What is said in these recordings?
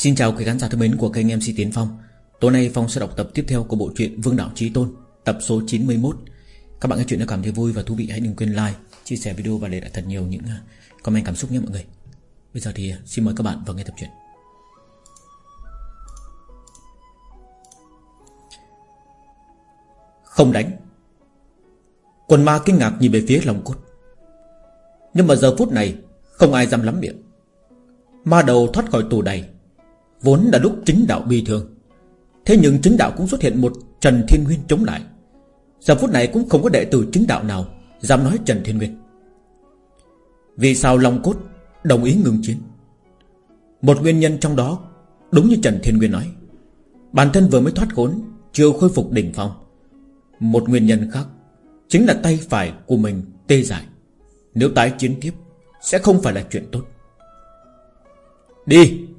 Xin chào quý khán giả thân mến của kênh MC Tiến Phong. Tối nay Phong sẽ đọc tập tiếp theo của bộ truyện Vương Đạo Trí Tôn Tập số 91 Các bạn nghe chuyện đã cảm thấy vui và thú vị Hãy đừng quên like, chia sẻ video và để lại thật nhiều những à, comment cảm xúc nhé mọi người. Bây giờ thì à, xin mời các bạn vào nghe tập truyện. Không đánh. Quần ma kinh ngạc nhìn về phía lòng cốt. Nhưng mà giờ phút này Không ai dám lắm miệng. Ma đầu thoát khỏi tù đầy. Vốn là lúc chính đạo bi thương. Thế nhưng chính đạo cũng xuất hiện một Trần Thiên Nguyên chống lại. Giờ phút này cũng không có đệ tử chính đạo nào Dám nói Trần Thiên Nguyên. Vì sao Long Cốt Đồng ý ngừng chiến? Một nguyên nhân trong đó Đúng như Trần Thiên Nguyên nói. Bản thân vừa mới thoát khốn, Chưa khôi phục đỉnh phong. Một nguyên nhân khác Chính là tay phải của mình tê dại. Nếu tái chiến tiếp, Sẽ không phải là chuyện tốt. Đi!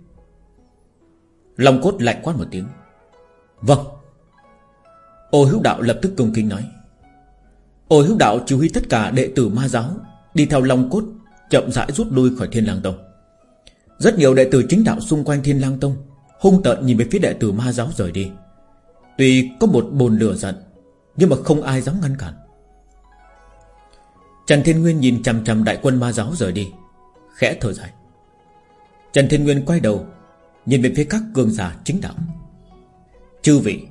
Long cốt lạnh quát một tiếng. Vâng. Ô hữu đạo lập tức cung kính nói. Ô hữu đạo chỉ huy tất cả đệ tử ma giáo Đi theo Long cốt Chậm rãi rút lui khỏi thiên lang tông. Rất nhiều đệ tử chính đạo xung quanh thiên lang tông Hung tợn nhìn về phía đệ tử ma giáo rời đi. Tuy có một bồn lửa giận, Nhưng mà không ai dám ngăn cản. Trần Thiên Nguyên nhìn chằm chằm đại quân ma giáo rời đi, Khẽ thở dài. Trần Thiên Nguyên quay đầu Nhìn về phía các cường giả chính đạo. Chư vị,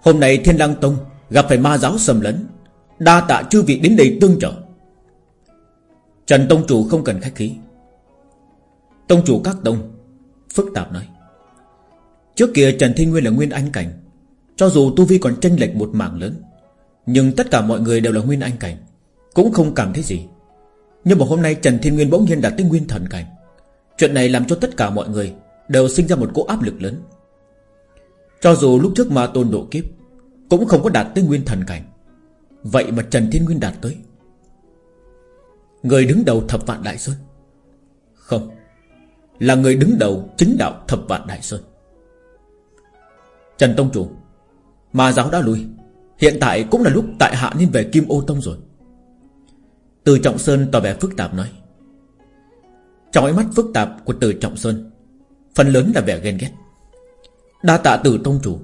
Hôm nay Thiên Lăng Tông Gặp phải ma giáo sầm lấn, Đa tạ chư vị đến đây tương trợ. Trần Tông Chủ không cần khách khí. Tông Chủ các tông, Phức tạp nói. Trước kia Trần Thiên Nguyên là nguyên anh cảnh, Cho dù Tu Vi còn tranh lệch một mảng lớn, Nhưng tất cả mọi người đều là nguyên anh cảnh, Cũng không cảm thấy gì. Nhưng mà hôm nay Trần Thiên Nguyên bỗng nhiên đạt tới nguyên thần cảnh. Chuyện này làm cho tất cả mọi người Đều sinh ra một cỗ áp lực lớn. Cho dù lúc trước ma tôn độ kiếp Cũng không có đạt tới nguyên thần cảnh, Vậy mà Trần Thiên Nguyên đạt tới. Người đứng đầu thập vạn Đại Sơn. Không, Là người đứng đầu chính đạo thập vạn Đại Sơn. Trần Tông Chủ, Ma giáo đã lui. Hiện tại cũng là lúc tại hạ nên về Kim Ô Tông rồi. Từ Trọng Sơn tỏ vẻ phức tạp nói. Trong ánh mắt phức tạp của Từ Trọng Sơn Phần lớn là vẻ ghen ghét. Đa tạ Từ Tông Chủ.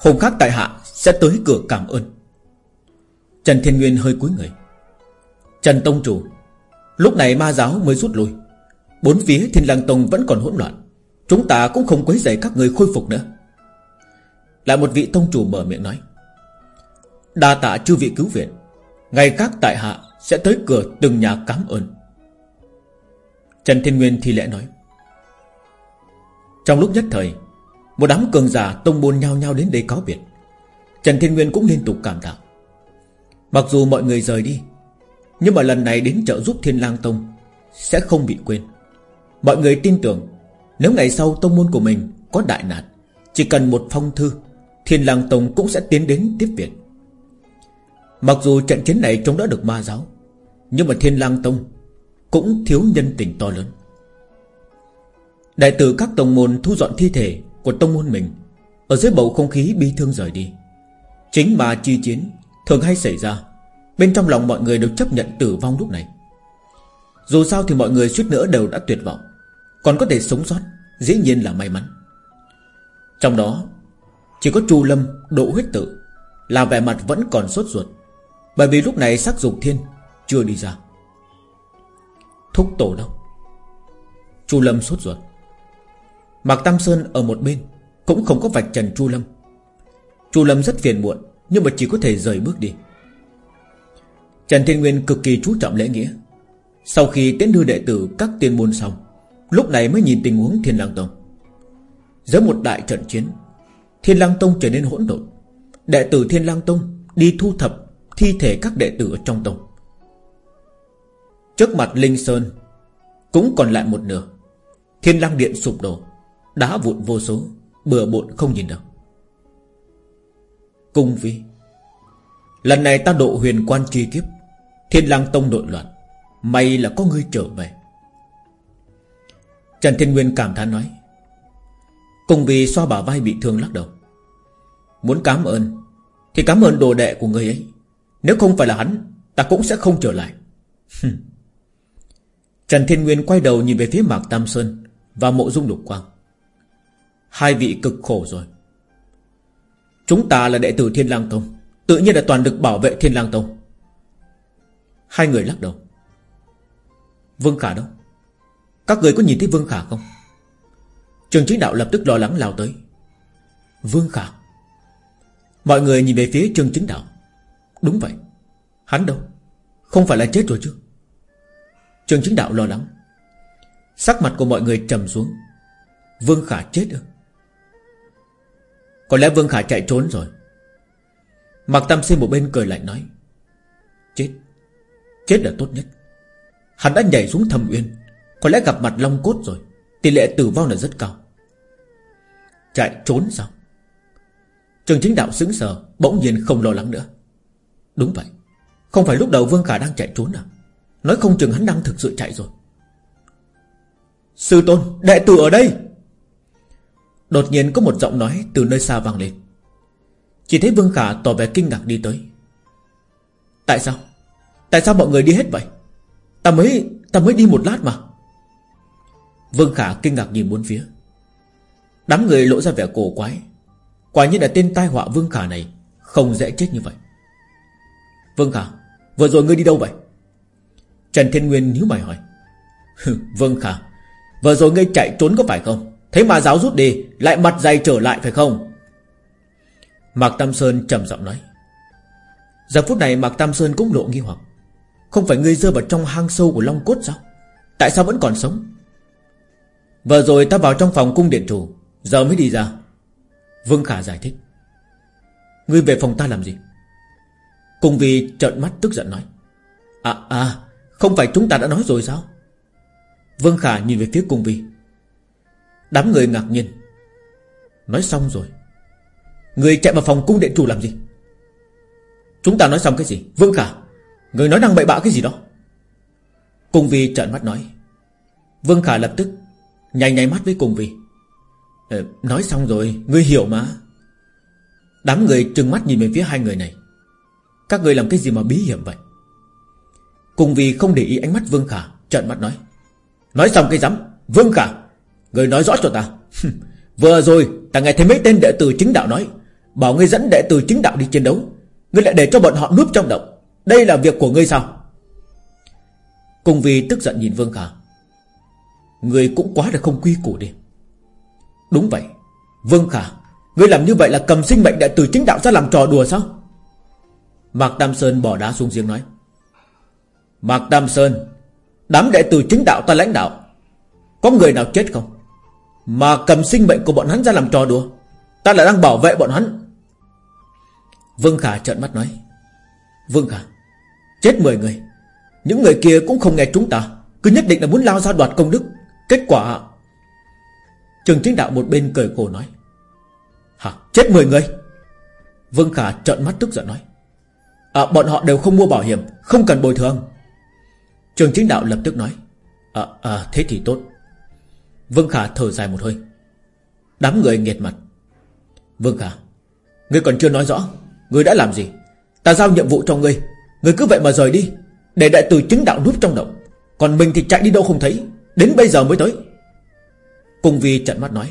Hôm khác tại hạ sẽ tới cửa cảm ơn. Trần Thiên Nguyên hơi cúi người. Trần Tông Chủ, Lúc này ma giáo mới rút lui. Bốn phía Thiên lang Tông vẫn còn hỗn loạn. Chúng ta cũng không quấy rầy các người khôi phục nữa. Lại một vị Tông Chủ mở miệng nói. Đa tạ chư vị cứu viện. Ngày khác tại hạ Sẽ tới cửa từng nhà cảm ơn. Trần Thiên Nguyên thì lẽ nói. Trong lúc nhất thời, Một đám cường giả tông môn nhau nhau đến đây cáo biệt. Trần Thiên Nguyên cũng liên tục cảm tạ Mặc dù mọi người rời đi, Nhưng mà lần này đến trợ giúp Thiên Lang Tông Sẽ không bị quên. Mọi người tin tưởng, Nếu ngày sau tông môn của mình có đại nạn, Chỉ cần một phong thư, Thiên Lang Tông cũng sẽ tiến đến tiếp viện. Mặc dù trận chiến này chống đỡ được ma giáo, Nhưng mà Thiên Lang Tông Cũng thiếu nhân tình to lớn. Đại tử các tông môn thu dọn thi thể Của tông môn mình. Ở dưới bầu không khí bi thương rời đi. Chính mà chi chiến Thường hay xảy ra. Bên trong lòng mọi người đều chấp nhận tử vong lúc này. Dù sao thì mọi người suýt nữa đều đã tuyệt vọng. Còn có thể sống sót, Dĩ nhiên là may mắn. Trong đó, Chỉ có Chu Lâm độ huyết tự Là vẻ mặt vẫn còn sốt ruột. Bởi vì lúc này sắc dục thiên Chưa đi ra. Thúc tổ đâu Chu Lâm sốt ruột. Mạc Tam Sơn ở một bên, Cũng không có vạch trần Chu Lâm. Chu Lâm rất phiền muộn, Nhưng mà chỉ có thể rời bước đi. Trần Thiên Nguyên cực kỳ chú trọng lễ nghĩa. Sau khi tiến đưa đệ tử các tiên môn xong, Lúc này mới nhìn tình huống Thiên Lang Tông. Giữa một đại trận chiến, Thiên Lang Tông trở nên hỗn độn. Đệ tử Thiên Lang Tông Đi thu thập, thi thể các đệ tử ở trong tông. Trước mặt Linh Sơn Cũng còn lại một nửa. Thiên Lang Điện sụp đổ. Đá vụn vô số, Bừa bộn không nhìn được. Cung vi Lần này ta độ huyền quan chi kiếp, Thiên lang tông nội loạn, May là có ngươi trở về. Trần Thiên Nguyên cảm thán nói Cùng vì xoa bả vai bị thương lắc đầu. Muốn cảm ơn, Thì cảm ơn đồ đệ của người ấy. Nếu không phải là hắn, Ta cũng sẽ không trở lại. Trần Thiên Nguyên quay đầu nhìn về phía Mạc Tam Sơn Và mộ dung lục quang. Hai vị cực khổ rồi. Chúng ta là đệ tử Thiên lang Tông, Tự nhiên là toàn được bảo vệ Thiên lang Tông. Hai người lắc đầu. Vương Khả đâu Các người có nhìn thấy Vương Khả không? Trường chính đạo lập tức lo lắng lao tới. Vương Khả, Mọi người nhìn về phía Trương Chính Đạo. Đúng vậy, Hắn đâu? Không phải là chết rồi chứ? Trương Chính Đạo lo lắng. Sắc mặt của mọi người trầm xuống. Vương Khả chết ư? Có lẽ Vương Khả chạy trốn rồi. Mạc Tam Sinh một bên cười lạnh nói, Chết Chết là tốt nhất. Hắn đã nhảy xuống thầm uyên, Có lẽ gặp mặt Long Cốt rồi, Tỷ lệ tử vong là rất cao. Chạy trốn sao? Trường chính đạo sững sờ, Bỗng nhiên không lo lắng nữa. Đúng vậy, Không phải lúc đầu Vương Khả đang chạy trốn à? Nói không chừng hắn đang thực sự chạy rồi. Sư tôn, Đệ tử ở đây! Đột nhiên có một giọng nói từ nơi xa vang lên. Chỉ thấy Vương Khả tỏ vẻ kinh ngạc đi tới. Tại sao? Tại sao mọi người đi hết vậy? Ta mới Ta mới đi một lát mà. Vương Khả kinh ngạc nhìn bốn phía. Đám người lộ ra vẻ cổ quái. Quả nhiên là tên tai họa Vương Khả này Không dễ chết như vậy. Vương Khả, Vừa rồi ngươi đi đâu vậy? Trần Thiên Nguyên nhíu mày hỏi. Vương Khả, Vừa rồi ngươi chạy trốn có phải không? Thế mà giáo rút đi, Lại mặt dày trở lại phải không? Mạc Tam Sơn trầm giọng nói. Giờ phút này Mạc Tam Sơn cũng lộ nghi hoặc. Không phải ngươi rơi vào trong hang sâu của Long Cốt sao? Tại sao vẫn còn sống? Vừa rồi ta vào trong phòng cung điện chủ Giờ mới đi ra. Vương Khả giải thích. Ngươi về phòng ta làm gì? Cùng vì trợn mắt tức giận nói. À à Không phải chúng ta đã nói rồi sao? Vương Khả nhìn về phía cung vi. Đám người ngạc nhiên. Nói xong rồi. Người chạy vào phòng cung điện chủ làm gì? Chúng ta nói xong cái gì? Vương Khả Người nói năng bậy bạ cái gì đó? Cung vi trợn mắt nói. Vương Khả lập tức nháy nháy mắt với Cung vi. Ờ, Nói xong rồi Ngươi hiểu mà. Đám người trừng mắt nhìn về phía hai người này. Các người làm cái gì mà bí hiểm vậy? Cung Vi không để ý ánh mắt Vương Khả Trợn mắt nói. Nói xong cái rắm Vương Khả! Người nói rõ cho ta. Vừa rồi ta nghe thấy mấy tên đệ tử chính đạo nói, Bảo ngươi dẫn đệ tử chính đạo đi chiến đấu, Ngươi lại để cho bọn họ núp trong động. Đây là việc của ngươi sao? Cùng vì tức giận nhìn Vương Khả. Ngươi cũng quá là không quy củ đi. Đúng vậy. Vương Khả, Ngươi làm như vậy là cầm sinh mệnh đệ tử chính đạo ra làm trò đùa sao? Mạc Tam Sơn bỏ đá xuống giếng nói. Mạc Tam Sơn, Đám đệ tử chính đạo ta lãnh đạo, Có người nào chết không? Mà cầm sinh mệnh của bọn hắn ra làm trò đùa. Ta lại đang bảo vệ bọn hắn. Vương Khả trợn mắt nói. Vương Khả Chết 10 người. Những người kia cũng không nghe chúng ta. Cứ nhất định là muốn lao ra đoạt công đức. Kết quả Trường chính đạo một bên cười khổ nói. Hả chết 10 người? Vương Khả trợn mắt tức giận nói. À bọn họ đều không mua bảo hiểm Không cần bồi thường. Trường chính đạo lập tức nói. À, à thế thì tốt. Vương Khả thở dài một hơi. Đám người nghiệt mặt. Vương Khả Ngươi còn chưa nói rõ Ngươi đã làm gì? Ta giao nhiệm vụ cho ngươi Ngươi cứ vậy mà rời đi Để đại tử chứng đạo núp trong động. Còn mình thì chạy đi đâu không thấy Đến bây giờ mới tới. Cùng Vi trận mắt nói.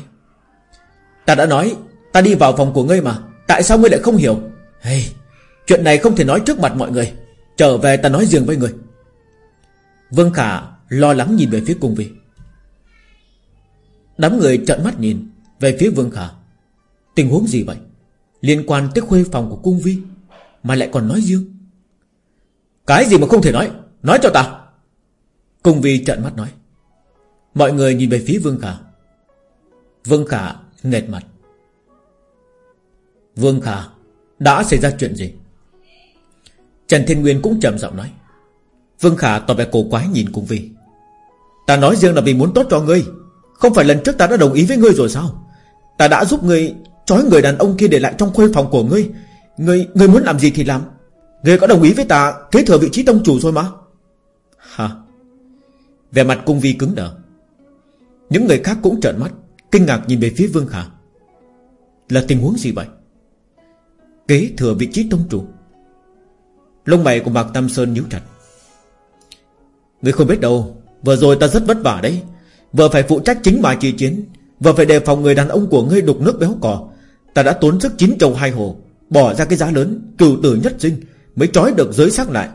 Ta đã nói Ta đi vào phòng của ngươi mà Tại sao ngươi lại không hiểu? Hey, Chuyện này không thể nói trước mặt mọi người Trở về ta nói riêng với ngươi. Vương Khả lo lắng nhìn về phía cung vi. Đám người trợn mắt nhìn Về phía Vương Khả. Tình huống gì vậy? Liên quan tới khuê phòng của cung vi Mà lại còn nói riêng? Cái gì mà không thể nói? Nói cho ta. Cung vi trợn mắt nói. Mọi người nhìn về phía Vương Khả. Vương Khả nghệt mặt. Vương Khả, Đã xảy ra chuyện gì? Trần Thiên Nguyên cũng trầm giọng nói. Vương Khả tỏ vẻ cổ quái nhìn Cung Vi. Ta nói riêng là vì muốn tốt cho ngươi. Không phải lần trước ta đã đồng ý với ngươi rồi sao? Ta đã giúp ngươi Trói người đàn ông kia để lại trong khuê phòng của ngươi. Ngươi, ngươi muốn làm gì thì làm. Ngươi có đồng ý với ta Kế thừa vị trí tông chủ rồi mà. Hả Về mặt cung vi cứng đờ. Những người khác cũng trợn mắt Kinh ngạc nhìn về phía Vương Khả Là tình huống gì vậy? Kế thừa vị trí tông chủ. Lông mày của Mạc Tam Sơn nhíu chặt. Ngươi không biết đâu Vừa rồi ta rất vất vả đấy. Vừa phải phụ trách chính bài chi chiến. Vừa phải đề phòng người đàn ông của ngươi đục nước béo cò. Ta đã tốn sức chín trầu hai hồ, Bỏ ra cái giá lớn Cửu tử nhất sinh, Mới trói được giới xác lại.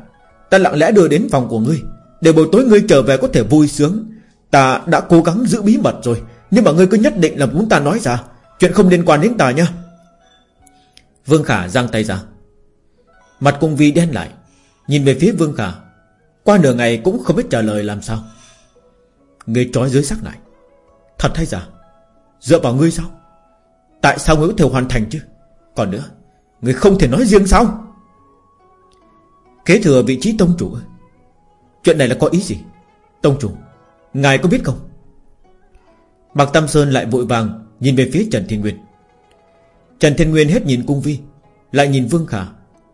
Ta lặng lẽ đưa đến phòng của ngươi, Để buổi tối ngươi trở về có thể vui sướng. Ta đã cố gắng giữ bí mật rồi, Nhưng mà ngươi cứ nhất định là muốn ta nói ra. Chuyện không liên quan đến ta nha Vương Khả giang tay ra. Mặt cung vi đen lại, Nhìn về phía Vương Khả. Qua nửa ngày cũng không biết trả lời làm sao. Ngươi trói dưới sắc này. Thật hay giả? Dựa vào ngươi sao? Tại sao ngươi có thể hoàn thành chứ? Còn nữa, Ngươi không thể nói riêng sao? Kế thừa vị trí tông chủ. Chuyện này là có ý gì? Tông chủ, Ngài có biết không? Mạc Tam Sơn lại vội vàng Nhìn về phía Trần Thiên Nguyên. Trần Thiên Nguyên hết nhìn cung vi, Lại nhìn Vương Khả,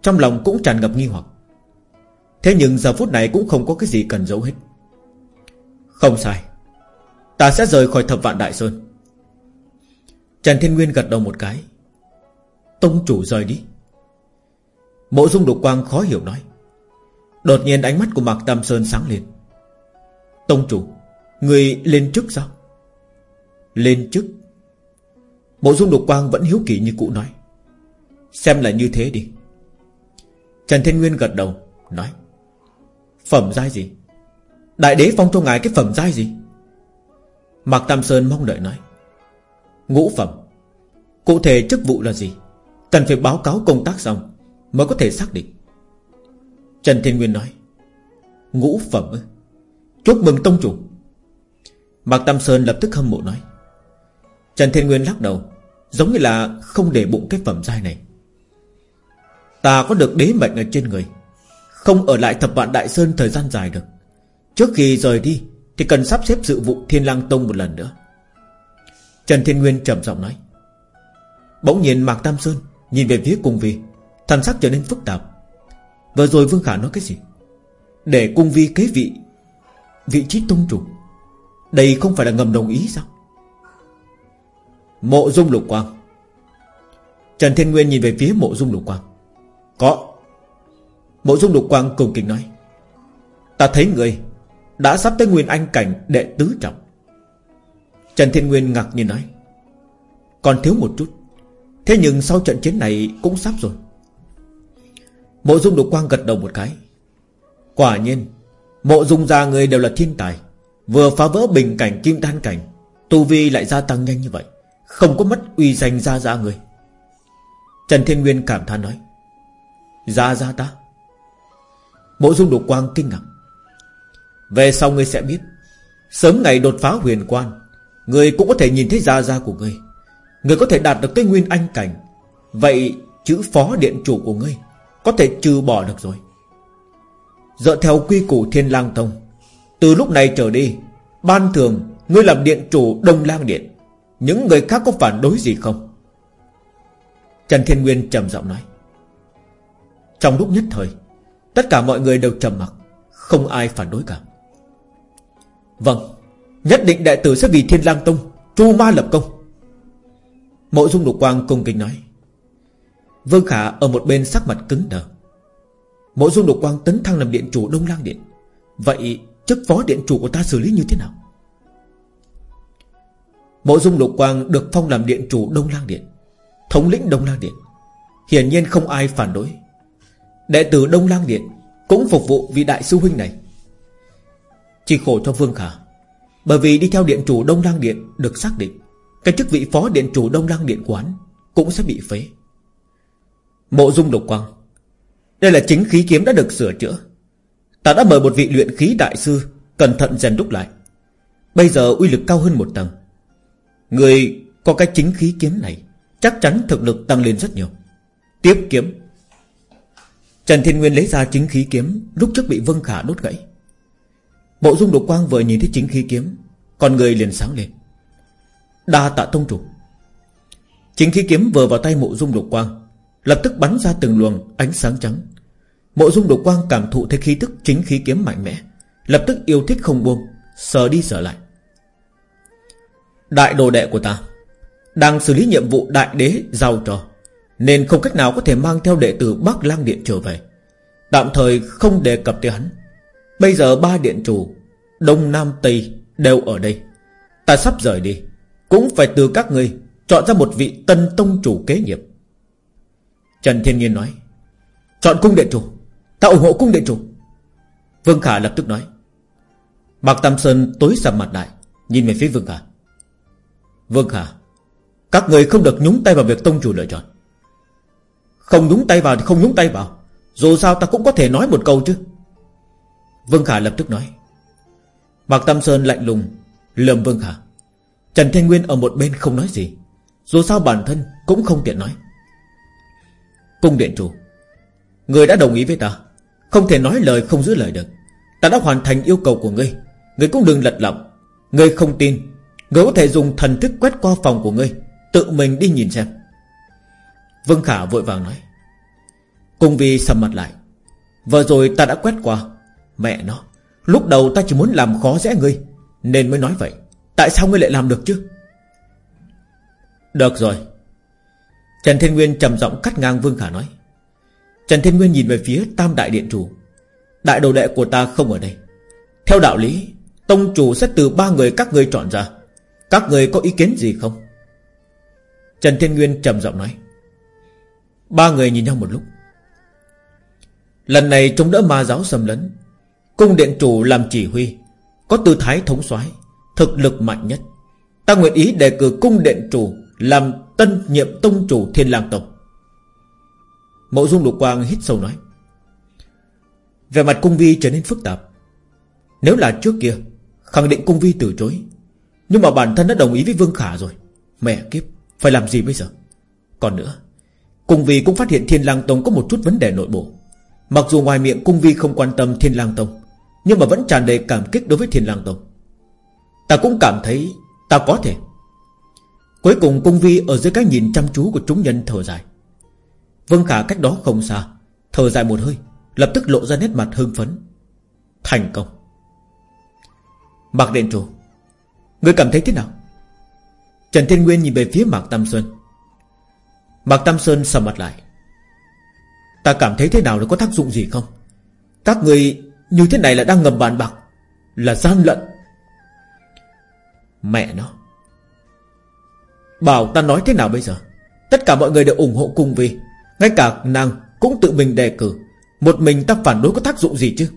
Trong lòng cũng tràn ngập nghi hoặc. Thế nhưng giờ phút này cũng không có cái gì cần giấu hết. Không sai. Ta sẽ rời khỏi thập vạn Đại Sơn. Trần Thiên Nguyên gật đầu một cái. Tông chủ rời đi. Mộ dung đục quang khó hiểu nói. Đột nhiên ánh mắt của Mạc Tam Sơn sáng lên. Tông chủ, Người lên chức sao? Lên chức. Mộ dung đục quang vẫn hiếu kỳ như cũ nói. Xem là như thế đi. Trần Thiên Nguyên gật đầu, Nói. Phẩm giai gì? Đại đế phong cho ngài cái phẩm giai gì? Mạc Tam Sơn mong đợi nói. Ngũ phẩm. Cụ thể chức vụ là gì? Cần phải báo cáo công tác xong Mới có thể xác định. Trần Thiên Nguyên nói. Ngũ phẩm ư? Chúc mừng tông chủ. Mạc Tam Sơn lập tức hâm mộ nói. Trần Thiên Nguyên lắc đầu, Giống như là không để bụng cái phẩm giai này. Ta có được đế mệnh ở trên người, Không ở lại thập vạn Đại Sơn thời gian dài được. Trước khi rời đi, Thì cần sắp xếp sự vụ Thiên lang Tông một lần nữa. Trần Thiên Nguyên trầm giọng nói. Bỗng nhiên Mạc Tam Sơn Nhìn về phía cung vi, Thần sắc trở nên phức tạp. Vừa rồi Vương Khả nói cái gì? Để cung vi kế vị Vị trí tông chủ. Đây không phải là ngầm đồng ý sao? Mộ dung lục quang. Trần Thiên Nguyên nhìn về phía mộ dung lục quang. Có. Mộ dung lục quang cùng kính nói. Ta thấy người đã sắp tới nguyên anh cảnh đệ tứ trọng. Trần Thiên Nguyên ngạc nhiên nói, Còn thiếu một chút. Thế nhưng sau trận chiến này cũng sắp rồi. Mộ dung đục quang gật đầu một cái. Quả nhiên, Mộ dung gia người đều là thiên tài, Vừa phá vỡ bình cảnh kim đan cảnh, Tu vi lại gia tăng nhanh như vậy, Không có mất uy danh gia gia người. Trần Thiên Nguyên cảm thán nói, Gia gia ta. Mộ dung đục quang kinh ngạc. Về sau ngươi sẽ biết. Sớm ngày đột phá huyền quan Người cũng có thể nhìn thấy gia gia của ngươi. Người có thể đạt được cái nguyên anh cảnh. Vậy chữ phó điện chủ của ngươi Có thể trừ bỏ được rồi. Dựa theo quy củ thiên lang tông, Từ lúc này trở đi, Ban thường Ngươi làm điện chủ đông lang điện. Những người khác có phản đối gì không? Trần Thiên Nguyên trầm giọng nói. Trong lúc nhất thời, Tất cả mọi người đều trầm mặc, Không ai phản đối cả. Vâng Nhất định đại tử sẽ vì thiên lang tông, Chu ma lập công. Mộ dung lục quang cung kính nói. Vương Khả ở một bên sắc mặt cứng đờ. Mộ dung lục quang tấn thăng làm điện chủ Đông Lang Điện. Vậy chức phó điện chủ của ta xử lý như thế nào? Mộ dung lục quang được phong làm điện chủ Đông Lang Điện, Thống lĩnh Đông Lang Điện. Hiển nhiên không ai phản đối. Đệ tử Đông Lang Điện Cũng phục vụ vị đại sư huynh này. Chỉ khổ cho Vương Khả. Bởi vì đi theo điện chủ Đông Lang Điện Được xác định, Cái chức vị phó điện chủ Đông Lang Điện quán Cũng sẽ bị phế. Mộ dung độc quang, Đây là chính khí kiếm đã được sửa chữa. Ta đã mời một vị luyện khí đại sư Cẩn thận rèn đúc lại. Bây giờ uy lực cao hơn một tầng. Người có cái chính khí kiếm này, Chắc chắn thực lực tăng lên rất nhiều. Tiếp kiếm. Trần Thiên Nguyên lấy ra chính khí kiếm, Lúc trước bị Vân Khả đốt gãy. Bộ dung độc quang vừa nhìn thấy chính khí kiếm Còn người liền sáng lên. Đa tạ tông chủ. Chính khí kiếm vừa vào tay mộ dung độc quang Lập tức bắn ra từng luồng ánh sáng trắng. Mộ dung độc quang cảm thụ thấy khí tức chính khí kiếm mạnh mẽ Lập tức yêu thích không buông Sờ đi sờ lại. Đại đồ đệ của ta Đang xử lý nhiệm vụ đại đế giao trò, Nên không cách nào có thể mang theo đệ tử Bắc Lang Điện trở về. Tạm thời không đề cập tới hắn. Bây giờ ba điện chủ, Đông Nam Tây, đều ở đây. Ta sắp rời đi, Cũng phải từ các người Chọn ra một vị tân tông chủ kế nghiệp Trần Thiên Nhiên nói, Chọn cung điện chủ, Ta ủng hộ cung điện chủ. Vương Khả lập tức nói Mạc Tam Sơn tối sầm mặt lại, Nhìn về phía Vương Khả. Vương Khả, Các người không được nhúng tay vào việc tông chủ lựa chọn. Không nhúng tay vào thì không nhúng tay vào, Dù sao ta cũng có thể nói một câu chứ. Vương Khả lập tức nói. Mạc Tam Sơn lạnh lùng lầm Vương Khả. Trần Thanh Nguyên ở một bên không nói gì. Dù sao bản thân cũng không tiện nói. Cung điện chủ, Người đã đồng ý với ta. Không thể nói lời không giữ lời được. Ta đã hoàn thành yêu cầu của ngươi. Ngươi cũng đừng lật lọng. Ngươi không tin. Ngươi có thể dùng thần thức quét qua phòng của ngươi, Tự mình đi nhìn xem. Vương Khả vội vàng nói. Cung vi sầm mặt lại. Vừa rồi ta đã quét qua. Mẹ nó, Lúc đầu ta chỉ muốn làm khó dễ ngươi, Nên mới nói vậy. Tại sao ngươi lại làm được chứ? Được rồi. Trần Thiên Nguyên trầm giọng cắt ngang Vương Khả nói. Trần Thiên Nguyên nhìn về phía Tam Đại Điện Chủ. Đại đồ đệ của ta không ở đây. Theo đạo lý, Tông chủ sẽ từ ba người các ngươi chọn ra. Các người có ý kiến gì không? Trần Thiên Nguyên trầm giọng nói. Ba người nhìn nhau một lúc. Lần này chống đỡ ma giáo xâm lấn Cung điện chủ làm chỉ huy, Có tư thái thống soái, Thực lực mạnh nhất. Ta nguyện ý đề cử cung điện chủ Làm tân nhiệm tông chủ thiên lang tộc Mộ dung lục quang hít sâu nói, Về mặt cung vi trở nên phức tạp. Nếu là trước kia, Khẳng định cung vi từ chối. Nhưng mà bản thân đã đồng ý với Vương Khả rồi. Mẹ kiếp, Phải làm gì bây giờ? Còn nữa, Cung vi cũng phát hiện Thiên lang Tông có một chút vấn đề nội bộ. Mặc dù ngoài miệng cung vi không quan tâm Thiên lang Tông nhưng mà vẫn tràn đầy cảm kích đối với Thiên lang Tông Ta cũng cảm thấy Ta có thể. Cuối cùng cung vi ở dưới cái nhìn chăm chú của chúng nhân thở dài. Vương Khả cách đó không xa, Thở dài một hơi, Lập tức lộ ra nét mặt hưng phấn. Thành công. Mạc Điện Chủ Người cảm thấy thế nào? Trần Thiên Nguyên nhìn về phía Mạc Tam Sơn. Mạc Tam Sơn sầm mặt lại. Ta cảm thấy thế nào là có tác dụng gì không? Các người như thế này là đang ngầm bàn bạc, Là gian lận. Mẹ nó, Bảo ta nói thế nào bây giờ? Tất cả mọi người đều ủng hộ cùng vì, Ngay cả nàng cũng tự mình đề cử, Một mình ta phản đối có tác dụng gì chứ?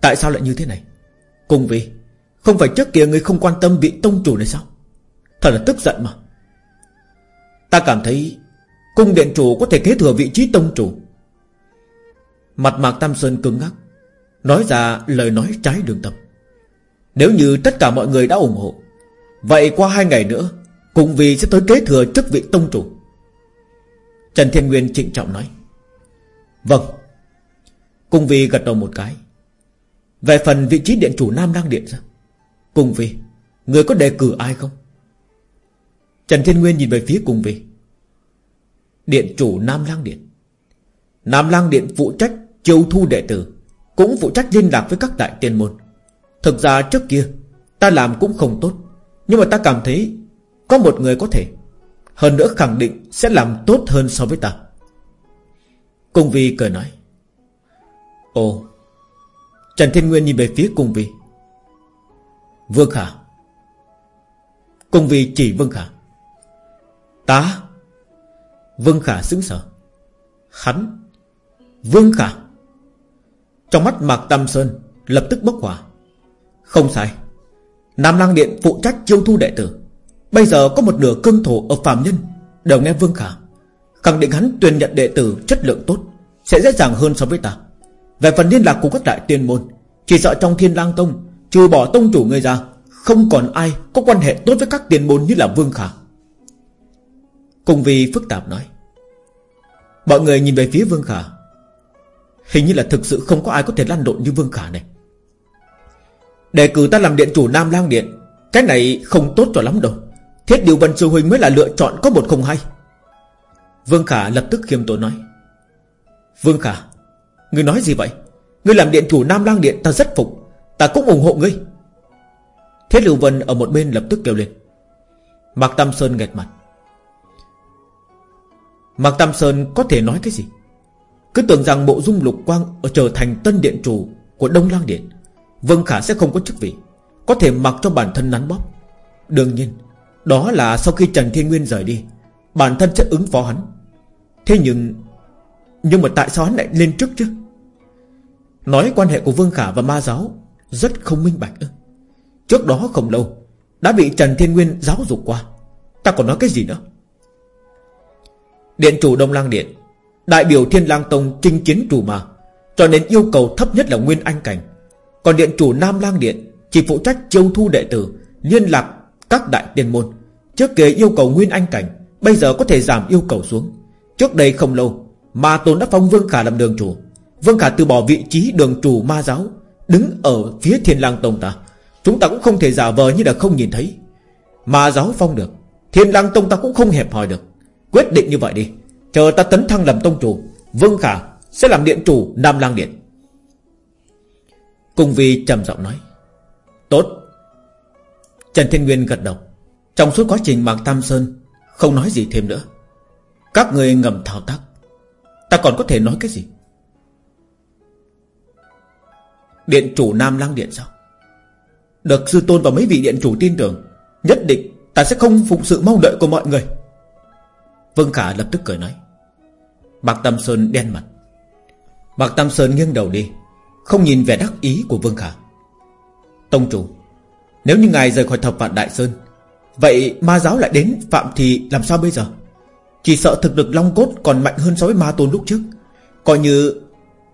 Tại sao lại như thế này? Cùng vì, Không phải trước kia người không quan tâm vị tông chủ này sao? Thật là tức giận mà. Ta cảm thấy Cung điện chủ có thể kế thừa vị trí tông chủ Mặt mạc Tam Sơn cứng ngắc, Nói ra lời nói trái đường tâm. Nếu như tất cả mọi người đã ủng hộ, Vậy qua hai ngày nữa, Cùng vì sẽ tới kế thừa chức vị tông chủ. Trần Thiên Nguyên trịnh trọng nói Vâng. Cung vì gật đầu một cái, Về phần vị trí điện chủ Nam Đăng Điện ra Cung vì, Người có đề cử ai không? Trần Thiên Nguyên nhìn về phía Cung vì, Điện chủ Nam Lang Điện. Nam Lang Điện phụ trách chiêu thu đệ tử Cũng phụ trách liên lạc với các đại tiên môn. Thực ra trước kia, Ta làm cũng không tốt, Nhưng mà ta cảm thấy Có một người có thể. Hơn nữa khẳng định sẽ làm tốt hơn so với ta. Cung Vi cười nói, Ồ, Trần Thiên Nguyên nhìn về phía Cung Vi. Vương Khả. Cung Vi chỉ Vương Khả. Ta? Vương Khả xứng sở Hắn? Vương Khả. Trong mắt Mạc Tam Sơn Lập tức bốc hỏa. Không sai. Nam Lang Điện phụ trách chiêu thu đệ tử. Bây giờ có một nửa cương thổ ở Phạm Nhân Đều nghe Vương Khả. Khẳng định hắn tuyển nhận đệ tử chất lượng tốt, Sẽ dễ dàng hơn so với ta. Về phần liên lạc của các đại tiên môn, Chỉ sợ trong thiên lang tông, Trừ bỏ tông chủ người ra, Không còn ai có quan hệ tốt với các tiên môn như là Vương Khả. Cùng vì phức tạp nói, Mọi người nhìn về phía Vương Khả. Hình như là thực sự không có ai có thể lăn lộn như Vương Khả này. Đề cử ta làm điện chủ Nam Lang Điện, Cái này không tốt cho lắm đâu. Thiết điều Vân Sư Huynh mới là lựa chọn có một không hay Vương Khả lập tức khiêm tốn nói. Vương Khả, Ngươi nói gì vậy? Ngươi làm điện chủ Nam Lang Điện ta rất phục, Ta cũng ủng hộ ngươi. Thiết Lưu Vân ở một bên lập tức kêu lên. Mạc Tam Sơn nghẹt mặt. Mạc Tam Sơn có thể nói cái gì? Cứ tưởng rằng bộ dung lục quang ở Trở thành tân điện chủ Của Đông Lang Điện, Vương Khả sẽ không có chức vị, Có thể mặc cho bản thân nắn bóp. Đương nhiên, Đó là sau khi Trần Thiên Nguyên rời đi, Bản thân sẽ ứng phó hắn. Thế nhưng Nhưng mà tại sao hắn lại lên trước chứ? Nói quan hệ của Vương Khả và ma giáo Rất không minh bạch Trước đó không lâu, Đã bị Trần Thiên Nguyên giáo dục qua. Ta còn nói cái gì nữa? Điện chủ Đông Lang Điện Đại biểu Thiên Lang Tông chinh chiến chủ mà Cho nên yêu cầu thấp nhất là Nguyên Anh Cảnh. Còn điện chủ Nam Lang Điện Chỉ phụ trách chiêu thu đệ tử, Liên lạc các đại tiền môn. Trước kia yêu cầu Nguyên Anh Cảnh, Bây giờ có thể giảm yêu cầu xuống. Trước đây không lâu, Ma Tôn đã phong Vương Khả làm đường chủ. Vương Khả từ bỏ vị trí đường chủ ma giáo, Đứng ở phía Thiên Lang Tông ta. Chúng ta cũng không thể giả vờ như là không nhìn thấy. Ma giáo phong được, Thiên Lang Tông ta cũng không hẹp hòi được. Quyết định như vậy đi. Chờ ta tấn thăng làm tông chủ, Vương Khả sẽ làm điện chủ Nam Lang Điện. Cùng Vi trầm giọng nói, Tốt. Trần Thiên Nguyên gật đầu. Trong suốt quá trình Mạc Tam Sơn Không nói gì thêm nữa, Các người ngầm thao tác. Ta còn có thể nói cái gì? Điện chủ Nam Lang Điện sao? Được sư tôn và mấy vị điện chủ tin tưởng, Nhất định ta sẽ không phục sự mong đợi của mọi người. Vương Khả lập tức cười nói Bạc Tam Sơn đen mặt. Bạc Tam Sơn nghiêng đầu đi, Không nhìn vẻ đắc ý của Vương Khả. Tông chủ, Nếu như ngài rời khỏi thập vạn Đại Sơn, Vậy ma giáo lại đến Phạm thì làm sao bây giờ? Chỉ sợ thực lực Long Cốt còn mạnh hơn so với ma tôn lúc trước. Coi như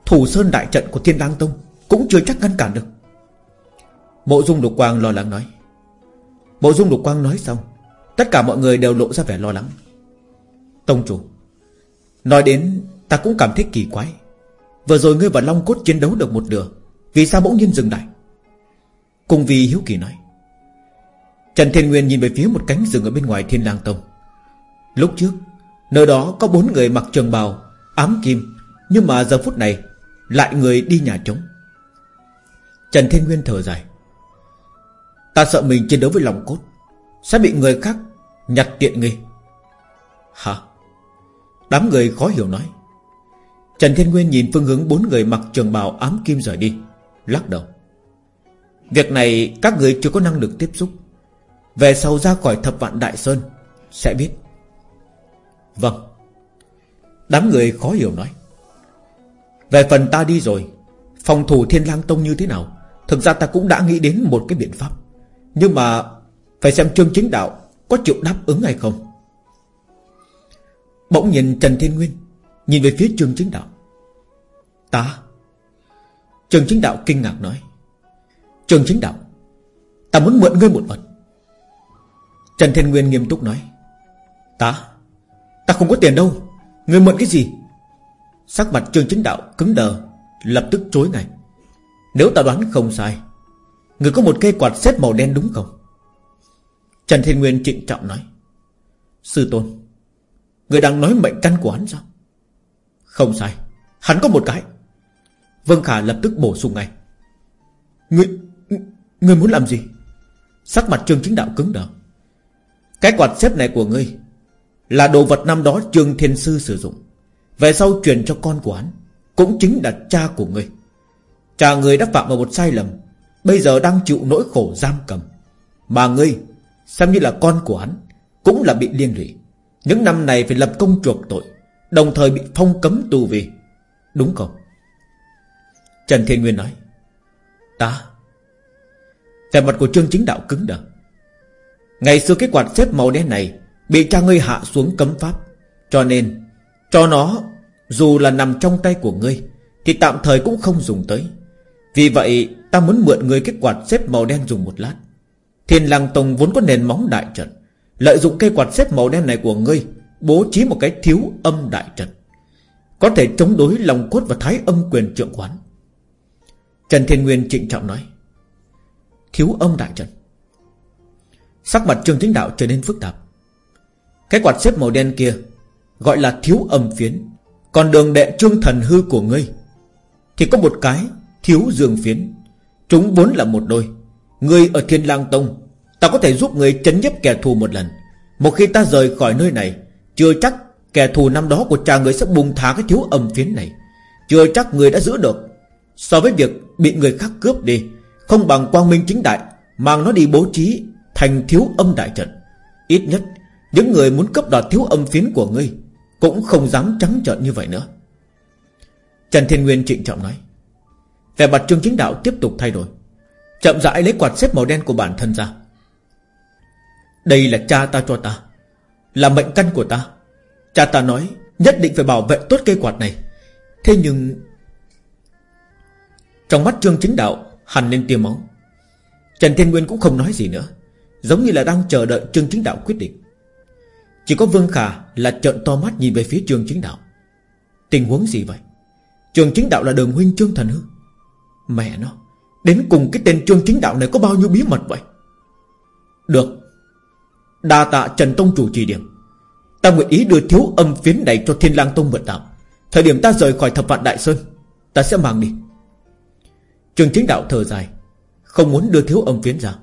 Thủ Sơn Đại Trận của Thiên Lang Tông Cũng chưa chắc ngăn cản được. Mộ Dung Lục Quang lo lắng nói. Mộ Dung Lục Quang nói xong, Tất cả mọi người đều lộ ra vẻ lo lắng. Tông chủ Nói đến, ta cũng cảm thấy kỳ quái. Vừa rồi ngươi và Long Cốt chiến đấu được một nửa, Vì sao bỗng nhiên dừng lại? Cùng vì hiếu kỳ nói. Trần Thiên Nguyên nhìn về phía một cánh rừng Ở bên ngoài Thiên Lang Tông. Lúc trước, Nơi đó có bốn người mặc trường bào, Ám kim, Nhưng mà giờ phút này Lại người đi nhà trống. Trần Thiên Nguyên thở dài. Ta sợ mình chiến đấu với lòng cốt, Sẽ bị người khác nhặt tiện nghi. Hả? Đám người khó hiểu nói. Trần Thiên Nguyên nhìn phương hướng bốn người mặc trường bào ám kim rời đi, Lắc đầu. Việc này các người chưa có năng lực tiếp xúc. Về sau ra khỏi thập vạn Đại Sơn, Sẽ biết. Vâng. Đám người khó hiểu nói. Về phần ta đi rồi, Phòng thủ Thiên Lang Tông như thế nào? Thực ra ta cũng đã nghĩ đến một cái biện pháp. Nhưng mà Phải xem Trương Chính Đạo Có chịu đáp ứng hay không. Bỗng nhìn Trần Thiên Nguyên, Nhìn về phía Trương Chính Đạo. Ta? Trương Chính Đạo kinh ngạc nói. Trương Chính Đạo, Ta muốn mượn ngươi một vật Trần Thiên Nguyên nghiêm túc nói. Ta? Ta không có tiền đâu. Ngươi mượn cái gì? Sắc mặt Trương Chính Đạo cứng đờ, Lập tức chối ngay. Nếu ta đoán không sai Người có một cây quạt xếp màu đen đúng không? Trần Thiên Nguyên trịnh trọng nói. Sư tôn Người đang nói mệnh căn của hắn sao? Không sai, Hắn có một cái. Vân Khả lập tức bổ sung ngay. Người Người muốn làm gì? Sắc mặt Trương Chính Đạo cứng đờ. Cái quạt xếp này của ngươi Là đồ vật năm đó Trương Thiên Sư sử dụng. Về sau truyền cho con của hắn, Cũng chính là cha của ngươi. Cha ngươi đã phạm vào một sai lầm, Bây giờ đang chịu nỗi khổ giam cầm, Mà ngươi Xem như là con của hắn, Cũng là bị liên lụy những năm này phải lập công chuộc tội, Đồng thời bị phong cấm tù vì. Đúng không? Trần Thiên Nguyên nói, Ta. Về mặt của Trương Chính Đạo cứng đờ. Ngày xưa cái quạt xếp màu đen này Bị cha ngươi hạ xuống cấm pháp, Cho nên Cho nó, Dù là nằm trong tay của ngươi, Thì tạm thời cũng không dùng tới. Vì vậy, ta muốn mượn ngươi cái quạt xếp màu đen dùng một lát. Thiên Lăng Tông vốn có nền móng đại trận Lợi dụng cây quạt xếp màu đen này của ngươi, Bố trí một cái thiếu âm đại trận. Có thể chống đối lòng cốt và thái âm quyền trượng quán. Trần Thiên Nguyên trịnh trọng nói, Thiếu âm đại trận. Sắc mặt Trương Chính Đạo trở nên phức tạp. Cái quạt xếp màu đen kia Gọi là thiếu âm phiến, Còn đường đệ trương thần hư của ngươi Thì có một cái Thiếu dương phiến. Chúng vốn là một đôi, Ngươi ở Thiên Lang Tông Ta có thể giúp người chấn nhấp kẻ thù một lần. Một khi ta rời khỏi nơi này, Chưa chắc kẻ thù năm đó của cha người sẽ bùng thả cái thiếu âm phiến này. Chưa chắc người đã giữ được. So với việc bị người khác cướp đi, Không bằng quang minh chính đại, Mang nó đi bố trí Thành thiếu âm đại trận. Ít nhất, Những người muốn cấp đoạt thiếu âm phiến của ngươi Cũng không dám trắng trợn như vậy nữa. Trần Thiên Nguyên trịnh trọng nói. Vẻ mặt trương chính đạo tiếp tục thay đổi. Chậm rãi lấy quạt xếp màu đen của bản thân ra. Đây là cha ta cho ta, Là mệnh căn của ta. Cha ta nói, Nhất định phải bảo vệ tốt cây quạt này. Thế nhưng, Trong mắt trương chính đạo, Hằn lên tia máu. Trần Thiên Nguyên cũng không nói gì nữa, Giống như là đang chờ đợi trương chính đạo quyết định. Chỉ có Vương Khả là trợn to mắt nhìn về phía trương chính đạo. Tình huống gì vậy? Trương chính đạo là đường huynh trương thần hư? Mẹ nó, Đến cùng cái tên trương chính đạo này có bao nhiêu bí mật vậy? Được Đa tạ Trần Tông chủ chỉ điểm. Ta nguyện ý đưa thiếu âm phiến này cho Thiên lang Tông mượn tạm. Thời điểm ta rời khỏi thập vạn Đại Sơn, Ta sẽ mang đi. Trường chính đạo thở dài. Không muốn đưa thiếu âm phiến ra.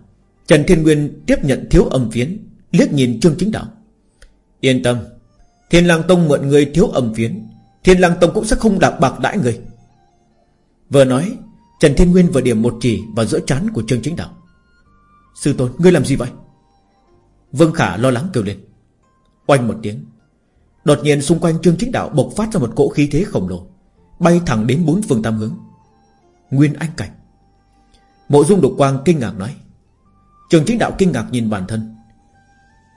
Trần Thiên Nguyên tiếp nhận thiếu âm phiến, Liếc nhìn Trương Chính Đạo. Yên tâm, Thiên lang Tông mượn người thiếu âm phiến, Thiên lang Tông cũng sẽ không đạp bạc đãi người. Vừa nói, Trần Thiên Nguyên vừa điểm một chỉ vào giữa trán của Trương Chính Đạo. Sư tôn, ngươi làm gì vậy? Vương Khả lo lắng kêu lên. Oanh một tiếng. Đột nhiên xung quanh Trương Chính Đạo bộc phát ra một cỗ khí thế khổng lồ, Bay thẳng đến bốn phương tam hướng. Nguyên Anh Cảnh. Mộ dung đục quang kinh ngạc nói. Trường Chính Đạo kinh ngạc nhìn bản thân.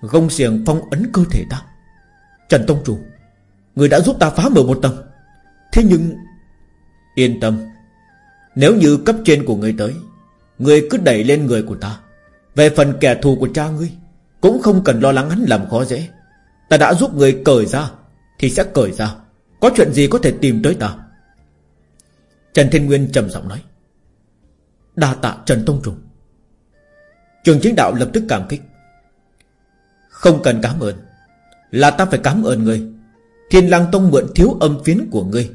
Gông xiềng phong ấn cơ thể ta. Trần Tông Chủ, Người đã giúp ta phá mở một tầng. Thế nhưng, Yên tâm. Nếu như cấp trên của người tới, Người cứ đẩy lên người của ta. Về phần kẻ thù của cha ngươi cũng không cần lo lắng hắn làm khó dễ. Ta đã giúp người cởi ra, Thì sẽ cởi ra. Có chuyện gì có thể tìm tới ta? Trần Thiên Nguyên trầm giọng nói. Đa tạ Trần Tông Trùng. Trường chính đạo lập tức cảm kích. Không cần cảm ơn. Là ta phải cảm ơn người. Thiên lang tông mượn thiếu âm phiến của ngươi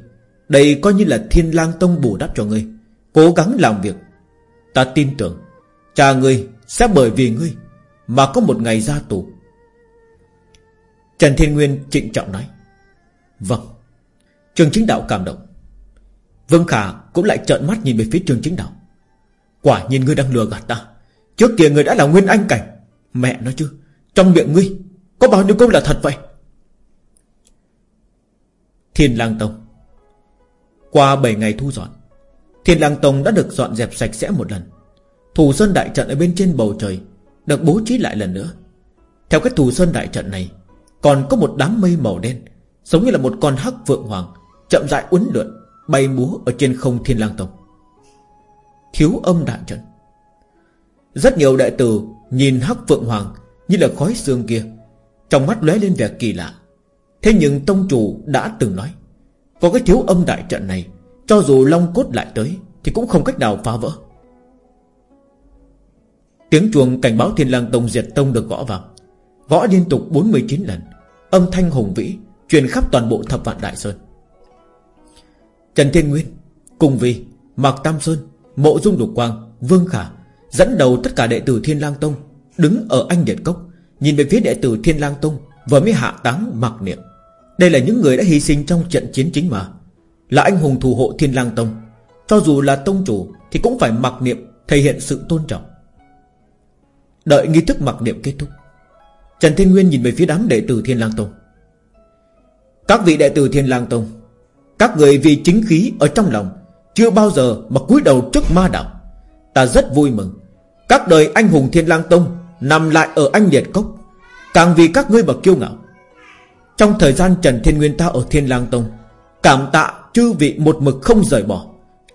Đây coi như là thiên lang tông bù đắp cho ngươi Cố gắng làm việc. Ta tin tưởng, Cha ngươi sẽ bởi vì ngươi mà có một ngày ra tù. Trần Thiên Nguyên trịnh trọng nói Vâng Trường chính đạo cảm động. Vương Khả cũng lại trợn mắt nhìn về phía trường chính đạo. Quả nhiên ngươi đang lừa gạt ta. Trước kia ngươi đã là nguyên anh cảnh. Mẹ nói chứ, Trong miệng ngươi Có bao nhiêu câu là thật vậy? Thiên lang Tông. Qua 7 ngày thu dọn, Thiên lang Tông đã được dọn dẹp sạch sẽ một lần. Thủ sơn đại trận ở bên trên bầu trời được bố trí lại lần nữa. Theo cái thù sơn đại trận này, Còn có một đám mây màu đen, Giống như là một con hắc vượng hoàng, Chậm rãi uốn lượn, Bay múa ở trên không Thiên lang Tông. Thiếu âm đại trận. Rất nhiều đại tử Nhìn hắc vượng hoàng Như là khói xương kia, Trong mắt lóe lên vẻ kỳ lạ. Thế nhưng tông chủ đã từng nói, Có cái thiếu âm đại trận này, Cho dù long cốt lại tới Thì cũng không cách nào phá vỡ. Tiếng chuông cảnh báo thiên lang tông diệt tông được gõ vào. Gõ liên tục 49 lần. Âm thanh hùng vĩ, Truyền khắp toàn bộ thập vạn đại sơn. Trần Thiên Nguyên Cùng Vi, Mạc Tam Sơn, Mộ Dung Đục Quang, Vương Khả Dẫn đầu tất cả đệ tử Thiên Lang Tông Đứng ở anh Điện Cốc, Nhìn về phía đệ tử Thiên Lang Tông Vừa mới hạ táng mặc niệm. Đây là những người đã hy sinh trong trận chiến chính mà. Là anh hùng thủ hộ Thiên Lang Tông. Cho dù là tông chủ Thì cũng phải mặc niệm, Thể hiện sự tôn trọng. Đợi nghi thức mặc niệm kết thúc. Trần Thiên Nguyên nhìn về phía đám đệ tử Thiên Lang Tông. Các vị đệ tử Thiên Lang Tông, Các người vì chính khí ở trong lòng, Chưa bao giờ mà cúi đầu trước ma đạo. Ta rất vui mừng. Các đời anh hùng Thiên Lang Tông Nằm lại ở anh Liệt Cốc. Càng vì các ngươi mà kiêu ngạo. Trong thời gian Trần Thiên Nguyên ta ở Thiên Lang Tông, Cảm tạ chư vị một mực không rời bỏ.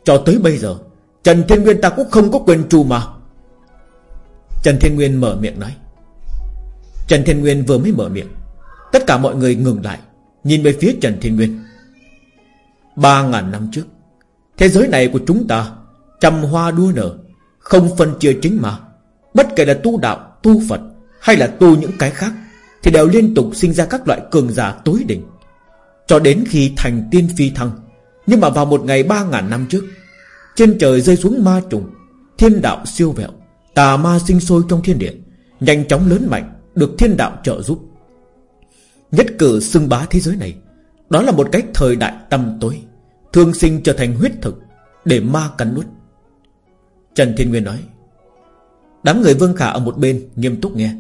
Cho tới bây giờ, Trần Thiên Nguyên ta cũng không có quyền trù mà Trần Thiên Nguyên mở miệng nói. Trần Thiên Nguyên vừa mới mở miệng Tất cả mọi người ngừng lại Nhìn về phía Trần Thiên Nguyên. Ba ngàn năm trước Thế giới này của chúng ta Trăm hoa đua nở Không phân chia chính mà. Bất kể là tu đạo, tu Phật hay là tu những cái khác Thì đều liên tục sinh ra các loại cường giả tối đỉnh. Cho đến khi thành tiên phi thăng Nhưng mà vào một ngày ba ngàn năm trước Trên trời rơi xuống ma trùng Thiên đạo siêu vẹo. Tà ma sinh sôi trong thiên địa, Nhanh chóng lớn mạnh, Được thiên đạo trợ giúp. Nhất cử xưng bá thế giới này, Đó là một cách thời đại tâm tối Thương sinh trở thành huyết thực Để ma cắn nuốt. Trần Thiên Nguyên nói, Đám người Vương Khả ở một bên nghiêm túc nghe.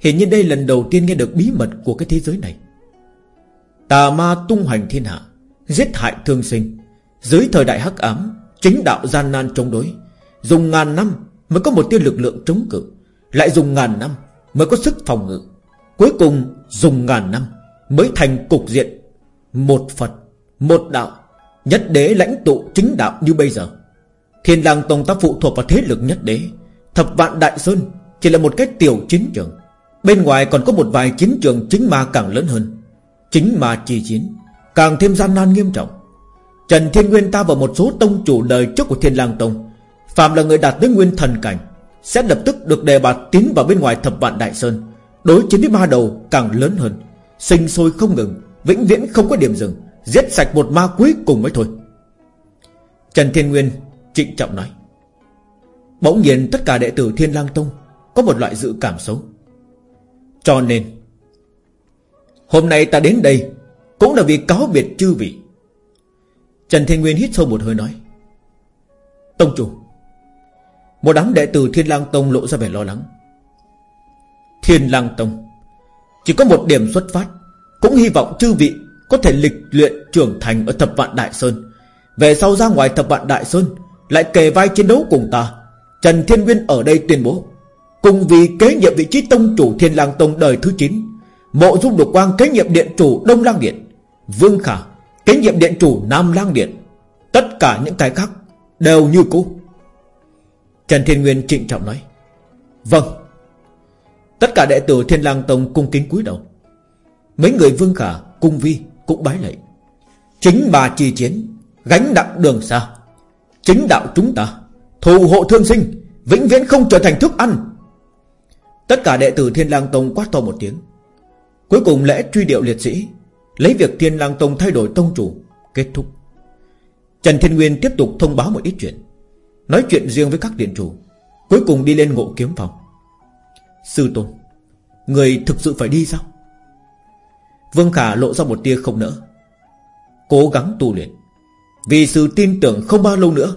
Hiện nhiên đây lần đầu tiên nghe được bí mật của cái thế giới này. Tà ma tung hoành thiên hạ, Giết hại thương sinh, Dưới thời đại hắc ám, Chính đạo gian nan chống đối, Dùng ngàn năm mới có một tia lực lượng chống cự. Lại dùng ngàn năm mới có sức phòng ngự. Cuối cùng dùng ngàn năm Mới thành cục diện. Một Phật, Một đạo, Nhất đế lãnh tụ chính đạo như bây giờ. Thiên lang tông ta phụ thuộc vào thế lực nhất đế. Thập vạn đại sơn Chỉ là một cái tiểu chiến trường. Bên ngoài còn có một vài chiến trường chính ma càng lớn hơn. Chính ma chi chiến, Càng thêm gian nan nghiêm trọng. Trần Thiên Nguyên ta và một số tông chủ đời trước của Thiên lang Tông Phạm là người đạt tới nguyên thần cảnh, Sẽ lập tức được đề bạt tiến vào bên ngoài thập vạn đại sơn. Đối chiến với ma đầu càng lớn hơn. Sinh sôi không ngừng, Vĩnh viễn không có điểm dừng, Giết sạch một ma cuối cùng mới thôi. Trần Thiên Nguyên trịnh trọng nói, Bỗng nhiên tất cả đệ tử Thiên Lang Tông Có một loại dự cảm xấu. Cho nên, Hôm nay ta đến đây Cũng là vì cáo biệt chư vị. Trần Thiên Nguyên hít sâu một hơi nói, Tông chủ một đám đệ tử Thiên Lang Tông lộ ra vẻ lo lắng. Thiên Lang Tông, Chỉ có một điểm xuất phát, Cũng hy vọng chư vị Có thể lịch luyện trưởng thành ở thập vạn Đại Sơn. Về sau ra ngoài thập vạn Đại Sơn, Lại kề vai chiến đấu cùng ta. Trần Thiên Nguyên ở đây tuyên bố, Cùng vì kế nhiệm vị trí tông chủ Thiên Lang Tông đời thứ 9 Mộ Dung Độc Quang kế nhiệm điện chủ Đông Lang Điện, Vương Khả kế nhiệm điện chủ Nam Lang Điện. Tất cả những cái khác Đều như cũ. Trần Thiên Nguyên trịnh trọng nói Vâng. Tất cả đệ tử Thiên Lang Tông cung kính cúi đầu. Mấy người Vương Khả, Cung Vi cũng bái lạy, Chính bà trì chiến, Gánh nặng đường xa. Chính đạo chúng ta, Thù hộ thương sinh, Vĩnh viễn không trở thành thức ăn. Tất cả đệ tử Thiên Lang Tông quát to một tiếng. Cuối cùng lễ truy điệu liệt sĩ, Lấy việc Thiên Lang Tông thay đổi tông chủ, Kết thúc. Trần Thiên Nguyên tiếp tục thông báo một ít chuyện. Nói chuyện riêng với các điện chủ, Cuối cùng đi lên ngộ kiếm phòng. Sư Tôn, Người thực sự phải đi sao? Vương Khả lộ ra một tia không nỡ. Cố gắng tu luyện. Vì sự tin tưởng không bao lâu nữa,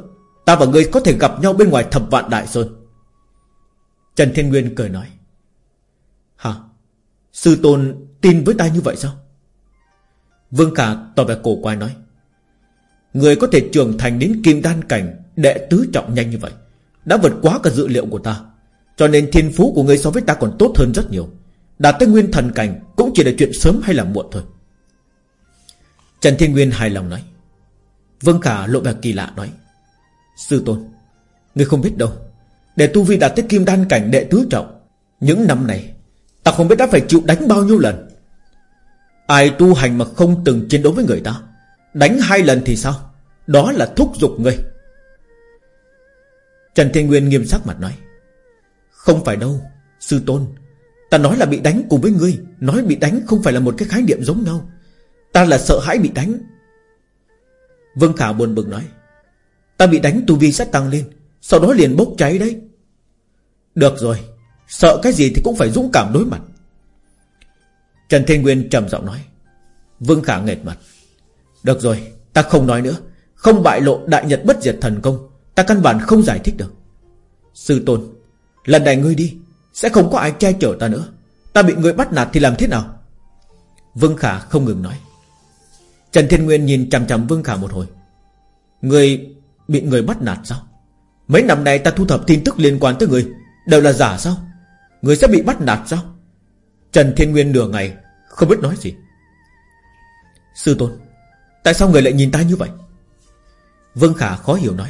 Ta và người có thể gặp nhau bên ngoài thập vạn đại sơn. Trần Thiên Nguyên cười nói. Hả? Sư Tôn tin với ta như vậy sao? Vương Khả tỏ vẻ cổ quay nói. Người có thể trưởng thành đến kim đan cảnh Đệ tứ trọng nhanh như vậy, Đã vượt quá cả dự liệu của ta. Cho nên thiên phú của ngươi so với ta còn tốt hơn rất nhiều. Đạt tới nguyên thần cảnh Cũng chỉ là chuyện sớm hay là muộn thôi. Trần Thiên Nguyên hài lòng nói. Vương Khả lộ vẻ kỳ lạ nói. Sư Tôn, ngươi không biết đâu. Để Tu Vi đạt tới kim đan cảnh đệ tứ trọng, Những năm này, Ta không biết đã phải chịu đánh bao nhiêu lần. Ai tu hành mà không từng chiến đấu với người ta, Đánh hai lần thì sao? Đó là thúc giục ngươi. Trần Thiên Nguyên nghiêm sắc mặt nói, Không phải đâu, Sư Tôn. Ta nói là bị đánh cùng với ngươi, Nói bị đánh không phải là một cái khái niệm giống nhau. Ta là sợ hãi bị đánh. Vương Khả buồn bực nói, Ta bị đánh tu vi sẽ tăng lên, Sau đó liền bốc cháy đấy. Được rồi, Sợ cái gì thì cũng phải dũng cảm đối mặt. Trần Thiên Nguyên trầm giọng nói, Vương Khả nghệt mặt, Được rồi, ta không nói nữa. Không bại lộ đại nhật bất diệt thần công Ta căn bản không giải thích được. Sư Tôn, Lần này ngươi đi, Sẽ không có ai che chở ta nữa. Ta bị người bắt nạt thì làm thế nào? Vương Khả không ngừng nói. Trần Thiên Nguyên nhìn chằm chằm Vương Khả một hồi. Người bị người bắt nạt sao? Mấy năm nay ta thu thập tin tức liên quan tới người Đều là giả sao? Người sẽ bị bắt nạt sao? Trần Thiên Nguyên nửa ngày Không biết nói gì. Sư Tôn, Tại sao người lại nhìn ta như vậy? Vương Khả khó hiểu nói.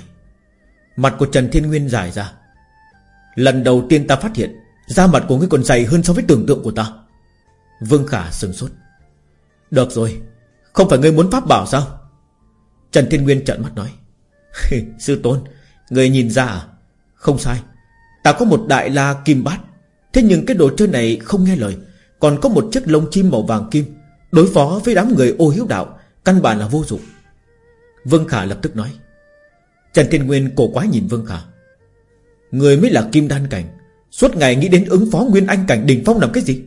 Mặt của Trần Thiên Nguyên dài ra. Lần đầu tiên ta phát hiện, Da mặt của ngươi còn dày hơn so với tưởng tượng của ta. Vương Khả sừng sốt. Được rồi, Không phải ngươi muốn pháp bảo sao? Trần Thiên Nguyên trợn mắt nói. Sư Tôn, ngươi nhìn ra à? Không sai. Ta có một đại la kim bát. Thế nhưng cái đồ chơi này không nghe lời. Còn có một chiếc lông chim màu vàng kim. Đối phó với đám người ô hiếu đạo, Căn bản là vô dụng. Vương Khả lập tức nói. Trần Thiên Nguyên cổ quá nhìn Vương Khả. Người mới là kim đan cảnh, Suốt ngày nghĩ đến ứng phó Nguyên Anh cảnh đỉnh phong làm cái gì?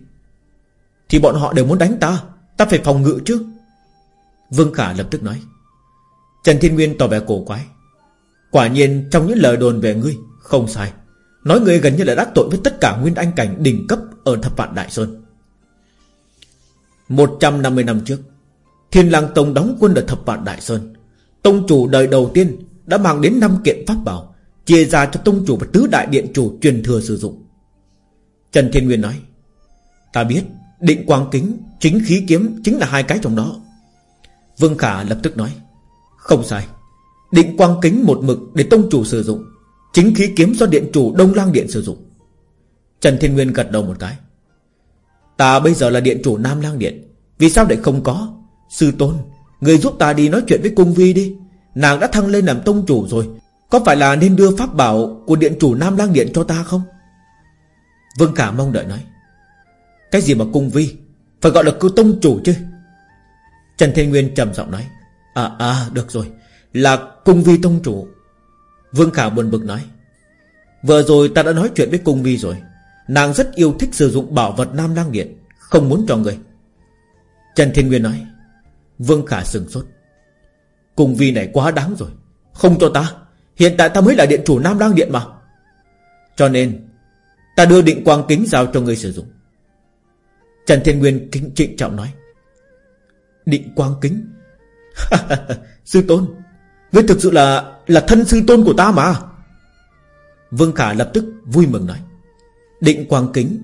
Thì bọn họ đều muốn đánh ta Ta phải phòng ngự chứ. Vương Khả lập tức nói. Trần Thiên Nguyên tỏ vẻ cổ quái. Quả nhiên, trong những lời đồn về ngươi, Không sai. Nói ngươi gần như là đắc tội với tất cả nguyên anh cảnh đỉnh cấp Ở thập vạn Đại Sơn. 150 năm trước, Thiên lang Tông đóng quân ở thập vạn Đại Sơn. Tông chủ đời đầu tiên đã mang đến năm kiện pháp bảo, Chia ra cho tông chủ và tứ đại điện chủ truyền thừa sử dụng. Trần Thiên Nguyên nói, Ta biết, Định quang kính, Chính khí kiếm Chính là hai cái trong đó. Vương Khả lập tức nói, Không sai, Định quang kính một mực để tông chủ sử dụng, Chính khí kiếm do điện chủ Đông Lang Điện sử dụng. Trần Thiên Nguyên gật đầu một cái, Ta bây giờ là điện chủ Nam Lang Điện, Vì sao lại không có? Sư Tôn, Người giúp ta đi nói chuyện với cung vi đi. Nàng đã thăng lên làm tông chủ rồi. Có phải là nên đưa pháp bảo Của điện chủ Nam Lang Điện cho ta không? Vương Khả mong đợi nói. Cái gì mà cung vi? Phải gọi là cô tông chủ chứ. Trần Thiên Nguyên trầm giọng nói. À à được rồi. Là cung vi tông chủ. Vương Khả buồn bực nói. Vừa rồi ta đã nói chuyện với cung vi rồi. Nàng rất yêu thích sử dụng bảo vật Nam Lang Điện, Không muốn cho người. Trần Thiên Nguyên nói. Vương Khả sừng sốt. Cung vi này quá đáng rồi. Không cho ta. Hiện tại ta mới là điện chủ Nam Lang Điện mà. Cho nên, Ta đưa định quang kính giao cho người sử dụng. Trần Thiên Nguyên kính trịnh trọng nói. Định quang kính? Sư tôn, Ngươi thực sự là Là thân sư tôn của ta mà. Vương Khả lập tức vui mừng nói. Định quang kính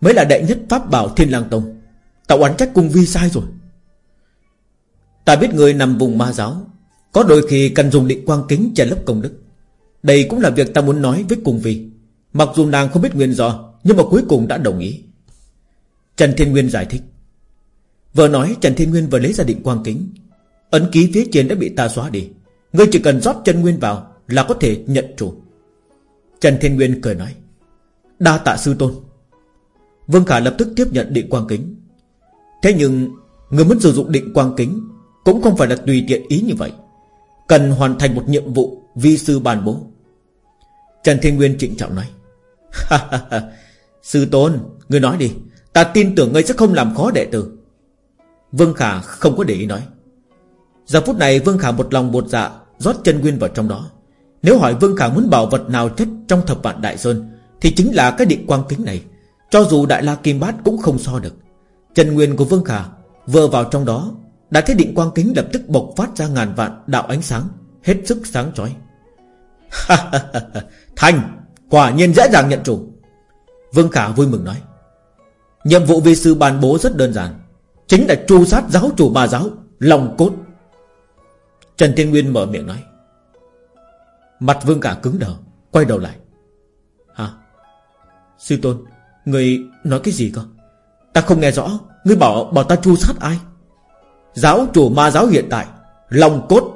Mới là đệ nhất pháp bảo thiên lang tông. Tạo oán trách cung vi sai rồi. Ta biết người nằm vùng ma giáo. Có đôi khi cần dùng định quang kính che lấp công đức. Đây cũng là việc ta muốn nói với cung vi Mặc dù nàng không biết nguyên do, Nhưng mà cuối cùng đã đồng ý. Trần Thiên Nguyên giải thích. Vừa nói, Trần Thiên Nguyên vừa lấy ra định quang kính. Ấn ký phía trên đã bị ta xóa đi. Ngươi chỉ cần rót chân nguyên vào Là có thể nhận chủ. Trần Thiên Nguyên cười nói. Đa tạ sư tôn. Vương Khả lập tức tiếp nhận định quang kính. Thế nhưng, Người muốn sử dụng định quang kính Cũng không phải là tùy tiện ý như vậy. Cần hoàn thành một nhiệm vụ Vi sư bàn bố. Trần Thiên Nguyên trịnh trọng nói Sư tôn, ngươi nói đi, Ta tin tưởng ngươi sẽ không làm khó đệ tử. Vương Khả không có để ý nói, Giờ phút này Vương Khả một lòng bột dạ rót chân nguyên vào trong đó. Nếu hỏi Vương Khả muốn bảo vật nào chất Trong thập vạn Đại Sơn, Thì chính là cái định quang kính này. Cho dù Đại La Kim Bát cũng không so được. Chân nguyên của Vương Khả vừa vào trong đó đã thấy định quang kính lập tức bộc phát ra ngàn vạn đạo ánh sáng, Hết sức sáng chói. Thành, Quả nhiên dễ dàng nhận chủ. Vương Khả vui mừng nói. Nhiệm vụ vi sư bàn bố rất đơn giản, Chính là tru sát giáo chủ bà giáo, Lòng cốt. Trần Thiên Nguyên mở miệng nói. Mặt vương cả cứng đờ, Quay đầu lại. Hả Sư tôn, Người nói cái gì cơ? Ta không nghe rõ Ngươi bảo bảo ta tru sát ai? Giáo chủ ma giáo hiện tại Lòng cốt.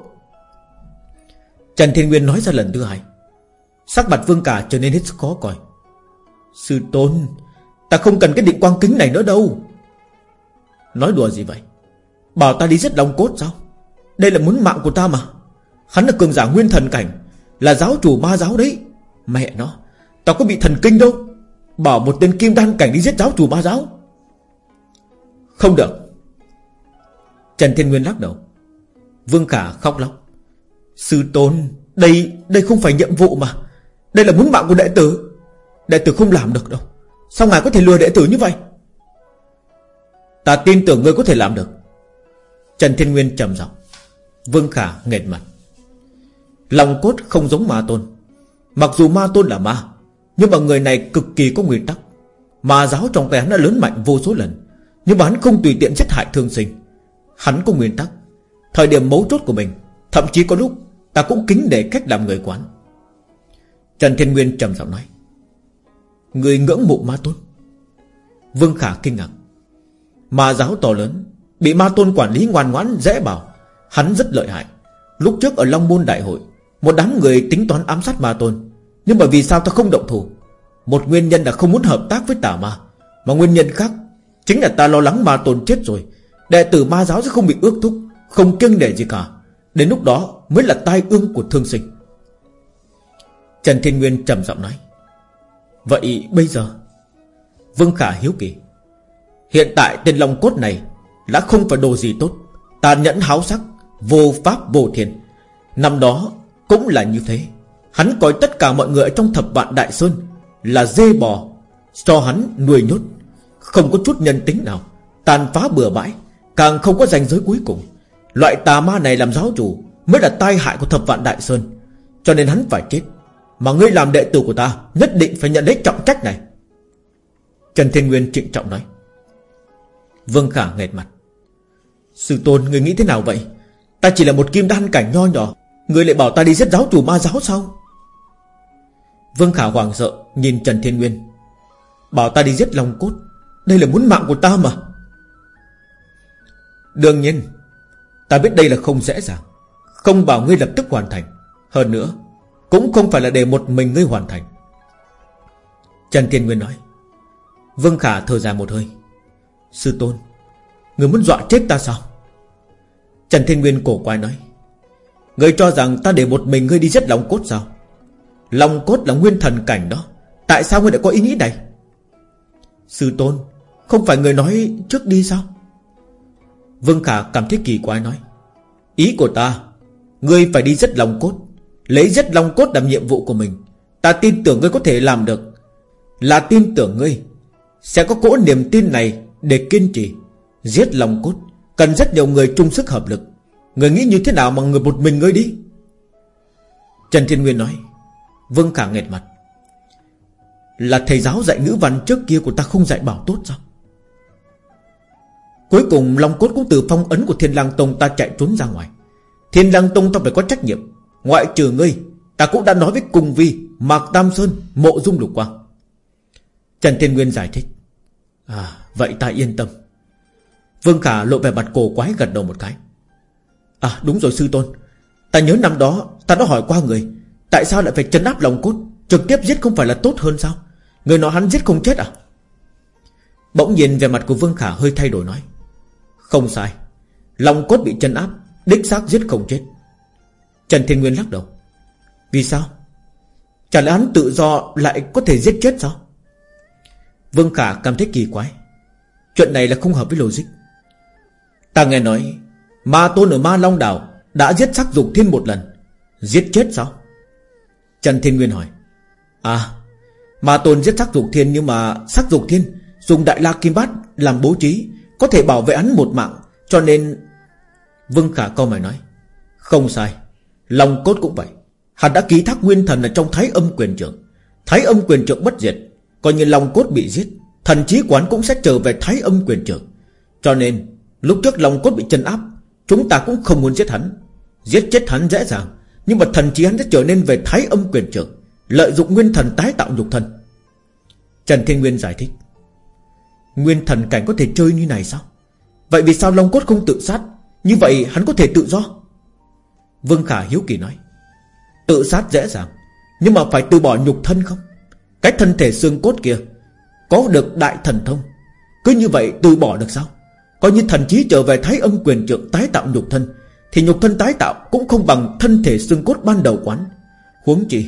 Trần Thiên Nguyên nói ra lần thứ hai. Sắc mặt vương cả trở nên hết sức khó coi. Sư tôn, Ta không cần cái định quang kính này nữa đâu. Nói đùa gì vậy? Bảo ta đi giết lòng cốt sao? Đây là muốn mạng của ta mà. Hắn là cường giả nguyên thần cảnh, Là giáo chủ ma giáo đấy. Mẹ nó Tao có bị thần kinh đâu. Bảo một tên kim đan cảnh đi giết giáo chủ ma giáo. Không được. Trần Thiên Nguyên lắc đầu. Vương Khả khóc lóc. Sư tôn, Đây đây không phải nhiệm vụ mà. Đây là muốn mạng của đệ tử. Đệ tử không làm được đâu. Sao ngài có thể lừa đệ tử như vậy? Ta tin tưởng ngươi có thể làm được. Trần Thiên Nguyên trầm giọng. Vương Khả nghệt mặt. Lòng cốt không giống ma tôn. Mặc dù ma tôn là ma, Nhưng mà người này cực kỳ có nguyên tắc. Ma giáo trong tay hắn đã lớn mạnh vô số lần, Nhưng mà hắn không tùy tiện giết hại thương sinh. Hắn có nguyên tắc. Thời điểm mấu chốt của mình, Thậm chí có lúc Ta cũng kính để cách làm người quán. Trần Thiên Nguyên trầm giọng nói, Người ngưỡng mộ ma tôn. Vương Khả kinh ngạc. Ma giáo to lớn, Bị ma tôn quản lý ngoan ngoãn, dễ bảo. Hắn rất lợi hại. Lúc trước ở Long Môn Đại hội, Một đám người tính toán ám sát ma tôn. Nhưng mà vì sao ta không động thủ? Một nguyên nhân là không muốn hợp tác với tà ma. Mà nguyên nhân khác Chính là ta lo lắng ma tôn chết rồi Đệ tử ma giáo sẽ không bị ước thúc, Không kiêng nể gì cả. Đến lúc đó mới là tai ương của thương sinh. Trần Thiên Nguyên trầm giọng nói, Vậy bây giờ? Vương Khả hiếu kỳ, Hiện tại tên Long Cốt này Đã không phải đồ gì tốt. Tàn nhẫn háo sắc, Vô pháp vô thiên. Năm đó cũng là như thế. Hắn coi tất cả mọi người ở trong thập vạn Đại Sơn Là dê bò, Cho hắn nuôi nhốt. Không có chút nhân tính nào, Tàn phá bừa bãi. Càng không có danh giới cuối cùng. Loại tà ma này làm giáo chủ Mới là tai hại của thập vạn đại sơn. Cho nên hắn phải chết. Mà ngươi làm đệ tử của ta Nhất định phải nhận lấy trọng trách này. Trần Thiên Nguyên trịnh trọng nói. Vương Khả nghẹt mặt. Sư tôn người nghĩ thế nào vậy? Ta chỉ là một kim đan cảnh nho nhỏ. Người lại bảo ta đi giết giáo chủ ma giáo sao? Vương Khả hoàng sợ, Nhìn Trần Thiên Nguyên. Bảo ta đi giết Long Cốt. Đây là muốn mạng của ta mà. Đương nhiên, Ta biết đây là không dễ dàng. Không bảo ngươi lập tức hoàn thành. Hơn nữa, Cũng không phải là để một mình ngươi hoàn thành. Trần Thiên Nguyên nói, Vương Khả thở dài một hơi. Sư tôn Người muốn dọa chết ta sao? Trần Thiên Nguyên cổ quái nói Người cho rằng ta để một mình ngươi đi giết lòng cốt sao? Lòng cốt là nguyên thần cảnh đó. Tại sao ngươi lại có ý nghĩ này? Sư tôn, Không phải người nói trước đi sao? Vương Khả cảm thấy kỳ quái nói, Ý của ta, Ngươi phải đi rất lòng cốt, Lấy rất lòng cốt làm nhiệm vụ của mình. Ta tin tưởng ngươi có thể làm được. Là tin tưởng ngươi, Sẽ có cỗ niềm tin này Để kiên trì, Giết lòng cốt. Cần rất nhiều người chung sức hợp lực. Người nghĩ như thế nào mà người một mình ngươi đi? Trần Thiên Nguyên nói, Vương Khả nghẹt mặt, Là thầy giáo dạy ngữ văn trước kia của ta không dạy bảo tốt sao? Cuối cùng Long Cốt cũng từ phong ấn của Thiên Lang Tông ta chạy trốn ra ngoài. Thiên Lang Tông ta phải có trách nhiệm. Ngoại trừ ngươi, Ta cũng đã nói với Cung Vi, Mạc Tam Sơn, Mộ Dung Lục Quang. Trần Thiên Nguyên giải thích. À vậy ta yên tâm. Vương Khả lộ vẻ mặt cổ quái gật đầu một cái. À đúng rồi, sư tôn. Ta nhớ năm đó, ta đã hỏi qua người, Tại sao lại phải chấn áp lòng cốt? Trực tiếp giết không phải là tốt hơn sao? Người nói hắn giết không chết à? Bỗng nhìn về mặt của Vương Khả hơi thay đổi nói. Không sai. Lòng cốt bị chân áp, Đích xác giết không chết. Trần Thiên Nguyên lắc đầu. Vì sao? Chả lẽ hắn tự do lại có thể giết chết sao? Vương Khả cảm thấy kỳ quái. Chuyện này là không hợp với logic. Ta nghe nói, Ma Tôn ở Ma Long Đảo Đã giết sắc dục thiên một lần. Giết chết sao? Trần Thiên Nguyên hỏi. À Ma Tôn giết sắc dục thiên Nhưng mà sắc dục thiên Dùng đại la kim bát làm bố trí có thể bảo vệ hắn một mạng. Cho nên, Vương Khả câu mày nói, Không sai, Lòng cốt cũng vậy. Hắn đã ký thác nguyên thần ở trong thái âm quyền trưởng Thái âm quyền trưởng bất diệt, Coi như lòng cốt bị giết, Thần trí quán cũng sẽ trở về thái âm quyền trưởng Cho nên, Lúc trước lòng cốt bị chân áp, Chúng ta cũng không muốn giết hắn. Giết chết hắn dễ dàng, Nhưng mà thần trí hắn sẽ trở nên về thái âm quyền trưởng Lợi dụng nguyên thần tái tạo nhục thân. Trần Thiên Nguyên giải thích Nguyên thần cảnh có thể chơi như này sao? Vậy vì sao Long Cốt không tự sát? Như vậy hắn có thể tự do? Vương Khả hiếu kỳ nói, Tự sát dễ dàng, Nhưng mà phải từ bỏ nhục thân không? Cái thân thể xương cốt kia Có được đại thần thông, Cứ như vậy từ bỏ được sao? Coi như thần trí trở về thái âm quyền trượng tái tạo nhục thân, Thì nhục thân tái tạo Cũng không bằng thân thể xương cốt ban đầu quán. Huống chi,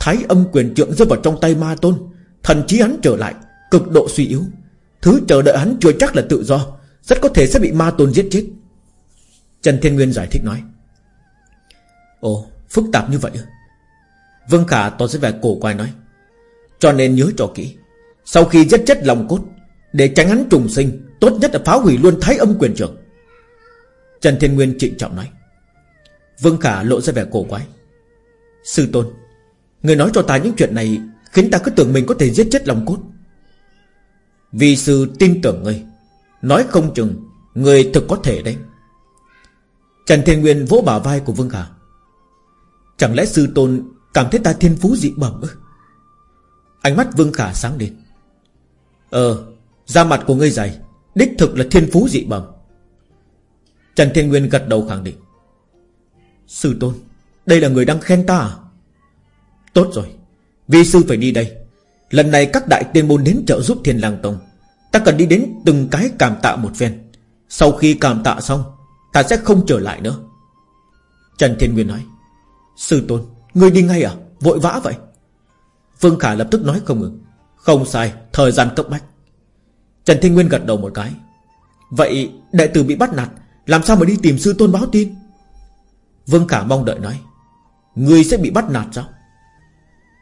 Thái âm quyền trượng rơi vào trong tay ma tôn, Thần trí hắn trở lại Cực độ suy yếu. Thứ chờ đợi hắn chưa chắc là tự do, Rất có thể sẽ bị ma tôn giết chết. Trần Thiên Nguyên giải thích nói. Ồ, phức tạp như vậy Vương Khả tỏ ra vẻ cổ quay nói. Cho nên nhớ cho kỹ, Sau khi giết chết lòng cốt, Để tránh hắn trùng sinh, Tốt nhất là phá hủy luôn thái âm quyền trưởng Trần Thiên Nguyên trịnh trọng nói. Vương Khả lộ ra vẻ cổ quái. Sư Tôn, Người nói cho ta những chuyện này Khiến ta cứ tưởng mình có thể giết chết lòng cốt. Vì sư tin tưởng ngươi, Nói không chừng Người thực có thể đấy. Trần Thiên Nguyên vỗ bả vai của Vương Khả Chẳng lẽ sư tôn Cảm thấy ta thiên phú dị bẩm ư? Ánh mắt Vương Khả sáng lên. Ờ Da mặt của ngươi dày, Đích thực là thiên phú dị bẩm. Trần Thiên Nguyên gật đầu khẳng định. Sư tôn, Đây là người đang khen ta à? Tốt rồi, Vi sư phải đi đây. Lần này các đại tiên môn đến trợ giúp thiên lang tông. Ta cần đi đến từng cái cảm tạ một phen. Sau khi cảm tạ xong, Ta sẽ không trở lại nữa. Trần Thiên Nguyên nói, Sư tôn, Ngươi đi ngay à? Vội vã vậy. Vương Khả lập tức nói không ngừng, Không sai, Thời gian cấp bách. Trần Thiên Nguyên gật đầu một cái, Vậy đệ tử bị bắt nạt, Làm sao mà đi tìm sư tôn báo tin? Vương Khả mong đợi nói, Ngươi sẽ bị bắt nạt sao?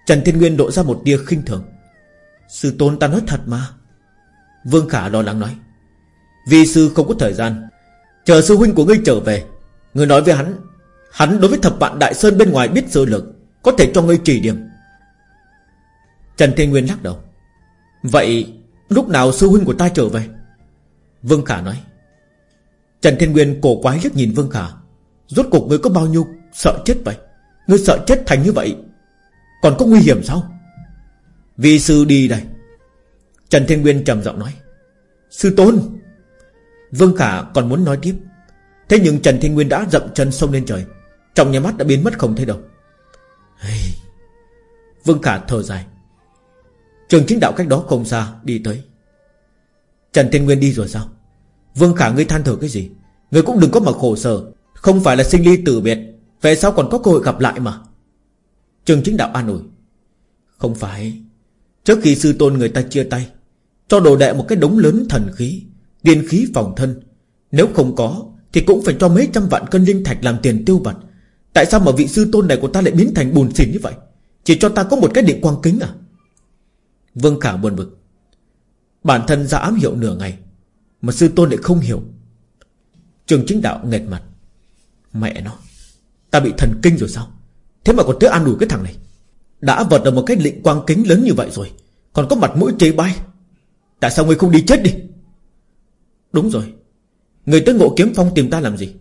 Trần Thiên Nguyên độ ra một tia khinh thường. Sư tôn ta nói thật mà. Vương Khả lo lắng nói. Vì sư không có thời gian. Chờ sư huynh của ngươi trở về. Ngươi nói với hắn. Hắn đối với thập vạn đại sơn bên ngoài biết sơ lược. Có thể cho ngươi chỉ điểm. Trần Thiên Nguyên lắc đầu. Vậy lúc nào sư huynh của ta trở về? Vương Khả nói. Trần Thiên Nguyên cổ quái liếc nhìn Vương Khả. Rốt cuộc ngươi có bao nhiêu sợ chết vậy? Ngươi sợ chết thành như vậy, Còn có nguy hiểm sao? Vi sư đi đây. Trần Thiên Nguyên trầm giọng nói, Sư tôn. Vương Khả còn muốn nói tiếp, Thế nhưng Trần Thiên Nguyên đã dậm chân sông lên trời, Trong nhà mắt đã biến mất không thấy đâu. Hey. Vương Khả thở dài, Trường chính đạo cách đó không xa Đi tới. Trần Thiên Nguyên đi rồi sao? Vương Khả, ngươi than thở cái gì? Ngươi cũng đừng có mà khổ sở, Không phải là sinh ly tử biệt, Về sao còn có cơ hội gặp lại mà. Trường chính đạo an ủi, Không phải Trước khi sư tôn người ta chia tay, Cho đồ đệ một cái đống lớn thần khí, Tiên khí phòng thân. Nếu không có, Thì cũng phải cho mấy trăm vạn cân linh thạch làm tiền tiêu vặt. Tại sao mà vị sư tôn này của ta lại biến thành bùn xỉn như vậy? Chỉ cho ta có một cái điện quang kính à? Vương Khả buồn bực. Bản thân ra ám hiệu nửa ngày, Mà sư tôn lại không hiểu. Trường chính đạo nghẹt mặt. Mẹ nó, Ta bị thần kinh rồi sao? Thế mà còn tới an ủi cái thằng này? Đã vật được một cái lịnh quang kính lớn như vậy rồi. Còn có mặt mũi chê bai. Tại sao ngươi không đi chết đi? Đúng rồi. Người tới ngộ kiếm phong tìm ta làm gì?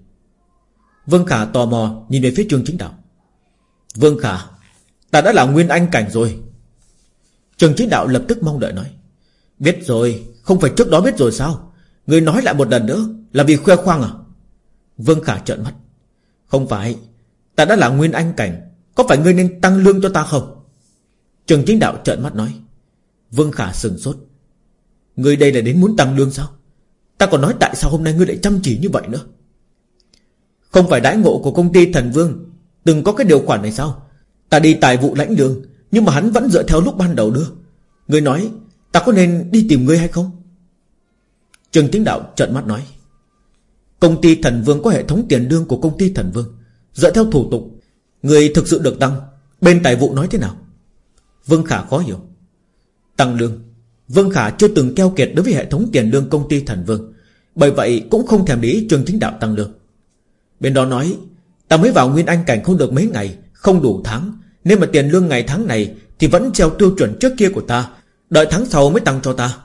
Vương Khả tò mò nhìn về phía trường chính đạo. Vương Khả, Ta đã là nguyên anh cảnh rồi. Trường chính đạo lập tức mong đợi nói. Biết rồi, Không phải trước đó biết rồi sao? Người nói lại một lần nữa, Là vì khoe khoang à? Vương Khả trợn mắt. Không phải, Ta đã là nguyên anh cảnh có phải ngươi nên tăng lương cho ta không? Trường chính đạo trợn mắt nói. Vương Khả sừng sốt. Ngươi đây là đến muốn tăng lương sao? Ta còn nói tại sao hôm nay ngươi lại chăm chỉ như vậy nữa? Không phải đãi ngộ của công ty thần vương Từng có cái điều khoản này sao? Ta đi tài vụ lãnh lương, Nhưng mà hắn vẫn dựa theo lúc ban đầu đưa. Ngươi nói, Ta có nên đi tìm ngươi hay không? Trường chính đạo trợn mắt nói. Công ty thần vương có hệ thống tiền lương của công ty thần vương, Dựa theo thủ tục Người thực sự được tăng, Bên tài vụ nói thế nào? Vương Khả khó hiểu. Tăng lương. Vương Khả chưa từng keo kiệt đối với hệ thống tiền lương công ty thần vương. Bởi vậy cũng không thèm lý trường chính đạo tăng lương. Bên đó nói, Ta mới vào Nguyên Anh Cảnh không được mấy ngày, Không đủ tháng. Nên mà tiền lương ngày tháng này Thì vẫn treo tiêu chuẩn trước kia của ta. Đợi tháng sau mới tăng cho ta.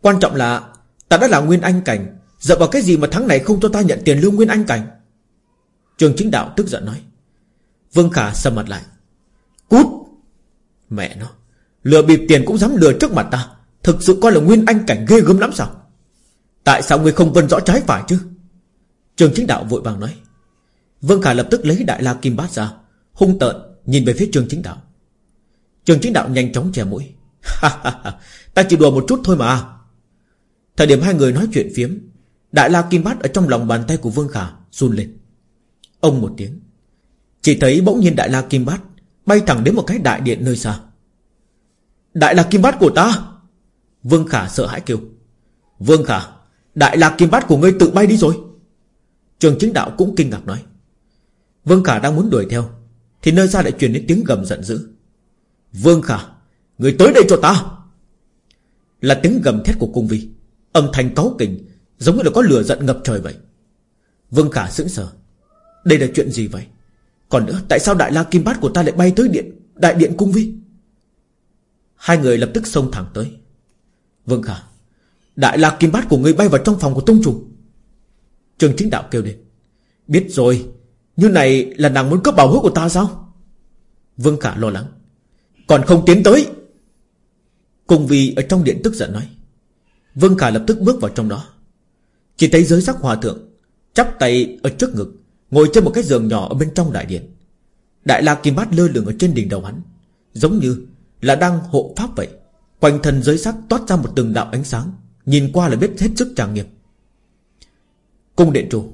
Quan trọng là, Ta đã là Nguyên Anh Cảnh, Dựa vào cái gì mà tháng này không cho ta nhận tiền lương Nguyên Anh Cảnh? Trường chính đạo tức giận nói Vương Khả sầm mặt lại. Cút! Mẹ nó, Lừa bịp tiền cũng dám lừa trước mặt ta. Thực sự coi là nguyên anh cảnh ghê gớm lắm sao? Tại sao ngươi không vân rõ trái phải chứ? Trường chính đạo vội vàng nói. Vương Khả lập tức lấy đại la kim bát ra, Hung tợn nhìn về phía trường chính đạo. Trường chính đạo nhanh chóng che mũi. Ta chỉ đùa một chút thôi mà. Thời điểm hai người nói chuyện phiếm, Đại la kim bát ở trong lòng bàn tay của Vương Khả run lên. Ông một tiếng. Chỉ thấy bỗng nhiên đại la kim bát Bay thẳng đến một cái đại điện nơi xa. Đại la kim bát của ta? Vương Khả sợ hãi kêu. Vương Khả, Đại la kim bát của ngươi tự bay đi rồi. Trường chính đạo cũng kinh ngạc nói. Vương Khả đang muốn đuổi theo, Thì nơi xa lại truyền đến tiếng gầm giận dữ. Vương Khả, Người tới đây cho ta. Là tiếng gầm thét của cung vi, Âm thanh cáu kình Giống như là có lửa giận ngập trời vậy. Vương Khả sững sờ. Đây là chuyện gì vậy? Còn nữa, tại sao đại la kim bát của ta lại bay tới điện, Đại điện cung vi? Hai người lập tức xông thẳng tới. Vâng khả Đại la kim bát của người bay vào trong phòng của tông chủ. Trường chính đạo kêu lên. Biết rồi, Như này là nàng muốn cướp bảo hứa của ta sao? Vương Khả lo lắng. Còn không tiến tới. Cùng vì ở trong điện tức giận nói. Vương Khả lập tức bước vào trong đó. Chỉ thấy giới sắc hòa thượng Chắp tay ở trước ngực. Ngồi trên một cái giường nhỏ ở bên trong đại điện. Đại la kim bát lơ lửng ở trên đỉnh đầu hắn, Giống như là đang hộ pháp vậy. Quanh thân giới sắc toát ra một từng đạo ánh sáng, Nhìn qua là biết hết sức trang nghiệp Cung điện chủ,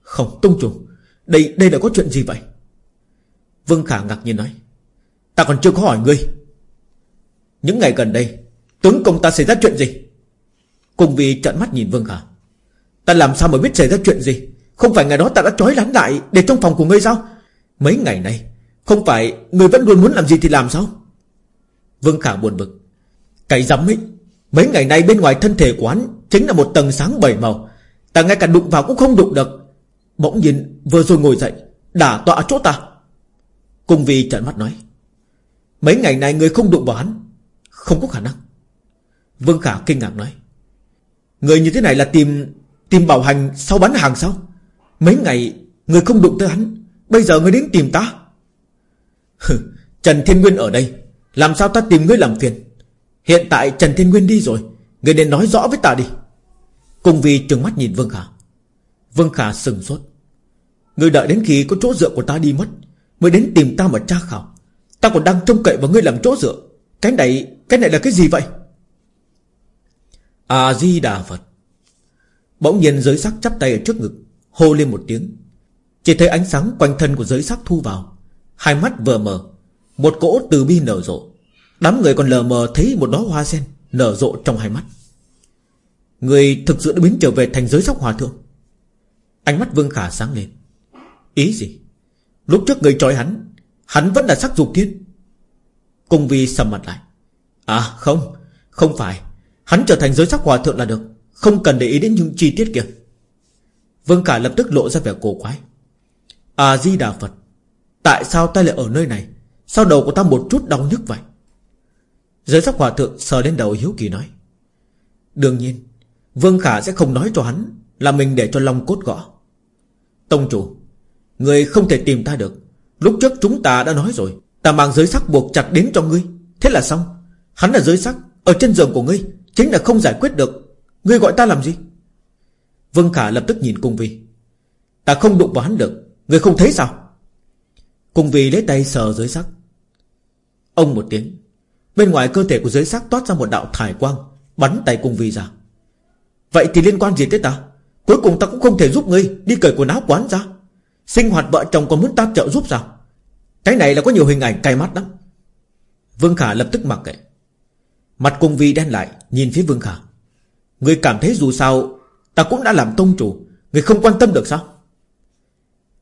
Không tung chủ, Đây đây là có chuyện gì vậy? Vương Khả ngạc nhiên nói, Ta còn chưa có hỏi ngươi. Những ngày gần đây, Tướng công ta xảy ra chuyện gì? Cùng vì trận mắt nhìn Vương Khả, Ta làm sao mà biết xảy ra chuyện gì? Không phải ngày đó ta đã trói lán lại Để trong phòng của ngươi sao? Mấy ngày nay, Không phải ngươi vẫn luôn muốn làm gì thì làm sao? Vương Khả buồn bực. Cái dám ấy, Mấy ngày nay bên ngoài thân thể quán Chính là một tầng sáng bảy màu. Ta ngay cả đụng vào cũng không đụng được. Bỗng nhiên, vừa rồi ngồi dậy, Đả tọa chỗ ta. Cung vi trợn mắt nói, Mấy ngày này người không đụng vào hắn, Không có khả năng. Vương Khả kinh ngạc nói Người như thế này là tìm Tìm bảo hành sau bán hàng sao? Mấy ngày, người không đụng tới hắn. Bây giờ người đến tìm ta. Trần Thiên Nguyên ở đây. Làm sao ta tìm ngươi làm phiền? Hiện tại Trần Thiên Nguyên đi rồi. Người nên nói rõ với ta đi. Cung Vi trừng mắt nhìn Vương Khả Vương Khả sừng sốt. Người đợi đến khi có chỗ dựa của ta đi mất, Mới đến tìm ta mà tra khảo. Ta còn đang trông cậy vào ngươi làm chỗ dựa. Cái này Cái này là cái gì vậy? À di Đà Phật. Bỗng nhiên giới sắc chắp tay ở trước ngực. Hô lên một tiếng. Chỉ thấy ánh sáng quanh thân của giới sắc thu vào. Hai mắt vừa mở, Một cỗ từ bi nở rộ. Đám người còn lờ mờ thấy một đóa hoa sen Nở rộ trong hai mắt. Người thực sự đã biến trở về thành giới sắc hòa thượng. Ánh mắt Vương Khả sáng lên. Ý gì? Lúc trước người trói hắn Hắn vẫn là sắc dục thiên. Cung vi sầm mặt lại. À không Không phải. Hắn trở thành giới sắc hòa thượng là được. Không cần để ý đến những chi tiết kia. Vương Khả lập tức lộ ra vẻ cổ quái. À-di-đà Phật, Tại sao ta lại ở nơi này? Sao đầu của ta một chút đau nhức vậy? Giới sắc hòa thượng sờ lên đầu hiếu kỳ nói. Đương nhiên, Vương Khả sẽ không nói cho hắn Là mình để cho Long cốt gõ. Tông chủ, Người không thể tìm ta được. Lúc trước chúng ta đã nói rồi, Ta mang giới sắc buộc chặt đến cho ngươi. Thế là xong. Hắn là giới sắc Ở trên giường của ngươi, Chính là không giải quyết được. Ngươi gọi ta làm gì? Vương Khả lập tức nhìn Cung Vi. Ta không đụng vào hắn được. Người không thấy sao? Cung Vi lấy tay sờ giới sắc Ông một tiếng. Bên ngoài cơ thể của giới sắc toát ra một đạo thải quang, Bắn tay Cung Vi ra. Vậy thì liên quan gì tới ta? Cuối cùng ta cũng không thể giúp ngươi, Đi cởi quần áo quán ra. Sinh hoạt vợ chồng còn muốn ta trợ giúp sao? Cái này là có nhiều hình ảnh cay mắt lắm. Vương Khả lập tức mặc kệ. Mặt cung vi đen lại, Nhìn phía Vương Khả. Người cảm thấy dù sao Ta cũng đã làm tông chủ Người không quan tâm được sao?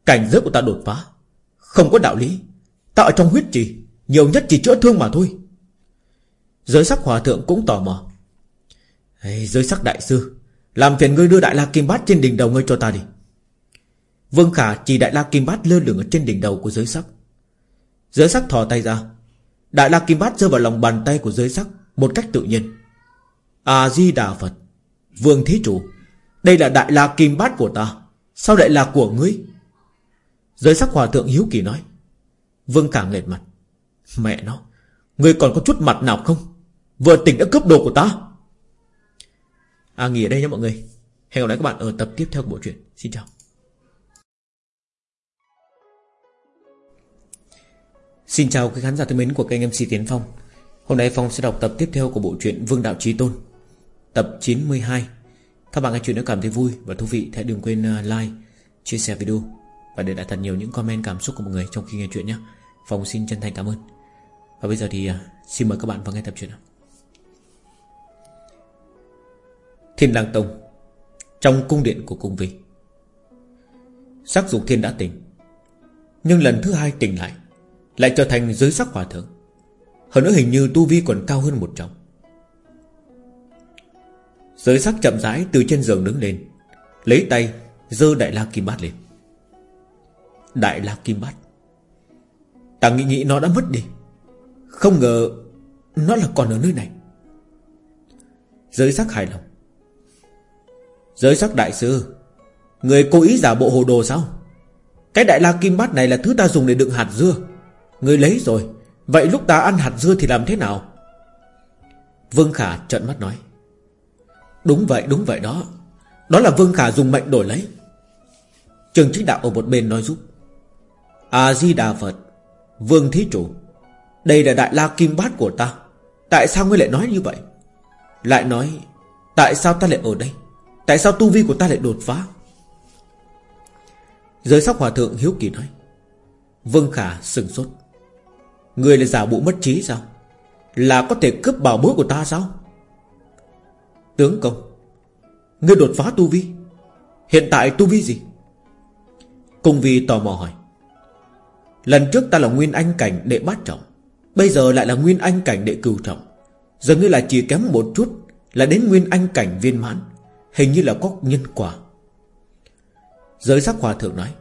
Cảnh giới của ta đột phá Không có đạo lý. Ta ở trong huyết trì Nhiều nhất chỉ chữa thương mà thôi. Giới sắc hòa thượng cũng tò mò. Hey, Giới sắc đại sư Làm phiền ngươi đưa đại la kim bát trên đỉnh đầu ngươi cho ta đi. Vương Khả chỉ đại la kim bát lơ lửng ở trên đỉnh đầu của giới sắc. Giới sắc thò tay ra. Đại la kim bát rơi vào lòng bàn tay của giới sắc Một cách tự nhiên. A-di-đà Phật Vương Thí Chủ. Đây là đại la kim bát của ta. Sao lại là của ngươi? Giới sắc hòa thượng hiếu kỳ nói. Vương Cả nghệt mặt. Mẹ nó, Ngươi còn có chút mặt nào không? Vừa tỉnh đã cướp đồ của ta. À nghỉ ở đây nhé mọi người. Hẹn gặp lại các bạn ở tập tiếp theo của bộ truyện. Xin chào. Xin chào quý khán giả thân mến của kênh MC Tiến Phong. Hôm nay Phong sẽ đọc tập tiếp theo của bộ truyện Vương Đạo Trí Tôn, Tập 92 các bạn nghe chuyện đã cảm thấy vui và thú vị Hãy đừng quên à, like, chia sẻ video Và để lại thật nhiều những comment cảm xúc của mọi người trong khi nghe chuyện nhé. Phòng xin chân thành cảm ơn. Và bây giờ thì à, xin mời các bạn vào nghe tập truyện Thiên Lang Tông Trong cung điện của cung vi Sắc dục thiên đã tỉnh Nhưng lần thứ hai tỉnh lại lại trở thành giới sắc hòa thượng. Hơn nữa hình như tu vi còn cao hơn một trọng. Giới sắc chậm rãi từ trên giường đứng lên, Lấy tay Dơ đại la kim bát lên. Đại la kim bát, Ta nghĩ nghĩ nó đã mất đi. Không ngờ Nó là còn ở nơi này. Giới sắc hài lòng. Giới sắc đại sư, Người cố ý giả bộ hồ đồ sao? Cái đại la kim bát này là thứ ta dùng để đựng hạt dưa. Người lấy rồi, Vậy lúc ta ăn hạt dưa thì làm thế nào? Vương Khả trợn mắt nói. Đúng vậy đúng vậy đó. Đó là Vương Khả dùng mệnh đổi lấy. Trường chính đạo ở một bên nói giúp. A-di-đà Phật, Vương Thí Chủ, Đây là đại la kim bát của ta. Tại sao ngươi lại nói như vậy? Lại nói, Tại sao ta lại ở đây? Tại sao tu vi của ta lại đột phá? Giới sắc hòa thượng hiếu kỳ nói, Vương Khả sừng sốt. Người là giả bộ mất trí sao? Là có thể cướp bảo bối của ta sao? Tướng công, Ngươi đột phá tu vi. Hiện tại tu vi gì? Cung vi tò mò hỏi. Lần trước ta là nguyên anh cảnh đệ bát trọng, Bây giờ lại là nguyên anh cảnh đệ cửu trọng. Giờ ngươi là chỉ kém một chút Là đến nguyên anh cảnh viên mãn, Hình như là có nhân quả. Giới sắc hòa thượng nói,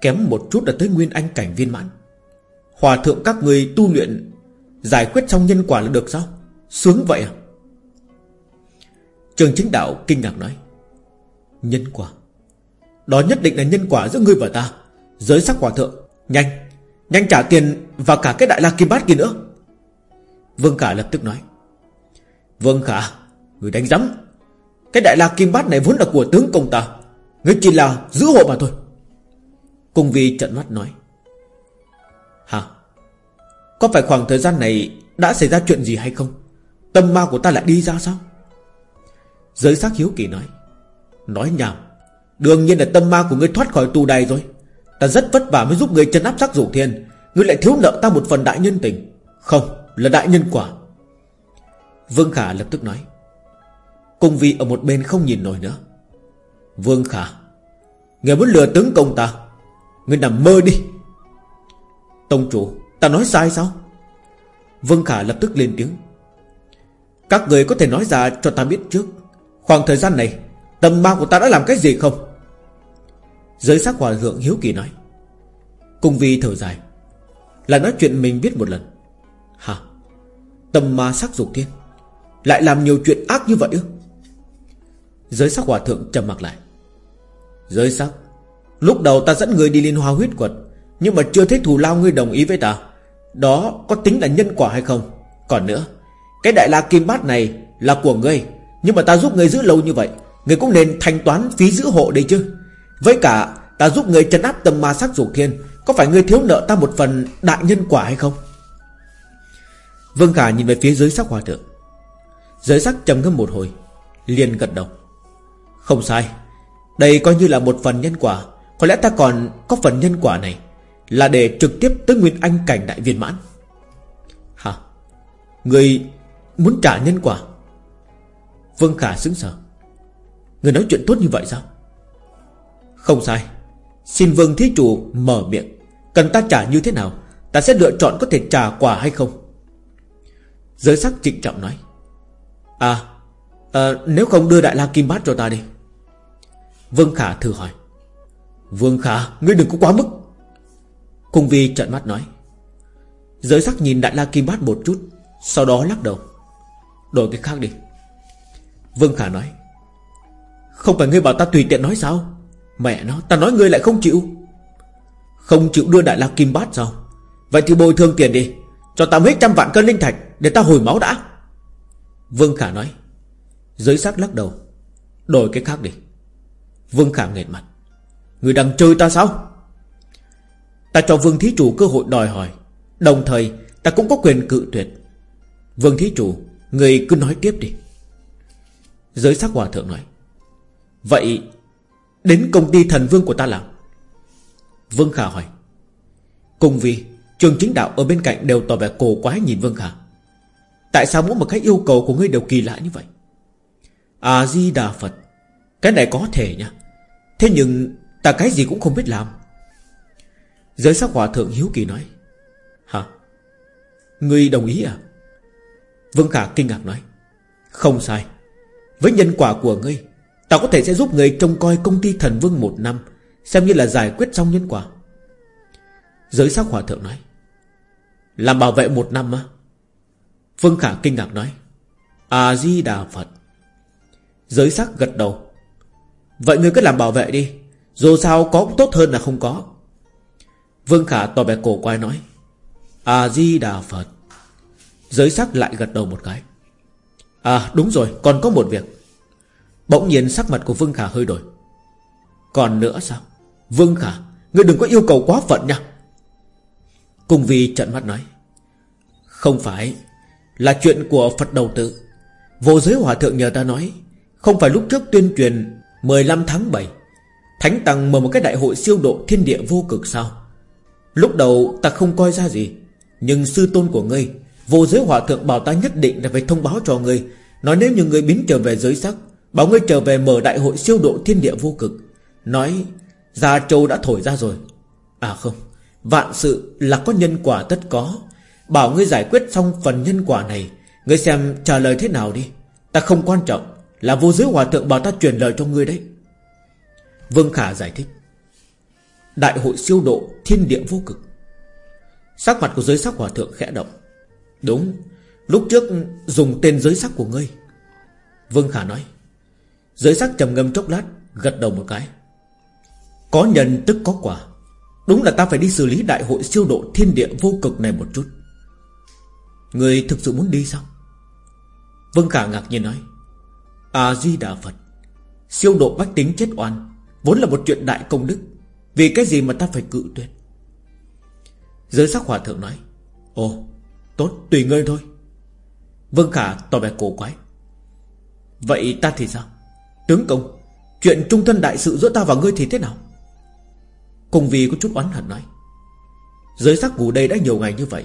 Kém một chút là tới nguyên anh cảnh viên mãn. Hòa thượng các người tu luyện, Giải quyết xong nhân quả là được sao? Sướng vậy à? Trường chính đạo kinh ngạc nói, Nhân quả. Đó nhất định là nhân quả giữa ngươi và ta. Giới sắc quả thượng, Nhanh Nhanh trả tiền và cả cái đại la kim bát kia nữa. Vương Khả lập tức nói, Vương Khả, Người đánh giấm. Cái đại la kim bát này vốn là của tướng công ta. Người chỉ là giữ hộ mà thôi. Cung vi trận mắt nói, Hả? Có phải khoảng thời gian này Đã xảy ra chuyện gì hay không? Tâm ma của ta lại đi ra sao? Giới sắc hiếu kỳ nói Nói nhảm, Đương nhiên là tâm ma của ngươi thoát khỏi tù đầy rồi. Ta rất vất vả mới giúp ngươi chân áp sắc rủ thiên, Ngươi lại thiếu nợ ta một phần đại nhân tình. Không, là đại nhân quả. Vương Khả lập tức nói, Cung vi ở một bên không nhìn nổi nữa. Vương Khả Người muốn lừa tướng công ta Người nằm mơ đi. Tông chủ, Ta nói sai sao? Vương Khả lập tức lên tiếng, Các người có thể nói ra cho ta biết trước. Khoảng thời gian này Tầm ma của ta đã làm cái gì không? Giới sắc hòa thượng hiếu kỳ nói. Cung vi thở dài Là nói chuyện mình biết một lần. Hả? Tầm ma sắc dục thiên, Lại làm nhiều chuyện ác như vậy ư? Giới sắc hòa thượng trầm mặc lại. Giới sắc, Lúc đầu ta dẫn người đi liên hoa huyết quật Nhưng mà chưa thấy thù lao ngươi đồng ý với ta. Đó có tính là nhân quả hay không? Còn nữa, Cái đại la kim bát này là của ngươi nhưng mà ta giúp người giữ lâu như vậy, người cũng nên thanh toán phí giữ hộ đây chứ. Với cả, ta giúp người trấn áp tâm ma sắc dục thiên Có phải người thiếu nợ ta một phần đại nhân quả hay không? Vương Khả nhìn về phía dưới sắc hòa thượng. Giới sắc trầm ngâm một hồi, liền gật đầu. Không sai, Đây coi như là một phần nhân quả, Có lẽ ta còn có phần nhân quả này, Là để trực tiếp tới Nguyên Anh cảnh đại viên mãn. Hả? Người muốn trả nhân quả? Vương Khả xứng sở Người nói chuyện tốt như vậy sao? Không sai. Xin Vương Thí Chủ mở miệng. Cần ta trả như thế nào? Ta sẽ lựa chọn có thể trả quà hay không? Giới sắc trịnh trọng nói. À, à Nếu không đưa Đại La Kim Bát cho ta đi. Vương Khả thử hỏi. Vương Khả Ngươi đừng có quá mức. Cung Vi trợn mắt nói. Giới sắc nhìn Đại La Kim Bát một chút Sau đó lắc đầu. Đổi cái khác đi. Vương Khả nói, Không phải ngươi bảo ta tùy tiện nói sao? Mẹ nó, ta nói ngươi lại không chịu. Không chịu đưa Đại La Kim Bát sao? Vậy thì bồi thường tiền đi, Cho ta mấy trăm vạn cân linh thạch Để ta hồi máu đã. Vương Khả nói, Giới sắc lắc đầu, Đổi cái khác đi. Vương Khả nghẹt mặt Người đang chơi ta sao? Ta cho Vương Thí Chủ cơ hội đòi hỏi, Đồng thời ta cũng có quyền cự tuyệt. Vương Thí Chủ Người cứ nói tiếp đi. Giới sắc hòa thượng nói, Vậy Đến công ty thần vương của ta làm? Vương Khả hỏi, Cùng vì Trường chính đạo ở bên cạnh đều tỏ vẻ cổ quái nhìn Vương Khả. Tại sao mỗi một cái yêu cầu của ngươi đều kỳ lạ như vậy? A-di-đà Phật, Cái này có thể nha. Thế nhưng ta cái gì cũng không biết làm. Giới sắc hòa thượng hiếu kỳ nói, Hả? Ngươi đồng ý à? Vương Khả kinh ngạc nói, Không sai. Với nhân quả của ngươi, Ta có thể sẽ giúp ngươi trông coi công ty thần vương một năm, Xem như là giải quyết xong nhân quả. Giới sắc hòa thượng nói, Làm bảo vệ một năm á? Vương Khả kinh ngạc nói, A-di-đà Phật. Giới sắc gật đầu, Vậy ngươi cứ làm bảo vệ đi, Dù sao có cũng tốt hơn là không có. Vương Khả tỏ vẻ cổ quay nói, A-di-đà Phật. Giới sắc lại gật đầu một cái. À đúng rồi, còn có một việc. Bỗng nhiên sắc mặt của Vương Khả hơi đổi. Còn nữa sao? Vương Khả, Ngươi đừng có yêu cầu quá phận nha. Cùng vì trận mắt nói. Không phải, Là chuyện của Phật đầu tự. Vô giới hòa thượng nhờ ta nói, Không phải lúc trước tuyên truyền 15 tháng 7 Thánh Tăng mở một cái đại hội siêu độ thiên địa vô cực sao? Lúc đầu ta không coi ra gì, Nhưng sư tôn của ngươi Vô giới hòa thượng bảo ta nhất định là phải thông báo cho ngươi. Nói nếu như ngươi biến trở về giới sắc, Bảo ngươi trở về mở đại hội siêu độ thiên địa vô cực. Nói, Gia Châu đã thổi ra rồi. À không, Vạn sự là có nhân quả tất có. Bảo ngươi giải quyết xong phần nhân quả này, Ngươi xem trả lời thế nào đi. Ta không quan trọng, Là vô giới hòa thượng bảo ta truyền lời cho ngươi đấy. Vương Khả giải thích. Đại hội siêu độ thiên địa vô cực. Sắc mặt của giới sắc hòa thượng khẽ động. Đúng. Lúc trước dùng tên giới sắc của ngươi. Vương Khả nói. Giới sắc trầm ngâm chốc lát, Gật đầu một cái. Có nhân tức có quả. Đúng là ta phải đi xử lý đại hội siêu độ thiên địa vô cực này một chút. Người thực sự muốn đi sao? Vương Khả ngạc nhiên nói. À duy đà Phật Siêu độ bách tính chết oan. Vốn là một chuyện đại công đức. Vì cái gì mà ta phải cự tuyệt? Giới sắc hòa thượng nói. Ồ tốt, tùy ngươi thôi. Vương Khả tỏ vẻ cổ quái. Vậy ta thì sao? Tướng công, Chuyện trung thân đại sự giữa ta và ngươi thì thế nào? Cùng vì có chút oán hận nói. Giới sắc ngủ đây đã nhiều ngày như vậy,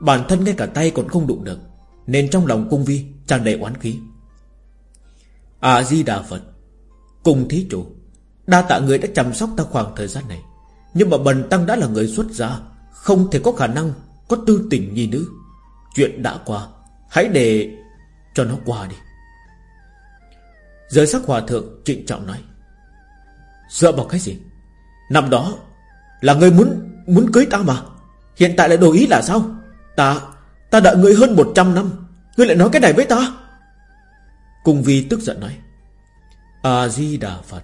Bản thân ngay cả tay còn không đụng được, Nên trong lòng cung vi tràn đầy oán khí. À di đà Phật, Cùng thí chủ, Đa tạ người đã chăm sóc ta khoảng thời gian này, Nhưng mà bần tăng đã là người xuất gia, Không thể có khả năng Có tư tình nhi nữ. Chuyện đã qua, Hãy để cho nó qua đi. Giới sắc hòa thượng trịnh trọng nói, Dựa vào cái gì? Năm đó Là người muốn muốn cưới ta mà. Hiện tại lại đổi ý là sao? Ta Ta đợi người hơn 100 năm, Ngươi lại nói cái này với ta. Cùng vi tức giận nói, A-di-đà Phật.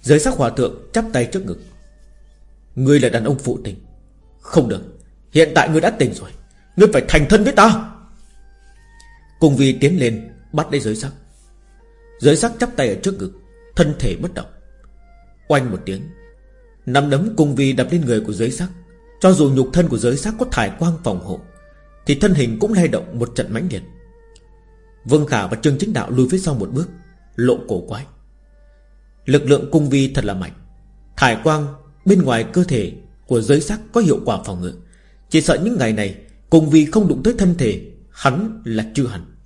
Giới sắc hòa thượng chắp tay trước ngực, Ngươi là đàn ông phụ tình. Không được, Hiện tại ngươi đã tỉnh rồi. Ngươi phải thành thân với ta. Cùng vi tiến lên, Bắt lấy giới sắc. Giới sắc chắp tay ở trước ngực, Thân thể bất động. Oanh một tiếng, Nắm đấm cùng vi đập lên người của giới sắc. Cho dù nhục thân của giới sắc có thải quang phòng hộ, Thì thân hình cũng lay động một trận mãnh liệt. Vương Khả và Trương Chính Đạo lùi phía sau một bước, Lộ cổ quái. Lực lượng cung vi thật là mạnh. Thải quang bên ngoài cơ thể Của giới sắc có hiệu quả phòng ngự. Chỉ sợ những ngày này cùng vì không đụng tới thân thể, Hắn là chưa hẳn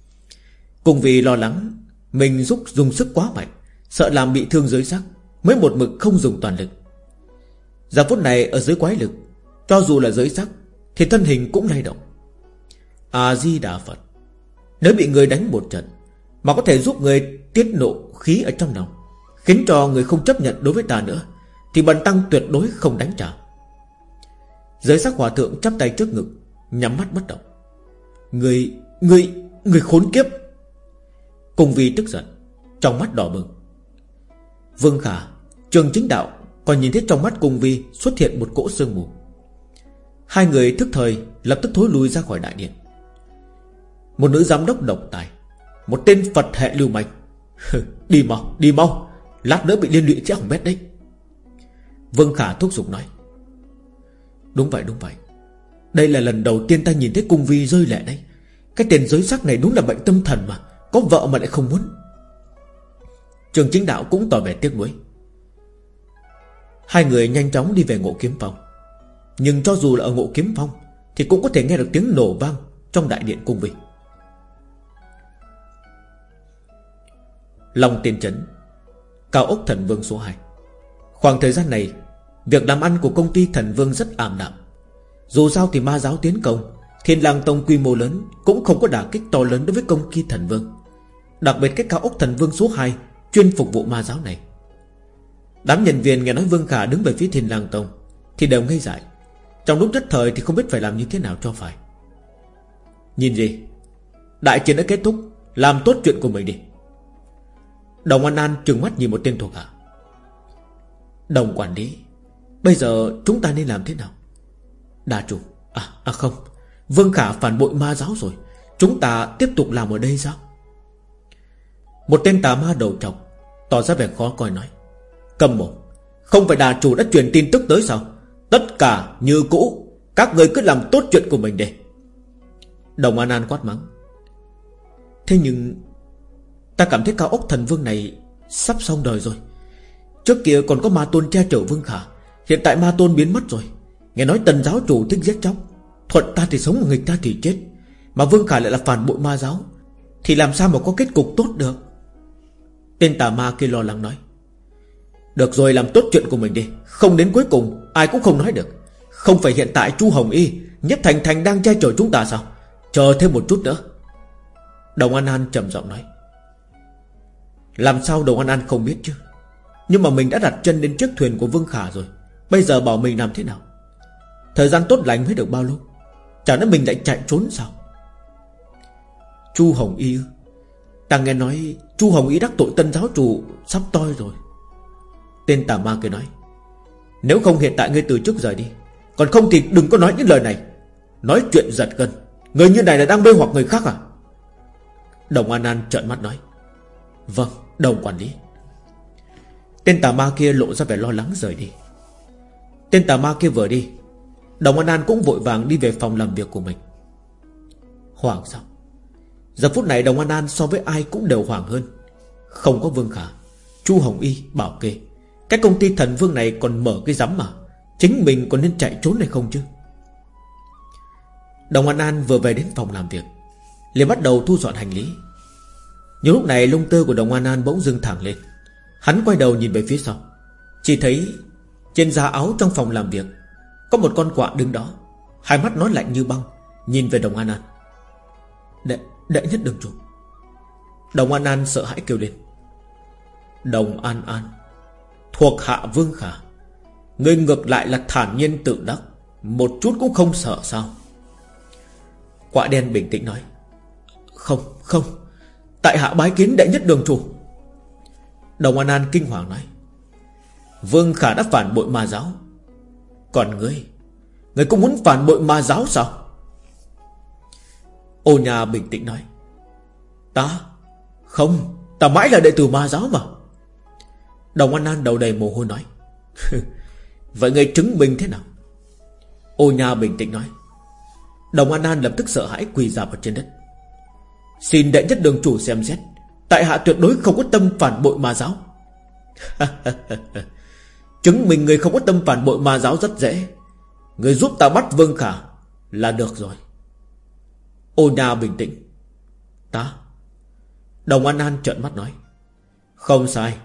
cùng vì lo lắng, Mình giúp dùng sức quá mạnh, Sợ làm bị thương giới sắc Mới một mực không dùng toàn lực. Giờ phút này ở dưới quái lực, Cho dù là giới sắc Thì thân hình cũng lay động. A-di-đà Phật Nếu bị người đánh một trận, Mà có thể giúp người tiết nộ khí ở trong lòng, Khiến cho người không chấp nhận đối với ta nữa, Thì bần tăng tuyệt đối không đánh trả. Giới sắc hòa thượng chắp tay trước ngực Nhắm mắt bất động. Người, người, người khốn kiếp. Cùng vi tức giận Trong mắt đỏ bừng. Vương Khả Trường chính đạo Còn nhìn thấy trong mắt cùng vi xuất hiện một cỗ sương mù. Hai người thức thời Lập tức thối lui ra khỏi đại điện. Một nữ giám đốc độc tài Một tên Phật hệ lưu manh. Đi mau, đi mau Lát nữa bị liên lụy sẽ hỏng bét đấy. Vương Khả thúc giục nói Đúng vậy đúng vậy. Đây là lần đầu tiên ta nhìn thấy cung vi rơi lệ đấy. Cái tiền giới sắc này đúng là bệnh tâm thần mà, Có vợ mà lại không muốn. Trường chính đạo cũng tỏ vẻ tiếc nuối. Hai người nhanh chóng đi về ngộ kiếm phong. Nhưng cho dù là ở ngộ kiếm phong, Thì cũng có thể nghe được tiếng nổ vang Trong đại điện cung vi. Long tiền trấn, Cao ốc thần vương số 2 Khoảng thời gian này, Việc làm ăn của công ty thần vương rất ảm đạm. Dù sao thì ma giáo tiến công, Thiên lang tông quy mô lớn Cũng không có đả kích to lớn đối với công kỳ thần vương. Đặc biệt cái cao ốc thần vương số 2 Chuyên phục vụ ma giáo này. Đám nhân viên nghe nói Vương Khả đứng về phía thiên lang tông Thì đều ngây dại. Trong lúc nhất thời thì không biết phải làm như thế nào cho phải. Nhìn gì? Đại chiến đã kết thúc, Làm tốt chuyện của mình đi. Đồng An An trừng mắt nhìn một tên thuộc hạ. Đồng quản lý, Bây giờ chúng ta nên làm thế nào? Đà chủ. À, à không. Vương Khả phản bội ma giáo rồi. Chúng ta tiếp tục làm ở đây sao? Một tên tà ma đầu trọc Tỏ ra vẻ khó coi nói. Cầm một Không phải đà chủ đã truyền tin tức tới sao? Tất cả như cũ. Các người cứ làm tốt chuyện của mình đi. Đồng An An quát mắng. Thế nhưng Ta cảm thấy cao ốc thần vương này Sắp xong đời rồi. Trước kia còn có ma tôn che chở vương khả. Hiện tại ma tôn biến mất rồi. Nghe nói tần giáo chủ thích giết chóc. Thuận ta thì sống nghịch ta thì chết. Mà vương khả lại là phản bội ma giáo. Thì làm sao mà có kết cục tốt được? Tên tà ma kia lo lắng nói. Được rồi, làm tốt chuyện của mình đi. Không đến cuối cùng, ai cũng không nói được. Không phải hiện tại chu Hồng Y, Nhất Thành Thành đang che chở chúng ta sao? Chờ thêm một chút nữa. Đồng An An trầm giọng nói. Làm sao Đồng An An không biết chứ? Nhưng mà mình đã đặt chân đến chiếc thuyền của Vương Khả rồi. Bây giờ bảo mình làm thế nào? Thời gian tốt lành mới được bao lâu? Chả nói mình lại chạy trốn sao? Chu Hồng Y Ta nghe nói Chu Hồng Y đắc tội tân giáo chủ Sắp toi rồi. Tên tà ma kia nói, Nếu không hiện tại ngươi từ trước rời đi, Còn không thì đừng có nói những lời này. Nói chuyện giật gân, Người như này là đang mê hoặc người khác à? Đồng An An trợn mắt nói Vâng đồng quản lý. Tên tà ma kia lộ ra vẻ lo lắng rời đi. Tên tà ma kia vừa đi Đồng An An cũng vội vàng đi về phòng làm việc của mình. Hoảng sao? Giờ phút này Đồng An An so với ai cũng đều hoảng hơn. Không có Vương Khả, Chu Hồng Y, bảo kê. Cái công ty thần Vương này còn mở cái giám mà. Chính mình còn nên chạy trốn này không chứ? Đồng An An vừa về đến phòng làm việc, liền bắt đầu thu dọn hành lý. Nhưng lúc này lông tơ của Đồng An An bỗng dưng thẳng lên. Hắn quay đầu nhìn về phía sau, Chỉ thấy trên da áo trong phòng làm việc có một con quạ đứng đó Hai mắt nó lạnh như băng Nhìn về Đồng An An. Đệ, đệ nhất đường chủ. Đồng An An sợ hãi kêu lên. Đồng An An Thuộc hạ Vương Khả Ngươi ngược lại là thản nhiên tự đắc Một chút cũng không sợ sao? Quạ đen bình tĩnh nói Không không Tại hạ bái kiến đệ nhất đường chủ. Đồng An An kinh hoàng nói Vương Khả đã phản bội ma giáo còn ngươi Ngươi cũng muốn phản bội ma giáo sao? Ô nhà bình tĩnh nói, Ta Không, Ta mãi là đệ tử ma giáo mà. Đồng An An đầu đầy mồ hôi nói, Vậy ngươi chứng minh thế nào? Ô nhà bình tĩnh nói, Đồng An An lập tức sợ hãi quỳ dạp ở trên đất. Xin đệ nhất đường chủ xem xét, Tại hạ tuyệt đối không có tâm phản bội ma giáo. Chứng minh người không có tâm phản bội ma giáo rất dễ. Người giúp ta bắt Vương Khả Là được rồi. Ô nhà bình tĩnh. Ta? Đồng An An trợn mắt nói. Không sai.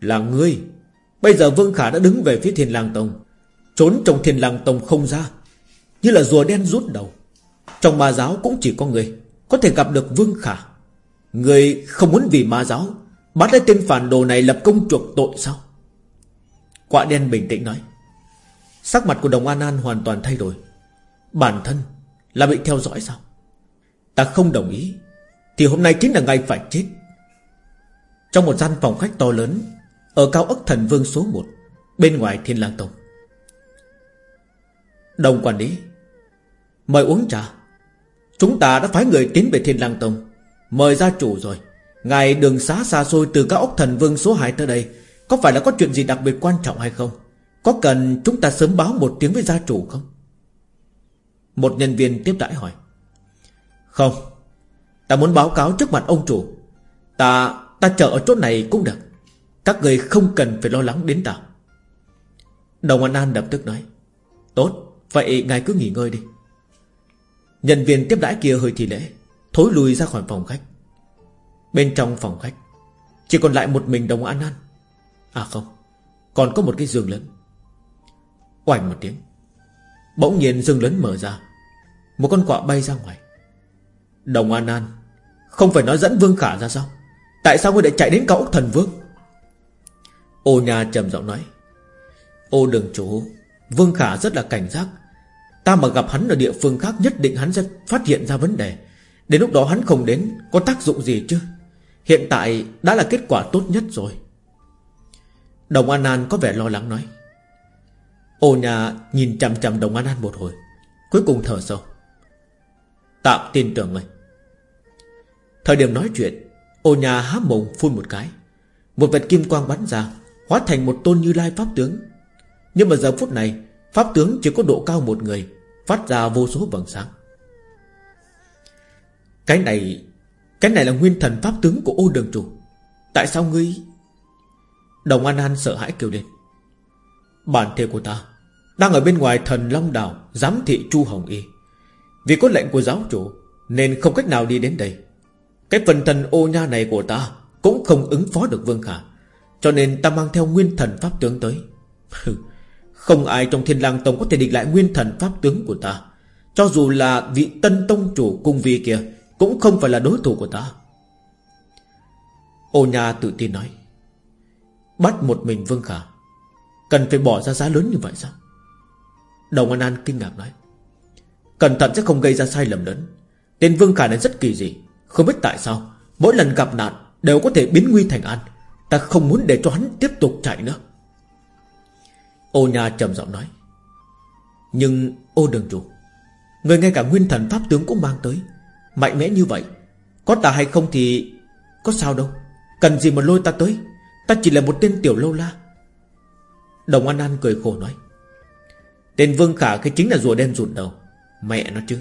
Là ngươi. Bây giờ Vương Khả đã đứng về phía Thiên Lang Tông. Trốn trong Thiên Lang Tông không ra. Như là rùa đen rút đầu. Trong ma giáo cũng chỉ có người Có thể gặp được Vương Khả. Người không muốn vì ma giáo, Bắt lấy tên phản đồ này lập công chuộc tội sao? Quạ đen bình tĩnh nói. Sắc mặt của đồng An An hoàn toàn thay đổi. Bản thân là bị theo dõi sao? Ta không đồng ý. Thì hôm nay chính là ngày phải chết. Trong một gian phòng khách to lớn, Ở cao ốc thần vương số 1 Bên ngoài thiên lang tông. Đồng quản lý, Mời uống trà. Chúng ta đã phái người tiến về thiên lang tông. Mời gia chủ rồi. Ngài đường xá xa xôi từ cao ốc thần vương số 2 tới đây có phải là có chuyện gì đặc biệt quan trọng hay không? Có cần chúng ta sớm báo một tiếng với gia chủ không? Một nhân viên tiếp đãi hỏi. Không, Ta muốn báo cáo trước mặt ông chủ. Ta ta chờ ở chỗ này cũng được. Các người không cần phải lo lắng đến ta. Đồng An An lập tức nói. Tốt, Vậy ngài cứ nghỉ ngơi đi. Nhân viên tiếp đãi kia hơi thì lễ, Thối lùi ra khỏi phòng khách. Bên trong phòng khách, Chỉ còn lại một mình đồng an an. À không, Còn có một cái giường lớn Oảnh một tiếng, Bỗng nhiên giường lớn mở ra. Một con quạ bay ra ngoài. Đồng an an, Không phải nói dẫn Vương Khả ra sao? Tại sao ngươi lại chạy đến cao ốc thần Vương? Ô nhà trầm giọng nói. Ô đường chủ, Vương Khả rất là cảnh giác. Ta mà gặp hắn ở địa phương khác Nhất định hắn sẽ phát hiện ra vấn đề. Đến lúc đó hắn không đến, Có tác dụng gì chứ? Hiện tại đã là kết quả tốt nhất rồi. Đồng An An có vẻ lo lắng nói. Ô nhà nhìn chằm chằm Đồng An An một hồi, Cuối cùng thở sâu. Tạm tin tưởng người Thời điểm nói chuyện, Ô nhà há mồm phun một cái. Một vệt kim quang bắn ra, Hóa thành một tôn như lai pháp tướng. Nhưng mà giờ phút này, Pháp tướng chỉ có độ cao một người, Phát ra vô số vầng sáng. Cái này Cái này là nguyên thần pháp tướng của ô đường chủ. Tại sao ngươi Đồng An An sợ hãi kêu lên. Bản thể của ta Đang ở bên ngoài thần Long Đảo, Giám thị Chu Hồng Y. Vì có lệnh của giáo chủ Nên không cách nào đi đến đây. Cái phần thần ô nha này của ta Cũng không ứng phó được Vương Khả, Cho nên ta mang theo nguyên thần pháp tướng tới. Không ai trong thiên lang tông Có thể địch lại nguyên thần pháp tướng của ta. Cho dù là vị tân tông chủ cung vi kia Cũng không phải là đối thủ của ta. Ô nha tự tin nói. Bắt một mình Vương Khả. Cần phải bỏ ra giá lớn như vậy sao? Đồng An An kinh ngạc nói. Cẩn thận sẽ không gây ra sai lầm lớn. Tên Vương Khả này rất kỳ dị. Không biết tại sao, Mỗi lần gặp nạn đều có thể biến nguy thành an. Ta không muốn để cho hắn tiếp tục chạy nữa. Ô nhà trầm giọng nói. Nhưng ô đường chủ, Người ngay cả nguyên thần pháp tướng cũng mang tới. Mạnh mẽ như vậy, Có ta hay không thì Có sao đâu. Cần gì mà lôi ta tới? Ta chỉ là một tên tiểu lâu la. Đồng An An cười khổ nói, Tên Vương Khả cái chính là rùa đen rụt đầu. Mẹ nó chứ,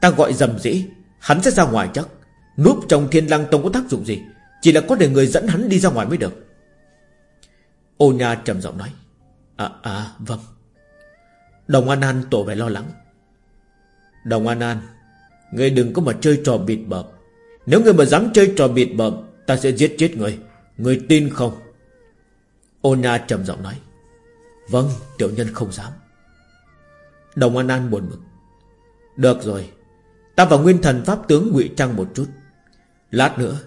Ta gọi dầm dĩ, Hắn sẽ ra ngoài chắc. Núp trong thiên lăng tông có tác dụng gì? Chỉ là có để người dẫn hắn đi ra ngoài mới được. Ô Nha trầm giọng nói À à vâng. Đồng An An tổ vẻ lo lắng, Đồng An An, Ngươi đừng có mà chơi trò bịt bợm. Nếu ngươi mà dám chơi trò bịt bợm, Ta sẽ giết chết ngươi. Ngươi tin không? Ô Nha trầm giọng nói. Vâng tiểu nhân không dám. Đồng An An buồn bực. Được rồi, Ta và nguyên thần pháp tướng ngụy trang một chút. Lát nữa,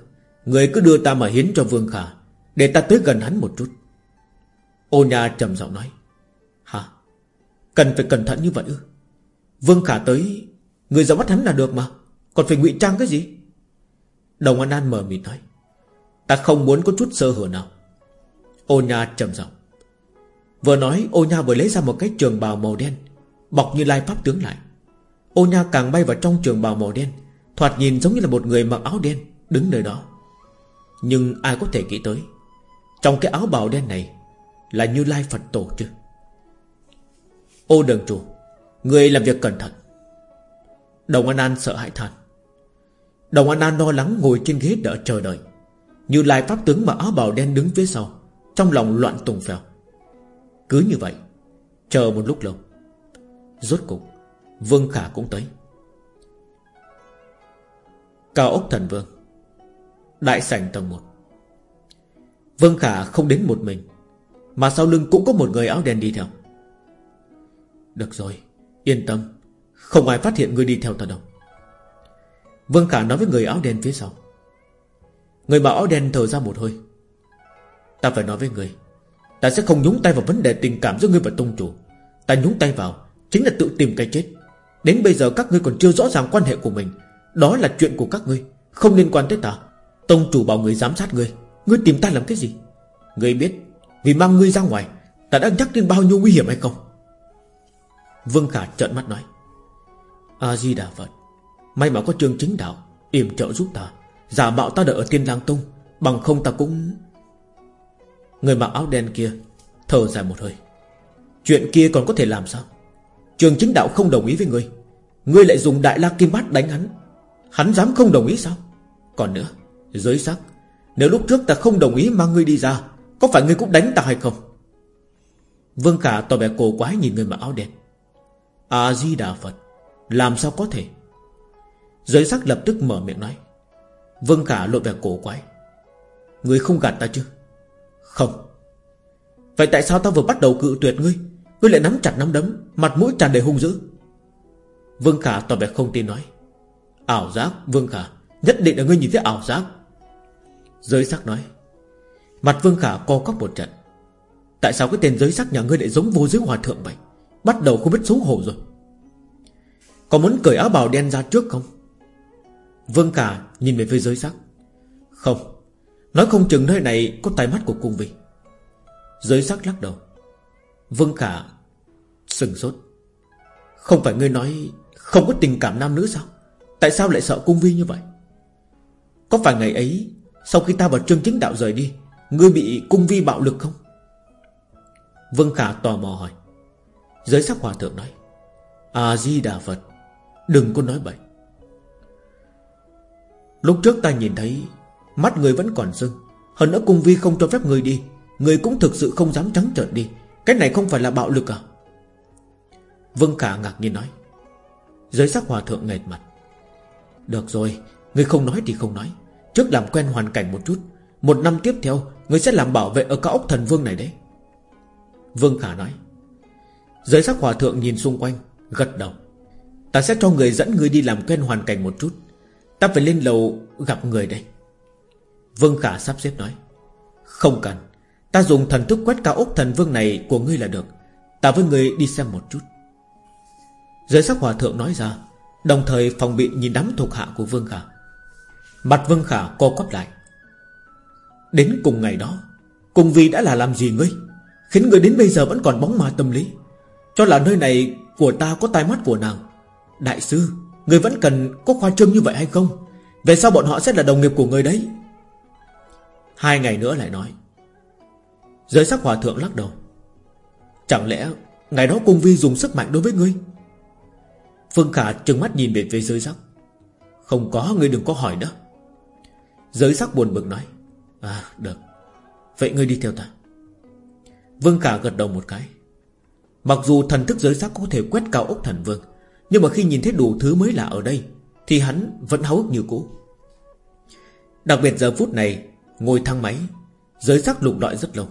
Người cứ đưa ta mà hiến cho Vương Khả, Để ta tới gần hắn một chút. Ô Nha trầm giọng nói. Hả? Cần phải cẩn thận như vậy ư? Vương Khả tới, Người ra bắt hắn là được mà. Còn phải ngụy trang cái gì? Đồng An An mờ mịt nói. Ta không muốn có chút sơ hở nào. Ô Nha trầm giọng. Vừa nói, ô Nha vừa lấy ra một cái trường bào màu đen, Bọc như lai pháp tướng lại. Ô Nha càng bay vào trong trường bào màu đen, Thoạt nhìn giống như là một người mặc áo đen Đứng nơi đó. Nhưng ai có thể nghĩ tới, Trong cái áo bào đen này Là như lai Phật tổ chứ? Ô đường chủ, Người làm việc cẩn thận. Đồng An An sợ hãi than. Đồng An An lo lắng ngồi trên ghế đỡ chờ đợi, Như lai pháp tướng mà áo bào đen đứng phía sau. Trong lòng loạn tùng phèo. Cứ như vậy, Chờ một lúc lâu. Rốt cục, Vương Khả cũng tới. Cao ốc thần vương, Đại sảnh tầng 1 Vương Khả không đến một mình, Mà sau lưng cũng có một người áo đen đi theo. Được rồi, Yên tâm, Không ai phát hiện người đi theo ta đâu. Vương Khả nói với người áo đen phía sau. Người bảo áo đen thở ra một hơi. Ta phải nói với người Ta sẽ không nhúng tay vào vấn đề tình cảm giữa ngươi và tông chủ. Ta nhúng tay vào Chính là tự tìm cái chết. Đến bây giờ các ngươi còn chưa rõ ràng quan hệ của mình. Đó là chuyện của các ngươi Không liên quan tới ta. Tông chủ bảo người giám sát ngươi Ngươi tìm ta làm cái gì? Ngươi biết Vì mang ngươi ra ngoài Ta đã nhắc đến bao nhiêu nguy hiểm hay không? Vương Khả trợn mắt nói A-di-đà Phật May mà có trường chính đạo yểm trợ giúp ta. Giả mạo ta đợi ở tiên lang tung, Bằng không ta cũng Người mặc áo đen kia Thở dài một hơi. Chuyện kia còn có thể làm sao? Trường chính đạo không đồng ý với ngươi. Ngươi lại dùng đại la kim bát đánh hắn. Hắn dám không đồng ý sao? Còn nữa, Giới sắc Nếu lúc trước ta không đồng ý mang ngươi đi ra, Có phải ngươi cũng đánh ta hay không? Vương Khả tỏ vẻ cổ quái nhìn người mặc áo đen. A-di-đà Phật, Làm sao có thể? Giới sắc lập tức mở miệng nói. Vương Khả lộ vẻ cổ quái. Ngươi không gạt ta chứ? Không. Vậy tại sao ta vừa bắt đầu cự tuyệt ngươi? Ngươi lại nắm chặt nắm đấm, Mặt mũi tràn đầy hung dữ. Vương Khả tỏ vẻ không tin nói. Ảo giác, Vương Khả, Nhất định là ngươi nhìn thấy ảo giác. Giới sắc nói. Mặt Vương Khả co cóc một trận. Tại sao cái tên giới sắc nhà ngươi lại giống vô giới hòa thượng vậy? Bắt đầu không biết xấu hổ rồi. Có muốn cởi áo bào đen ra trước không? Vương Khả nhìn về phía giới sắc. Không. Nói không chừng nơi này có tai mắt của cung vi Giới sắc lắc đầu. Vương Khả, Sừng sốt. Không phải ngươi nói Không có tình cảm nam nữ sao? Tại sao lại sợ cung vi như vậy? Có phải ngày ấy, Sau khi ta và Trương Chính Đạo rời đi, Ngươi bị cung vi bạo lực không? Vương Khả tò mò hỏi. Giới sắc hòa thượng nói. A-di-đà Phật, Đừng có nói bậy. Lúc trước ta nhìn thấy Mắt người vẫn còn sưng. Hơn nữa cung vi không cho phép người đi. Người cũng thực sự không dám trắng trợn đi. Cái này không phải là bạo lực à? Vương Khả ngạc nhiên nói. Giới sắc hòa thượng nghệt mặt. Được rồi, Người không nói thì không nói. Trước làm quen hoàn cảnh một chút, Một năm tiếp theo, Người sẽ làm bảo vệ ở cao ốc thần vương này đấy. Vương Khả nói. Giới sắc hòa thượng nhìn xung quanh, Gật đầu. Ta sẽ cho người dẫn người đi làm quen hoàn cảnh một chút. Ta phải lên lầu gặp người đây. Vương Khả sắp xếp nói. Không cần. Ta dùng thần thức quét cao ốc thần vương này của ngươi là được. Ta với ngươi đi xem một chút. Giới sắc hòa thượng nói ra, Đồng thời phòng bị nhìn đám thuộc hạ của Vương Khả. Mặt Vương Khả co quắp lại. Đến cùng ngày đó, Cùng vì đã là làm gì ngươi? Khiến người đến bây giờ vẫn còn bóng ma tâm lý. Cho là nơi này của ta có tai mắt của nàng. Đại sư Người vẫn cần có khoa trương như vậy hay không? Về sau bọn họ sẽ là đồng nghiệp của người đấy. Hai ngày nữa lại nói. Giới sắc hòa thượng lắc đầu. Chẳng lẽ Ngày đó cung vi dùng sức mạnh đối với ngươi? Phương Khả trừng mắt nhìn về phía giới sắc. Không có, ngươi đừng có hỏi nữa. Giới sắc buồn bực nói. À được. Vậy ngươi đi theo ta. Vương Khả gật đầu một cái. Mặc dù thần thức giới sắc có thể quét cao ốc thần vương, Nhưng mà khi nhìn thấy đủ thứ mới lạ ở đây, Thì hắn vẫn háo ức như cũ. Đặc biệt giờ phút này Ngồi thang máy, Giới sắc lục lọi rất lâu.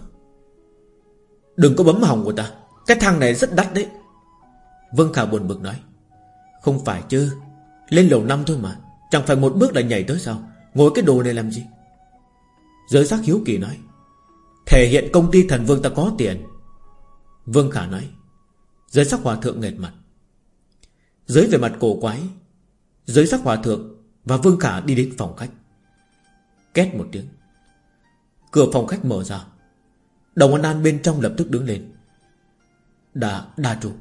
Đừng có bấm hỏng của ta, Cái thang này rất đắt đấy. Vương Khả buồn bực nói, Không phải chứ, Lên lầu năm thôi mà, Chẳng phải một bước là nhảy tới sao? Ngồi cái đồ này làm gì? Giới sắc hiếu kỳ nói, Thể hiện công ty thần vương ta có tiền. Vương Khả nói, Giới sắc hòa thượng nghệt mặt. Giới về mặt cổ quái, Giới sắc hòa thượng Và Vương Khả đi đến phòng khách. Két một tiếng. Cửa phòng khách mở ra. Đồng An An bên trong lập tức đứng lên. Đà, đà chủ.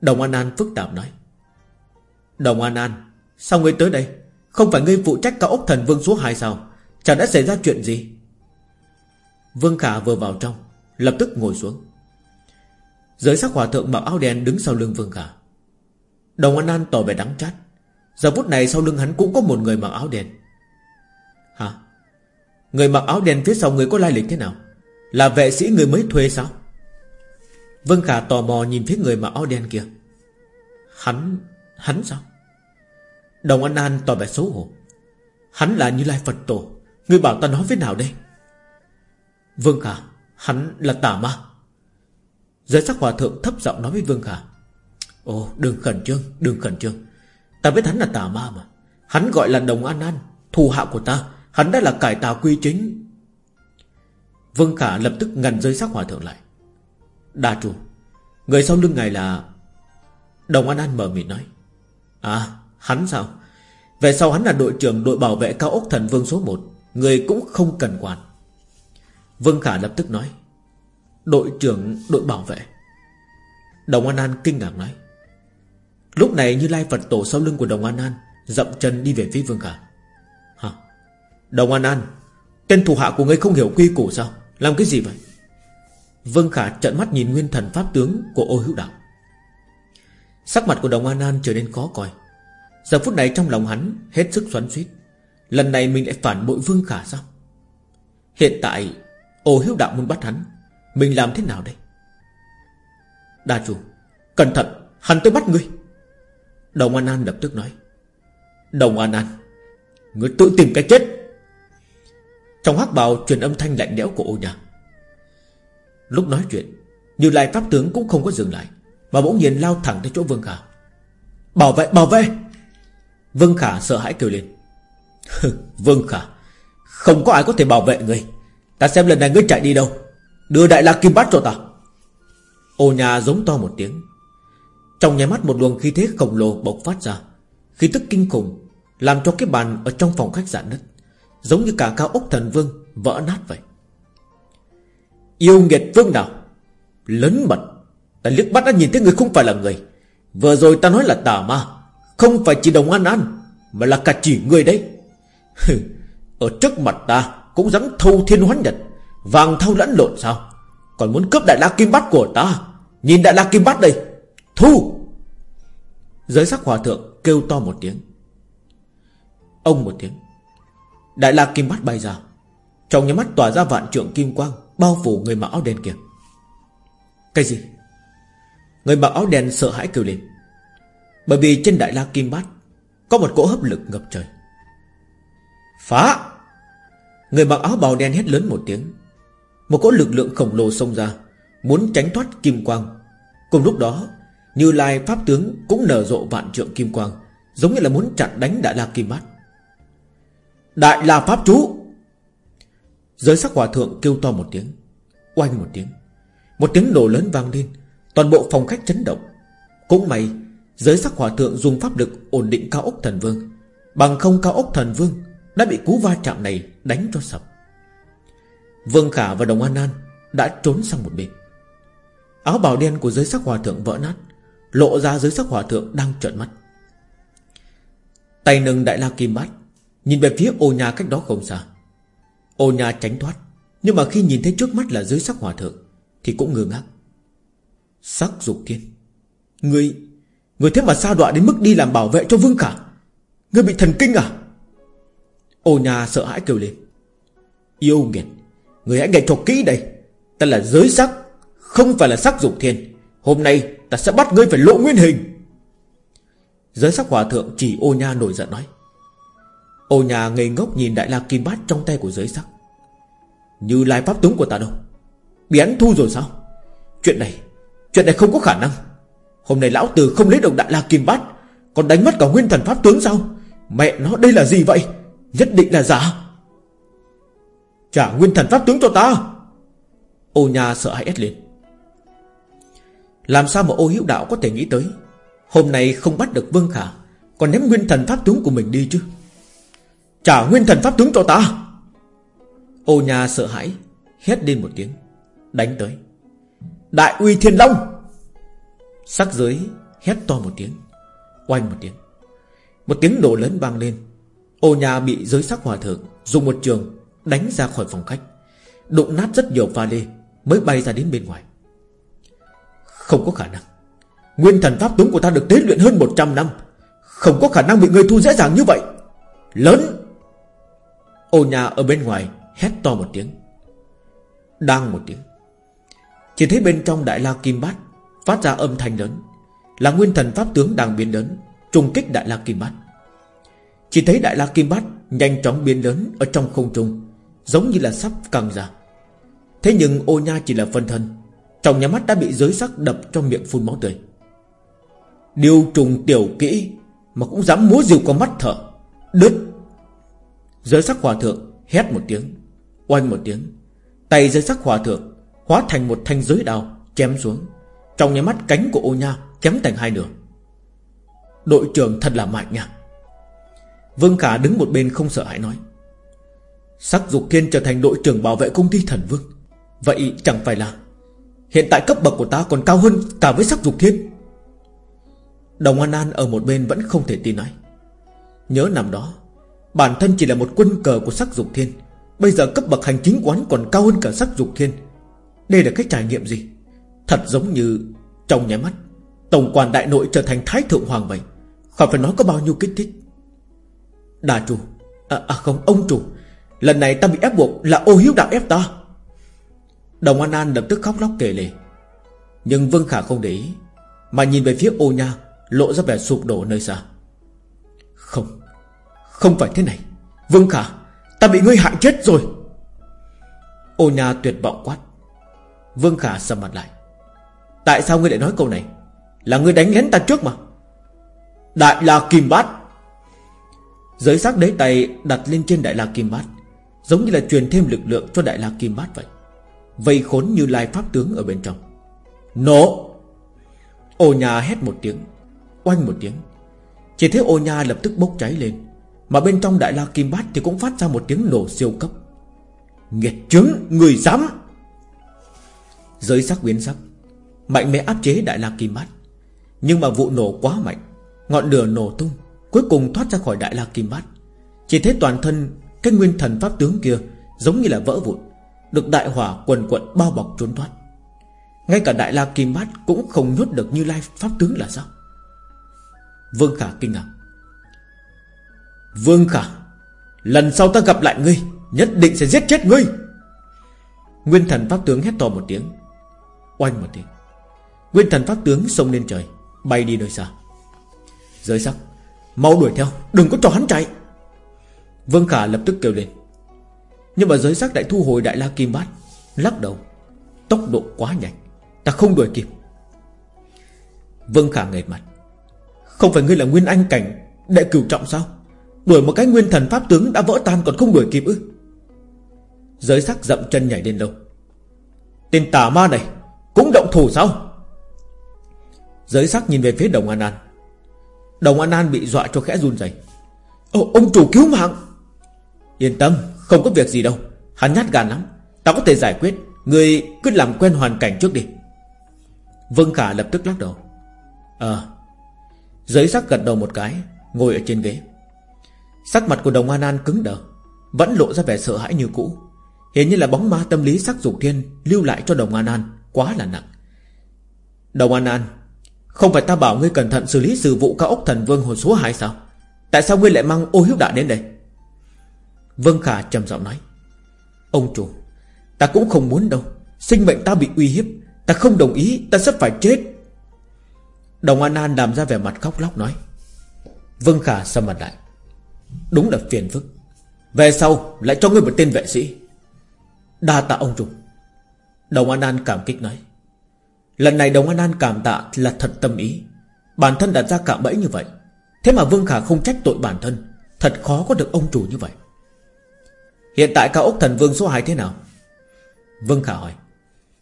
Đồng An An phức tạp nói. Đồng An An Sao ngươi tới đây? Không phải ngươi phụ trách cao ốc thần vương số 2 sao? Chẳng đã xảy ra chuyện gì? Vương Khả vừa vào trong Lập tức ngồi xuống. Giới sắc hòa thượng mặc áo đen đứng sau lưng Vương Khả. Đồng An An tỏ vẻ đắng chát. Giờ phút này sau lưng hắn cũng có một người mặc áo đen. Hả? Người mặc áo đen phía sau người có lai lịch thế nào? Là vệ sĩ người mới thuê sao? Vương Khả tò mò nhìn phía người mặc áo đen kia. Hắn Hắn sao? Đồng An An tỏ vẻ xấu hổ. Hắn là Như Lai Phật Tổ. Người bảo ta nói với nào đây? Vương Khả, Hắn là tà ma. Giới sắc hòa thượng thấp giọng nói với Vương Khả. Ồ, đừng khẩn trương, Đừng khẩn trương. Ta biết hắn là tà ma mà. Hắn gọi là Đồng An An Thù hạ của ta. Hắn đã là cải tà quy chính. Vương Khả lập tức ngăn rơi sắc hòa thượng lại. Đa chủ Người sau lưng ngài là Đồng An An mở miệng nói. À hắn sao? Về sau hắn là đội trưởng đội bảo vệ cao ốc thần vương số 1 Người cũng không cần quản. Vương Khả lập tức nói. Đội trưởng, đội bảo vệ. Đồng An An kinh ngạc nói. Lúc này như lai Phật tổ sau lưng của Đồng An An, Dậm chân đi về phía Vương Khả. Đồng An An, Tên thủ hạ của ngươi không hiểu quy củ sao? Làm cái gì vậy? Vương Khả trận mắt nhìn nguyên thần pháp tướng của ô hữu đạo. Sắc mặt của Đồng An An trở nên khó coi. Giờ phút này trong lòng hắn Hết sức xoắn suýt Lần này mình lại phản bội Vương Khả sao? Hiện tại, Ô hữu đạo muốn bắt hắn. Mình làm thế nào đây? Đa chủ Cẩn thận, Hắn tới bắt ngươi. Đồng An An lập tức nói. Đồng An An, Ngươi tự tìm cái chết. Trong hắc bào truyền âm thanh lạnh lẽo của ô nhà Lúc nói chuyện, Như lai pháp tướng cũng không có dừng lại, Mà bỗng nhiên lao thẳng tới chỗ Vương Khả. Bảo vệ bảo vệ! Vương Khả sợ hãi kêu lên. Vương Khả, Không có ai có thể bảo vệ người Ta xem lần này ngươi chạy đi đâu. Đưa đại la kim bát cho ta. Ô nhà giống to một tiếng. Trong nhà mắt một luồng khí thế khổng lồ bộc phát ra, Khí tức kinh khủng, Làm cho cái bàn ở trong phòng khách giãn nứt. Giống như cả cao ốc thần vương Vỡ nát vậy. Yêu nghiệt vương nào? Lớn mật. Ta liếc mắt đã nhìn thấy người không phải là người. Vừa rồi ta nói là tà ma. Không phải chỉ đồng an an, Mà là cả chỉ người đấy Ở trước mặt ta Cũng dám thâu thiên hoán nhật. Vàng thâu lẫn lộn sao? Còn muốn cướp đại la kim bát của ta? Nhìn đại la kim bát đây. Thu! Giới sắc hòa thượng kêu to một tiếng. Ông một tiếng. Đại la kim bát bay ra. Trong nhà mắt tỏa ra vạn trượng kim quang, Bao phủ người mặc áo đen kia. Cái gì? Người mặc áo đen sợ hãi kêu lên. Bởi vì trên đại la kim bát, Có một cỗ hấp lực ngập trời. Phá! Người mặc áo bào đen hét lớn một tiếng. Một cỗ lực lượng khổng lồ xông ra, Muốn tránh thoát kim quang. Cùng lúc đó, Như Lai Pháp Tướng cũng nở rộ vạn trượng kim quang, Giống như là muốn chặn đánh Đại La Kim Bát. Đại La Pháp Chú. Giới sắc hòa thượng kêu to một tiếng, Oanh một tiếng. Một tiếng nổ lớn vang lên, Toàn bộ phòng khách chấn động. Cũng may, Giới sắc hòa thượng dùng pháp lực ổn định cao ốc thần vương. Bằng không cao ốc thần vương Đã bị cú va chạm này đánh cho sập. Vương Khả và Đồng An An Đã trốn sang một bên. Áo bào đen của giới sắc hòa thượng vỡ nát, Lộ ra giới sắc hòa thượng đang trợn mắt. Tay nâng đại la kim bát Nhìn về phía ô nhà cách đó không xa. Ô nhà tránh thoát, Nhưng mà khi nhìn thấy trước mắt là dưới sắc hòa thượng, Thì cũng ngơ ngác. Sắc dục thiên. Người Người thế mà sao đọa đến mức đi làm bảo vệ cho vương khả. Người bị thần kinh à? Ô nhà sợ hãi kêu lên. Yêu nghiệt, Người hãy nghe cho kỹ đây. Ta là giới sắc, Không phải là sắc dục thiên. Hôm nay ta sẽ bắt ngươi phải lộ nguyên hình. Giới sắc hòa thượng chỉ ô nha nổi giận nói. Ô nhà ngây ngốc nhìn đại la kim bát trong tay của giới sắc. Như lai pháp túng của ta đâu? Bị hắn thu rồi sao? Chuyện này Chuyện này không có khả năng. Hôm nay lão tử không lấy được đại la kim bát, Còn đánh mất cả nguyên thần pháp tướng sao? Mẹ nó, đây là gì vậy? Nhất định là giả. Trả nguyên thần pháp tướng cho ta. Ô nhà sợ hãi ét lên. Làm sao mà ô hiếu đạo có thể nghĩ tới? Hôm nay không bắt được Vương Khả, Còn ném nguyên thần pháp tướng của mình đi chứ? Trả nguyên thần pháp tướng cho ta. Ô nhà sợ hãi, Hét lên một tiếng, Đánh tới. Đại uy thiên long! Sắc giới hét to một tiếng, Oanh một tiếng. Một tiếng nổ lớn vang lên. Ô nhà bị giới sắc hòa thượng Dùng một trường đánh ra khỏi phòng khách. Đụng nát rất nhiều pha lê Mới bay ra đến bên ngoài. Không có khả năng. Nguyên thần pháp tướng của ta được tế luyện hơn 100 năm. Không có khả năng bị người thu dễ dàng như vậy. Lớn! Ô nhà ở bên ngoài Hét to một tiếng. Đang một tiếng. Chỉ thấy bên trong đại la kim bát Phát ra âm thanh lớn, Là nguyên thần pháp tướng đang biến lớn, Trùng kích đại la kim bát. Chỉ thấy đại la kim bát Nhanh chóng biến lớn ở trong không trung, Giống như là sắp căng ra. Thế nhưng ô nha chỉ là phân thân, Trong nhà mắt đã bị giới sắc đập trong miệng phun máu tươi. Điều trùng tiểu kỹ Mà cũng dám múa diều con mắt thở Đứt Giới sắc hòa thượng hét một tiếng, Oanh một tiếng. Tay giới sắc hòa thượng Hóa thành một thanh giới đào chém xuống. Trong nháy mắt cánh của ô nha chém thành hai nửa. Đội trưởng thật là mạnh nha Vương Khả đứng một bên không sợ hãi nói, Sắc dục thiên trở thành đội trưởng bảo vệ công ty thần vương. Vậy chẳng phải là Hiện tại cấp bậc của ta còn cao hơn Cả với sắc dục thiên? Đồng An An ở một bên vẫn không thể tin nói. Nhớ năm đó Bản thân chỉ là một quân cờ của sắc dục thiên. Bây giờ cấp bậc hành chính quán còn cao hơn cả sắc dục thiên. Đây là cái trải nghiệm gì? Thật giống như Trong nháy mắt Tổng quản đại nội trở thành thái thượng hoàng vậy. Khỏi phải nói có bao nhiêu kích thích. Đà chủ À, à không ông chủ Lần này ta bị ép buộc là ô hiếu đạo ép ta. Đồng An An lập tức khóc lóc kể lể. Nhưng Vương Khả không để ý Mà nhìn về phía ô nha Lộ ra vẻ sụp đổ nơi xa. Không không phải thế này. Vương Khả, Ta bị ngươi hại chết rồi. Ô nha tuyệt vọng quát. Vương Khả sầm mặt lại. Tại sao ngươi lại nói câu này? Là ngươi đánh lén ta trước mà. Đại La Kim Bát. Giới sắc đế tay đặt lên trên Đại La Kim Bát, Giống như là truyền thêm lực lượng cho Đại La Kim Bát vậy, Vây khốn như lai pháp tướng ở bên trong. Nổ Ô nhà hét một tiếng, Oanh một tiếng. Chỉ thấy ô nhà lập tức bốc cháy lên. Mà bên trong đại la kim bát thì cũng phát ra một tiếng nổ siêu cấp. Nghiệt chứng, người dám. Giới sắc biến sắc. Mạnh mẽ áp chế đại la kim bát. Nhưng mà vụ nổ quá mạnh. Ngọn lửa nổ tung. Cuối cùng thoát ra khỏi đại la kim bát. Chỉ thấy toàn thân Cái nguyên thần pháp tướng kia Giống như là vỡ vụn, Được đại hỏa quần quận bao bọc trốn thoát. Ngay cả đại la kim bát Cũng không nhốt được như lai pháp tướng là sao? Vương Khả kinh ngạc. Vương Khả, Lần sau ta gặp lại ngươi, Nhất định sẽ giết chết ngươi. Nguyên thần pháp tướng hét to một tiếng. Oanh một tiếng. Nguyên thần pháp tướng xông lên trời, Bay đi nơi xa. Giới sắc, Mau đuổi theo, Đừng có cho hắn chạy. Vương Khả lập tức kêu lên. Nhưng mà giới sắc lại thu hồi đại la kim bát, Lắc đầu. Tốc độ quá nhanh, Ta không đuổi kịp. Vương Khả nghệt mặt. Không phải ngươi là Nguyên Anh Cảnh Đệ cửu trọng sao? Đuổi một cái nguyên thần pháp tướng đã vỡ tan còn không đuổi kịp ư? Giới sắc dậm chân nhảy lên lâu Tên tà ma này Cũng động thủ sao? Giới sắc nhìn về phía đồng An An. Đồng An An bị dọa cho khẽ run rẩy. Ô, Ông chủ cứu mạng! Yên tâm không có việc gì đâu. Hắn nhát gan lắm. Ta có thể giải quyết. Người cứ làm quen hoàn cảnh trước đi. Vân Khả lập tức lắc đầu. Ờ. Giới sắc gật đầu một cái Ngồi ở trên ghế. Sắc mặt của đồng An An cứng đờ, Vẫn lộ ra vẻ sợ hãi như cũ. Hiện như là bóng ma tâm lý sắc dục thiên Lưu lại cho đồng An An Quá là nặng. Đồng An An, Không phải ta bảo ngươi cẩn thận xử lý sự vụ cao ốc thần vương hồi số 2 sao? Tại sao ngươi lại mang ô hiếu đạn đến đây? Vân Khả trầm giọng nói. Ông chủ, Ta cũng không muốn đâu. Sinh mệnh ta bị uy hiếp, Ta không đồng ý, Ta sắp phải chết. Đồng An An làm ra vẻ mặt khóc lóc nói. Vân Khả sầm mặt lại. Đúng là phiền phức. Về sau lại cho ngươi một tên vệ sĩ. Đa tạ ông chủ. Đồng An An cảm kích nói. Lần này Đồng An An cảm tạ là thật tâm ý. Bản thân đặt ra cạm bẫy như vậy. Thế mà Vương Khả không trách tội bản thân. Thật khó có được ông chủ như vậy. Hiện tại cao ốc thần vương số 2 thế nào? Vương Khả hỏi.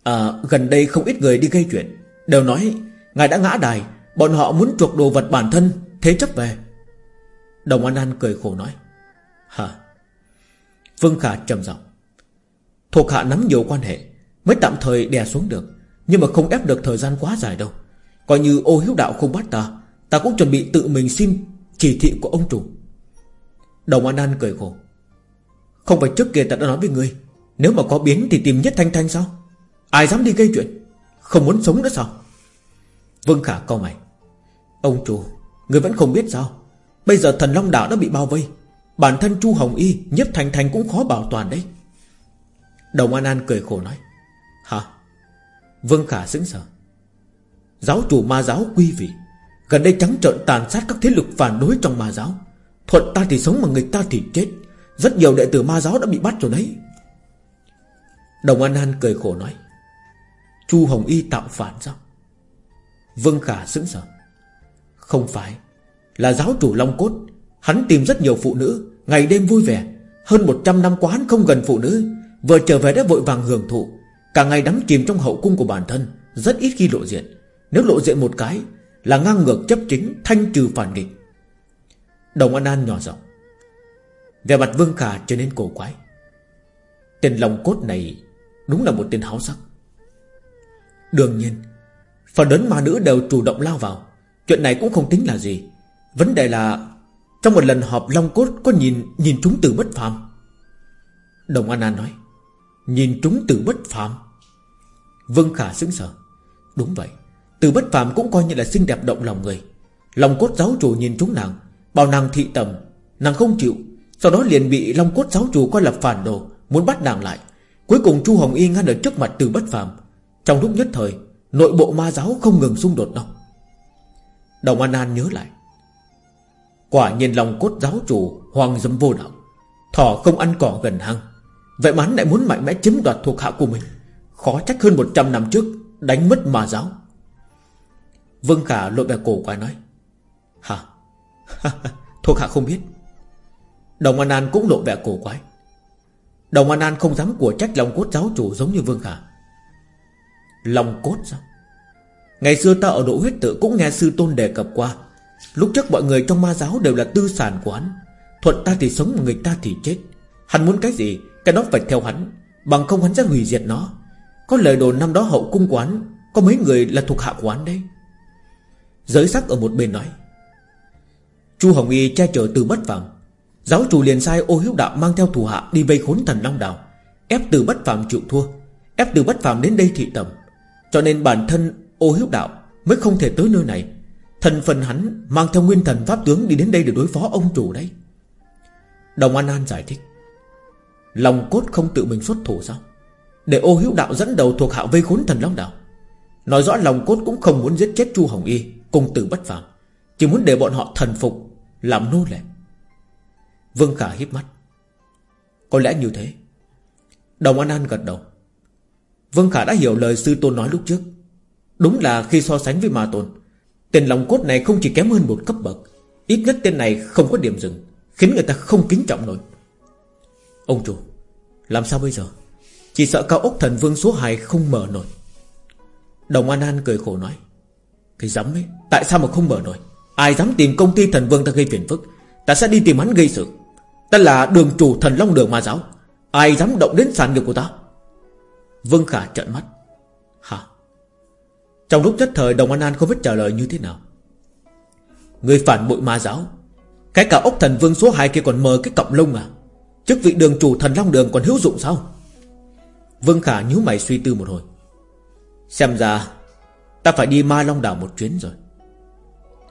À gần đây không ít người đi gây chuyện. Đều nói, Ngài đã ngã đài. Bọn họ muốn chuộc đồ vật bản thân, Thế chấp về. Đồng An An cười khổ nói, Hả? Vương Khả trầm giọng, Thuộc hạ nắm nhiều quan hệ, Mới tạm thời đè xuống được, Nhưng mà không ép được thời gian quá dài đâu. Coi như ô hiếu đạo không bắt ta Ta cũng chuẩn bị tự mình xin chỉ thị của ông chủ. Đồng An An cười khổ, Không phải trước kia ta đã nói với ngươi, Nếu mà có biến thì tìm nhất thanh thanh sao? Ai dám đi gây chuyện? Không muốn sống nữa sao? Vương Khả câu mày, Ông chủ Người vẫn không biết sao? Bây giờ thần Long Đảo đã bị bao vây. Bản thân Chu Hồng Y nhếp Thành Thành cũng khó bảo toàn đấy. Đồng An An cười khổ nói, Hả? Vương Khả sững sờ Giáo chủ ma giáo quy vị. Gần đây trắng trợn tàn sát các thế lực phản đối trong ma giáo. Thuận ta thì sống mà người ta thì chết. Rất nhiều đệ tử ma giáo đã bị bắt rồi đấy. Đồng An An cười khổ nói, Chu Hồng Y tạo phản sao? Vương Khả sững sờ Không phải. Là giáo chủ Long Cốt. Hắn tìm rất nhiều phụ nữ, Ngày đêm vui vẻ. Hơn 100 năm quá hắn không gần phụ nữ. Vừa trở về đã vội vàng hưởng thụ. Cả ngày đắm chìm trong hậu cung của bản thân, Rất ít khi lộ diện. Nếu lộ diện một cái, Là ngang ngược chấp chính, Thanh trừ phản nghịch. Đồng An An nhỏ giọng. Về mặt Vương Khả trở nên cổ quái. Tên lòng cốt này Đúng là một tên háo sắc. Đương nhiên, Phần lớn ma nữ đều chủ động lao vào. Chuyện này cũng không tính là gì. Vấn đề là, Trong một lần họp Long Cốt có nhìn nhìn chúng từ bất phàm? Đồng An An nói, Nhìn chúng từ bất phàm. Vương Khả sững sờ. Đúng vậy Từ bất phàm cũng coi như là xinh đẹp động lòng người. Long cốt giáo chủ nhìn chúng nàng, Bảo nàng thị tầm, Nàng không chịu. Sau đó liền bị Long cốt giáo chủ coi là phản đồ, Muốn bắt nàng lại. Cuối cùng Chu Hồng Y ngăn ở trước mặt từ bất phàm. Trong lúc nhất thời, Nội bộ ma giáo không ngừng xung đột đâu. Đồng An An nhớ lại Quả nhiên lòng cốt giáo chủ Hoàng dâm vô đạo. Thỏ không ăn cỏ gần hang. Vậy mà hắn lại muốn mạnh mẽ chiếm đoạt thuộc hạ của mình. Khó trách hơn 100 năm trước, Đánh mất mà giáo. Vương Khả lội bè cổ quái nói, Hả? Thuộc hạ không biết. Đồng An An cũng lộ vẻ cổ quái. Đồng An An không dám của trách lòng cốt giáo chủ giống như Vương Khả. Lòng cốt sao Ngày xưa ta ở độ huyết tự cũng nghe sư tôn đề cập qua Lúc trước mọi người trong ma giáo đều là tư sản của hắn. Thuận ta thì sống mà người ta thì chết. Hắn muốn cái gì, Cái đó phải theo hắn. Bằng không hắn sẽ hủy diệt nó. Có lời đồn năm đó hậu cung quán, Có mấy người là thuộc hạ của hắn đấy. Giới sắc ở một bên nói, Chu Hồng Y che chở từ bất phàm. Giáo chủ liền sai ô hiếu đạo mang theo thủ hạ Đi vây khốn thần Long Đào, Ép từ bất phàm chịu thua, Ép từ bất phàm đến đây thị tầm Cho nên bản thân ô hiếu đạo Mới không thể tới nơi này. Thần phần hắn mang theo nguyên thần pháp tướng Đi đến đây để đối phó ông chủ đấy. Đồng An An giải thích. Lòng cốt không tự mình xuất thủ sao? Để ô hữu đạo dẫn đầu thuộc hạ vây khốn thần Long đạo. Nói rõ lòng cốt cũng không muốn giết chết Chu Hồng Y, Cùng tử bất phàm. Chỉ muốn để bọn họ thần phục, Làm nô lệ. Vương Khả hiếp mắt. Có lẽ như thế. Đồng An An gật đầu. Vương Khả đã hiểu lời sư tôn nói lúc trước. Đúng là khi so sánh với ma tôn Tên lòng cốt này không chỉ kém hơn một cấp bậc, Ít nhất tên này không có điểm dừng, Khiến người ta không kính trọng nổi. Ông chủ, Làm sao bây giờ? Chỉ sợ cao ốc thần vương số 2 không mở nổi. Đồng An An cười khổ nói, Cái dám ấy, Tại sao mà không mở nổi? Ai dám tìm công ty thần vương ta gây phiền phức? Ta sẽ đi tìm hắn gây sự. Ta là đường chủ thần long đường ma giáo. Ai dám động đến sản nghiệp của ta? Vương Khả trợn mắt. Trong lúc nhất thời Đồng An An không biết trả lời như thế nào. Người phản bội ma giáo. Cái cả ốc thần vương số 2 kia còn mờ cái cọng lông à. Chức vị đường chủ thần long đường còn hữu dụng sao? Vương Khả nhíu mày suy tư một hồi. Xem ra, Ta phải đi ma long đảo một chuyến rồi.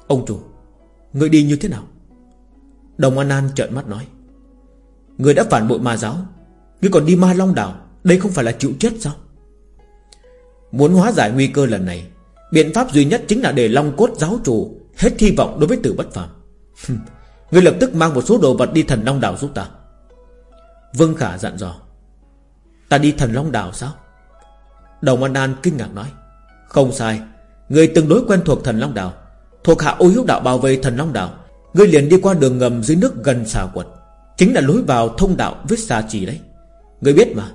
Ông chủ, Người đi như thế nào? Đồng An An trợn mắt nói. Người đã phản bội ma giáo. Người còn đi ma long đảo, Đây không phải là chịu chết sao? Muốn hóa giải nguy cơ lần này, Biện pháp duy nhất chính là để long cốt giáo chủ Hết hy vọng đối với tử bất phàm. Người lập tức mang một số đồ vật đi thần long đảo giúp ta. Vương Khả dặn dò. Ta đi thần long đảo sao? Đồng An An kinh ngạc nói. Không sai Người từng đối quen thuộc thần long đảo, Thuộc hạ ô hiếu đạo bảo vệ thần long đảo. Ngươi liền đi qua đường ngầm dưới nước gần xà quật, Chính là lối vào thông đạo với xà trì đấy. Ngươi biết mà,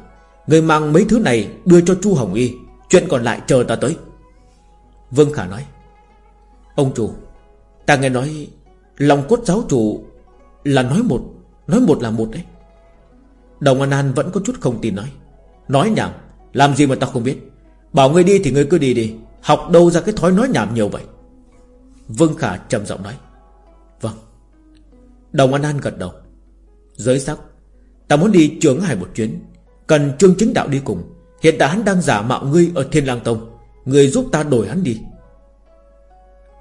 Ngươi mang mấy thứ này đưa cho Chu Hồng Y. Chuyện còn lại chờ ta tới. Vương Khả nói, Ông chủ, Ta nghe nói Lòng cốt giáo chủ Là nói một Nói một là một đấy. Đồng An An vẫn có chút không tin nói Nói nhảm, Làm gì mà ta không biết? Bảo ngươi đi thì ngươi cứ đi đi, Học đâu ra cái thói nói nhảm nhiều vậy? Vương Khả trầm giọng nói Vâng. Đồng An An gật đầu, Giới sắc, Ta muốn đi trưởng hải một chuyến, Cần Trương Chính Đạo đi cùng Hiện tại hắn đang giả mạo ngươi ở Thiên Lang Tông. Ngươi giúp ta đổi hắn đi.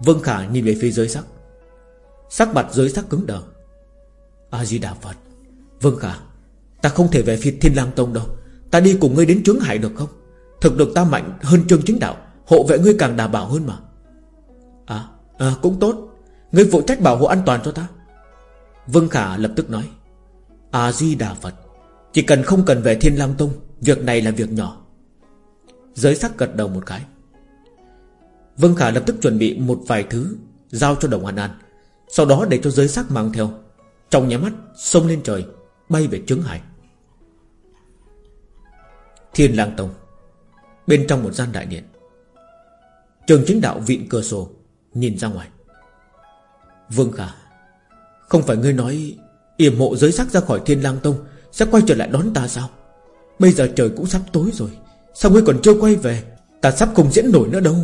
Vương Khả nhìn về phía giới sắc. Sắc mặt giới sắc cứng đờ. A-di-đà Phật. Vương Khả Ta không thể về phía Thiên Lang Tông đâu. Ta đi cùng ngươi đến trướng hải được không? Thực lực ta mạnh hơn Trương Chính Đạo Hộ vệ ngươi càng đảm bảo hơn mà. À, à cũng tốt. Ngươi phụ trách bảo hộ an toàn cho ta. Vương Khả lập tức nói. A-di-đà Phật Chỉ cần không cần về Thiên Lang Tông Việc này là việc nhỏ. Giới sắc gật đầu một cái. Vương Khả lập tức chuẩn bị một vài thứ Giao cho Đồng An An, Sau đó để cho giới sắc mang theo. Trong nhà mắt xông lên trời, Bay về trứng hải. Thiên Lang Tông, Bên trong một gian đại điện. Trường chính đạo vịn cửa sổ Nhìn ra ngoài. Vương Khả, Không phải ngươi nói yểm mộ giới sắc ra khỏi Thiên Lang Tông Sẽ quay trở lại đón ta sao? Bây giờ trời cũng sắp tối rồi. Sao ngươi còn chưa quay về? Ta sắp không diễn nổi nữa đâu.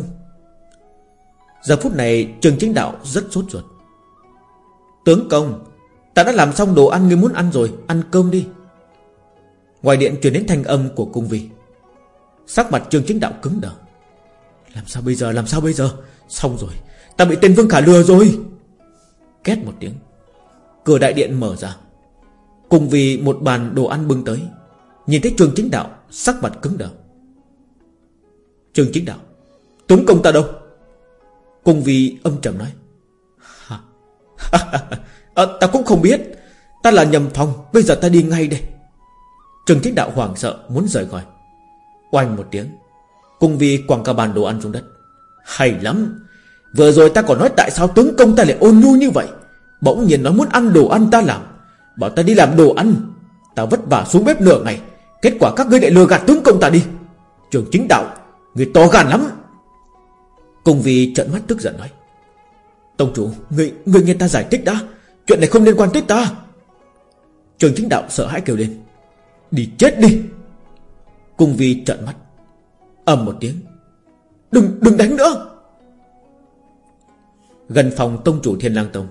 Giờ phút này, Trường chính đạo rất sốt ruột. Tướng công, Ta đã làm xong đồ ăn ngươi muốn ăn rồi, Ăn cơm đi. Ngoài điện truyền đến thanh âm của cung vi Sắc mặt trường chính đạo cứng đờ. Làm sao bây giờ, làm sao bây giờ? Xong rồi, Ta bị tên Vương Khả lừa rồi. Két một tiếng. Cửa đại điện mở ra. Cùng vì một bàn đồ ăn bưng tới. Nhìn thấy trường chính đạo Sắc mặt cứng đờ. Trường chính đạo Túng công ta đâu? Cùng vì âm trầm nói. À, Ta cũng không biết. Ta là nhầm phòng Bây giờ ta đi ngay đây. Trường chính đạo hoảng sợ muốn rời khỏi. Oanh một tiếng Cùng vì quẳng cả bàn đồ ăn xuống đất. Hay lắm. Vừa rồi ta còn nói tại sao tướng công ta lại ôn nhu như vậy. Bỗng nhiên nói muốn ăn đồ ăn ta làm. Bảo ta đi làm đồ ăn. Ta vất vả xuống bếp nửa ngày. Kết quả các ngươi lại lừa gạt tướng công ta đi. Trường chính đạo Người to gan lắm. Cùng vì trận mắt tức giận nói. Tông chủ Người, người nghe ta giải thích đã. Chuyện này không liên quan tới ta. Trường chính đạo sợ hãi kêu lên. Đi chết đi. Cung Vi trợn mắt ầm một tiếng. Đừng đừng đánh nữa. Gần phòng tông chủ thiên lang tông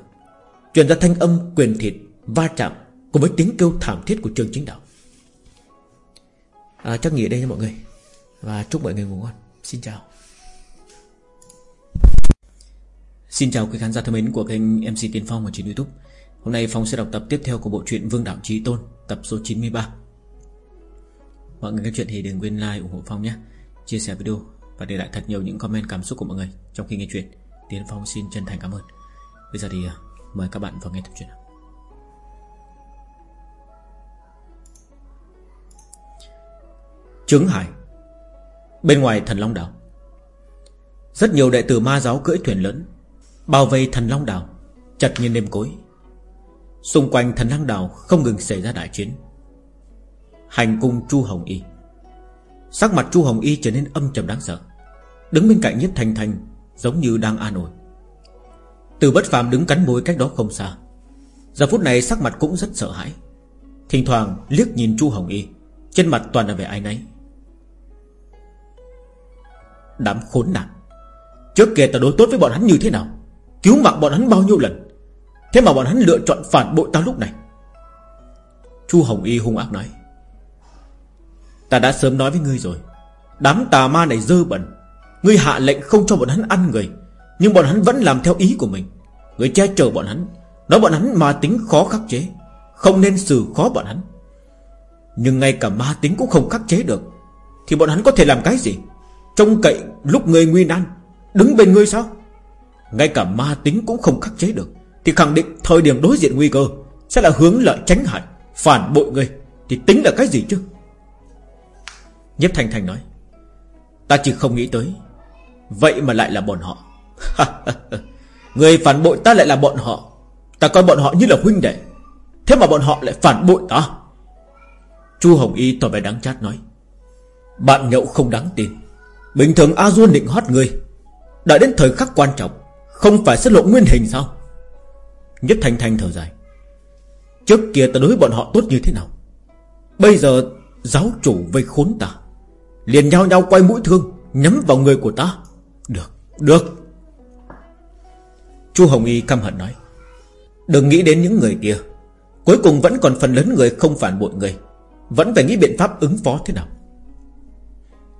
Truyền ra thanh âm quyền thịt Va chạm Cùng với tiếng kêu thảm thiết của trường chính đạo à, Chắc nghỉ đây nha mọi người. Và chúc mọi người ngủ ngon. Xin chào. Xin chào quý khán giả thân mến của kênh MC Tiến Phong ở trên Youtube. Hôm nay Phong sẽ đọc tập tiếp theo của bộ truyện Vương Đạo Trí Tôn Tập số 93 Mọi người nghe chuyện thì đừng quên like ủng hộ Phong nhé. Chia sẻ video Và để lại thật nhiều những comment cảm xúc của mọi người Trong khi nghe chuyện. Tiến Phong xin chân thành cảm ơn. Bây giờ thì à, mời các bạn vào nghe tập truyện Trứng Hải. Bên ngoài thần Long Đảo. Rất nhiều đệ tử ma giáo cưỡi thuyền lớn Bao vây thần Long Đảo, Chặt như nêm cối. Xung quanh thần Long Đảo không ngừng xảy ra đại chiến. Hành cung Chu Hồng Y. Sắc mặt Chu Hồng Y trở nên âm trầm đáng sợ, Đứng bên cạnh nhất Thành Thành Giống như đang an ủi. Từ bất phàm đứng cắn môi cách đó không xa, Giờ phút này sắc mặt cũng rất sợ hãi. Thỉnh thoảng liếc nhìn Chu Hồng Y, Trên mặt toàn là vẻ ai nấy Đám khốn nạn. Trước kia ta đối tốt với bọn hắn như thế nào? Cứu mạng bọn hắn bao nhiêu lần? Thế mà bọn hắn lựa chọn phản bội ta lúc này. Chu Hồng Y hung ác nói, Ta đã sớm nói với ngươi rồi. Đám tà ma này dơ bẩn. Ngươi hạ lệnh không cho bọn hắn ăn người, Nhưng bọn hắn vẫn làm theo ý của mình. Ngươi che chở bọn hắn, Nói bọn hắn ma tính khó khắc chế, Không nên xử khó bọn hắn. Nhưng ngay cả ma tính cũng không khắc chế được, Thì bọn hắn có thể làm cái gì? Trông cậy lúc người nguy nan, Đứng bên ngươi sao? Ngay cả ma tính cũng không khắc chế được, Thì khẳng định thời điểm đối diện nguy cơ Sẽ là hướng lợi tránh hại, Phản bội ngươi. Thì tính là cái gì chứ? Nhếp Thanh Thanh nói, Ta chỉ không nghĩ tới, Vậy mà lại là bọn họ. Người phản bội ta lại là bọn họ. Ta coi bọn họ như là huynh đệ, Thế mà bọn họ lại phản bội ta. Chu Hồng Y tỏ vẻ đáng chát nói, Bạn nhậu không đáng tin. Bình thường A Duôn định hót người. Đã đến thời khắc quan trọng Không phải sẽ lộ nguyên hình sao? Nhất Thanh Thanh thở dài. Trước kia ta đối với bọn họ tốt như thế nào? Bây giờ Giáo chủ vây khốn ta Liền nhau nhau quay mũi thương Nhắm vào người của ta. Được, được. Chu Hồng Y căm hận nói. Đừng nghĩ đến những người kia. Cuối cùng vẫn còn phần lớn người không phản bội người. Vẫn phải nghĩ biện pháp ứng phó thế nào?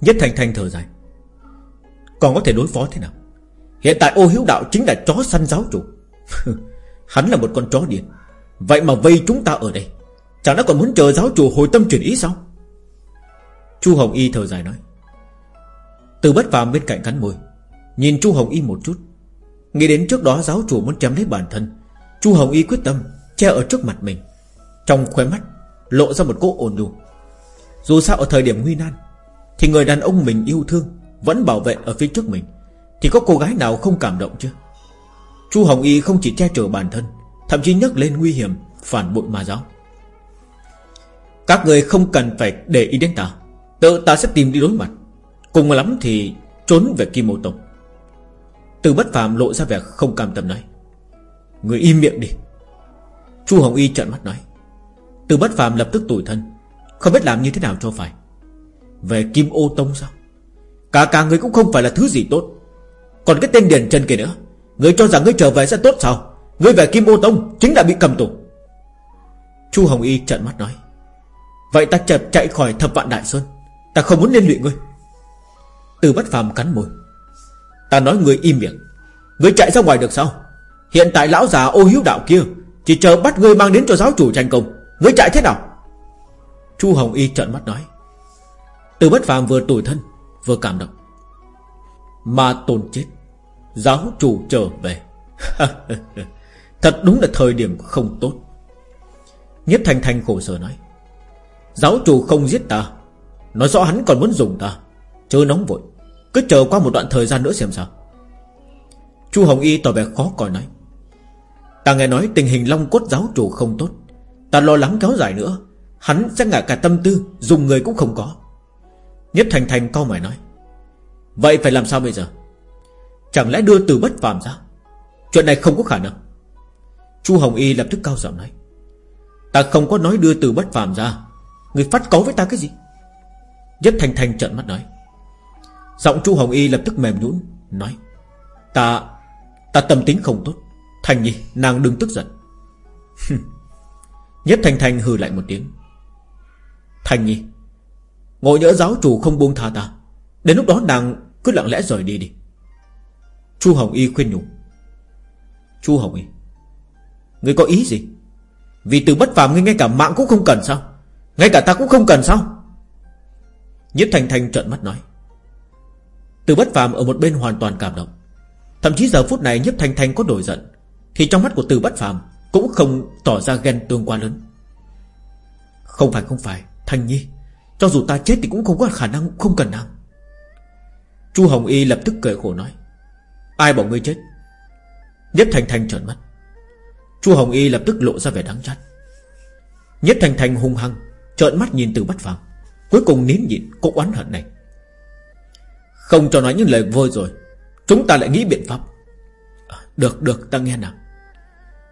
Nhất Thành Thành thở dài. Còn có thể đối phó thế nào? Hiện tại ô hiếu đạo chính là chó săn giáo chủ. Hắn là một con chó điên. Vậy mà vây chúng ta ở đây, Chẳng đã còn muốn chờ giáo chủ hồi tâm chuyển ý sao? Chu Hồng Y thở dài nói. Từ bất phàm bên cạnh cắn môi, Nhìn Chu Hồng Y một chút. Nghĩ đến trước đó giáo chủ muốn chém lấy bản thân, Chu Hồng Y quyết tâm Che ở trước mặt mình. Trong khóe mắt Lộ ra một cỗ ồn nhu Dù sao ở thời điểm nguy nan, Thì người đàn ông mình yêu thương vẫn bảo vệ ở phía trước mình, Thì có cô gái nào không cảm động chứ? Chu Hồng Y không chỉ che chở bản thân, Thậm chí nhắc lên nguy hiểm, Phản bội ma giáo. Các người không cần phải để ý đến ta, Tự ta sẽ tìm đi đối mặt. Cùng lắm thì trốn về Kim Mô Tông. Từ bất phàm lộ ra vẻ không cam tâm nói, Người im miệng đi. Chu Hồng Y trợn mắt nói, Từ bất phàm lập tức tủi thân, Không biết làm như thế nào cho phải. Về Kim Ô Tông sao? Cả cả người cũng không phải là thứ gì tốt. Còn cái tên Điền Trần kia nữa, Người cho rằng người trở về sẽ tốt sao? Người về Kim Ô Tông chính là bị cầm tù. Chu Hồng Y trợn mắt nói, Vậy ta chợt chạy khỏi thập vạn Đại Sơn, Ta không muốn liên lụy ngươi. Từ bất phàm cắn môi, Ta nói ngươi im miệng, Ngươi chạy ra ngoài được sao? Hiện tại lão già ô hiếu đạo kia Chỉ chờ bắt ngươi mang đến cho giáo chủ tranh công, Ngươi chạy thế nào? Chu Hồng Y trợn mắt nói Từ bất phàm vừa tủi thân Vừa cảm động. Ma tôn chết, Giáo chủ trở về. Thật đúng là thời điểm không tốt. Nhất Thanh Thanh khổ sở nói, Giáo chủ không giết ta, Nói rõ hắn còn muốn dùng ta, Chớ nóng vội, Cứ chờ qua một đoạn thời gian nữa xem sao. Chu Hồng Y tỏ vẻ khó coi nói, Ta nghe nói tình hình long cốt giáo chủ không tốt, Ta lo lắng kéo dài nữa, Hắn sẽ ngại cả tâm tư, Dùng người cũng không có. Nhất Thành Thành câu mày nói. Vậy phải làm sao bây giờ? Chẳng lẽ đưa từ bất phàm ra? Chuyện này không có khả năng. Chu Hồng Y lập tức cao giọng nói. Ta không có nói đưa từ bất phàm ra. Người phát cấu với ta cái gì? Nhất Thành Thành trợn mắt nói. Giọng Chu Hồng Y lập tức mềm nhũn, Nói. Ta Ta tâm tính không tốt. Thành nhi, nàng đừng tức giận. Nhất Thành Thành hừ lại một tiếng. Thành nhi Ngồi nhỡ giáo chủ không buông tha ta. Đến lúc đó nàng cứ lặng lẽ rời đi đi. Chu Hồng Y khuyên nhủ. Chu Hồng Y Người có ý gì? Vì từ bất phàm ngươi ngay cả mạng cũng không cần sao? Ngay cả ta cũng không cần sao? Nhất Thành Thành trợn mắt nói. Từ bất phàm ở một bên hoàn toàn cảm động. Thậm chí giờ phút này Nhất Thành Thành có đổi giận, Thì trong mắt của từ bất phàm Cũng không tỏ ra ghen tương quá lớn. Không phải không phải Thành Nhi. Cho dù ta chết thì cũng không có khả năng không cần nàng. Chu Hồng Y lập tức cười khổ nói Ai bảo ngươi chết? Nhất Thành Thành trợn mắt. Chu Hồng Y lập tức lộ ra vẻ đáng chát. Nhất Thành Thành hung hăng Trợn mắt nhìn từ bất vàng Cuối cùng nín nhịn cũng oán hận này. Không cho nói những lời vôi rồi Chúng ta lại nghĩ biện pháp. À, Được được ta nghe nào.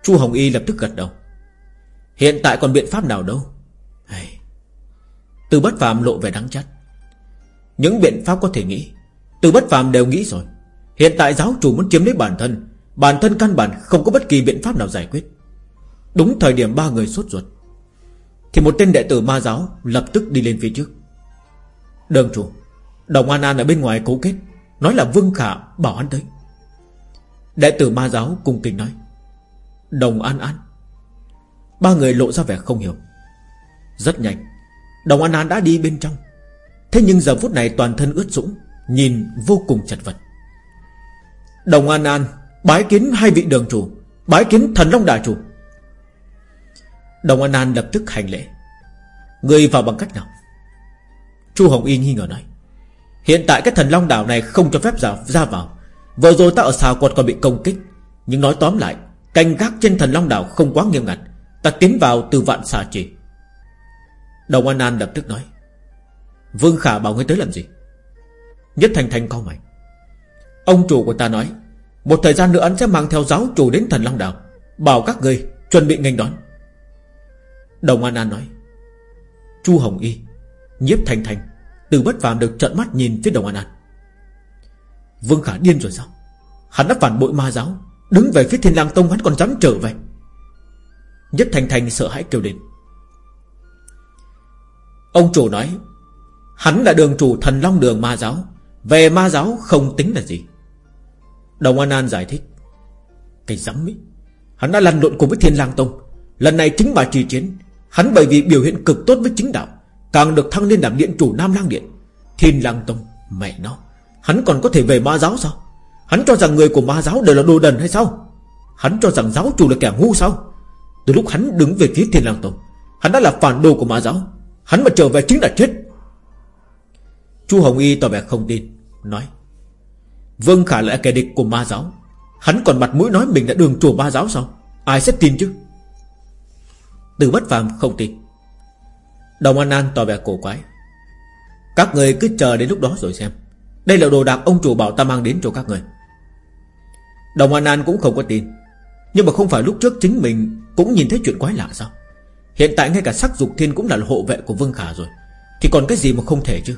Chu Hồng Y lập tức gật đầu. Hiện tại còn biện pháp nào đâu? Hey. Từ bất phàm lộ về đáng chát. Những biện pháp có thể nghĩ. Từ bất phàm đều nghĩ rồi. Hiện tại giáo chủ muốn chiếm lấy bản thân. Bản thân căn bản không có bất kỳ biện pháp nào giải quyết. Đúng thời điểm ba người sốt ruột, Thì một tên đệ tử ma giáo Lập tức đi lên phía trước. Đường chủ, Đồng An An ở bên ngoài cố kết, Nói là Vương Khả bảo hắn tới. Đệ tử ma giáo cung kính nói, Đồng An An. Ba người lộ ra vẻ không hiểu. Rất nhanh Đồng An An đã đi bên trong. Thế nhưng giờ phút này toàn thân ướt sũng Nhìn vô cùng chật vật. Đồng An An Bái kiến hai vị đường chủ Bái kiến thần Long Đại chủ. Đồng An An lập tức hành lễ. Người vào bằng cách nào? Chu Hồng Y nghi ngờ nói. Hiện tại cái thần Long Đảo này không cho phép ra, ra vào. Vừa rồi ta ở xào quật còn bị công kích. Nhưng nói tóm lại Canh gác trên thần Long Đảo không quá nghiêm ngặt. Ta tiến vào từ vạn xà chỉ Đồng An An lập tức nói, Vương Khả bảo ngươi tới làm gì? Nhất Thành Thành cao mày, Ông chủ của ta nói, Một thời gian nữa anh sẽ mang theo giáo chủ đến thần Long Đảo, Bảo các ngươi chuẩn bị nghênh đón. Đồng An An nói, Chu Hồng Y, Nhiếp Thành Thành, Từ bất phàm được trợn mắt nhìn phía Đồng An An. Vương Khả điên rồi sao? Hắn đã phản bội ma giáo, Đứng về phía thiên lang tông hắn còn dám trở về. Nhất Thành Thành sợ hãi kêu đến Ông chủ nói, Hắn là đường chủ thần long đường ma giáo, Về ma giáo không tính là gì. Đồng An An giải thích, Cái dám ấy, Hắn đã lăn lộn cùng với Thiên Lang Tông. Lần này chính bà trì chiến, Hắn bởi vì biểu hiện cực tốt với chính đạo, Càng được thăng lên đảm điện chủ Nam Lang Điện. Thiên Lang Tông, Mẹ nó, Hắn còn có thể về ma giáo sao? Hắn cho rằng người của ma giáo đều là đồ đần hay sao? Hắn cho rằng giáo chủ là kẻ ngu sao? Từ lúc hắn đứng về phía Thiên Lang Tông, Hắn đã là phản đồ của ma giáo. Hắn mà trở về chính là chết. Chu Hồng Y tỏ vẻ không tin, Nói Vương Khả lại kẻ địch của ma giáo. Hắn còn mặt mũi nói mình là đường chùa ma giáo sao? Ai sẽ tin chứ? Từ bất phàm không tin. Đồng An An tỏ vẻ cổ quái. Các người cứ chờ đến lúc đó rồi xem. Đây là đồ đạc ông chủ bảo ta mang đến cho các người. Đồng An An cũng không có tin. Nhưng mà không phải lúc trước chính mình Cũng nhìn thấy chuyện quái lạ sao? Hiện tại ngay cả sắc dục thiên cũng là hộ vệ của Vương Khả rồi. Thì còn cái gì mà không thể chứ?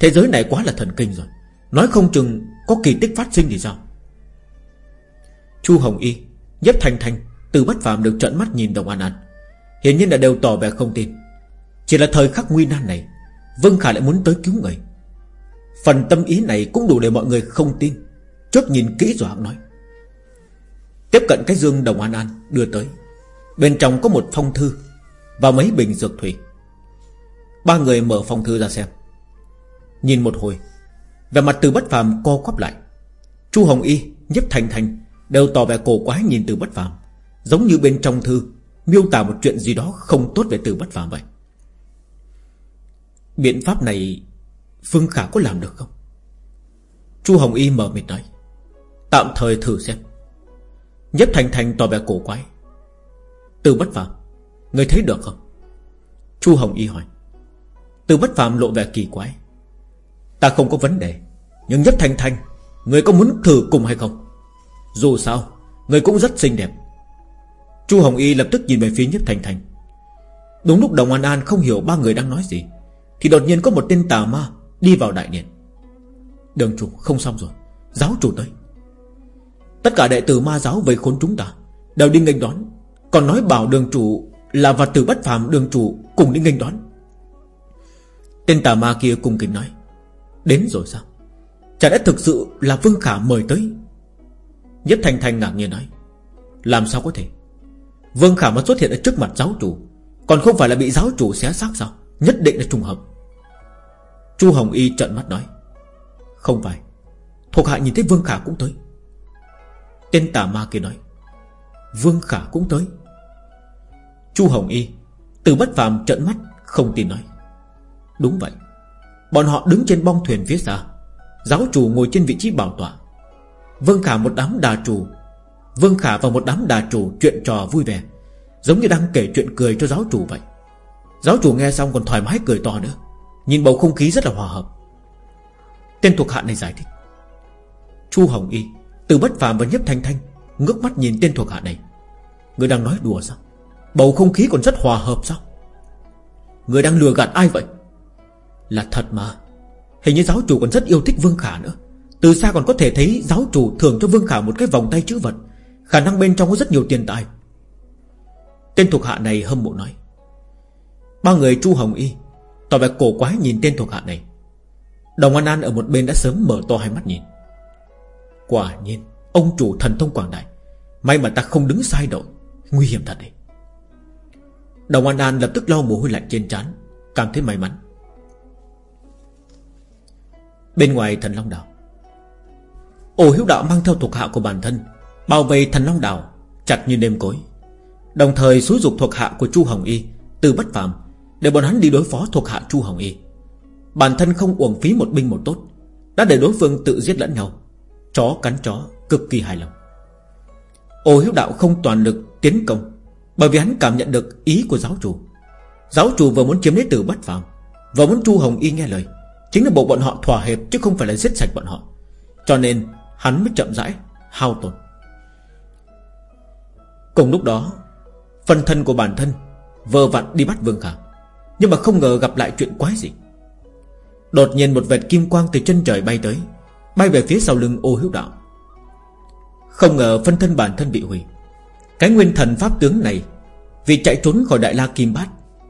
Thế giới này quá là thần kinh rồi. Nói không chừng có kỳ tích phát sinh thì sao? Chu Hồng Y, Nhất Thành Thành, Từ bất phàm được trận mắt nhìn Đồng An An. Hiện nhiên là đều tỏ vẻ không tin. Chỉ là thời khắc nguy nan này, Vương Khả lại muốn tới cứu người. Phần tâm ý này cũng đủ để mọi người không tin. Chốt nhìn kỹ rồi hãng nói. Tiếp cận cái dương Đồng An An đưa tới. Bên trong có một phong thư. Và mấy bình dược thủy. Ba người mở phong thư ra xem. Nhìn một hồi. Về mặt từ bất phàm co quắp lại. Chu Hồng Y, Nhếp Thành Thành Đều tỏ vẻ cổ quái nhìn từ bất phàm. Giống như bên trong thư Miêu tả một chuyện gì đó không tốt về từ bất phàm vậy. Biện pháp này Phương Khả có làm được không? Chu Hồng Y mở mịt nói. Tạm thời thử xem. Nhếp Thành Thành tỏ vẻ cổ quái. Từ bất phàm. Người thấy được không? Chu Hồng Y hỏi. Từ bất phàm lộ vẻ kỳ quái. Ta không có vấn đề, Nhưng Nhất Thanh Thanh, Người có muốn thử cùng hay không? Dù sao, Người cũng rất xinh đẹp. Chu Hồng Y lập tức nhìn về phía Nhất Thanh Thanh. Đúng lúc Đồng An An không hiểu ba người đang nói gì, Thì đột nhiên có một tên tà ma Đi vào đại điện. Đường chủ, không xong rồi. Giáo chủ tới. Tất cả đệ tử ma giáo vây khốn chúng ta, Đều đi nghênh đón. Còn nói bảo đường chủ là vật tử bất phàm đường chủ cùng đi nghênh đón. Tên tà ma kia cùng kính nói, Đến rồi sao? Chả lẽ thực sự là Vương Khả mời tới? Nhất Thanh Thanh ngạc nhiên nói, Làm sao có thể? Vương Khả mà xuất hiện ở trước mặt giáo chủ, Còn không phải là bị giáo chủ xé xác sao? Nhất định là trùng hợp. Chu Hồng Y trợn mắt nói, Không phải, Thuộc hạ nhìn thấy Vương Khả cũng tới. Tên tà ma kia nói, Vương Khả cũng tới? Chu Hồng Y, Từ bất phàm trợn mắt, không tin nói. Đúng vậy, Bọn họ đứng trên bong thuyền phía xa, Giáo chủ ngồi trên vị trí bảo tọa. Vương Khả một đám đà chủ Vương Khả và một đám đà chủ chuyện trò vui vẻ, Giống như đang kể chuyện cười cho giáo chủ vậy. Giáo chủ nghe xong còn thoải mái cười to nữa, Nhìn bầu không khí rất là hòa hợp. Tên thuộc hạ này giải thích. Chu Hồng Y, Từ bất phàm và nhấp thanh thanh, Ngước mắt nhìn tên thuộc hạ này. Người đang nói đùa sao? Bầu không khí còn rất hòa hợp sao? Người đang lừa gạt ai vậy? Là thật mà. Hình như giáo chủ còn rất yêu thích Vương Khả nữa. Từ xa còn có thể thấy giáo chủ thường cho Vương Khả một cái vòng tay chữ vật. Khả năng bên trong có rất nhiều tiền tài. Tên thuộc hạ này hâm mộ nói. Ba người Chu Hồng Y, Tỏ vẻ cổ quái nhìn tên thuộc hạ này. Đồng An An ở một bên đã sớm mở to hai mắt nhìn. Quả nhiên, Ông chủ thần thông quảng đại. May mà ta không đứng sai đội. Nguy hiểm thật đấy. Đồng An An lập tức lau mồ hôi lạnh trên trán, Cảm thấy may mắn. Bên ngoài thần Long Đảo, Ổ hiếu đạo mang theo thuộc hạ của bản thân, Bao vây thần Long Đảo, Chặt như đêm cối. Đồng thời xúi dục thuộc hạ của Chu Hồng Y Từ bất phàm, Để bọn hắn đi đối phó thuộc hạ Chu Hồng Y. Bản thân không uổng phí một binh một tốt, Đã để đối phương tự giết lẫn nhau. Chó cắn chó cực kỳ hài lòng. Ô hiếu đạo không toàn lực tiến công bởi vì hắn cảm nhận được ý của giáo chủ. Giáo chủ vừa muốn chiếm lấy tử bất phàm, Vừa muốn Chu Hồng Y nghe lời, Chính là bộ bọn họ thỏa hiệp Chứ không phải là giết sạch bọn họ. Cho nên, hắn mới chậm rãi, Hao tổn. Cùng lúc đó Phần thân của bản thân Vờ vặn đi bắt Vương Khả, Nhưng mà không ngờ gặp lại chuyện quái gì Đột nhiên một vệt kim quang từ chân trời bay tới, Bay về phía sau lưng ô hữu đạo. Không ngờ phân thân bản thân bị hủy cái nguyên thần pháp tướng này, Vì chạy trốn khỏi đại la kim bát,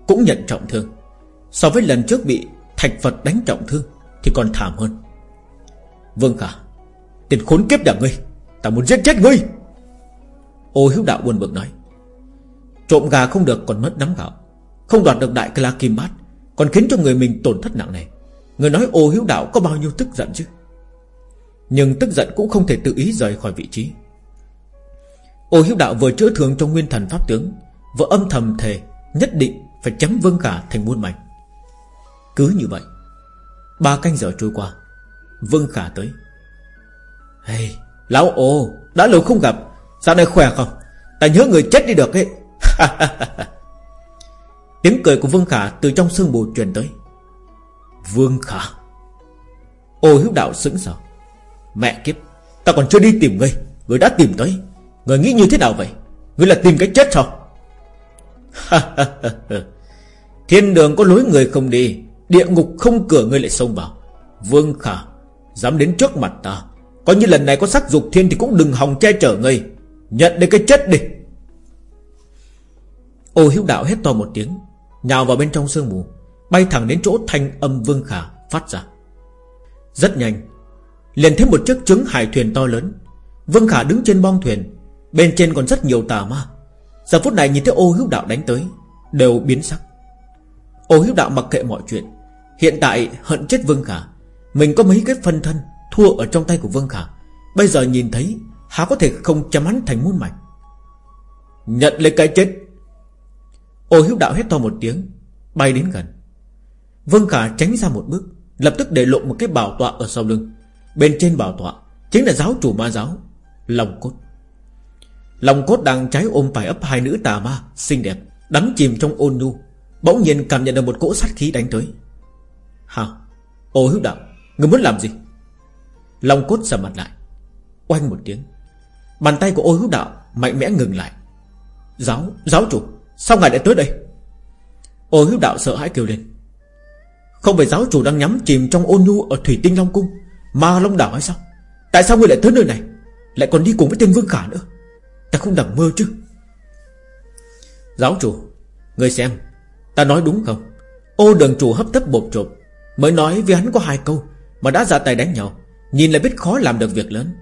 Cũng nhận trọng thương. So với lần trước bị thạch Phật đánh trọng thương, Thì còn thảm hơn. Vương Khả, Tiền khốn kiếp nhà ngươi, Ta muốn giết chết ngươi! Ô hiếu đạo buồn bực nói, Trộm gà không được còn mất nắm gạo, Không đoạt được đại la kim bát, Còn khiến cho người mình tổn thất nặng này Người nói ô hiếu đạo có bao nhiêu tức giận chứ? Nhưng tức giận cũng không thể tự ý rời khỏi vị trí. Ô hiếu đạo vừa chữa thương cho nguyên thần pháp tướng Vừa âm thầm thề Nhất định phải chấm vương khả thành muôn mảnh. Cứ như vậy Ba canh giờ trôi qua Vương khả tới. Hey, Lão ô Đã lâu không gặp Sao này khỏe không? Ta nhớ người chết đi được ấy. Tiếng cười của Vương Khả từ trong sương mù truyền tới. Vương Khả Ô hiếu đạo sững sờ. Mẹ kiếp Ta còn chưa đi tìm ngươi Ngươi đã tìm tới người nghĩ như thế nào vậy? Người là tìm cái chết sao? Thiên đường có lối người không đi, Địa ngục không cửa người lại xông vào. Vương Khả, Dám đến trước mặt ta. Coi như lần này có sắc dục thiên thì cũng đừng hòng che chở ngươi Nhận đến cái chết đi. Ô hiếu đạo hét to một tiếng, Nhào vào bên trong sương mù, Bay thẳng đến chỗ thanh âm Vương Khả phát ra. Rất nhanh, Liền thấy một chiếc trứng hải thuyền to lớn. Vương Khả đứng trên bong thuyền Bên trên còn rất nhiều tà ma. Giờ phút này nhìn thấy ô hữu đạo đánh tới, Đều biến sắc. Ô hữu đạo mặc kệ mọi chuyện. Hiện tại hận chết Vương Khả. Mình có mấy cái phân thân Thua ở trong tay của Vương Khả. Bây giờ nhìn thấy, Há có thể không chấm hắn thành muôn mạch Nhận lấy cái chết. Ô hữu đạo hét to một tiếng, Bay đến gần. Vương Khả tránh ra một bước, Lập tức để lộ một cái bảo tọa ở sau lưng. Bên trên bảo tọa Chính là giáo chủ ma giáo, Long cốt lòng cốt đang trái ôm phải ấp hai nữ tà ma Xinh đẹp Đắm chìm trong ôn nhu. Bỗng nhiên cảm nhận được một cỗ sát khí đánh tới. Hả? Ô hữu đạo Người muốn làm gì? Lòng cốt sầm mặt lại. Oanh một tiếng. Bàn tay của ô hữu đạo mạnh mẽ ngừng lại. Giáo, giáo chủ Sao ngài lại tới đây? Ô hữu đạo sợ hãi kêu lên. Không phải giáo chủ đang nhắm chìm trong ôn nhu Ở thủy tinh long cung Mà long đảo hay sao? Tại sao ngươi lại tới nơi này? Lại còn đi cùng với tên vương khả nữa? Ta không nằm mơ chứ. Giáo chủ, người xem, Ta nói đúng không? Ô đường chủ hấp tấp bột trộm, Mới nói với hắn có hai câu Mà đã ra tay đánh nhau, Nhìn là biết khó làm được việc lớn.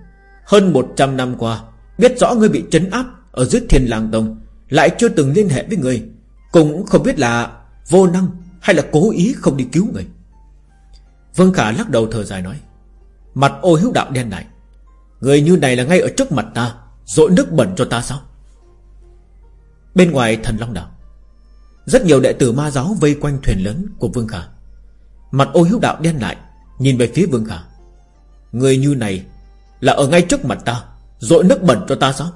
Hơn 100 năm qua, Biết rõ ngươi bị trấn áp Ở dưới thiên làng tông, Lại chưa từng liên hệ với ngươi, Cũng không biết là vô năng Hay là cố ý không đi cứu người. Vương Khả lắc đầu thở dài nói, Mặt ô hiếu đạo đen này, Người như này là ngay ở trước mặt ta Rội nước bẩn cho ta sao? Bên ngoài thần Long Đảo, Rất nhiều đệ tử ma giáo vây quanh thuyền lớn của Vương Khả. Mặt ô hiếu đạo đen lại, Nhìn về phía Vương Khả. Người như này Là ở ngay trước mặt ta Rội nước bẩn cho ta sao?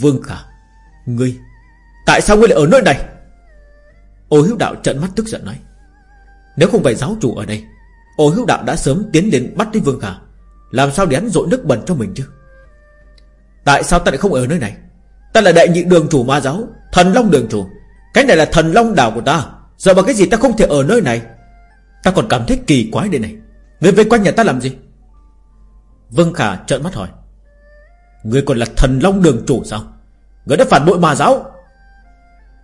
Vương Khả, Ngươi, Tại sao ngươi lại ở nơi này? Ô hiếu đạo trận mắt tức giận nói. Nếu không phải giáo chủ ở đây, Ô hiếu đạo đã sớm tiến đến bắt đi Vương Khả, Làm sao để hắn rội nước bẩn cho mình chứ? Tại sao ta lại không ở nơi này? Ta là đại nhị đường chủ ma giáo, Thần Long đường chủ. Cái này là thần Long đảo của ta. Giờ bằng cái gì ta không thể ở nơi này? Ta còn cảm thấy kỳ quái đây này. Người vây quanh nhà ta làm gì? Vương Khả trợn mắt hỏi. Người còn là thần Long đường chủ sao? Người đã phản bội ma giáo.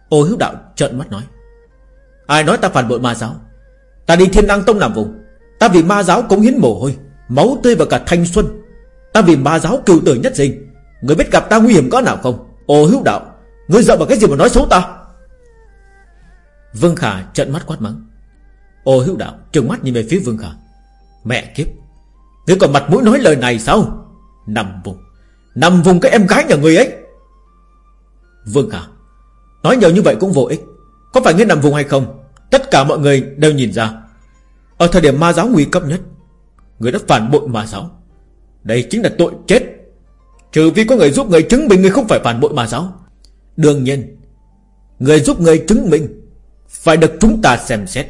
Ô hữu đạo trợn mắt nói. Ai nói ta phản bội ma giáo? Ta đi thiên đăng tông làm vùng Ta vì ma giáo cống hiến mồ hôi, Máu tươi và cả thanh xuân. Ta vì ma giáo cựu tử nhất dình. Người biết gặp ta nguy hiểm có nào không? Ô hữu đạo, Người giận vào cái gì mà nói xấu ta? Vương Khả trận mắt quát mắng. Ô hữu đạo, trừng mắt nhìn về phía Vương Khả. Mẹ kiếp Ngươi còn mặt mũi nói lời này sao? Nằm vùng Nằm vùng cái em gái nhà người ấy. Vương Khả, Nói nhiều như vậy cũng vô ích. Có phải ngươi nằm vùng hay không? Tất cả mọi người đều nhìn ra. Ở thời điểm ma giáo nguy cấp nhất, Người đã phản bội ma giáo. Đây chính là tội chết Trừ vì có người giúp người chứng minh người không phải phản bội mà giáo Đương nhiên, Người giúp người chứng minh Phải được chúng ta xem xét.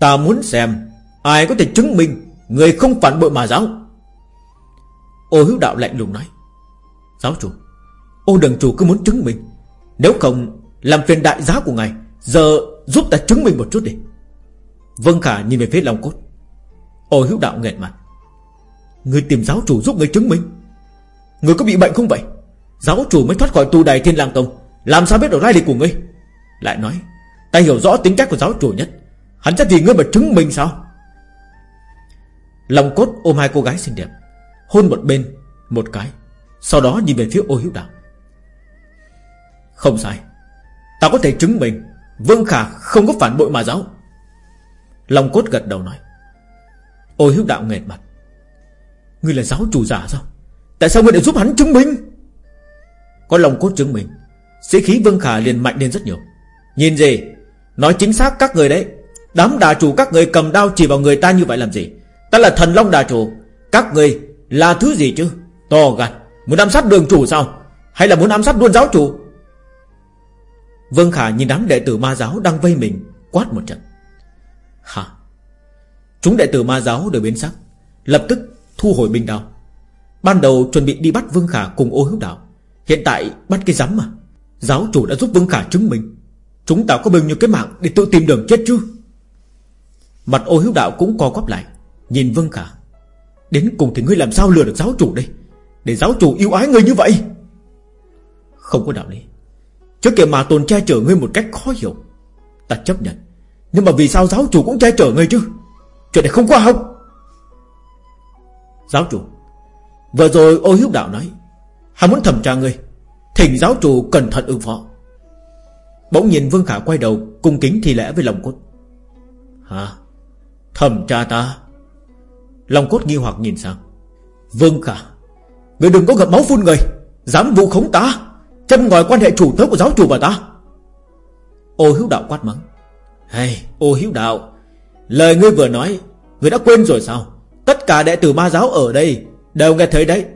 Ta muốn xem Ai có thể chứng minh Người không phản bội mà giáo Ô hữu đạo lạnh lùng nói. Giáo chủ, Ô đừng chủ cứ muốn chứng minh. Nếu không, làm phiền đại giá của ngài, Giờ giúp ta chứng minh một chút đi. Vân Khả nhìn về phía Long Cốt. Ô hữu đạo nghẹt mặt. Người tìm giáo chủ giúp người chứng minh. Người có bị bệnh không vậy? Giáo chủ mới thoát khỏi tu đài thiên lang tông. Làm sao biết được lai lịch của ngươi? Lại nói, Ta hiểu rõ tính cách của giáo chủ nhất. Hắn chắc vì ngươi mà chứng minh sao? Long cốt ôm hai cô gái xinh đẹp, Hôn một bên, Một cái, Sau đó nhìn về phía ô hiếu đạo. Không sai, Ta có thể chứng minh Vương Khả không có phản bội mà giáo. Long cốt gật đầu nói. Ô hiếu đạo nghẹt mặt. Ngươi là giáo chủ giả sao? Tại sao ngươi lại giúp hắn chứng minh? Có lòng cốt chứng minh, Sĩ khí Vương Khả liền mạnh lên rất nhiều. Nhìn gì? Nói chính xác các người đấy. Đám đà chủ các người cầm đao chỉ vào người ta như vậy làm gì? Ta là thần long đà chủ. Các người là thứ gì chứ? To gan, Muốn ám sát đường chủ sao? Hay là muốn ám sát luôn giáo chủ? Vương Khả nhìn đám đệ tử ma giáo đang vây mình, Quát một trận. Hả? Chúng đệ tử ma giáo đều biến sắc, Lập tức thu hồi binh đao. Ban đầu chuẩn bị đi bắt Vương Khả cùng ô hữu đạo. Hiện tại bắt cái rắm mà. Giáo chủ đã giúp Vương Khả chứng minh. Chúng ta có bao nhiêu cái mạng để tự tìm đường chết chứ? Mặt ô hữu đạo cũng co quắp lại, Nhìn Vương Khả. Đến cùng thì ngươi làm sao lừa được giáo chủ đây? Để giáo chủ yêu ái ngươi như vậy? Không có đạo lý. Trước kia mà tồn che chở ngươi một cách khó hiểu. Ta chấp nhận. Nhưng mà vì sao giáo chủ cũng che chở ngươi chứ? Chuyện này không qua không Giáo chủ Vừa rồi ô hiếu đạo nói Hắn muốn thẩm tra ngươi Thỉnh giáo chủ cẩn thận ứng phó. Bỗng nhìn Vương Khả quay đầu Cung kính thi lễ với lòng cốt. Hả? Thẩm tra ta? Lòng cốt nghi hoặc nhìn sang. Vương Khả Người đừng có gặp máu phun người Dám vụ khống ta châm ngòi quan hệ chủ tớ của giáo chủ và ta. Ô hiếu đạo quát mắng. Hey, ô hiếu đạo Lời ngươi vừa nói Ngươi đã quên rồi sao? Tất cả đệ tử ma giáo ở đây Đều nghe thấy đấy.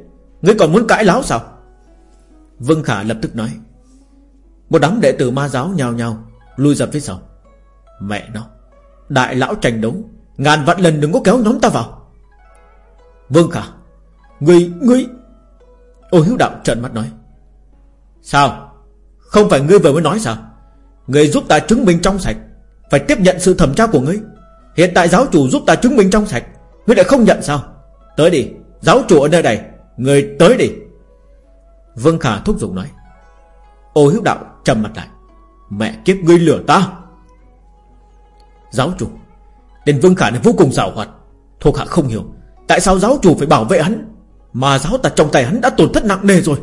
Ngươi còn muốn cãi láo sao? Vương Khả lập tức nói. Một đám đệ tử ma giáo nhào nhào Lui ra phía sau. Mẹ nó Đại lão tranh đấu Ngàn vạn lần đừng có kéo nhóm ta vào. Vương Khả Ngươi, ngươi. Ô hiếu đạo trợn mắt nói. Sao? Không phải ngươi vừa mới nói sao? Ngươi giúp ta chứng minh trong sạch Phải tiếp nhận sự thẩm tra của ngươi. Hiện tại giáo chủ giúp ta chứng minh trong sạch Ngươi lại không nhận sao? Tới đi. Giáo chủ ở nơi này, Người tới đi. Vương Khả thúc giục nói. Ô hiếu đạo trầm mặt lại. Mẹ kiếp ngươi lừa ta. Giáo chủ, Tên Vương Khả này vô cùng xảo hoạt, Thuộc hạ không hiểu. Tại sao giáo chủ phải bảo vệ hắn, Mà giáo tật trong tay hắn đã tổn thất nặng nề rồi?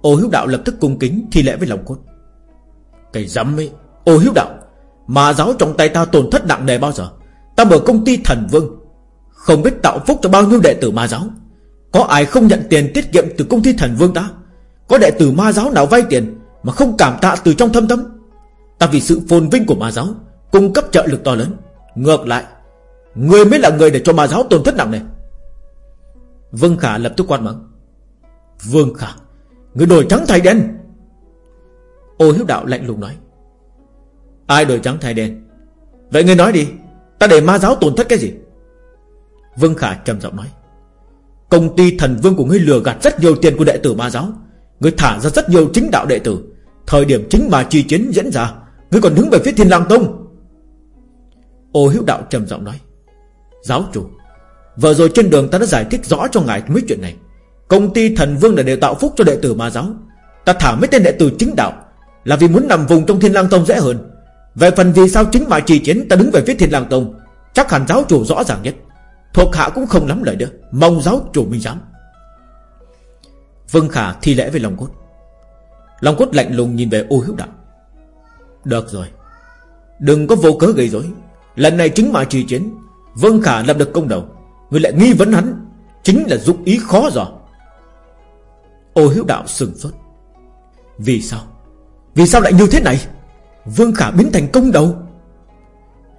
Ô hiếu đạo lập tức cung kính Thi lễ với lòng cốt. Cái dám ấy, Ô hiếu đạo, Mà giáo trong tay ta tổn thất nặng nề bao giờ? Ta mở công ty thần vương không biết tạo phúc cho bao nhiêu đệ tử ma giáo. Có ai không nhận tiền tiết kiệm từ công ty thần vương ta? Có đệ tử ma giáo nào vay tiền Mà không cảm tạ từ trong thâm tâm? Ta vì sự phồn vinh của ma giáo, Cung cấp trợ lực to lớn. Ngược lại, Người mới là người để cho ma giáo tổn thất nặng này Vương Khả lập tức quan mắng. Vương Khả, Người đổi trắng thay đen. Ô hiếu đạo lạnh lùng nói. Ai đổi trắng thay đen? Vậy ngươi nói đi, Ta để ma giáo tổn thất cái gì? Vương Khả trầm giọng nói. Công ty thần vương của ngươi lừa gạt rất nhiều tiền của đệ tử ma giáo. Ngươi thả ra rất nhiều chính đạo đệ tử. Thời điểm chính mà chi chiến diễn ra, Ngươi còn đứng về phía thiên lang tông. Ô hiếu đạo trầm giọng nói. Giáo chủ, Vừa rồi trên đường ta đã giải thích rõ cho ngài mấy chuyện này. Công ty thần vương là đều tạo phúc cho đệ tử ma giáo. Ta thả mấy tên đệ tử chính đạo Là vì muốn nằm vùng trong thiên lang tông dễ hơn. Về phần vì sao chính mà trì chiến, Ta đứng về phía thiên lang tông, Chắc hẳn giáo chủ rõ ràng nhất. Thuộc hạ cũng không lắm lời nữa. Mong giáo chủ minh dám. Vân Khả thi lễ với Long Cốt. Long Cốt lạnh lùng nhìn về ô hữu đạo. Được rồi. Đừng có vô cớ gây rối. Lần này chính mà trì chiến Vân Khả lập được công đầu. Người lại nghi vấn hắn, Chính là dụng ý khó dò. Ô hữu đạo sừng sốt. Vì sao? Vì sao lại như thế này? Vương Khả biến thành công đầu.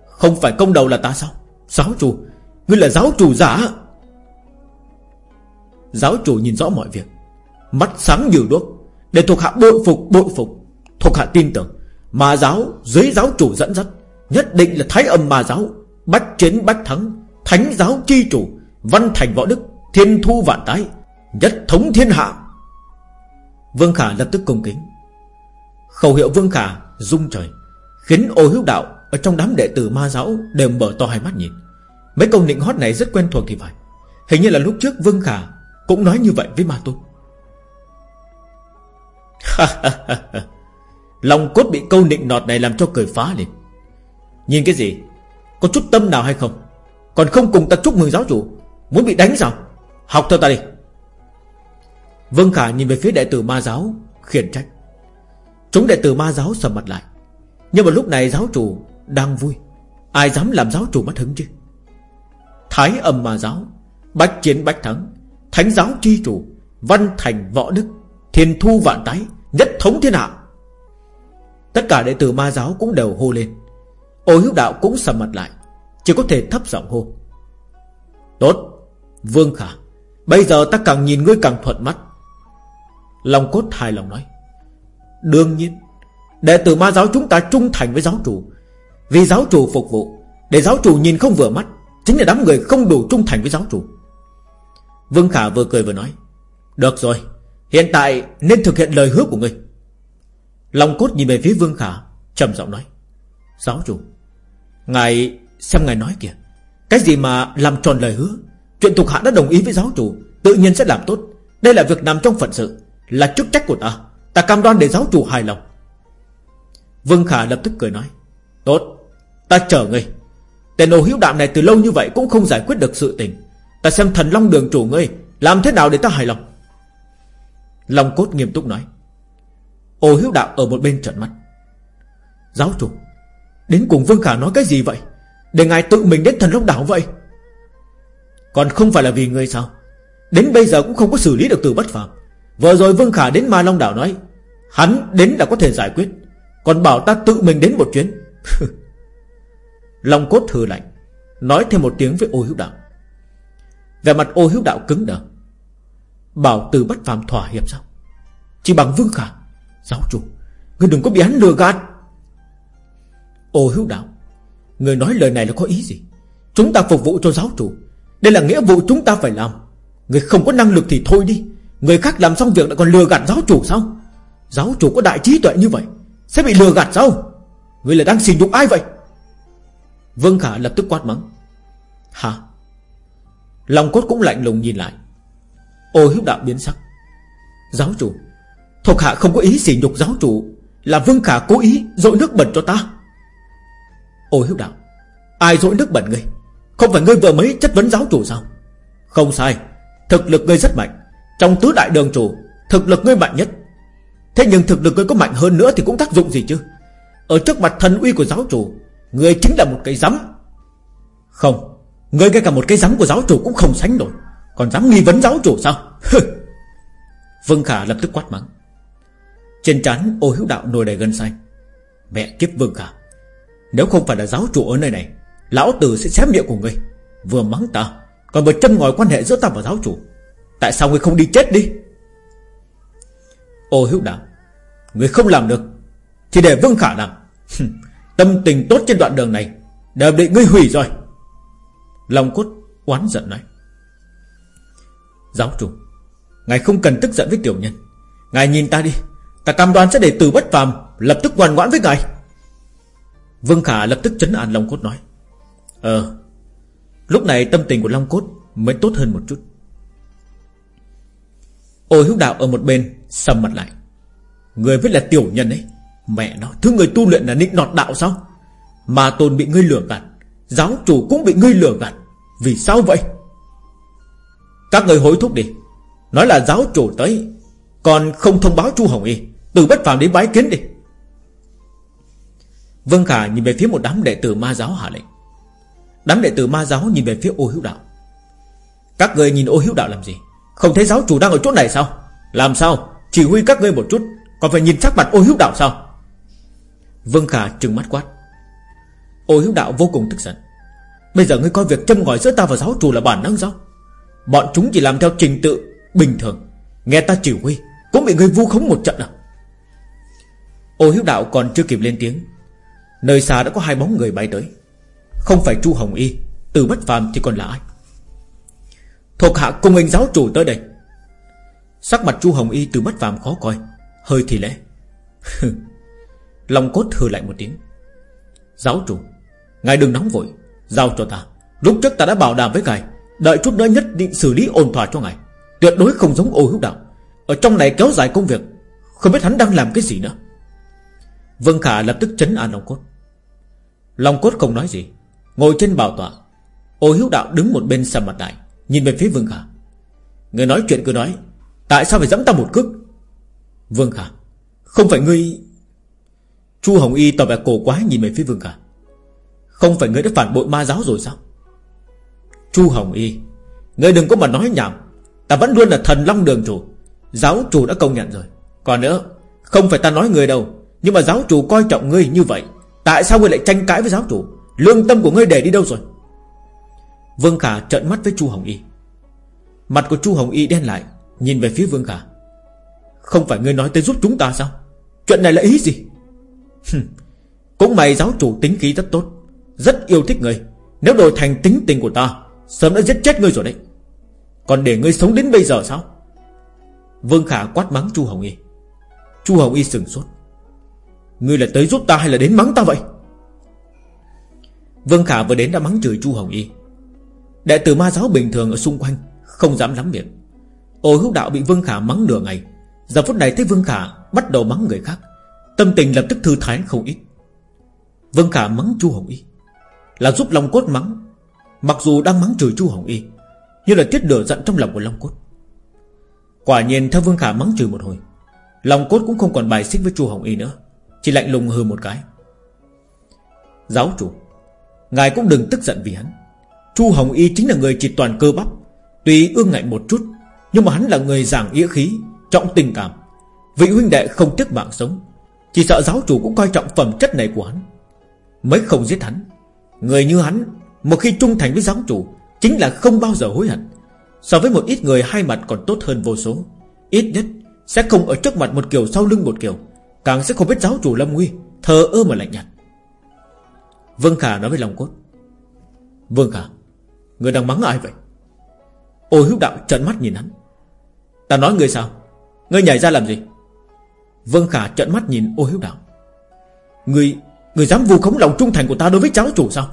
Không phải công đầu là ta sao? Giáo chủ Ngươi là giáo chủ giả. Giáo chủ nhìn rõ mọi việc. Mắt sáng như đuốc. Để thuộc hạ bội phục bội phục. Thuộc hạ tin tưởng. Mà giáo, dưới giáo chủ dẫn dắt, Nhất định là thái âm mà giáo. Bách chiến, bách thắng. Thánh giáo chi chủ. Văn thành võ đức. Thiên thu vạn tái. Nhất thống thiên hạ. Vương Khả lập tức cung kính. Khẩu hiệu Vương Khả rung trời, Khiến ô hiếu đạo Ở trong đám đệ tử ma giáo Đều mở to hai mắt nhìn. Mấy câu nịnh hót này rất quen thuộc thì phải. Hình như là lúc trước Vương Khả Cũng nói như vậy với Ma Tôn. Lòng cốt bị câu nịnh nọt này làm cho cười phá liền. Nhìn cái gì? Có chút tâm nào hay không? Còn không cùng ta chúc mừng giáo chủ. Muốn bị đánh sao? Học theo ta đi. Vương Khả nhìn về phía đệ tử ma giáo, Khiển trách. Chúng đệ tử ma giáo sầm mặt lại. Nhưng mà lúc này giáo chủ đang vui. Ai dám làm giáo chủ mất hứng chứ? Thái âm ma giáo, Bách chiến bách thắng, Thánh giáo chi chủ, Văn thành võ đức, Thiên thu vạn tái, Nhất thống thiên hạ. Tất cả đệ tử ma giáo cũng đều hô lên. Ô hữu đạo cũng sầm mặt lại, Chỉ có thể thấp giọng hô. Tốt, Vương Khả, Bây giờ ta càng nhìn ngươi càng thuận mắt. Long cốt hài lòng nói, Đương nhiên, Đệ tử ma giáo chúng ta trung thành với giáo chủ. Vì giáo chủ phục vụ, Để giáo chủ nhìn không vừa mắt Chính là đám người không đủ trung thành với giáo chủ. Vương Khả vừa cười vừa nói, Được rồi, Hiện tại nên thực hiện lời hứa của ngươi. Long cốt nhìn về phía Vương Khả, trầm giọng nói, Giáo chủ, Ngài xem ngài nói kìa. Cái gì mà làm tròn lời hứa? Chuyện thuộc hạ đã đồng ý với giáo chủ, Tự nhiên sẽ làm tốt. Đây là việc nằm trong phận sự, Là chức trách của ta. Ta cam đoan để giáo chủ hài lòng. Vương Khả lập tức cười nói, Tốt, Ta chờ ngươi. Tên ô hiếu đạm này từ lâu như vậy Cũng không giải quyết được sự tình. Ta xem thần long đường chủ ngươi, Làm thế nào để ta hài lòng? Long cốt nghiêm túc nói. Ô hiếu đạo ở một bên trận mắt. Giáo chủ, Đến cùng Vương Khả nói cái gì vậy? Để ngài tự mình đến thần long đảo vậy? Còn không phải là vì ngươi sao? Đến bây giờ cũng không có xử lý được từ bất phạm Vừa rồi Vương Khả đến Ma Long đảo nói, Hắn đến là có thể giải quyết. Còn bảo ta tự mình đến một chuyến. Long cốt hừ lạnh Nói thêm một tiếng với ô hiếu đạo. Về mặt ô hiếu đạo cứng đờ. Bảo từ bất phàm thỏa hiệp sao? Chỉ bằng vương khả. Giáo chủ Người đừng có bị hắn lừa gạt. Ô hiếu đạo, Người nói lời này là có ý gì? Chúng ta phục vụ cho giáo chủ. Đây là nghĩa vụ chúng ta phải làm. Người không có năng lực thì thôi đi. Người khác làm xong việc lại còn lừa gạt giáo chủ sao? Giáo chủ có đại trí tuệ như vậy, Sẽ bị lừa gạt sao? Người là đang xỉ nhục ai vậy? Vương Khả lập tức quát mắng. Hả? Lòng cốt cũng lạnh lùng nhìn lại. Ô hiếu đạo biến sắc. Giáo chủ, Thuộc hạ không có ý xỉ nhục giáo chủ, Là Vương Khả cố ý dội nước bẩn cho ta. Ô hiếu đạo, Ai dội nước bẩn ngươi? Không phải ngươi vừa mới chất vấn giáo chủ sao? Không sai, Thực lực ngươi rất mạnh. Trong tứ đại đường chủ, Thực lực ngươi mạnh nhất. Thế nhưng thực lực ngươi có mạnh hơn nữa Thì cũng tác dụng gì chứ? Ở trước mặt thần uy của giáo chủ Ngươi chính là một cái rắm Không, Ngươi ngay cả một cái rắm của giáo chủ cũng không sánh nổi. Còn dám nghi vấn giáo chủ sao? Vương Khả lập tức quát mắng. Trên trán ô hữu đạo nổi đầy gân xanh. Mẹ kiếp Vương Khả, Nếu không phải là giáo chủ ở nơi này, Lão tử sẽ xé miệng của ngươi. Vừa mắng ta, Còn vừa chân ngòi quan hệ giữa ta và giáo chủ. Tại sao ngươi không đi chết đi? Ô hữu đạo Người không làm được, Thì để Vương Khả làm. Tâm tình tốt trên đoạn đường này Đều bị ngươi hủy rồi. Long cốt oán giận nói, Giáo chủ, Ngài không cần tức giận với tiểu nhân. Ngài nhìn ta đi, Ta cam đoan sẽ để từ bất phàm Lập tức ngoan ngoãn với ngài. Vương Khả lập tức chấn an Long Cốt nói Ờ Lúc này tâm tình của Long Cốt Mới tốt hơn một chút. Ôi hữu đạo ở một bên Sầm mặt lại, Người với là tiểu nhân ấy Mẹ nó, thứ người tu luyện là nịnh nọt đạo sao? Mà tôn bị ngươi lừa gạt, Giáo chủ cũng bị ngươi lừa gạt. Vì sao vậy? Các người hối thúc đi. Nói là giáo chủ tới, Còn không thông báo chu Hồng Y, Từ bất phàm đến bái kiến đi. Vương Khả nhìn về phía một đám đệ tử ma giáo hạ lệnh. Đám đệ tử ma giáo nhìn về phía ô hữu đạo. Các người nhìn ô hữu đạo làm gì? Không thấy giáo chủ đang ở chỗ này sao? Làm sao? Chỉ huy các ngươi một chút, Còn phải nhìn sắc mặt ô hữu đạo sao? Vương Khả trừng mắt quát. Ô hiếu đạo vô cùng tức giận. Bây giờ ngươi coi việc châm ngòi giữa ta và giáo chủ là bản năng sao? Bọn chúng chỉ làm theo trình tự Bình thường. Nghe ta chỉ huy, Cũng bị ngươi vu khống một trận à? Ô hiếu đạo còn chưa kịp lên tiếng. Nơi xa đã có hai bóng người bay tới. Không phải Chu Hồng Y, Từ bất phàm thì còn là ai? Thuộc hạ cung anh giáo chủ tới đây. Sắc mặt Chu Hồng Y, từ bất phàm khó coi, Hơi thì lẽ. Long cốt hừ lại một tiếng. Giáo chủ, Ngài đừng nóng vội, Giao cho ta. Lúc trước ta đã bảo đảm với ngài, Đợi chút nữa nhất định xử lý ổn thỏa cho ngài. Tuyệt đối không giống ô hữu đạo. Ở trong này kéo dài công việc, Không biết hắn đang làm cái gì nữa. Vương Khả lập tức chấn an Long Cốt. Long Cốt không nói gì, Ngồi trên bảo tọa. Ô hữu đạo đứng một bên sầm mặt lại, Nhìn về phía Vương Khả. Người nói chuyện cứ nói, Tại sao phải dẫm ta một cước? Vương Khả, Không phải ngươi Chu Hồng Y tỏ vẻ cổ quá nhìn về phía Vương Khả. Không phải ngươi đã phản bội ma giáo rồi sao? Chu Hồng Y Ngươi đừng có mà nói nhảm. Ta vẫn luôn là thần long đường chủ. Giáo chủ đã công nhận rồi. Còn nữa, Không phải ta nói người đâu. Nhưng mà giáo chủ coi trọng ngươi như vậy, Tại sao ngươi lại tranh cãi với giáo chủ? Lương tâm của ngươi để đi đâu rồi? Vương Khả trợn mắt với Chu Hồng Y. Mặt của Chu Hồng Y đen lại, Nhìn về phía Vương Khả. Không phải ngươi nói tới giúp chúng ta sao? Chuyện này là ý gì? Cũng mày giáo chủ tính khí rất tốt, Rất yêu thích ngươi. Nếu đổi thành tính tình của ta, Sớm đã giết chết ngươi rồi đấy. Còn để ngươi sống đến bây giờ sao? Vương Khả quát mắng Chu Hồng Y. Chu Hồng Y sừng sốt. Ngươi là tới giúp ta hay là đến mắng ta vậy? Vương Khả vừa đến đã mắng chửi Chu Hồng Y. Đệ tử ma giáo bình thường ở xung quanh Không dám lắm miệng. Ô hữu đạo bị Vương Khả mắng nửa ngày. Giờ phút này thấy Vương Khả bắt đầu mắng người khác. Tâm tình lập tức thư thái không ít. Vương Khả mắng Chu Hồng Y, Là giúp Long Cốt mắng. Mặc dù đang mắng chửi Chu Hồng Y, Nhưng là tiết lửa giận trong lòng của Long Cốt. Quả nhiên theo Vương Khả mắng chửi một hồi, Long Cốt cũng không còn bài xích với Chu Hồng Y nữa, Chỉ lạnh lùng hừ một cái. Giáo chủ, Ngài cũng đừng tức giận vì hắn. Chu Hồng Y chính là người chỉ toàn cơ bắp, Tuy ương ngại một chút, Nhưng mà hắn là người giảng nghĩa khí, Trọng tình cảm. Vị huynh đệ không tiếc mạng sống. Chỉ sợ giáo chủ cũng coi trọng phẩm chất này của hắn. Mới không giết hắn, Người như hắn, Một khi trung thành với giáo chủ, Chính là không bao giờ hối hận. So với một ít người hai mặt còn tốt hơn vô số. Ít nhất, sẽ không ở trước mặt một kiểu Sau lưng một kiểu, Càng sẽ không biết giáo chủ Lâm Nguy, Thờ ơ mà lạnh nhạt. Vương Khả nói với lòng Cốt. Vương Khả, Người đang mắng ai vậy? Ô hữu đạo trợn mắt nhìn hắn. Ta nói người sao? Người nhảy ra làm gì? Vương Khả trợn mắt nhìn ô Hiếu đạo. Người người dám vu khống lòng trung thành của ta đối với cháu chủ sao?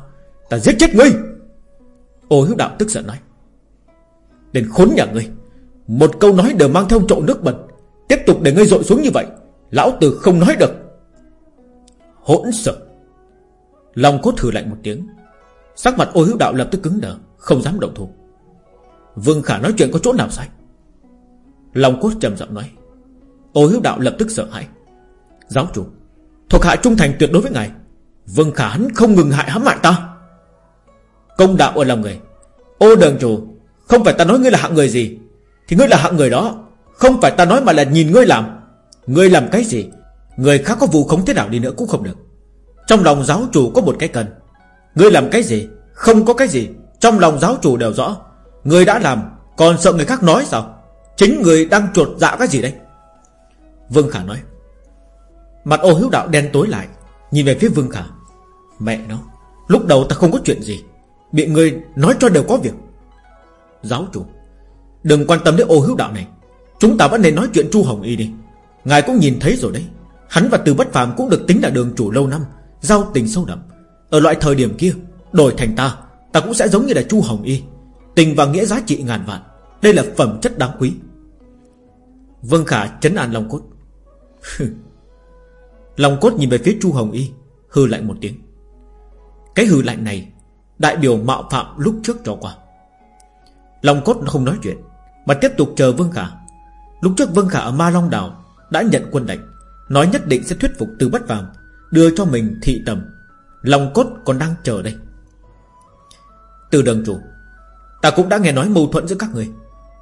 Ta giết chết ngươi! Ô Hiếu đạo tức giận nói. Đến khốn nhà ngươi. Một câu nói đều mang theo trộn nước bẩn. Tiếp tục để ngươi dội xuống như vậy, Lão tử không nói được. Hỗn sợ. Lòng cốt thử lạnh một tiếng. Sắc mặt ô hữu đạo lập tức cứng đờ, Không dám động thủ. Vương Khả nói chuyện có chỗ nào sai? Lòng cốt trầm giọng nói. Ô hữu đạo lập tức sợ hãi. Giáo chủ, Thuộc hạ trung thành tuyệt đối với ngài. Vương Khả hắn không ngừng hại hãm hại ta. Công đạo ở lòng người. Ô đường chủ, Không phải ta nói ngươi là hạng người gì, Thì ngươi là hạng người đó. Không phải ta nói mà là nhìn ngươi làm. Ngươi làm cái gì? Người khác có vụ khống thế nào đi nữa cũng không được. Trong lòng giáo chủ có một cái cần. Ngươi làm cái gì? Không có cái gì. Trong lòng giáo chủ đều rõ. Ngươi đã làm, Còn sợ người khác nói sao? Chính người đang chuột dạ cái gì đấy. Vương Khả nói, Mặt ô hữu đạo đen tối lại, Nhìn về phía Vương Khả. Mẹ nó, Lúc đầu ta không có chuyện gì, Bị người nói cho đều có việc. Giáo chủ, Đừng quan tâm đến ô hữu đạo này. Chúng ta vẫn nên nói chuyện Chu Hồng Y đi. Ngài cũng nhìn thấy rồi đấy. Hắn và Từ Bất Phàm cũng được tính là đường chủ lâu năm, Giao tình sâu đậm. Ở loại thời điểm kia, Đổi thành ta Ta cũng sẽ giống như là Chu Hồng Y. Tình và nghĩa giá trị ngàn vạn. Đây là phẩm chất đáng quý. Vương Khả chấn an lòng Cốt. lòng Cốt nhìn về phía Chu Hồng Y, Hư lạnh một tiếng. Cái hư lạnh này, Đại biểu mạo phạm lúc trước cho qua. Lòng Cốt không nói chuyện, Mà tiếp tục chờ Vương Khả. Lúc trước Vương Khả ở Ma Long Đảo Đã nhận quân lệnh, Nói nhất định sẽ thuyết phục từ bất phàm, Đưa cho mình thị tầm lòng cốt còn đang chờ đây. Từ đường chủ, Ta cũng đã nghe nói mâu thuẫn giữa các người.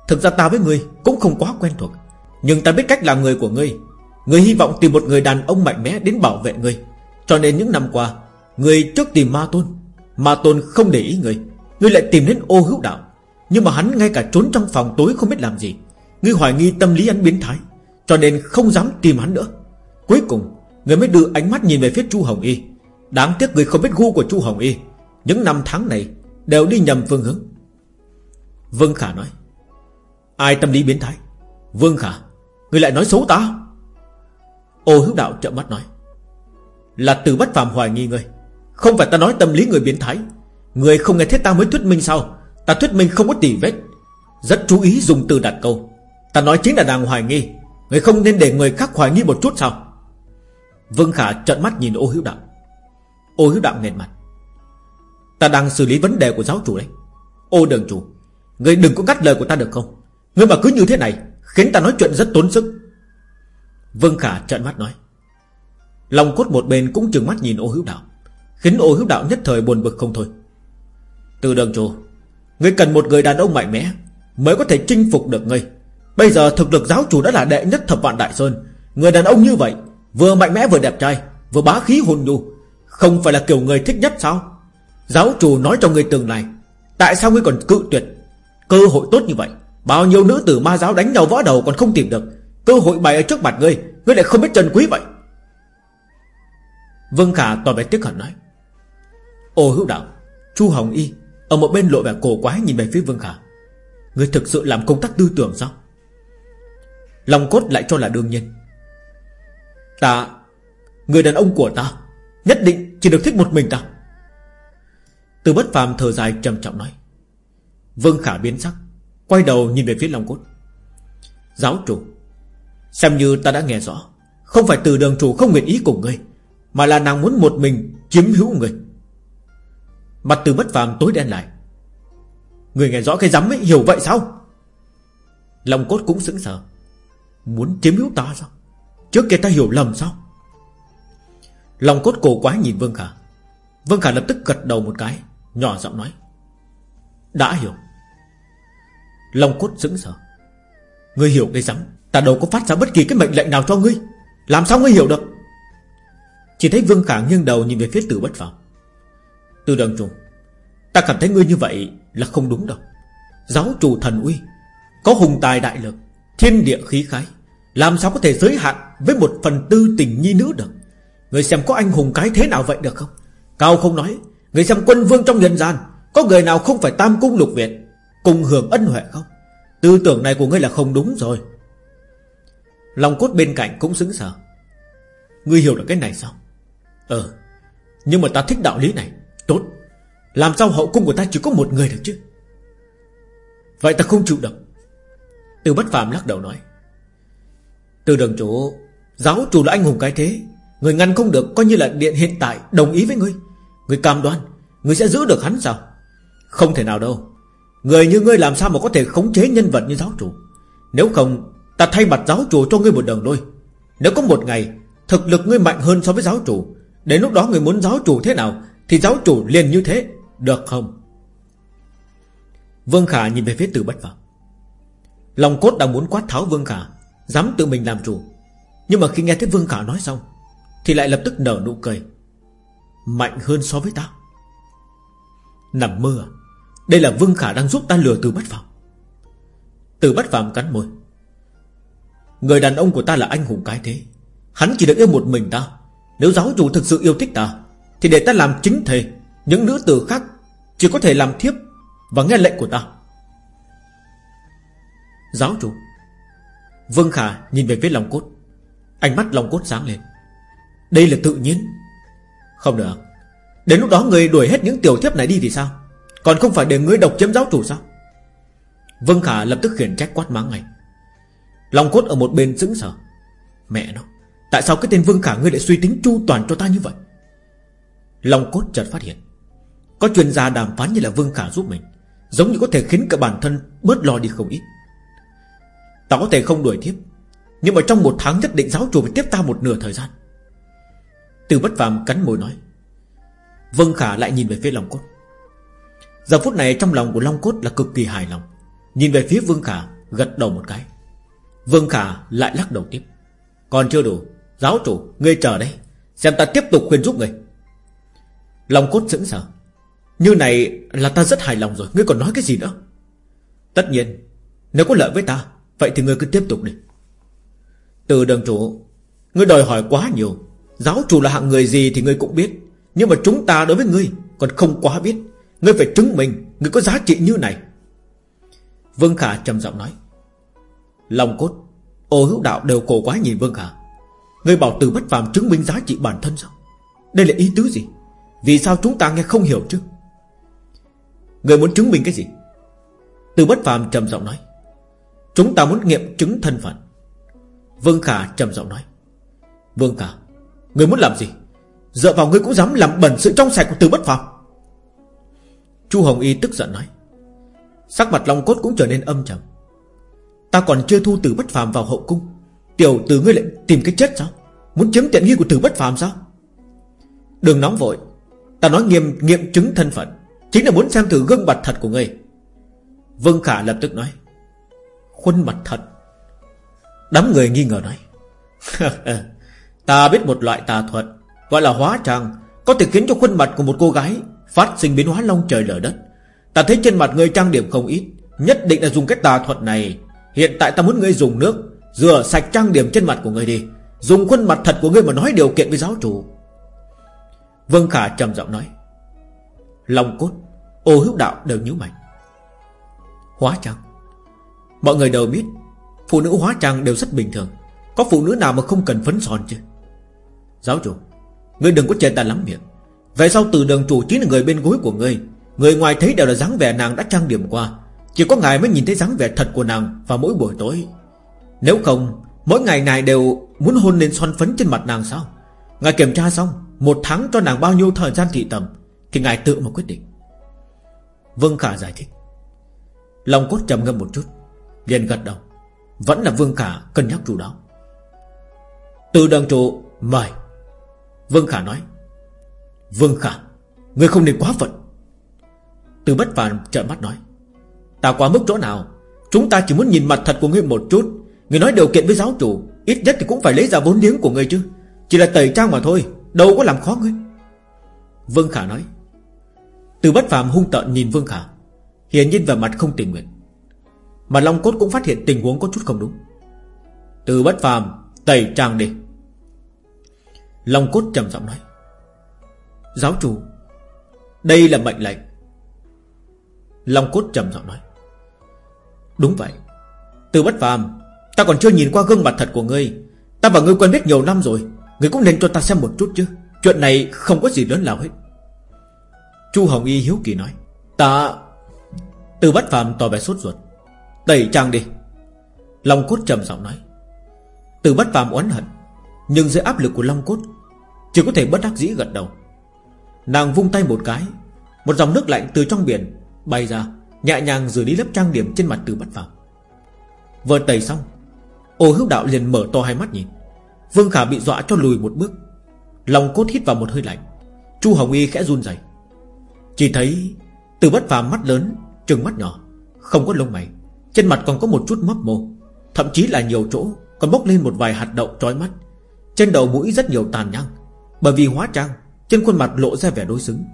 Thực ra ta với ngươi cũng không quá quen thuộc, Nhưng ta biết cách làm người của ngươi người hy vọng tìm một người đàn ông mạnh mẽ đến bảo vệ người, Cho nên những năm qua người trước tìm ma tôn Ma tôn không để ý người, người lại tìm đến ô hữu đạo. Nhưng mà hắn ngay cả trốn trong phòng tối không biết làm gì. Người hoài nghi tâm lý hắn biến thái Cho nên không dám tìm hắn nữa. Cuối cùng Người mới đưa ánh mắt nhìn về phía Chu Hồng Y. Đáng tiếc người không biết gu của Chu Hồng Y. Những năm tháng này Đều đi nhầm phương hướng. Vương Khả nói Ai tâm lý biến thái? Vương Khả Người lại nói xấu ta? Ô hữu đạo trợn mắt nói, Là từ bất phàm hoài nghi ngươi. Không phải ta nói tâm lý người biến thái. Người không nghe thấy ta mới thuyết minh sao? Ta thuyết minh không có tỉ vết. Rất chú ý dùng từ đặt câu. Ta nói chính là đang hoài nghi. Người không nên để người khác hoài nghi một chút sao? Vương Khả trợn mắt nhìn ô hữu đạo. Ô hữu đạo nghẹn mặt, Ta đang xử lý vấn đề của giáo chủ đấy. Ô đường chủ, Người đừng có cắt lời của ta được không? Người mà cứ như thế này, Khiến ta nói chuyện rất tốn sức. Vương Khả trợn mắt nói. Lòng cốt một bên cũng trừng mắt nhìn ô hữu đạo, Khiến ô hữu đạo nhất thời buồn bực không thôi. Từ đường chủ, Ngươi cần một người đàn ông mạnh mẽ Mới có thể chinh phục được ngươi. Bây giờ thực lực giáo chủ đã là đệ nhất thập vạn đại sơn, Người đàn ông như vậy, Vừa mạnh mẽ vừa đẹp trai, Vừa bá khí hồn nhu, Không phải là kiểu người thích nhất sao? Giáo chủ nói cho ngươi từng này Tại sao ngươi còn cự tuyệt Cơ hội tốt như vậy? Bao nhiêu nữ tử ma giáo đánh nhau võ đầu còn không tìm được Cơ hội bày ở trước mặt ngươi Ngươi lại không biết trân quý vậy. Vương Khả tỏ vẻ tiếc hận nói. Ô hữu đạo, Chu Hồng Y, Ở một bên lộ vẻ cổ quái nhìn về phía Vương Khả. Ngươi thực sự làm công tác tư tưởng sao? Lòng cốt lại cho là đương nhiên. Ta, Người đàn ông của ta, Nhất định chỉ được thích một mình ta. Từ bất phàm thở dài trầm trọng nói. Vương Khả biến sắc, Quay đầu nhìn về phía Long Cốt. Giáo chủ Xem như ta đã nghe rõ. Không phải từ đường chủ không nguyện ý cùng ngươi, Mà là nàng muốn một mình chiếm hữu người Mặt từ bất phàm tối đen lại. Người nghe rõ cái rắm ấy, hiểu vậy sao? Lòng cốt cũng sững sờ. Muốn chiếm hữu ta sao? Trước kia ta hiểu lầm sao? Lòng cốt cổ quá nhìn Vương Khả. Vương Khả lập tức gật đầu một cái, Nhỏ giọng nói. Đã hiểu. Lòng cốt sững sờ. Ngươi hiểu cái rắm Ta đâu có phát ra bất kỳ cái mệnh lệnh nào cho ngươi. Làm sao ngươi hiểu được? Chỉ thấy Vương Khả nghiêng đầu nhìn về phía tử bất phàm. Từ đường trùng Ta cảm thấy ngươi như vậy là không đúng đâu. Giáo chủ thần uy, Có hùng tài đại lực Thiên địa khí khái, Làm sao có thể giới hạn Với một phần tư tình nhi nữ được? Người xem có anh hùng cái thế nào vậy được không? Cao không nói, Người xem quân vương trong nhân gian, Có người nào không phải tam cung lục viện, Cùng hưởng ân huệ không? Tư tưởng này của ngươi là không đúng rồi. Lòng cốt bên cạnh cũng xứng sở Ngươi hiểu được cái này sao? Ờ Nhưng mà ta thích đạo lý này. Tốt. Làm sao hậu cung của ta chỉ có một người được chứ? Vậy ta không chịu được. Từ bất phàm lắc đầu nói. Từ đường chủ, Giáo chủ là anh hùng cái thế. Người ngăn không được, coi như là điện hiện tại, Đồng ý với ngươi. Ngươi cam đoan, Ngươi sẽ giữ được hắn sao? Không thể nào đâu. Người như ngươi làm sao mà có thể khống chế nhân vật như giáo chủ? Nếu không Ta thay mặt giáo chủ cho ngươi một đường đôi Nếu có một ngày, Thực lực ngươi mạnh hơn so với giáo chủ, Đến lúc đó người muốn giáo chủ thế nào, Thì giáo chủ liền như thế, Được không? Vương Khả nhìn về phía từ bất phàm Lòng cốt đang muốn quát tháo Vương Khả, Dám tự mình làm chủ. Nhưng mà khi nghe thấy Vương Khả nói xong, Thì lại lập tức nở nụ cười. Mạnh hơn so với ta. Nằm mơ à? Đây là Vương Khả đang giúp ta lừa từ bất phạm Từ bất phạm cắn môi. Người đàn ông của ta là anh hùng cái thế. Hắn chỉ được yêu một mình ta. Nếu giáo chủ thực sự yêu thích ta, Thì để ta làm chính thề, Những nữ tử khác Chỉ có thể làm thiếp Và nghe lệnh của ta. Giáo chủ. Vương Khả nhìn về phía lòng cốt. Ánh mắt lòng cốt sáng lên. Đây là tự nhiên. Không được. Đến lúc đó người đuổi hết những tiểu thiếp này đi thì sao? Còn không phải để ngươi độc chiếm giáo chủ sao? Vương Khả lập tức khiển trách quát mắng ngay. Long cốt ở một bên sững sờ. Mẹ nó, Tại sao cái tên Vương Khả ngươi lại suy tính chu toàn cho ta như vậy? Long cốt chợt phát hiện, Có chuyên gia đàm phán như là Vương Khả giúp mình, Giống như có thể khiến cả bản thân Bớt lo đi không ít. Ta có thể không đuổi tiếp, Nhưng mà trong một tháng nhất định giáo chủ phải tiếp ta một nửa thời gian. Từ bất phàm cắn môi nói, Vương Khả lại nhìn về phía Long Cốt. Giờ phút này trong lòng của Long Cốt là cực kỳ hài lòng, Nhìn về phía Vương Khả Gật đầu một cái. Vương Khả lại lắc đầu tiếp. Còn chưa đủ Giáo chủ Ngươi chờ đấy, Xem ta tiếp tục khuyên giúp ngươi. Long Cốt sững sờ. Như này là ta rất hài lòng rồi Ngươi còn nói cái gì nữa? Tất nhiên Nếu có lợi với ta Vậy thì ngươi cứ tiếp tục đi. Từ đường chủ Ngươi đòi hỏi quá nhiều. Giáo chủ là hạng người gì thì ngươi cũng biết. Nhưng mà chúng ta đối với ngươi Còn không quá biết. Ngươi phải chứng minh Ngươi có giá trị như này. Vương Khả trầm giọng nói. Long cốt, Ô hữu đạo đều cổ quá nhìn Vương Khả Người bảo từ bất phàm chứng minh giá trị bản thân sao? Đây là ý tứ gì? Vì sao chúng ta nghe không hiểu chứ? Người muốn chứng minh cái gì? Từ bất phàm trầm giọng nói. Chúng ta muốn nghiệm chứng thân phận. Vương Khả trầm giọng nói. Vương Khả, người muốn làm gì? Dựa vào ngươi cũng dám làm bẩn sự trong sạch của từ bất phàm. Chu Hồng Y tức giận nói. Sắc mặt Long Cốt cũng trở nên âm trầm. Ta còn chưa thu tử bất phàm vào hậu cung. Tiểu tử ngươi lại tìm cái chết sao? Muốn chiếm tiện nghi của tử bất phàm sao? Đừng nóng vội. Ta nói nghiêm, nghiệm chứng thân phận. Chính là muốn xem thử gương mặt thật của ngươi. Vương Khả lập tức nói. Khuôn mặt thật. Đám người nghi ngờ nói. Ta biết một loại tà thuật, Gọi là hóa trang, Có thể khiến cho khuôn mặt của một cô gái Phát sinh biến hóa long trời lở đất. Ta thấy trên mặt ngươi trang điểm không ít, Nhất định là dùng cái tà thuật này Hiện tại ta muốn ngươi dùng nước, Rửa sạch trang điểm trên mặt của ngươi đi. Dùng khuôn mặt thật của ngươi mà nói điều kiện với giáo chủ. Vương Khả trầm giọng nói. Long cốt, Ô hữu đạo đều nhíu mày. Hóa trang. Mọi người đều biết, Phụ nữ hóa trang đều rất bình thường. Có phụ nữ nào mà không cần phấn son chứ? Giáo chủ, Ngươi đừng có chê ta lắm miệng. Về sau từ đường chủ chính là người bên gối của ngươi, Người ngoài thấy đều là dáng vẻ nàng đã trang điểm qua. Chỉ có ngài mới nhìn thấy dáng vẻ thật của nàng Vào mỗi buổi tối. Nếu không, Mỗi ngày này đều muốn hôn lên son phấn trên mặt nàng sao? Ngài kiểm tra xong, Một tháng cho nàng bao nhiêu thời gian thị tầm, Thì ngài tự mà quyết định. Vương Khả giải thích. Lòng cốt trầm ngâm một chút, liền gật đầu. Vẫn là Vương Khả cân nhắc chủ đó Từ đường trụ mời. Vương Khả nói. Vương Khả, người không nên quá phận. Từ bất phàm trợn mắt nói. Ta quá mức chỗ nào? Chúng ta chỉ muốn nhìn mặt thật của ngươi một chút. Ngươi nói điều kiện với giáo chủ, Ít nhất thì cũng phải lấy ra vốn liếng của ngươi chứ. Chỉ là tẩy trang mà thôi, Đâu có làm khó ngươi. Vương Khả nói. Từ bất phàm hung tợn nhìn Vương Khả, Hiển nhiên vẻ mặt không tình nguyện. Mà Long Cốt cũng phát hiện tình huống có chút không đúng. Từ bất phàm, Tẩy trang đi. Long Cốt trầm giọng nói. Giáo chủ, Đây là mệnh lệnh. Long Cốt trầm giọng nói. Đúng vậy. Từ bất phàm, Ta còn chưa nhìn qua gương mặt thật của ngươi. Ta và ngươi quen biết nhiều năm rồi, Ngươi cũng nên cho ta xem một chút chứ. Chuyện này không có gì lớn lao hết. Chu Hồng Y hiếu kỳ nói. Ta Từ bất phàm tỏ vẻ sốt ruột. Tẩy trang đi. Long cốt trầm giọng nói. Từ bất phàm oán hận, Nhưng dưới áp lực của Long cốt, Chỉ có thể bất đắc dĩ gật đầu. Nàng vung tay một cái, Một dòng nước lạnh từ trong biển Bay ra. Nhẹ nhàng rửa đi lớp trang điểm trên mặt từ bắt vào. Vừa tẩy xong, Ô hữu đạo liền mở to hai mắt nhìn. Vương Khả bị dọa cho lùi một bước, Lòng cốt hít vào một hơi lạnh. Chu Hồng Y khẽ run rẩy. Chỉ thấy từ bất phàm mắt lớn, Trừng mắt nhỏ, Không có lông mày. Trên mặt còn có một chút mấp mô, Thậm chí là nhiều chỗ Còn bốc lên một vài hạt đậu trói mắt. Trên đầu mũi rất nhiều tàn nhang, Bởi vì hóa trang, Trên khuôn mặt lộ ra vẻ đối xứng.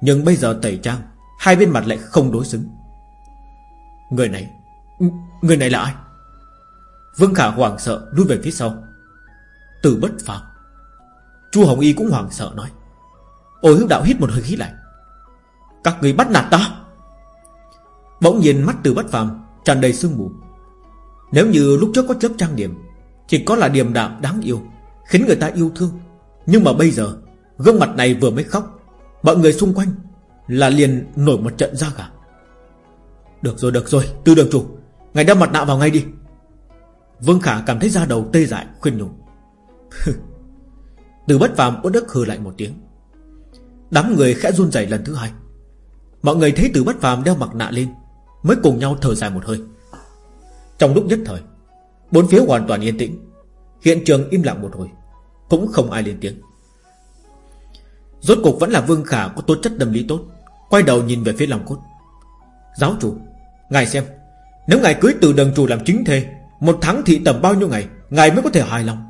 Nhưng bây giờ tẩy trang, Hai bên mặt lại không đối xứng. Người này Người này là ai? Vương Khả hoảng sợ lui về phía sau. Từ bất phàm, Chu Hồng Y cũng hoảng sợ nói Ô hữu đạo, hít một hơi khí lạnh. Các người bắt nạt ta? Bỗng nhiên mắt từ bất phàm tràn đầy sương mù. Nếu như lúc trước có chớp trang điểm, Chỉ có là điềm đạm đáng yêu, Khiến người ta yêu thương. Nhưng mà bây giờ, Gương mặt này vừa mới khóc, Mọi người xung quanh Là liền nổi một trận ra gà. Được rồi được rồi Từ đường chủ. Ngài đeo mặt nạ vào ngay đi. Vương Khả cảm thấy da đầu tê dại, khuyên nhủ. Từ bất phàm, uất đức hừ lại một tiếng. Đám người khẽ run rẩy lần thứ hai. Mọi người thấy từ bất phàm đeo mặt nạ lên, Mới cùng nhau thở dài một hơi. Trong lúc nhất thời, Bốn phía hoàn toàn yên tĩnh. Hiện trường im lặng một hồi, Cũng không ai lên tiếng. Rốt cục vẫn là Vương Khả có tố chất tâm lý tốt, Quay đầu nhìn về phía lòng Cốt. Giáo chủ Ngài xem, Nếu ngài cưới từ đường chủ làm chính thê, Một tháng thị tầm bao nhiêu ngày, Ngài mới có thể hài lòng?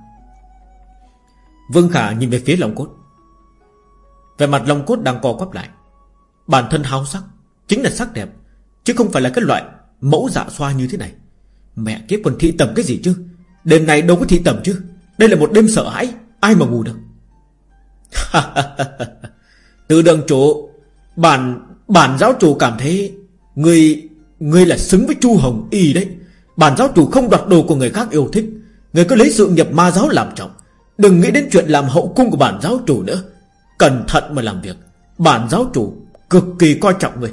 Vương Khả nhìn về phía Long Cốt. Về mặt Long Cốt đang co quắp lại. Bản thân háo sắc, Chính là sắc đẹp, Chứ không phải là cái loại mẫu dạ xoa như thế này. Mẹ kiếp còn thị tầm cái gì chứ? Đêm này đâu có thị tầm chứ? Đây là một đêm sợ hãi, Ai mà ngủ được? Từ đường chủ Bản bản giáo chủ cảm thấy Người ngươi là xứng với Chu Hồng Y đấy. Bản giáo chủ không đoạt đồ của người khác yêu thích. Người cứ lấy sự nghiệp ma giáo làm trọng. Đừng nghĩ đến chuyện làm hậu cung của bản giáo chủ nữa. Cẩn thận mà làm việc. Bản giáo chủ cực kỳ coi trọng người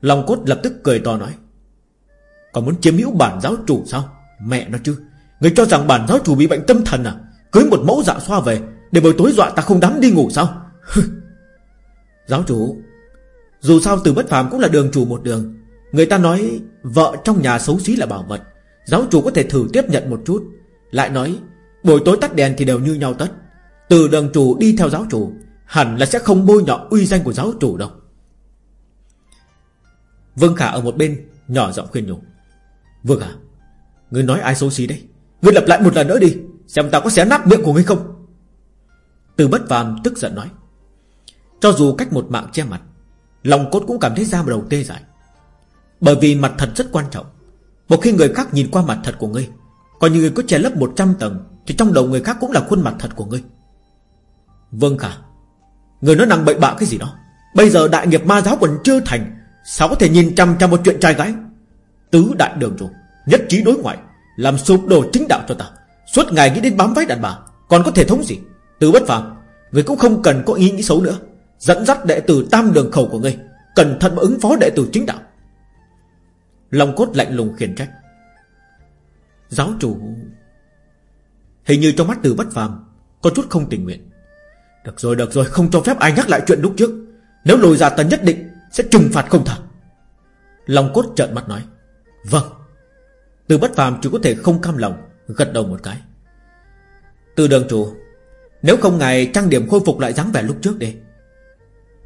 Long cốt lập tức cười to nói, Còn muốn chiếm hữu bản giáo chủ sao? Mẹ nó chứ. Người cho rằng bản giáo chủ bị bệnh tâm thần à? Cưới một mẫu dạ xoa về, Để buổi tối dọa ta không dám đi ngủ sao? Giáo chủ, Dù sao từ bất phàm cũng là đường chủ một đường Người ta nói Vợ trong nhà xấu xí là bảo mật. Giáo chủ có thể thử tiếp nhận một chút. Lại nói, Buổi tối tắt đèn thì đều như nhau tất. Từ đường chủ đi theo giáo chủ, Hẳn là sẽ không bôi nhọ uy danh của giáo chủ đâu. Vương Khả ở một bên, Nhỏ giọng khuyên nhủ, Vương Khả, Ngươi nói ai xấu xí đấy? Ngươi lặp lại một lần nữa đi, Xem ta có xé nát miệng của ngươi không? Từ bất phàm tức giận nói, Cho dù cách một mạng che mặt, Lòng cốt cũng cảm thấy da đầu tê dại. Bởi vì mặt thật rất quan trọng. Một khi người khác nhìn qua mặt thật của ngươi Còn như người có che lấp 100 tầng, Thì trong đầu người khác cũng là khuôn mặt thật của ngươi. Vâng Khả. Người nó năng bậy bạ cái gì đó. Bây giờ đại nghiệp ma giáo còn chưa thành, Sao có thể nhìn chăm chăm một chuyện trai gái? Tứ đại đường rồi Nhất trí đối ngoại, Làm sụp đổ chính đạo cho ta. Suốt ngày nghĩ đến bám váy đàn bà, Còn có thể thống gì? Từ bất phàm, Người cũng không cần có ý nghĩ xấu nữa. Dẫn dắt đệ tử tam đường khẩu của ngươi, Cẩn thận mà ứng phó đệ tử chính đạo. Long cốt lạnh lùng khiển trách. Giáo chủ, Hình như trong mắt từ bất phàm, Có chút không tình nguyện. Được rồi được rồi, không cho phép ai nhắc lại chuyện lúc trước. Nếu lùi ra ta nhất định Sẽ trừng phạt không thật Long cốt trợn mắt nói Vâng. Từ bất phàm chỉ có thể không cam lòng, Gật đầu một cái. Từ đường chủ, Nếu không ngài trang điểm khôi phục lại dáng vẻ lúc trước đi.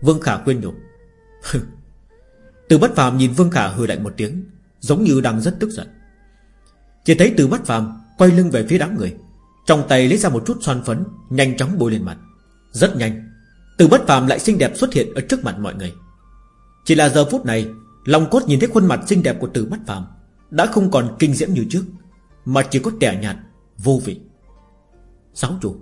Vương Khả khuyên nhủ Từ bất phàm nhìn Vương Khả hừ lạnh một tiếng, Giống như đang rất tức giận. Chỉ thấy từ bất phàm Quay lưng về phía đám người, Trong tay lấy ra một chút xoan phấn, Nhanh chóng bôi lên mặt. Rất nhanh, Từ bất phàm lại xinh đẹp xuất hiện ở trước mặt mọi người. Chỉ là giờ phút này Lòng cốt nhìn thấy khuôn mặt xinh đẹp của từ bất phàm Đã không còn kinh diễm như trước, Mà chỉ có tẻ nhạt, Vô vị. Giáo chủ,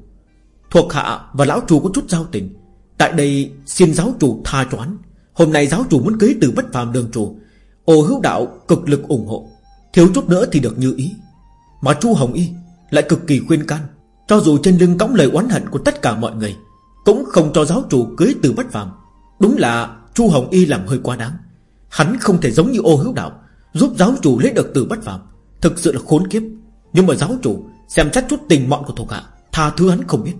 Thuộc hạ và lão chủ có chút giao tình, Tại đây xin giáo chủ tha choán. Hôm nay giáo chủ muốn cưới từ bất phàm đường chủ. Ô hữu đạo cực lực ủng hộ. Thiếu chút nữa thì được như ý. Mà chu Hồng Y lại cực kỳ khuyên can. Cho dù trên lưng cõng lời oán hận của tất cả mọi người, Cũng không cho giáo chủ cưới từ bất phàm. Đúng là chu Hồng Y làm hơi quá đáng. Hắn không thể giống như ô hữu đạo, Giúp giáo chủ lấy được từ bất phàm. Thực sự là khốn kiếp. Nhưng mà giáo chủ xem xét chút tình mọn của thuộc hạ, Tha thứ hắn không biết.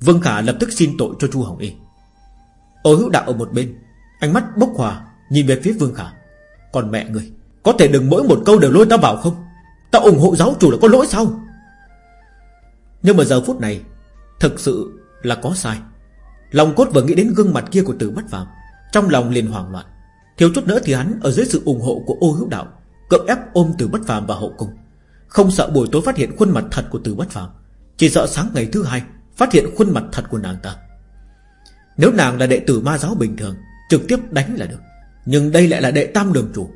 Vương Khả lập tức xin tội cho Chu Hồng Y. Ô hữu đạo ở một bên, Ánh mắt bốc hòa Nhìn về phía Vương Khả. Còn mẹ người, Có thể đừng mỗi một câu đều lôi ta bảo không? Ta ủng hộ giáo chủ là có lỗi sao? Nhưng mà giờ phút này, Thực sự là có sai. Lòng cốt vừa nghĩ đến gương mặt kia của tử bất phàm, Trong lòng liền hoảng loạn. Thiếu chút nữa thì hắn ở dưới sự ủng hộ của ô hữu đạo, Cưỡng ép ôm từ bất phàm vào hậu cung. Không sợ buổi tối phát hiện khuôn mặt thật của từ bất phàm, Chỉ sợ sáng ngày thứ hai Phát hiện khuôn mặt thật của nàng ta. Nếu nàng là đệ tử ma giáo bình thường, Trực tiếp đánh là được. Nhưng đây lại là đệ tam đường chủ.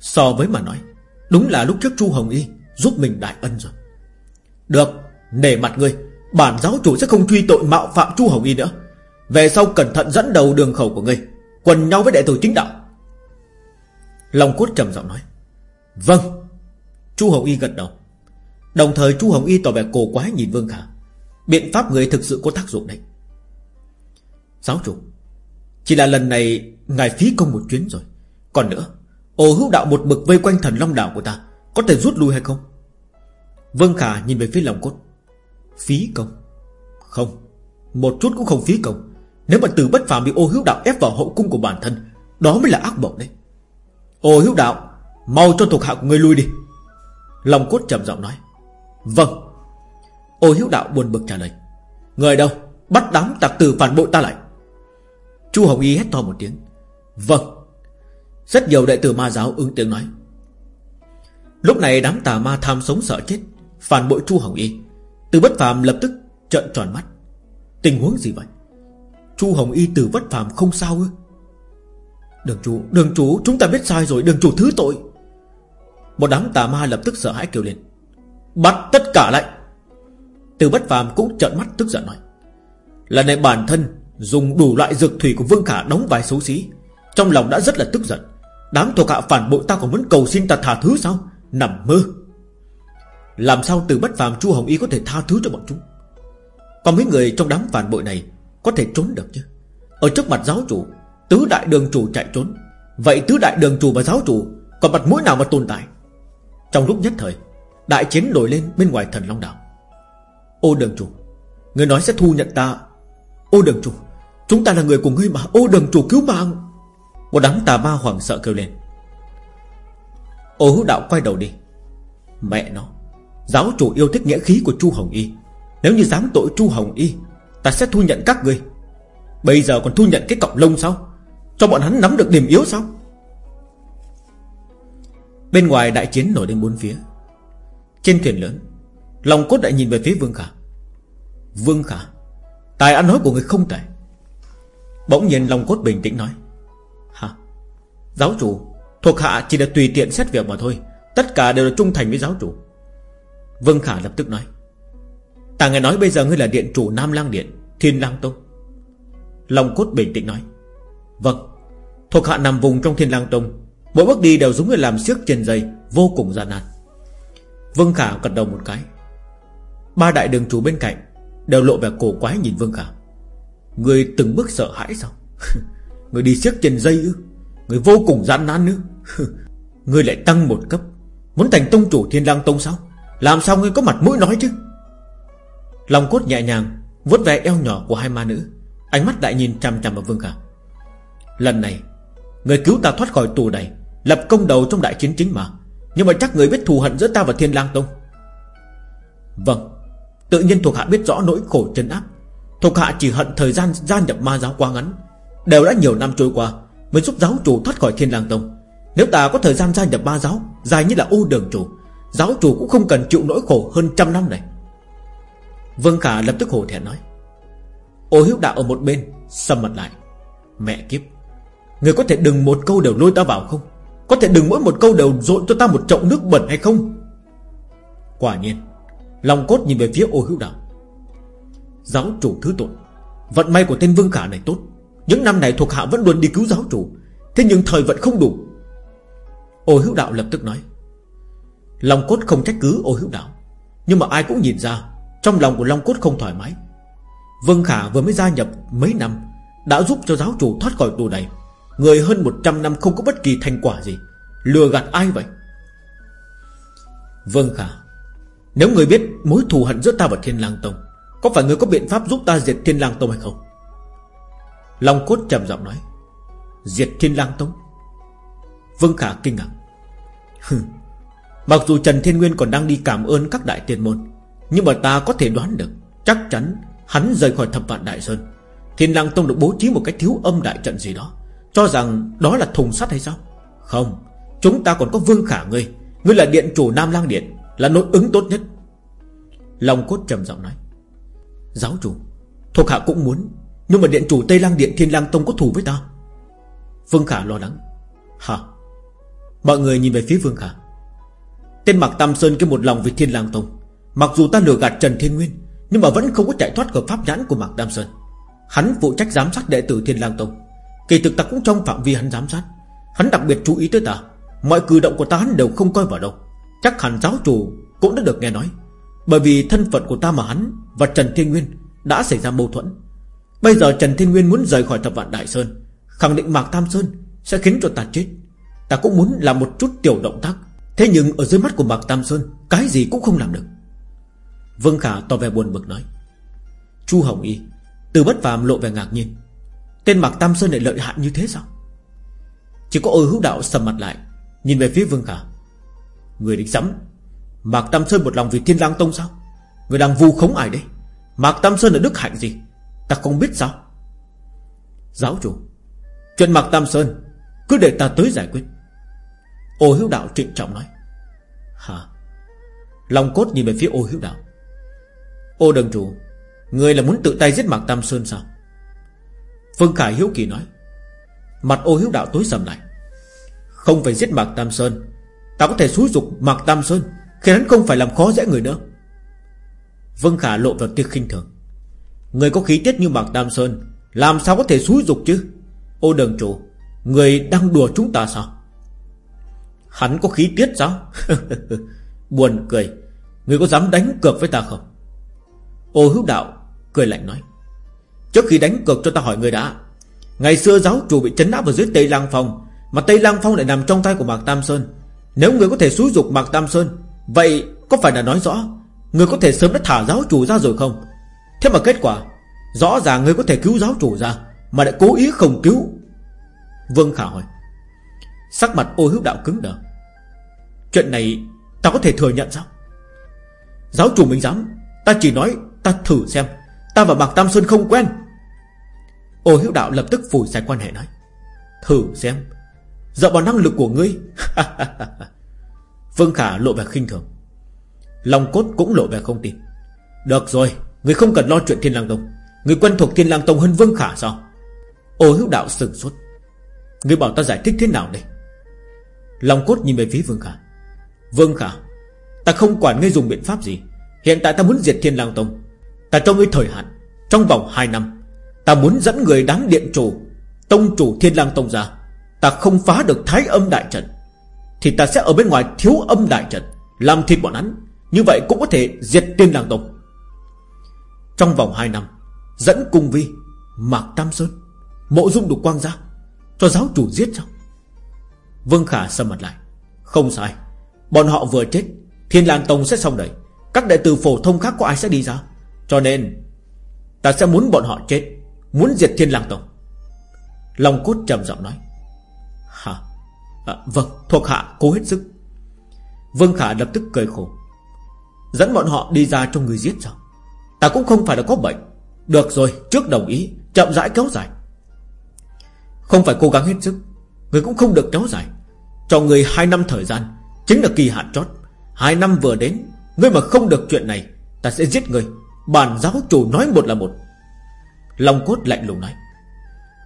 So với mà nói, Đúng là lúc trước Chu Hồng Y Giúp mình đại ân rồi. Được, Nể mặt ngươi, Bản giáo chủ sẽ không truy tội mạo phạm Chu Hồng Y nữa. Về sau cẩn thận dẫn đầu đường khẩu của ngươi, Quần nhau với đệ tử chính đạo. Long cốt trầm giọng nói Vâng. Chu Hồng Y gật đầu. Đồng thời Chu Hồng Y tỏ vẻ cổ quái nhìn Vương Khả. Biện pháp người thực sự có tác dụng đấy. Giáo chủ, Chỉ là lần này Ngài phí công một chuyến rồi. Còn nữa Ồ hữu đạo một mực vây quanh thần long đảo của ta, Có thể rút lui hay không? Vương Khả nhìn về phía lòng cốt. Phí công? Không, Một chút cũng không phí công. Nếu mà từ bất phàm bị ô hữu đạo ép vào hậu cung của bản thân, Đó mới là ác mộng đấy. Ô hữu đạo, Mau cho thuộc hạ của người lui đi. Lòng cốt trầm giọng nói. Vâng. Ô hữu đạo buồn bực trả lời. Người đâu, Bắt đám tặc tử phản bội ta lại. Chu Hồng Y hét to một tiếng. Vâng. Rất nhiều đệ tử ma giáo ứng tiếng nói. Lúc này đám tà ma tham sống sợ chết, Phản bội Chu Hồng Y. Từ bất phàm lập tức trợn tròn mắt. Tình huống gì vậy? Chu Hồng Y từ bất phàm không sao ư? Đường chủ Đường chủ, chúng ta biết sai rồi, Đường chủ thứ tội. Một đám tà ma lập tức sợ hãi kêu lên. Bắt tất cả lại. Từ bất phàm cũng trợn mắt tức giận nói. Lần này bản thân Dùng đủ loại dược thủy của Vương Khả đóng vai xấu xí. Trong lòng đã rất là tức giận. Đám thuộc hạ phản bội ta còn muốn cầu xin ta thả thứ sao? Nằm mơ. Làm sao từ bất phàm Chu Hồng Y có thể tha thứ cho bọn chúng? Còn mấy người trong đám phản bội này Có thể trốn được chứ? Ở trước mặt giáo chủ, Tứ đại đường chủ chạy trốn. Vậy tứ đại đường chủ và giáo chủ Còn mặt mũi nào mà tồn tại? Trong lúc nhất thời, Đại chiến nổi lên bên ngoài thần Long Đảo. Ô đường chủ, Người nói sẽ thu nhận ta. Ô đường chủ Chúng ta là người của ngươi mà, Ô đường chủ cứu mạng. Một đám tà ma hoảng sợ kêu lên. Ô hữu đạo, quay đầu đi. Mẹ nó, Giáo chủ yêu thích nghĩa khí của Chu Hồng Y. Nếu như dám tội Chu Hồng Y, Ta sẽ thu nhận các ngươi. Bây giờ còn thu nhận cái cọng lông sao? Cho bọn hắn nắm được điểm yếu sao? Bên ngoài đại chiến nổi lên bốn phía. Trên thuyền lớn Lòng cốt đại nhìn về phía Vương Khả. Vương Khả, Tài ăn nói của người không tệ. Bỗng nhiên lòng cốt bình tĩnh nói, Hả? Giáo chủ, Thuộc hạ chỉ là tùy tiện xét việc mà thôi, Tất cả đều là trung thành với giáo chủ. Vương Khả lập tức nói, Ta nghe nói bây giờ ngươi là điện chủ Nam Lang Điện, Thiên Lang Tông. Long cốt bình tĩnh nói Vâng Thuộc hạ nằm vùng trong Thiên Lang Tông, Mỗi bước đi đều giống như làm siếc trên dây Vô cùng gian nan. Vương Khả gật đầu một cái, Ba đại đường chủ bên cạnh Đều lộ vẻ cổ quái nhìn Vương Khả. Người từng bước sợ hãi sao? Người đi siếc trên dây ư? Người vô cùng gian nan nữa Người lại tăng một cấp. Muốn thành tông chủ thiên lang tông sao? Làm sao ngươi có mặt mũi nói chứ? Lòng cốt nhẹ nhàng vuốt ve eo nhỏ của hai ma nữ. Ánh mắt đại nhìn chằm chằm vào Vương Khả. Lần này Người cứu ta thoát khỏi tù này, Lập công đầu trong đại chiến chính mà. Nhưng mà chắc người biết thù hận giữa ta và thiên lang tông. Vâng Tự nhiên thuộc hạ biết rõ nỗi khổ chân áp. Thuộc hạ chỉ hận thời gian gia nhập ma giáo quá ngắn, Đều đã nhiều năm trôi qua Mới giúp giáo chủ thoát khỏi thiên lang tông. Nếu ta có thời gian gia nhập ma giáo, Dài như là ô đường chủ, Giáo chủ cũng không cần chịu nỗi khổ hơn trăm năm này. Vương Khả lập tức hổ thẹn nói, Ô hiếu đạo ở một bên Xâm mặt lại. Mẹ kiếp, Người có thể đừng một câu đều lôi ta vào không? Có thể đừng mỗi một câu đều dội cho ta một chậu nước bẩn hay không? Quả nhiên, Lòng cốt nhìn về phía ô hữu đạo. Giáo chủ thứ tội. Vận may của tên Vương Khả này tốt. Những năm này thuộc hạ vẫn luôn đi cứu giáo chủ. Thế nhưng thời vận không đủ. Ô hữu đạo lập tức nói, Long cốt không trách cứ ô hữu đạo. Nhưng mà ai cũng nhìn ra, Trong lòng của Long cốt không thoải mái. Vương Khả vừa mới gia nhập mấy năm, Đã giúp cho giáo chủ thoát khỏi tù này. Người hơn 100 năm không có bất kỳ thành quả gì. Lừa gạt ai vậy? Vương Khả, Nếu người biết mối thù hận giữa ta và Thiên lang Tông có phải người có biện pháp giúp ta diệt Thiên lang Tông hay không? Long cốt trầm giọng nói, Diệt Thiên lang Tông? Vương Khả kinh ngạc. Hừ, Mặc dù Trần Thiên Nguyên còn đang đi cảm ơn các đại tiền môn, Nhưng mà ta có thể đoán được, Chắc chắn hắn rời khỏi thập vạn đại sơn. Thiên lang tông được bố trí một cái thiếu âm đại trận gì đó, Cho rằng đó là thùng sắt hay sao? Không, Chúng ta còn có vương khả ngươi. Ngươi là điện chủ Nam lang Điện, Là nội ứng tốt nhất. Long cốt trầm giọng nói Giáo chủ, Thuộc hạ cũng muốn, Nhưng mà điện chủ Tây lang Điện Thiên lang Tông có thù với ta. Vương Khả lo lắng. Hả? Mọi người nhìn về phía Vương Khả. Tên Mạc Tam Sơn kia một lòng vì Thiên Lang Tông. Mặc dù ta lừa gạt Trần Thiên Nguyên, Nhưng mà vẫn không có chạy thoát khỏi pháp nhãn của Mạc Tam Sơn. Hắn phụ trách giám sát đệ tử Thiên Lang Tông. Kỳ thực ta cũng trong phạm vi hắn giám sát. Hắn đặc biệt chú ý tới ta. Mọi cử động của ta hắn đều không coi vào đâu. Chắc hẳn giáo chủ cũng đã được nghe nói. Bởi vì thân phận của ta mà hắn Và Trần Thiên Nguyên đã xảy ra mâu thuẫn. Bây giờ Trần Thiên Nguyên muốn rời khỏi thập vạn Đại Sơn, Khẳng định Mạc Tam Sơn Sẽ khiến cho ta chết. Ta cũng muốn làm một chút tiểu động tác. Thế nhưng ở dưới mắt của Mạc Tam Sơn, Cái gì cũng không làm được. Vương Khả tỏ vẻ buồn bực nói, Chu Hồng Y, Từ bất phàm lộ vẻ ngạc nhiên. Tên Mạc Tam Sơn lại lợi hại như thế sao? Chỉ có ôi hữu đạo sầm mặt lại, Nhìn về phía Vương Khả. Người định sắm Mạc Tam Sơn một lòng vì thiên lang tông sao? Người đang vu khống ai đấy? Mạc Tam Sơn là đức hạnh gì? Ta không biết sao? Giáo chủ, Chuyện Mạc Tam Sơn Cứ để ta tới giải quyết. Ô hiếu đạo trịnh trọng nói. Hả? Long cốt nhìn về phía ô hiếu đạo. Ô đồng chủ, Người là muốn tự tay giết Mạc Tam Sơn sao? Phương Khải hiếu kỳ nói. Mặt ô hiếu đạo tối sầm lại. Không phải giết Mạc Tam Sơn, Ta có thể xúi dục Mạc Tam Sơn. Khi hắn không phải làm khó dễ người nữa. Vương Khả lộ vào tiếc khinh thường. Người có khí tiết như Mạc Tam Sơn, Làm sao có thể xúi dục chứ? Ô đường chủ, Người đang đùa chúng ta sao? Hắn có khí tiết sao? Buồn cười. Người có dám đánh cược với ta không? Ô hữu đạo Cười lạnh nói. Trước khi đánh cược cho ta hỏi người đã, Ngày xưa giáo chủ bị chấn áp ở dưới Tây Lang Phong, Mà Tây Lang Phong lại nằm trong tay của Mạc Tam Sơn. Nếu người có thể xúi dục Mạc Tam Sơn Vậy có phải là nói rõ Người có thể sớm đã thả giáo chủ ra rồi không? Thế mà kết quả, Rõ ràng người có thể cứu giáo chủ ra Mà lại cố ý không cứu. Vương Khả hỏi. Sắc mặt ô hữu đạo cứng đờ. Chuyện này ta có thể thừa nhận sao? Giáo chủ mình dám, Ta chỉ nói ta thử xem, Ta và Mạc Tam Sơn không quen. Ô hữu đạo lập tức phủi sạch quan hệ nói. Thử xem, Dựa vào năng lực của ngươi. Vương Khả lộ vẻ khinh thường. Long cốt cũng lộ vẻ không tin. Được rồi, Người không cần lo chuyện Thiên Lang Tông. Người quen thuộc Thiên Lang Tông hơn Vương Khả sao? Ô hữu đạo sừng sốt. Người bảo ta giải thích thế nào đây? Long cốt nhìn về phía Vương Khả. Vương Khả, Ta không quản ngươi dùng biện pháp gì. Hiện tại ta muốn diệt Thiên Lang Tông. Ta cho ngươi thời hạn. Trong vòng 2 năm, Ta muốn dẫn người đám điện chủ, Tông chủ Thiên Lang Tông ra. Ta không phá được thái âm đại trận. Thì ta sẽ ở bên ngoài thiếu âm đại trận, Làm thịt bọn hắn. Như vậy cũng có thể diệt Thiên Lang tộc. Trong vòng 2 năm, Dẫn cung vi, Mạc Tam Sơn, Mộ dung đục quang ra Cho giáo chủ giết sao Vương Khả sầm mặt lại. Không sai, Bọn họ vừa chết, Thiên Lang Tông sẽ xong đời. Các đệ tử phổ thông khác có ai sẽ đi ra? Cho nên, Ta sẽ muốn bọn họ chết, Muốn diệt Thiên Lang Tông Long cốt trầm giọng nói à, Vâng thuộc hạ cố hết sức. Vương Khả lập tức cười khổ. Dẫn bọn họ đi ra cho người giết sao? Ta cũng không phải là có bệnh. Được rồi trước đồng ý Chậm rãi kéo dài. Không phải cố gắng hết sức Người cũng không được kéo dài. Cho người hai năm thời gian Chính là kỳ hạn chót. Hai năm vừa đến Ngươi mà không được chuyện này Ta sẽ giết ngươi Bản giáo chủ nói một là một. Long cốt lạnh lùng nói.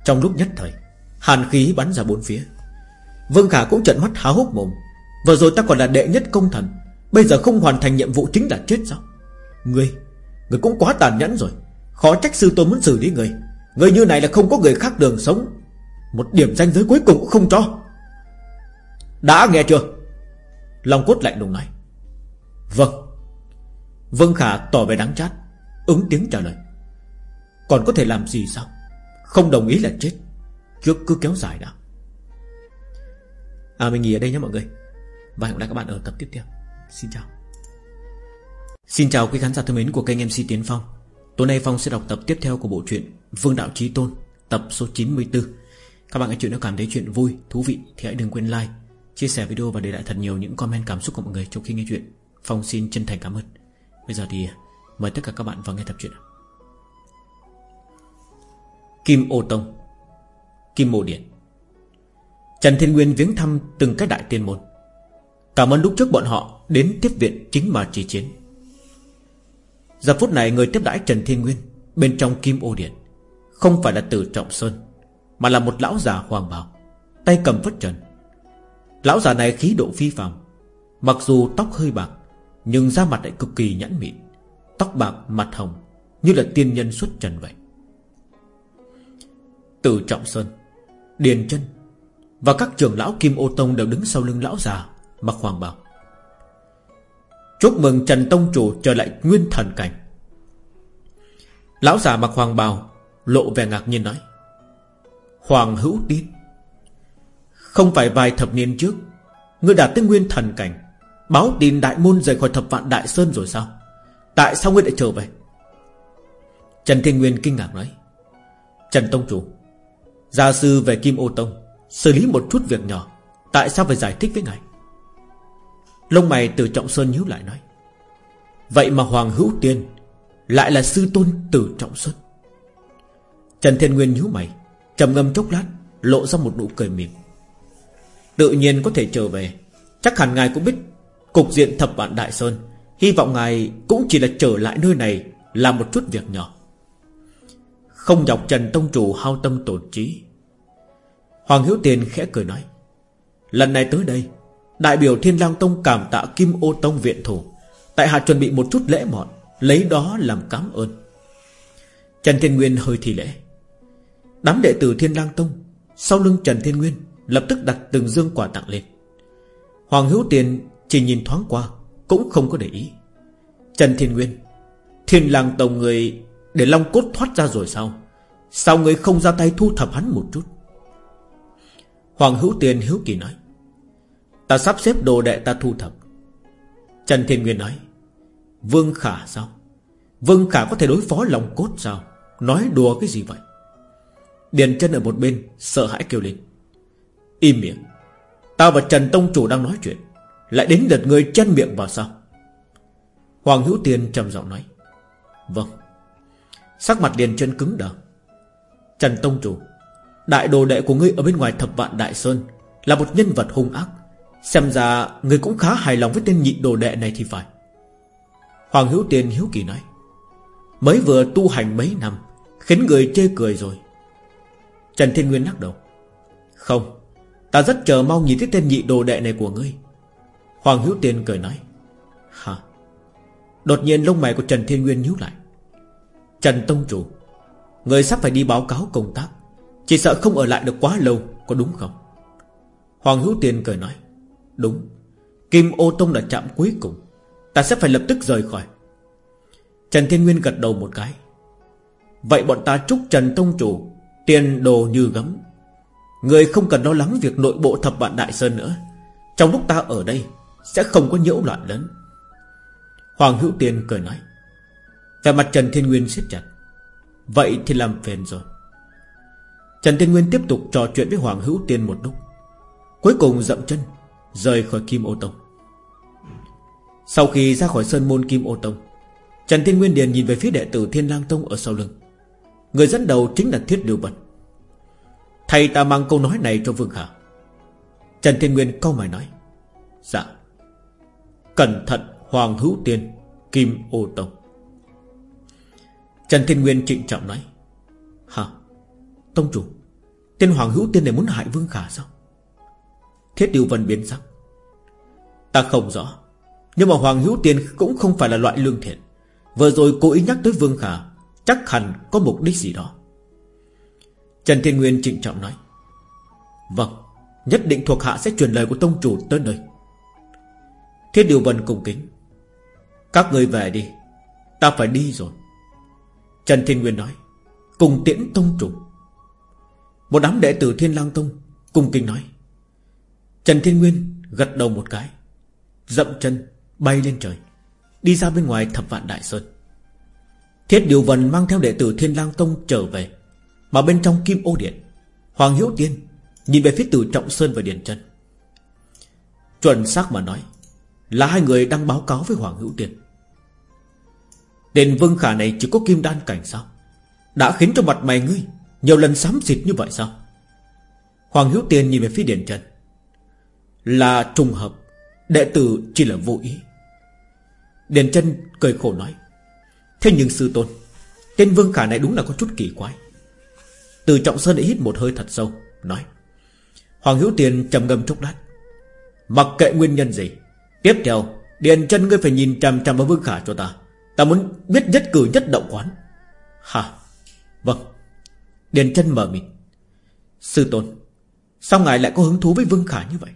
Trong lúc nhất thời Hàn khí bắn ra bốn phía. Vương Khả cũng trợn mắt há hốc mồm. Vừa rồi ta còn là đệ nhất công thần, Bây giờ không hoàn thành nhiệm vụ chính là chết sao? Ngươi Ngươi cũng quá tàn nhẫn rồi. Khó trách sư tôn muốn xử lý ngươi. Ngươi như này là không có người khác đường sống. Một điểm danh giới cuối cùng cũng không cho. Đã nghe chưa? Long cốt lạnh lùng nói. Vâng. Vương Khả tỏ vẻ đáng chát, Ứng tiếng trả lời. Còn có thể làm gì sao? Không đồng ý là chết. Trước cứ kéo dài đã. À mình nghỉ ở đây nhé mọi người. Và hẹn gặp lại các bạn ở tập tiếp theo. Xin chào. Xin chào quý khán giả thân mến của kênh MC Tiến Phong. Tối nay Phong sẽ đọc tập tiếp theo của bộ truyện Vương Đạo Trí Tôn Tập số 94 Các bạn nghe chuyện nếu cảm thấy chuyện vui, thú vị Thì hãy đừng quên like, chia sẻ video Và để lại thật nhiều những comment cảm xúc của mọi người trong khi nghe chuyện. Phong xin chân thành cảm ơn. Bây giờ thì à, mời tất cả các bạn vào nghe tập truyện Kim Ô Tông Kim Ô Điện. Trần Thiên Nguyên viếng thăm từng cái đại tiên môn. Cảm ơn lúc trước bọn họ Đến tiếp viện chính mà chỉ chiến. Giờ phút này người tiếp đãi Trần Thiên Nguyên Bên trong Kim Ô Điện Không phải là Tử Trọng Sơn, Mà là một lão già hoàng bào, Tay cầm vất trần. Lão già này khí độ phi phàm, Mặc dù tóc hơi bạc, Nhưng da mặt lại cực kỳ nhẵn mịn, Tóc bạc mặt hồng Như là tiên nhân xuất trần vậy. Từ Trọng Sơn, Điền chân và các trưởng lão Kim Ô Tông đều đứng sau lưng lão già Mặc hoàng bào Chúc mừng Trần Tông Chủ trở lại nguyên thần cảnh. Lão già mặc hoàng bào Lộ vẻ ngạc nhiên nói, Hoàng hữu tín, Không phải vài thập niên trước, Ngươi đạt tới nguyên thần cảnh, Báo tin đại môn rời khỏi thập vạn đại sơn rồi sao? Tại sao ngươi lại trở về? Trần Thiên Nguyên kinh ngạc nói, Trần Tông Chủ, Gia sư về Kim Ô Tông Xử lý một chút việc nhỏ, Tại sao phải giải thích với ngài? Lông mày từ Trọng Sơn nhíu lại nói, Vậy mà Hoàng Hữu Tiên Lại là sư tôn từ Trọng Sơn. Trần Thiên Nguyên nhíu mày, trầm ngâm chốc lát, Lộ ra một nụ cười mỉm. Tự nhiên có thể trở về, Chắc hẳn ngài cũng biết Cục diện thập vạn Đại Sơn. Hy vọng ngài cũng chỉ là trở lại nơi này Làm một chút việc nhỏ. Không dọc Trần Tông Chủ hao tâm tổn trí Hoàng Hiếu Tiền khẽ cười nói, Lần này tới đây, Đại biểu Thiên Lang Tông cảm tạ Kim Ô Tông viện thủ. Tại hạ chuẩn bị một chút lễ mọn, Lấy đó làm cảm ơn. Trần Thiên Nguyên hơi thì lễ. Đám đệ tử Thiên Lang Tông, Sau lưng Trần Thiên Nguyên, Lập tức đặt từng dương quả tặng lên. Hoàng Hữu Tiền chỉ nhìn thoáng qua, Cũng không có để ý. Trần Thiên Nguyên, Thiên Lang Tông người Để Long Cốt thoát ra rồi sao? Sao người không ra tay thu thập hắn một chút? Hoàng Hữu Tiền hiếu kỳ nói, Ta sắp xếp đồ đệ ta thu thập. Trần Thiên Nguyên nói, Vương Khả sao? Vương Khả có thể đối phó lòng cốt sao? Nói đùa cái gì vậy? Điền chân ở một bên Sợ hãi kêu lên, Im miệng, Tao và Trần Tông Chủ đang nói chuyện, Lại đến lượt người chân miệng vào sao? Hoàng Hữu Tiên trầm giọng nói Vâng. Sắc mặt Điền chân cứng đờ, Trần Tông Chủ Đại đồ đệ của ngươi ở bên ngoài thập vạn Đại Sơn Là một nhân vật hung ác. Xem ra người cũng khá hài lòng với tên nhị đồ đệ này thì phải. Hoàng Hữu Tiên hiếu kỳ nói, Mới vừa tu hành mấy năm, Khiến người chê cười rồi. Trần Thiên Nguyên lắc đầu, Không, Ta rất chờ mong nhìn thấy tên nhị đồ đệ này của ngươi. Hoàng Hữu Tiên cười nói, Hả? Đột nhiên lông mày của Trần Thiên Nguyên nhíu lại. Trần Tông Chủ, Người sắp phải đi báo cáo công tác. Chỉ sợ không ở lại được quá lâu, Có đúng không? Hoàng Hữu Tiên cười nói, Đúng. Kim ô tông là chạm cuối cùng, Ta sẽ phải lập tức rời khỏi. Trần Thiên Nguyên gật đầu một cái. Vậy bọn ta chúc Trần Tông Chủ Tiền đồ như gấm. Người không cần lo lắng việc nội bộ thập vạn Đại Sơn nữa. Trong lúc ta ở đây, Sẽ không có nhiễu loạn lớn. Hoàng Hữu Tiên cười nói Về mặt Trần Thiên Nguyên siết chặt. Vậy thì làm phiền rồi. Trần Thiên Nguyên tiếp tục trò chuyện với Hoàng Hữu Tiên một lúc. Cuối cùng dậm chân, Rời khỏi Kim Ô Tông. Sau khi ra khỏi Sơn Môn Kim Ô Tông, Trần Thiên Nguyên Điền nhìn về phía đệ tử Thiên Lang Tông ở sau lưng. Người dẫn đầu chính là Thiết Điều Bật Thầy ta mang câu nói này cho Vương Khả Trần Thiên Nguyên câu mày nói Dạ Cẩn thận Hoàng Hữu Tiên, Kim Ô Tông. Trần Thiên Nguyên trịnh trọng nói Tông chủ, Tên Hoàng Hữu Tiên này muốn hại Vương Khả sao? Thiết Điều Vân biến sắc. Ta không rõ, Nhưng mà Hoàng Hữu Tiên cũng không phải là loại lương thiện. Vừa rồi cố ý nhắc tới Vương Khả, Chắc hẳn có mục đích gì đó. Trần Thiên Nguyên trịnh trọng nói. Vâng Nhất định thuộc hạ sẽ truyền lời của tông chủ tới nơi. Thiết Điều Vân cùng kính. Các người về đi, Ta phải đi rồi. Trần Thiên Nguyên nói. Cùng tiễn tông chủ. Một đám đệ tử Thiên Lang Tông Cùng kinh nói. Trần Thiên Nguyên gật đầu một cái, Dậm chân bay lên trời, Đi ra bên ngoài thập vạn đại sơn. Thiết Điều Vân mang theo đệ tử Thiên Lang Tông trở về, Mà bên trong kim ô điện, Hoàng Hiếu Tiên Nhìn về phía tử Trọng Sơn và Điền chân Chuẩn xác mà nói Là hai người đang báo cáo với Hoàng Hữu Tiên. Đền Vương Khả này chỉ có kim đan cảnh sao? Đã khiến cho mặt mày ngươi nhiều lần xám xịt như vậy sao? Hoàng Hiếu Tiên nhìn về phía Điền Trần. Là trùng hợp, Đệ tử chỉ là vô ý. Điền Trần cười khổ nói. Thế nhưng sư tôn, Tên Vương Khả này đúng là có chút kỳ quái. Từ Trọng Sơn đã hít một hơi thật sâu, Nói. Hoàng Hiếu Tiền trầm ngâm chốc lát. Mặc kệ nguyên nhân gì, Tiếp theo Điền chân ngươi phải nhìn chằm chằm vào Vương Khả cho ta. Ta muốn biết nhất cử nhất động quán. Hả Vâng. Điền chân mở mịt. Sư tôn, Sao ngài lại có hứng thú với Vương Khả như vậy?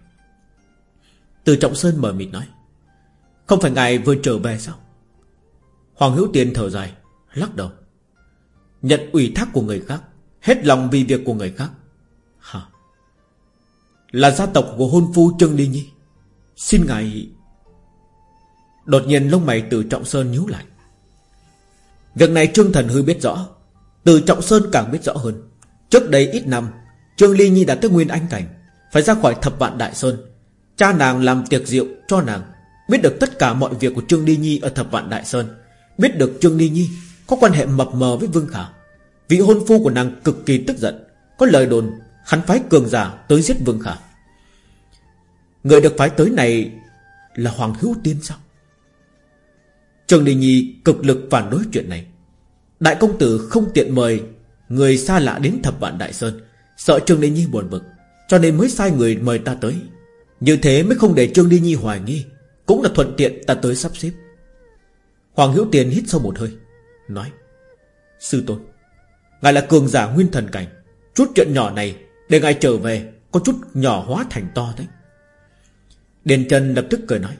Từ Trọng Sơn mở mịt nói, Không phải ngài vừa trở về sao? Hoàng Hữu Tiên thở dài, Lắc đầu. Nhận ủy thác của người khác, Hết lòng vì việc của người khác. Hả? Là gia tộc của hôn phu Trương Ly Nhi. Xin ngài Đột nhiên lông mày từ Trọng Sơn nhíu lại. Việc này Trương Thần Hư biết rõ. Từ Trọng Sơn càng biết rõ hơn. Trước đây ít năm, Trương Ly Nhi đã tới Nguyên Anh Cảnh Phải ra khỏi thập vạn Đại Sơn. Cha nàng làm tiệc rượu cho nàng, Biết được tất cả mọi việc của Trương Ly Nhi ở thập vạn Đại Sơn, Biết được Trương Ly Nhi Có quan hệ mập mờ với Vương Khả. Vị hôn phu của nàng cực kỳ tức giận, Có lời đồn hắn phái cường giả tới giết Vương Khả. Người được phái tới này Là Hoàng Hữu Tiên sao? Trương Ly Nhi cực lực phản đối chuyện này. Đại công tử không tiện mời, Người xa lạ đến thập vạn Đại Sơn. Sợ Trương đi Nhi buồn bực, Cho nên mới sai người mời ta tới. Như thế mới không để Trương đi Nhi hoài nghi, Cũng là thuận tiện ta tới sắp xếp. Hoàng Hữu Tiền hít sâu một hơi, Nói, Sư tôn, Ngài là cường giả nguyên thần cảnh, Chút chuyện nhỏ này Để ngài trở về Có chút nhỏ hóa thành to đấy. Điền Trần lập tức cười nói,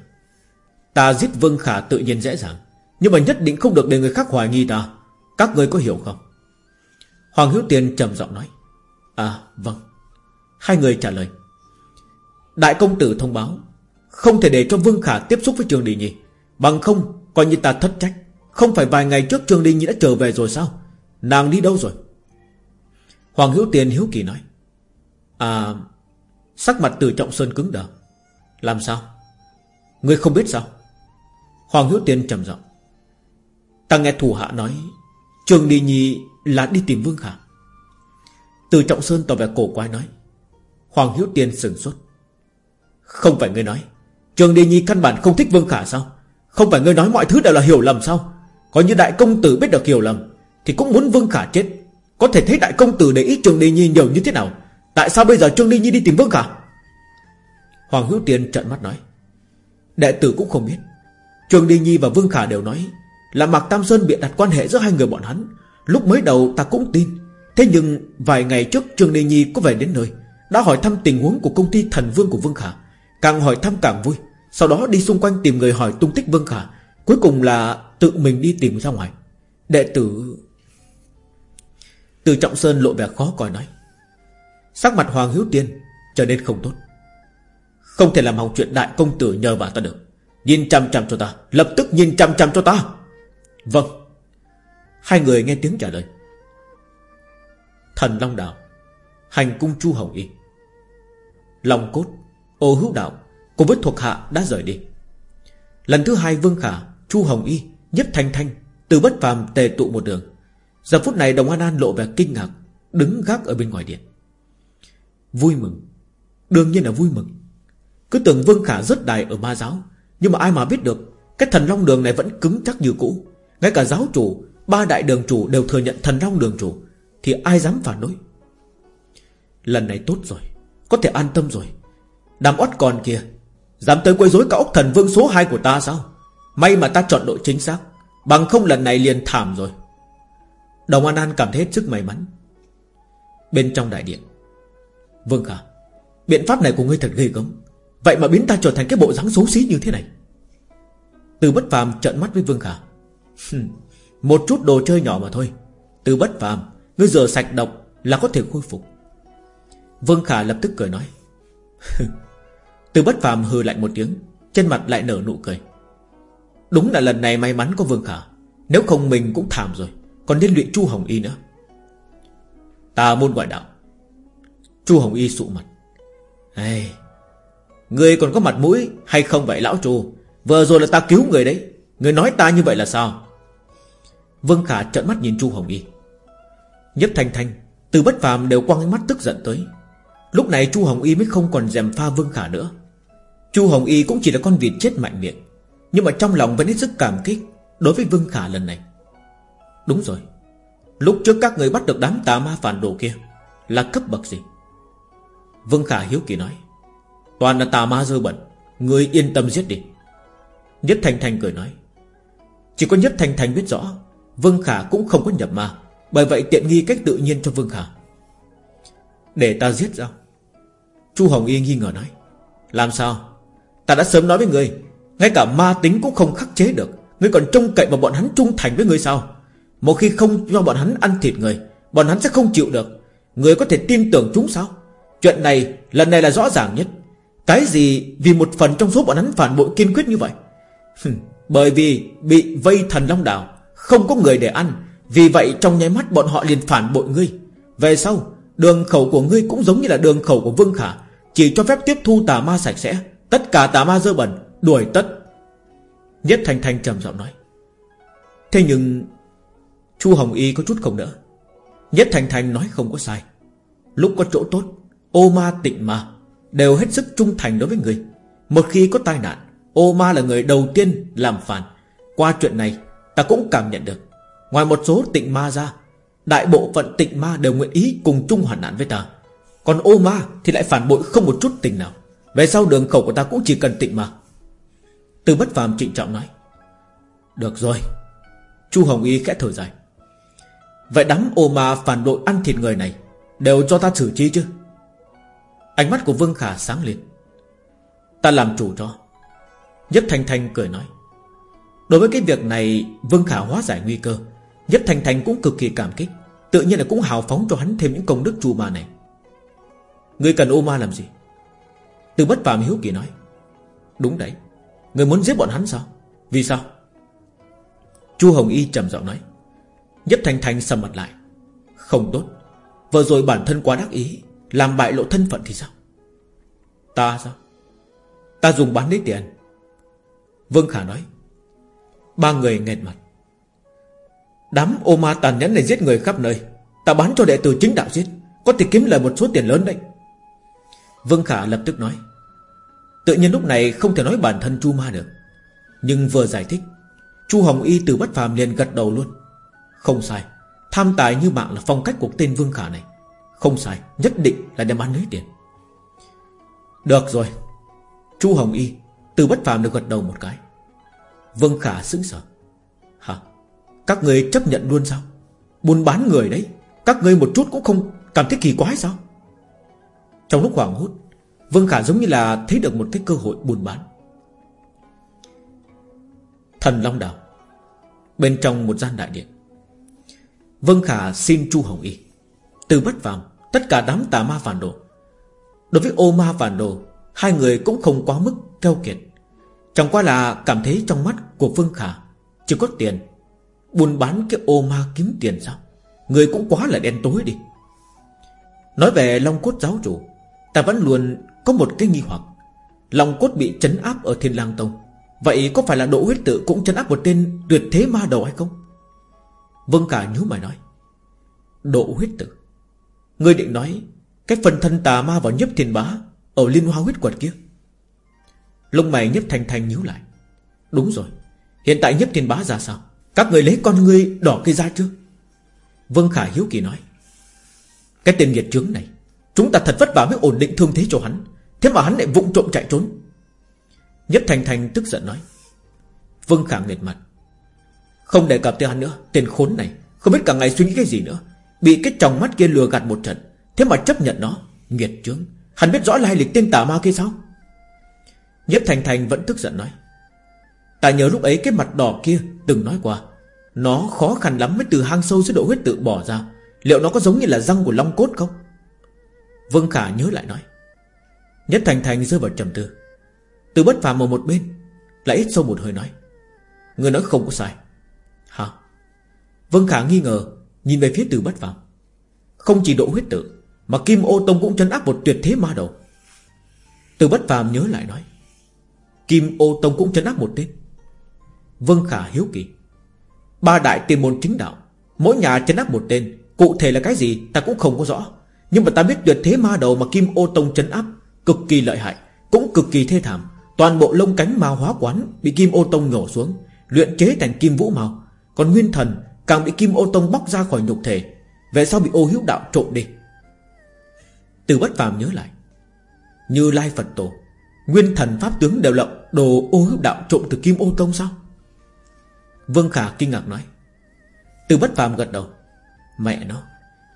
Ta giết Vương Khả tự nhiên dễ dàng, Nhưng mà nhất định không được để người khác hoài nghi ta. Các người có hiểu không? Hoàng Hữu Tiền trầm giọng nói. À vâng. Hai người trả lời. Đại công tử thông báo, Không thể để cho Vương Khả tiếp xúc với Trường Đi Nhi. Bằng không, coi như ta thất trách. Không phải vài ngày trước Trường Đi Nhi đã trở về rồi sao? Nàng đi đâu rồi? Hoàng Hữu Tiền hiếu kỳ nói. À Sắc mặt từ trọng sơn cứng đờ. Làm sao? Ngươi không biết sao? Hoàng Hữu Tiền trầm giọng. Ta nghe thủ hạ nói Trường Đi Nhi là đi tìm Vương Khả Từ Trọng Sơn tỏ vẻ cổ quái nói, Hoàng Hiếu Tiên sừng sốt. Không phải ngươi nói, Trường Đi Nhi căn bản không thích Vương Khả sao? Không phải ngươi nói mọi thứ đều là hiểu lầm sao? Có như đại công tử biết được hiểu lầm, Thì cũng muốn Vương Khả chết. Có thể thấy đại công tử để ý Trường Đi Nhi nhiều như thế nào, Tại sao bây giờ Trường Đi Nhi đi tìm Vương Khả? Hoàng Hữu Tiên trợn mắt nói, Đệ tử cũng không biết. Trường Đi Nhi và Vương Khả đều nói là Mạc Tam Sơn biện đặt quan hệ giữa hai người bọn hắn. Lúc mới đầu ta cũng tin, Thế nhưng vài ngày trước Trương Đề Nhi có về đến nơi, Đã hỏi thăm tình huống của công ty thần vương của Vương Khả. Càng hỏi thăm càng vui, Sau đó đi xung quanh tìm người hỏi tung tích Vương Khả, Cuối cùng là tự mình đi tìm ra ngoài. Đệ tử Từ Trọng Sơn lộ vẻ khó coi nói, Sắc mặt Hoàng Hiếu Tiên Trở nên không tốt. Không thể làm hỏng chuyện đại công tử nhờ vào ta được. Nhìn chăm chăm cho ta, Lập tức nhìn chăm chăm cho ta. Vâng. Hai người nghe tiếng trả lời. Thần Long Đạo, Hành cung Chu Hồng Y. Long Cốt, Ô Hữu Đạo Cùng với thuộc hạ đã rời đi. Lần thứ hai Vương Khả, Chu Hồng Y Nhất Thanh Thanh Từ bất phàm tề tụ một đường. Giờ phút này Đồng An An lộ vẻ kinh ngạc, Đứng gác ở bên ngoài điện. Vui mừng. Đương nhiên là vui mừng. Cứ tưởng Vương Khả rất đài ở ma giáo, Nhưng mà ai mà biết được, Cái thần long đường này vẫn cứng chắc như cũ. Ngay cả giáo chủ, Ba đại đường chủ đều thừa nhận thần long đường chủ, Thì ai dám phản đối? Lần này tốt rồi, Có thể an tâm rồi. Đám ót còn kia, Dám tới quấy rối cả ốc thần vương số 2 của ta sao? May mà ta chọn đội chính xác, Bằng không lần này liền thảm rồi. Đồng An An cảm thấy hết sức may mắn. Bên trong đại điện, Vương Khả, Biện pháp này của ngươi thật ghê gớm. Vậy mà biến ta trở thành cái bộ dáng xấu xí như thế này. Từ bất phàm trợn mắt với Vương Khả một chút đồ chơi nhỏ mà thôi. Từ bất phàm Ngươi rửa sạch độc là có thể khôi phục. Vương Khả lập tức cười nói. Từ bất phàm hừ lạnh một tiếng Trên mặt lại nở nụ cười. Đúng là lần này may mắn có Vương Khả Nếu không mình cũng thảm rồi Còn liên luyện Chu Hồng Y nữa. Ta môn ngoại đạo. Chu Hồng Y sụ mặt. Hey, Ngươi còn có mặt mũi hay không vậy lão Chu? Vừa rồi là ta cứu người đấy. Người nói ta như vậy là sao? Vương Khả trợn mắt nhìn Chu Hồng Y. Nhấp Thanh Thanh, Từ bất phàm đều quăng ánh mắt tức giận tới. Lúc này Chu Hồng Y mới không còn dèm pha Vương Khả nữa. Chu Hồng Y cũng chỉ là con vịt chết mạnh miệng, Nhưng mà trong lòng vẫn hết sức cảm kích Đối với Vương Khả lần này. Đúng rồi, Lúc trước các người bắt được đám tà ma phản đồ kia Là cấp bậc gì? Vương Khả hiếu kỳ nói, Toàn là tà ma dơ bẩn, Người yên tâm giết đi. Nhất Thành Thành cười nói, Chỉ có Nhất Thành Thành biết rõ Vương Khả cũng không có nhập ma. Bởi vậy tiện nghi cách tự nhiên cho Vương Khả. Để ta giết sao Chu Hồng Y nghi ngờ nói. Làm sao? Ta đã sớm nói với người. Ngay cả ma tính cũng không khắc chế được. Ngươi còn trông cậy vào bọn hắn trung thành với ngươi sao? Một khi không cho bọn hắn ăn thịt người, Bọn hắn sẽ không chịu được. Người có thể tin tưởng chúng sao? Chuyện này, lần này là rõ ràng nhất. Cái gì vì một phần trong số bọn hắn phản bội kiên quyết như vậy? Bởi vì bị vây thần long đảo không có người để ăn. Vì vậy trong nháy mắt bọn họ liền phản bội ngươi. Về sau, Đường khẩu của ngươi cũng giống như là đường khẩu của Vương Khả. Chỉ cho phép tiếp thu tà ma sạch sẽ. Tất cả tà ma dơ bẩn, Đuổi tất. Nhất Thành Thành trầm giọng nói. Thế nhưng, Chu Hồng Y có chút không đỡ Nhất Thành Thành nói không có sai. Lúc có chỗ tốt, Ô ma tịnh ma Đều hết sức trung thành đối với người. Một khi có tai nạn, Ô ma là người đầu tiên làm phản. Qua chuyện này ta cũng cảm nhận được. Ngoài một số tịnh ma ra, Đại bộ phận tịnh ma đều nguyện ý cùng chung hoàn nạn với ta. Còn ô ma thì lại phản bội không một chút tình nào. Về sau đường khẩu của ta cũng chỉ cần tịnh ma. Từ bất phàm trịnh trọng nói, Được rồi. Chu Hồng Y khẽ thở dài, Vậy đám ô ma phản bội ăn thịt người này Đều cho ta xử trí chứ? Ánh mắt của Vương Khả sáng lên, Ta làm chủ cho. Nhất Thanh Thanh cười nói Đối với cái việc này, Vương Khả hóa giải nguy cơ. Nhất Thành Thành cũng cực kỳ cảm kích, Tự nhiên là cũng hào phóng cho hắn thêm những công đức chu ma này. Người cần ô ma làm gì? Từ bất phàm hiếu kỳ nói. Đúng đấy, Người muốn giết bọn hắn sao? Vì sao? Chu Hồng Y trầm giọng nói. Nhất Thành Thành sầm mặt lại. Không tốt, Vừa rồi bản thân quá đắc ý, Làm bại lộ thân phận thì sao? Ta sao? Ta dùng bán lấy tiền. Vương Khả nói. Ba người nghẹt mặt. Đám ô ma tàn nhẫn này giết người khắp nơi. Ta bán cho đệ tử chính đạo giết. Có thể kiếm lời một số tiền lớn đấy. Vương Khả lập tức nói. Tự nhiên lúc này không thể nói bản thân Chu Ma được. Nhưng vừa giải thích, Chu Hồng Y từ bất phàm liền gật đầu luôn. Không sai. Tham tài như mạng là phong cách của tên Vương Khả này. Không sai. Nhất định là đem bán lấy tiền. Được rồi. Chu Hồng Y Từ bất phàm được gật đầu một cái. Vương Khả sững sờ. Hả? Các người chấp nhận luôn sao? Buôn bán người đấy. Các người một chút cũng không cảm thấy kỳ quái sao? Trong lúc hoảng hốt, Vương Khả giống như là thấy được một cái cơ hội buôn bán. Thần Long Đảo Bên trong một gian đại điện. Vương Khả xin Chu Hồng Y, Từ bất phàm, Tất cả đám tà ma phản đồ. Đối với ô ma phản đồ, Hai người cũng không quá mức keo kiệt. Chẳng qua là cảm thấy trong mắt của Vương Khả, Chỉ có tiền. Buôn bán cái ô ma kiếm tiền sao? Người cũng quá là đen tối đi. Nói về Long Cốt giáo chủ, Ta vẫn luôn có một cái nghi hoặc. Long Cốt bị chấn áp ở Thiên lang Tông, Vậy có phải là độ huyết tự cũng chấn áp một tên tuyệt thế ma đầu hay không? Vương Khả nhớ mày nói Độ huyết tự, Ngươi định nói Cái phần thân tà ma vào nhấp thiên bá Ở liên hoa huyết quật kia? Lông mày nhấp thành thành nhíu lại, Đúng rồi Hiện tại nhấp thiên bá ra sao? Các người lấy con ngươi đỏ kia ra chưa Vương Khả hiếu kỳ nói, Cái tên nghiệt trướng này, Chúng ta thật vất vả mới ổn định thương thế cho hắn. Thế mà hắn lại vụng trộm chạy trốn. Nhất thành thành tức giận nói, Vương Khả nghệt mặt, Không đề cập tới hắn nữa. Tên khốn này, Không biết cả ngày suy nghĩ cái gì nữa. Bị cái tròng mắt kia lừa gạt một trận, Thế mà chấp nhận nó. Nghiệt trướng Hắn biết rõ lai lịch tên tà ma kia sao? Nhếp Thành Thành vẫn tức giận nói Ta nhớ lúc ấy cái mặt đỏ kia Từng nói qua, Nó khó khăn lắm mới từ hang sâu dưới độ huyết tự bỏ ra. Liệu nó có giống như là răng của long cốt không? Vương Khả nhớ lại nói. Nhất Thành Thành rơi vào trầm tư. Từ bất phàm ở một bên, Lại ít sâu một hơi nói. Người nói không có sai. Hả? Vương Khả nghi ngờ, Nhìn về phía từ bất phàm. Không chỉ độ huyết tự, Mà Kim Ô Tông cũng chấn áp một tuyệt thế ma đầu. Từ bất phàm nhớ lại nói. Kim ô tông cũng chấn áp một tên. Vân Khả hiếu kỳ. Ba đại tiên môn chính đạo, Mỗi nhà chấn áp một tên, Cụ thể là cái gì ta cũng không có rõ. Nhưng mà ta biết tuyệt thế ma đầu mà Kim ô tông chấn áp, Cực kỳ lợi hại, Cũng cực kỳ thê thảm. Toàn bộ lông cánh ma hóa quán Bị Kim ô tông nhổ xuống, Luyện chế thành Kim vũ màu Còn nguyên thần càng bị Kim ô tông bóc ra khỏi nhục thể, Về sau bị ô hiếu đạo trộn đi. Từ bất phàm nhớ lại, Như Lai Phật Tổ, Nguyên thần pháp tướng đều lộng Đồ ô hữu đạo trộm từ Kim Ô Tông sao? Vương Khả kinh ngạc nói. Từ bất phàm gật đầu. Mẹ nó,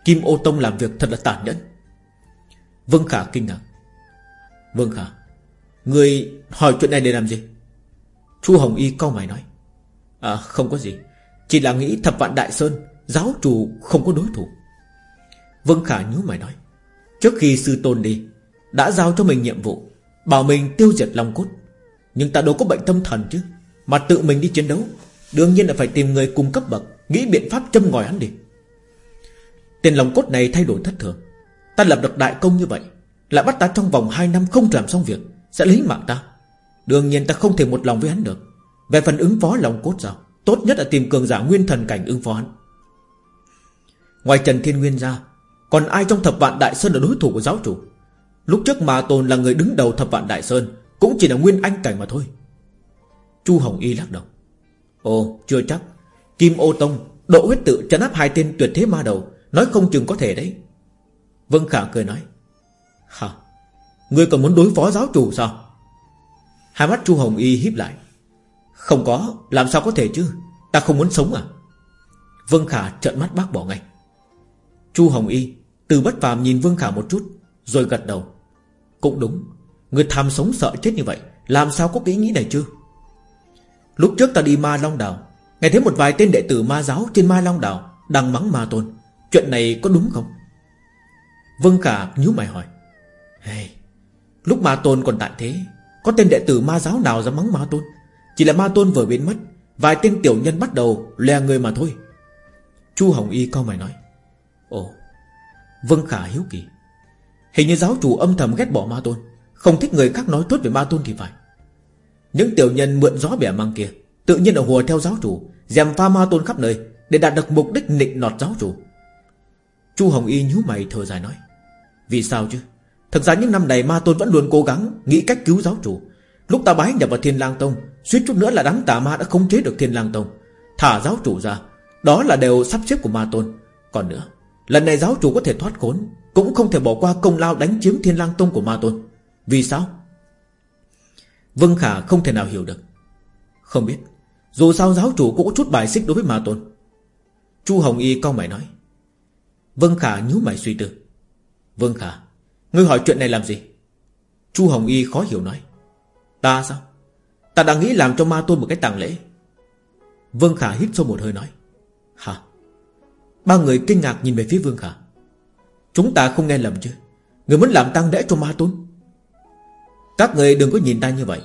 Kim Ô Tông làm việc thật là tàn nhẫn. Vương Khả kinh ngạc. Vương Khả, Người hỏi chuyện này để làm gì? Chu Hồng Y câu mày nói. À không có gì. Chỉ là nghĩ thập vạn Đại Sơn, Giáo chủ không có đối thủ. Vương Khả nhíu mày nói. Trước khi sư tôn đi, Đã giao cho mình nhiệm vụ, Bảo mình tiêu diệt Long Cốt. Nhưng ta đâu có bệnh tâm thần chứ, Mà tự mình đi chiến đấu. Đương nhiên là phải tìm người cùng cấp bậc, Nghĩ biện pháp châm ngòi hắn đi. Tiền lòng Cốt này thay đổi thất thường. Ta lập được đại công như vậy, Lại bắt ta trong vòng 2 năm không làm xong việc, Sẽ lấy mạng ta. Đương nhiên ta không thể một lòng với hắn được. Về phần ứng phó lòng Cốt sao? Tốt nhất là tìm cường giả nguyên thần cảnh ứng phó hắn. Ngoài Trần Thiên Nguyên ra, Còn ai trong thập vạn Đại Sơn là đối thủ của giáo chủ? Lúc trước mà Tôn là người đứng đầu thập vạn Đại Sơn, Cũng chỉ là nguyên anh cảnh mà thôi. Chu Hồng Y lắc đầu. Ồ, chưa chắc. Kim ô tông, Độ huyết tự trấn áp hai tên tuyệt thế ma đầu, Nói không chừng có thể đấy. Vân Khả cười nói, Hả? Ngươi còn muốn đối phó giáo chủ sao? Hai mắt Chu Hồng Y híp lại. Không có, Làm sao có thể chứ? Ta không muốn sống à? Vân Khả trợn mắt bác bỏ ngay. Chu Hồng Y, Từ bất phàm nhìn Vương Khả một chút, Rồi gật đầu. Cũng đúng, Người tham sống sợ chết như vậy, Làm sao có cái ý nghĩ này chứ? Lúc trước ta đi ma Long Đảo Nghe thấy một vài tên đệ tử ma giáo trên ma Long Đảo Đang mắng ma tôn. Chuyện này có đúng không? Vương Khả nhíu mày hỏi. Hey, Lúc ma tôn còn tại thế Có tên đệ tử ma giáo nào dám mắng ma tôn? Chỉ là ma tôn vừa biến mất Vài tên tiểu nhân bắt đầu lè người mà thôi. Chu Hồng Y câu mày nói. Ồ Vân Khả hiếu kỳ. Hình như giáo chủ âm thầm ghét bỏ ma tôn Không thích người khác nói tốt về ma tôn thì phải. Những tiểu nhân mượn gió bẻ mang kia, Tự nhiên ở hùa theo giáo chủ, Dèm pha ma tôn khắp nơi Để đạt được mục đích nịnh nọt giáo chủ. Chu Hồng Y nhíu mày thở dài nói, Vì sao chứ? Thực ra những năm này ma tôn vẫn luôn cố gắng, Nghĩ cách cứu giáo chủ. Lúc ta bái nhập vào thiên lang tông, Suýt chút nữa là đám tà ma đã khống chế được thiên lang tông. Thả giáo chủ ra, Đó là đều sắp xếp của ma tôn. Còn nữa, Lần này giáo chủ có thể thoát khốn, Cũng không thể bỏ qua công lao đánh chiếm thiên lang tông của ma tôn. Vì sao? Vân Khả không thể nào hiểu được. Không biết, Dù sao giáo chủ cũng có chút bài xích đối với ma tôn. Chu Hồng Y cao mày nói. Vân Khả nhíu mày suy tư. Vân Khả, Ngươi hỏi chuyện này làm gì? Chu Hồng Y khó hiểu nói. Ta sao? Ta đang nghĩ làm cho ma tôn một cái tàng lễ. Vân Khả hít sâu một hơi nói. Hả? Ba người kinh ngạc nhìn về phía Vương Khả. Chúng ta không nghe lầm chứ? Người muốn làm tăng lễ cho ma tôn? Các người đừng có nhìn ta như vậy.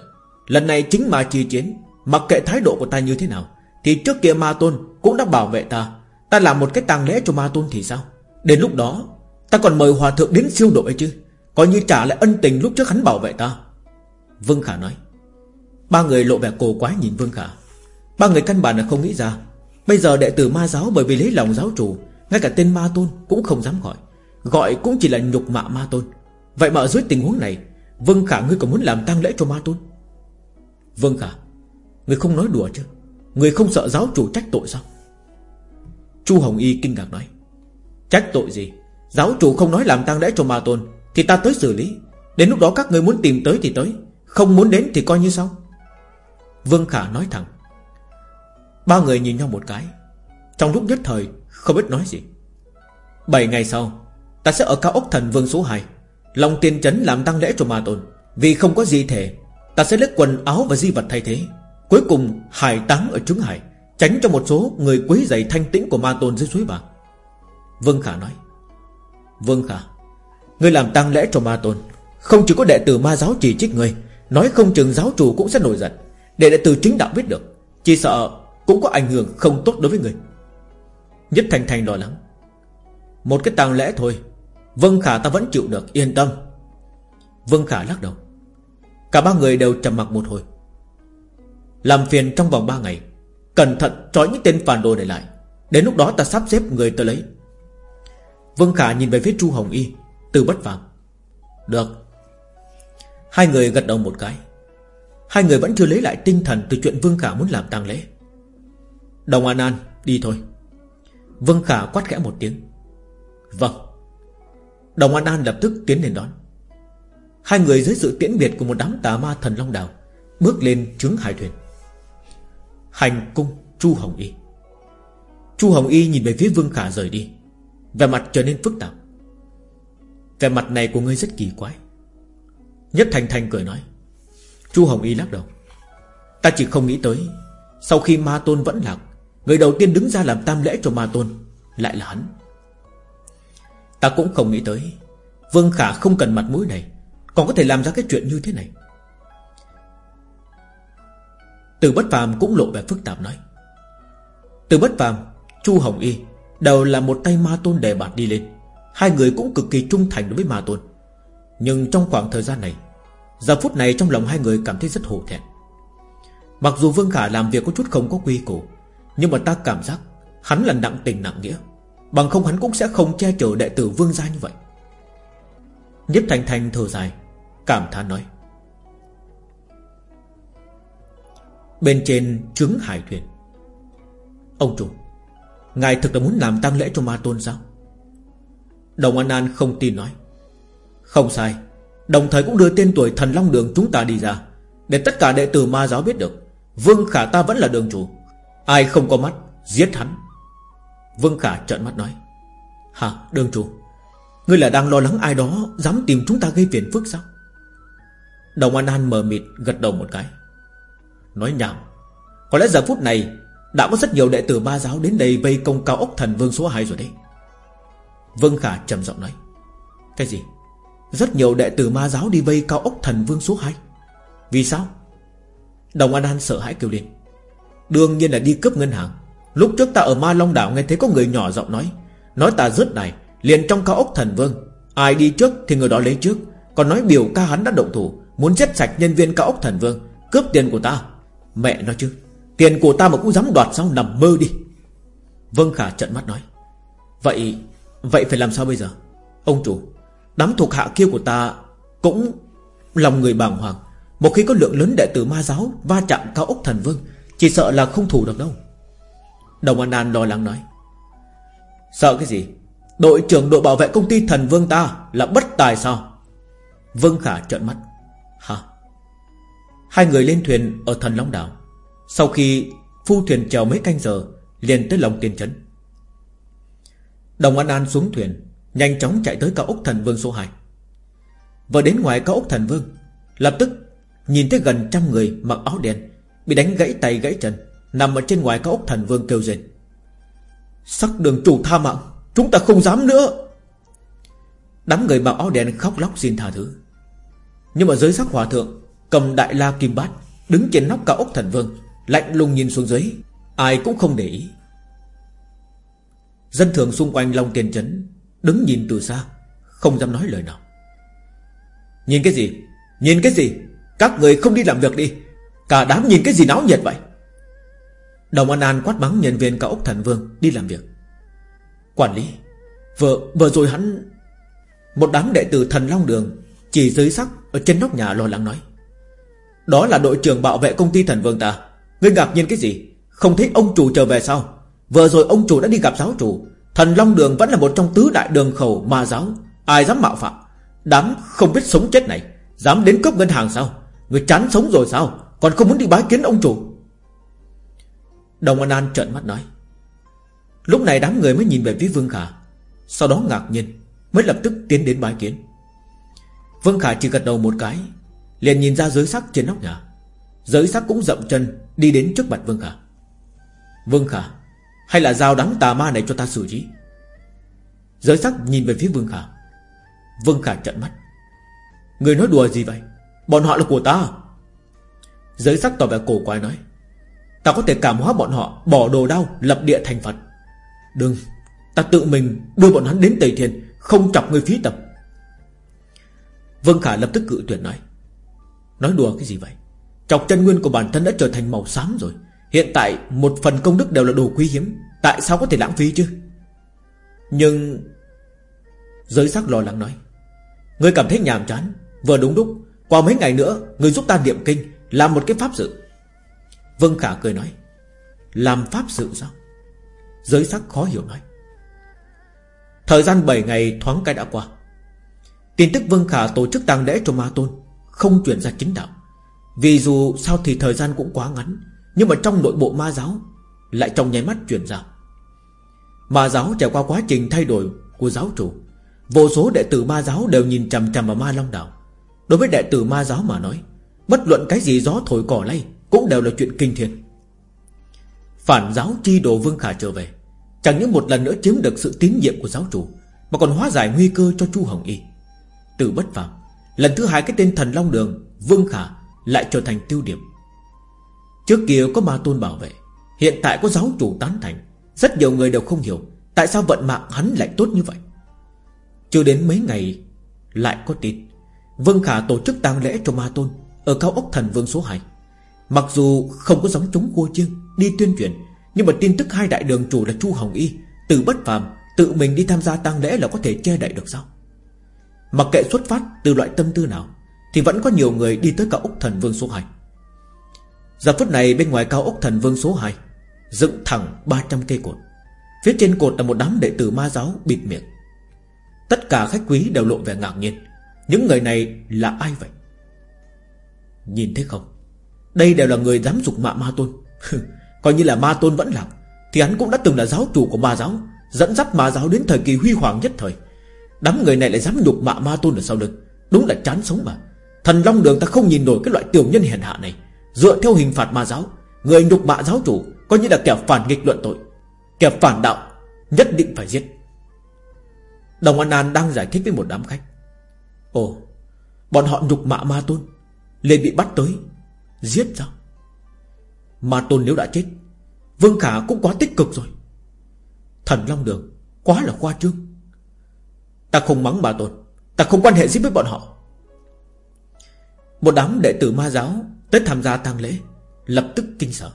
Lần này chính ma chi chiến, Mặc kệ thái độ của ta như thế nào, Thì trước kia ma tôn cũng đã bảo vệ ta. Ta làm một cái tang lễ cho ma tôn thì sao? Đến lúc đó, Ta còn mời hòa thượng đến siêu độ ấy chứ. Coi như trả lại ân tình lúc trước hắn bảo vệ ta. Vương Khả nói. Ba người lộ vẻ cổ quái nhìn Vương Khả. Ba người căn bản là không nghĩ ra. Bây giờ đệ tử ma giáo bởi vì lấy lòng giáo chủ, Ngay cả tên ma tôn cũng không dám gọi. Gọi cũng chỉ là nhục mạ ma tôn. Vậy mà ở dưới tình huống này vâng Khả, ngươi còn muốn làm tang lễ cho ma tôn? Vâng Khả, Ngươi không nói đùa chứ? Ngươi không sợ giáo chủ trách tội sao? Chu Hồng Y kinh ngạc nói, Trách tội gì? Giáo chủ không nói làm tang lễ cho ma tôn Thì ta tới xử lý. Đến lúc đó các người muốn tìm tới thì tới, Không muốn đến thì coi như sao Vương Khả nói thẳng, Ba người nhìn nhau một cái, Trong lúc nhất thời không biết nói gì. Bảy ngày sau, Ta sẽ ở cao ốc thần vương số 2 Long tiên chấn làm tăng lễ cho ma tôn. Vì không có di thể, Ta sẽ lấy quần áo và di vật thay thế. Cuối cùng, hải táng ở trứng hải, Tránh cho một số người quấy giày thanh tĩnh của ma tôn dưới suối bạc. Vương Khả nói, Vương Khả, Ngươi làm tăng lễ cho ma tôn. Không chỉ có đệ tử ma giáo chỉ trích ngươi, Nói không chừng giáo chủ cũng sẽ nổi giận. Để đệ tử chính đạo biết được, Chỉ sợ cũng có ảnh hưởng không tốt đối với người Nhất Thành Thành lo lắng, Một cái tang lễ thôi Vương Khả ta vẫn chịu được, yên tâm. Vương Khả lắc đầu. Cả ba người đều trầm mặc một hồi. Làm phiền trong vòng ba ngày, Cẩn thận trói những tên phản đồ để lại. Đến lúc đó ta sắp xếp người tới lấy. Vương Khả nhìn về phía Chu Hồng Y, Từ bất phàm. Được. Hai người gật đầu một cái. Hai người vẫn chưa lấy lại tinh thần Từ chuyện Vương Khả muốn làm tang lễ. Đồng An An, đi thôi. Vương Khả quát khẽ một tiếng. Vâng. Đồng An An lập tức tiến lên đón. Hai người dưới sự tiễn biệt của một đám tà ma thần long đào Bước lên trướng hải thuyền. Hành cung Chu Hồng Y. Chu Hồng Y nhìn về phía Vương Khả rời đi. Vẻ mặt trở nên phức tạp. Vẻ mặt này của ngươi rất kỳ quái. Nhất Thành Thành cười nói. Chu Hồng Y lắc đầu. Ta chỉ không nghĩ tới, Sau khi Ma Tôn vẫn lạc, Người đầu tiên đứng ra làm tam lễ cho Ma Tôn Lại là hắn. Ta cũng không nghĩ tới. Vương Khả không cần mặt mũi này, Còn có thể làm ra cái chuyện như thế này. Từ bất phàm cũng lộ vẻ phức tạp nói. Từ bất phàm, Chu Hồng Y, Đều là một tay ma tôn đề bạt đi lên. Hai người cũng cực kỳ trung thành đối với ma tôn. Nhưng trong khoảng thời gian này, Giờ phút này trong lòng hai người cảm thấy rất hổ thẹn. Mặc dù Vương Khả làm việc có chút không có quy củ, Nhưng mà ta cảm giác Hắn là nặng tình nặng nghĩa. Bằng không hắn cũng sẽ không che chở đệ tử Vương gia như vậy. Nhếp Thành Thành thở dài, Cảm thán nói. Bên trên trứng hải thuyền. Ông chủ, Ngài thực là muốn làm tang lễ cho ma tôn sao? Đồng An An không tin nói. Không sai, Đồng thời cũng đưa tên tuổi thần Long Đường chúng ta đi ra, Để tất cả đệ tử ma giáo biết được, Vương Khả ta vẫn là đường chủ. Ai không có mắt, Giết hắn. Vương Khả trợn mắt nói, Hả, đường chủ, Ngươi là đang lo lắng ai đó Dám tìm chúng ta gây phiền phức sao? Đồng An An mờ mịt gật đầu một cái, Nói nhảm, Có lẽ giờ phút này Đã có rất nhiều đệ tử ma giáo đến đây Vây công cao ốc thần vương số 2 rồi đấy. Vương Khả trầm giọng nói, Cái gì? Rất nhiều đệ tử ma giáo đi vây cao ốc thần vương số 2 Vì sao? Đồng An An sợ hãi kêu lên, Đương nhiên là đi cướp ngân hàng Lúc trước ta ở Ma Long Đảo nghe thấy có người nhỏ giọng nói. Nói ta rớt này Liền trong cao ốc thần vương. Ai đi trước thì người đó lấy trước. Còn nói biểu ca hắn đã động thủ, Muốn giết sạch nhân viên cao ốc thần vương, Cướp tiền của ta. Mẹ nói chứ, Tiền của ta mà cũng dám đoạt sao nằm mơ đi. Vương Khả trận mắt nói. Vậy Vậy phải làm sao bây giờ? Ông chủ, Đám thuộc hạ kia của ta Cũng Lòng người bàng hoàng. Một khi có lượng lớn đệ tử ma giáo Va chạm cao ốc thần vương, Chỉ sợ là không thủ được đâu. Đồng An An lo lắng nói. Sợ cái gì? Đội trưởng đội bảo vệ công ty thần vương ta Là bất tài sao? Vương Khả trợn mắt. Hả? Hai người lên thuyền ở thần Long Đảo. Sau khi phu thuyền chèo mấy canh giờ, liền tới lòng tiên trấn. Đồng An An xuống thuyền, Nhanh chóng chạy tới cao ốc thần vương số 2 Vừa đến ngoài cao ốc thần vương, Lập tức nhìn thấy gần trăm người mặc áo đen Bị đánh gãy tay gãy chân. Nằm ở trên ngoài cao ốc thần vương kêu rên. Sắc đường chủ tha mạng, Chúng ta không dám nữa. Đám người mặc áo đen khóc lóc xin tha thứ. Nhưng mà giới sắc hòa thượng, Cầm đại la kim bát, Đứng trên nóc cao ốc thần vương, Lạnh lùng nhìn xuống dưới, Ai cũng không để ý. Dân thường xung quanh Long Tiền Trấn, Đứng nhìn từ xa, Không dám nói lời nào. Nhìn cái gì? Nhìn cái gì? Các người không đi làm việc đi. Cả đám nhìn cái gì náo nhiệt vậy? Đồng An An quát mắng nhân viên cao ốc thần vương Đi làm việc. Quản lý Vừa, vừa rồi hắn Một đám đệ tử thần Long Đường Chỉ dưới sắc ở trên nóc nhà lo lắng nói. Đó là đội trưởng bảo vệ công ty thần vương ta. Ngươi ngạc nhiên cái gì? Không thấy ông chủ trở về sao? Vừa rồi ông chủ đã đi gặp giáo chủ. Thần Long Đường vẫn là một trong tứ đại đường khẩu ma giáo. Ai dám mạo phạm? Đám không biết sống chết này Dám đến cướp ngân hàng sao? Người chán sống rồi sao? Còn không muốn đi bái kiến ông chủ? Đồng An An trợn mắt nói. Lúc này đám người mới nhìn về phía Vương Khả, Sau đó ngạc nhiên, Mới lập tức tiến đến bái kiến. Vương Khả chỉ gật đầu một cái, Liền nhìn ra giới sắc trên nóc nhà. Giới sắc cũng dậm chân, Đi đến trước mặt Vương Khả. Vương Khả, hay là giao đám tà ma này cho ta xử trí? Giới sắc nhìn về phía Vương Khả. Vương Khả trợn mắt. Người nói đùa gì vậy? Bọn họ là của ta. Giới sắc tỏ vẻ cổ quái nói. Ta có thể cảm hóa bọn họ, Bỏ đồ đau lập địa thành Phật. Đừng, Ta tự mình đưa bọn hắn đến Tây Thiên, Không chọc người phí tập Vương Khả lập tức cự tuyệt nói. Nói đùa cái gì vậy? Chọc chân nguyên của bản thân đã trở thành màu xám rồi. Hiện tại một phần công đức đều là đồ quý hiếm. Tại sao có thể lãng phí chứ? Nhưng Giới sắc lo lắng nói. Ngươi cảm thấy nhàm chán. Vừa đúng lúc, Qua mấy ngày nữa, Ngươi giúp ta niệm kinh, Làm một cái pháp sự Vân Khả cười nói, Làm pháp sự sao? Giới sắc khó hiểu nói. Thời gian 7 ngày thoáng cái đã qua. Tin tức Vân Khả tổ chức tang lễ cho Ma Tôn Không chuyển ra chính đạo. Vì dù sao thì thời gian cũng quá ngắn, Nhưng mà trong nội bộ ma giáo Lại trong nháy mắt chuyển ra. Ma giáo trải qua quá trình thay đổi Của giáo chủ, Vô số đệ tử ma giáo đều nhìn chằm chằm vào ma long đảo Đối với đệ tử ma giáo mà nói, Bất luận cái gì gió thổi cỏ lay cũng đều là chuyện kinh thiên. Phản giáo chi đồ Vương Khả trở về, Chẳng những một lần nữa chiếm được sự tín nhiệm của giáo chủ, Mà còn hóa giải nguy cơ cho Chu Hồng Y. Từ bất phàm, Lần thứ hai cái tên thần Long Đường, Vương Khả lại trở thành tiêu điểm. Trước kia có ma tôn bảo vệ, Hiện tại có giáo chủ tán thành, Rất nhiều người đều không hiểu Tại sao vận mạng hắn lại tốt như vậy. Chưa đến mấy ngày, Lại có tin, Vương Khả tổ chức tang lễ cho ma tôn Ở cao ốc thần vương số 2 Mặc dù không có giống chúng cua chiêng Đi tuyên truyền, Nhưng mà tin tức hai đại đường chủ là Chu Hồng Y, Từ bất phàm, Tự mình đi tham gia tang lễ là có thể che đậy được sao? Mặc kệ xuất phát từ loại tâm tư nào, Thì vẫn có nhiều người đi tới cao ốc thần vương số 2 Giờ phút này bên ngoài cao ốc thần vương số 2 Dựng thẳng 300 cây cột. Phía trên cột là một đám đệ tử ma giáo bịt miệng. Tất cả khách quý đều lộ vẻ ngạc nhiên. Những người này là ai vậy? Nhìn thấy không? Đây đều là người dám dục mạ ma tôn. Coi như là ma tôn vẫn lạc Thì hắn cũng đã từng là giáo chủ của ma giáo, Dẫn dắt ma giáo đến thời kỳ huy hoàng nhất thời. Đám người này lại dám nhục mạ ma tôn ở sau lưng. Đúng là chán sống mà. Thần Long Đường ta không nhìn nổi cái loại tiểu nhân hèn hạ này. Dựa theo hình phạt ma giáo, Người nhục mạ giáo chủ Coi như là kẻ phản nghịch luận tội, Kẻ phản đạo Nhất định phải giết. Đồng An An đang giải thích với một đám khách. Ồ, Bọn họ nhục mạ ma tôn, liền bị bắt tới. Giết sao mà tôn nếu đã chết, Vương Khả cũng quá tích cực rồi. Thần Long Đường Quá là khoa trương. Ta không mắng bà tôn, Ta không quan hệ gì với bọn họ. Một đám đệ tử ma giáo Tới tham gia tang lễ, Lập tức kinh sợ.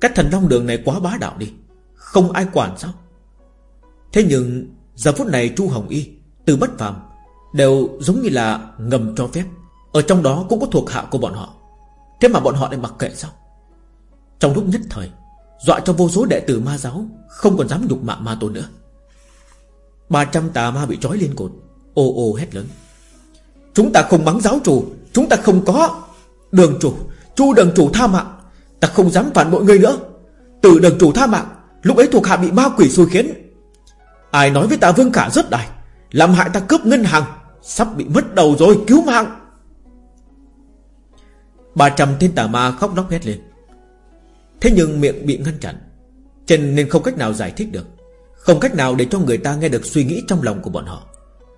Các thần long đường này quá bá đạo đi, Không ai quản sao? Thế nhưng giờ phút này Chu Hồng Y, Từ bất phàm Đều giống như là ngầm cho phép, Ở trong đó cũng có thuộc hạ của bọn họ. Thế mà bọn họ lại mặc kệ sao? Trong lúc nhất thời, Dọa cho vô số đệ tử ma giáo Không còn dám nhục mạ ma tôn nữa. 300 tà ma bị trói lên cột, Ô ô hét lớn. Chúng ta không mắng giáo chủ, Chúng ta không có Đường chủ, Chu đường chủ tha mạng. Ta không dám phản bội người nữa. Từ đường chủ tha mạng, Lúc ấy thuộc hạ bị ma quỷ xui khiến. Ai nói với ta vương cả rất đài, Làm hại ta cướp ngân hàng, Sắp bị mất đầu rồi, cứu mạng. 300 tên tà ma khóc lóc hét lên. Thế nhưng miệng bị ngăn chặn. Chân nên không cách nào giải thích được. Không cách nào để cho người ta nghe được suy nghĩ trong lòng của bọn họ.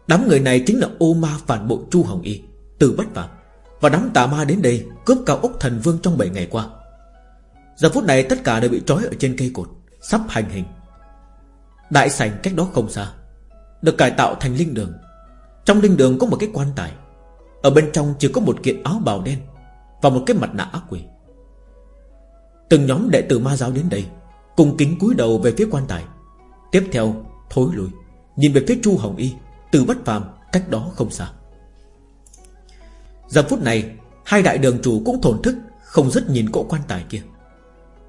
Đám người này chính là ô ma phản bội Chu Hồng Y, Từ bất phạm. Và đám tà ma đến đây cướp cao ốc thần vương trong 7 ngày qua. Giờ phút này tất cả đều bị trói ở trên cây cột, Sắp hành hình. Đại sảnh cách đó không xa, Được cải tạo thành linh đường. Trong linh đường có một cái quan tài. Ở bên trong chỉ có một kiện áo bào đen. Và một cái mặt nạ ác quỷ. Từng nhóm đệ tử ma giáo đến đây, Cùng kính cúi đầu về phía quan tài. Tiếp theo, thối lui, Nhìn về phía Chu Hồng Y, Từ bất phàm, cách đó không xa. Giờ phút này, Hai đại đường chủ cũng thổn thức, Không dứt nhìn cỗ quan tài kia.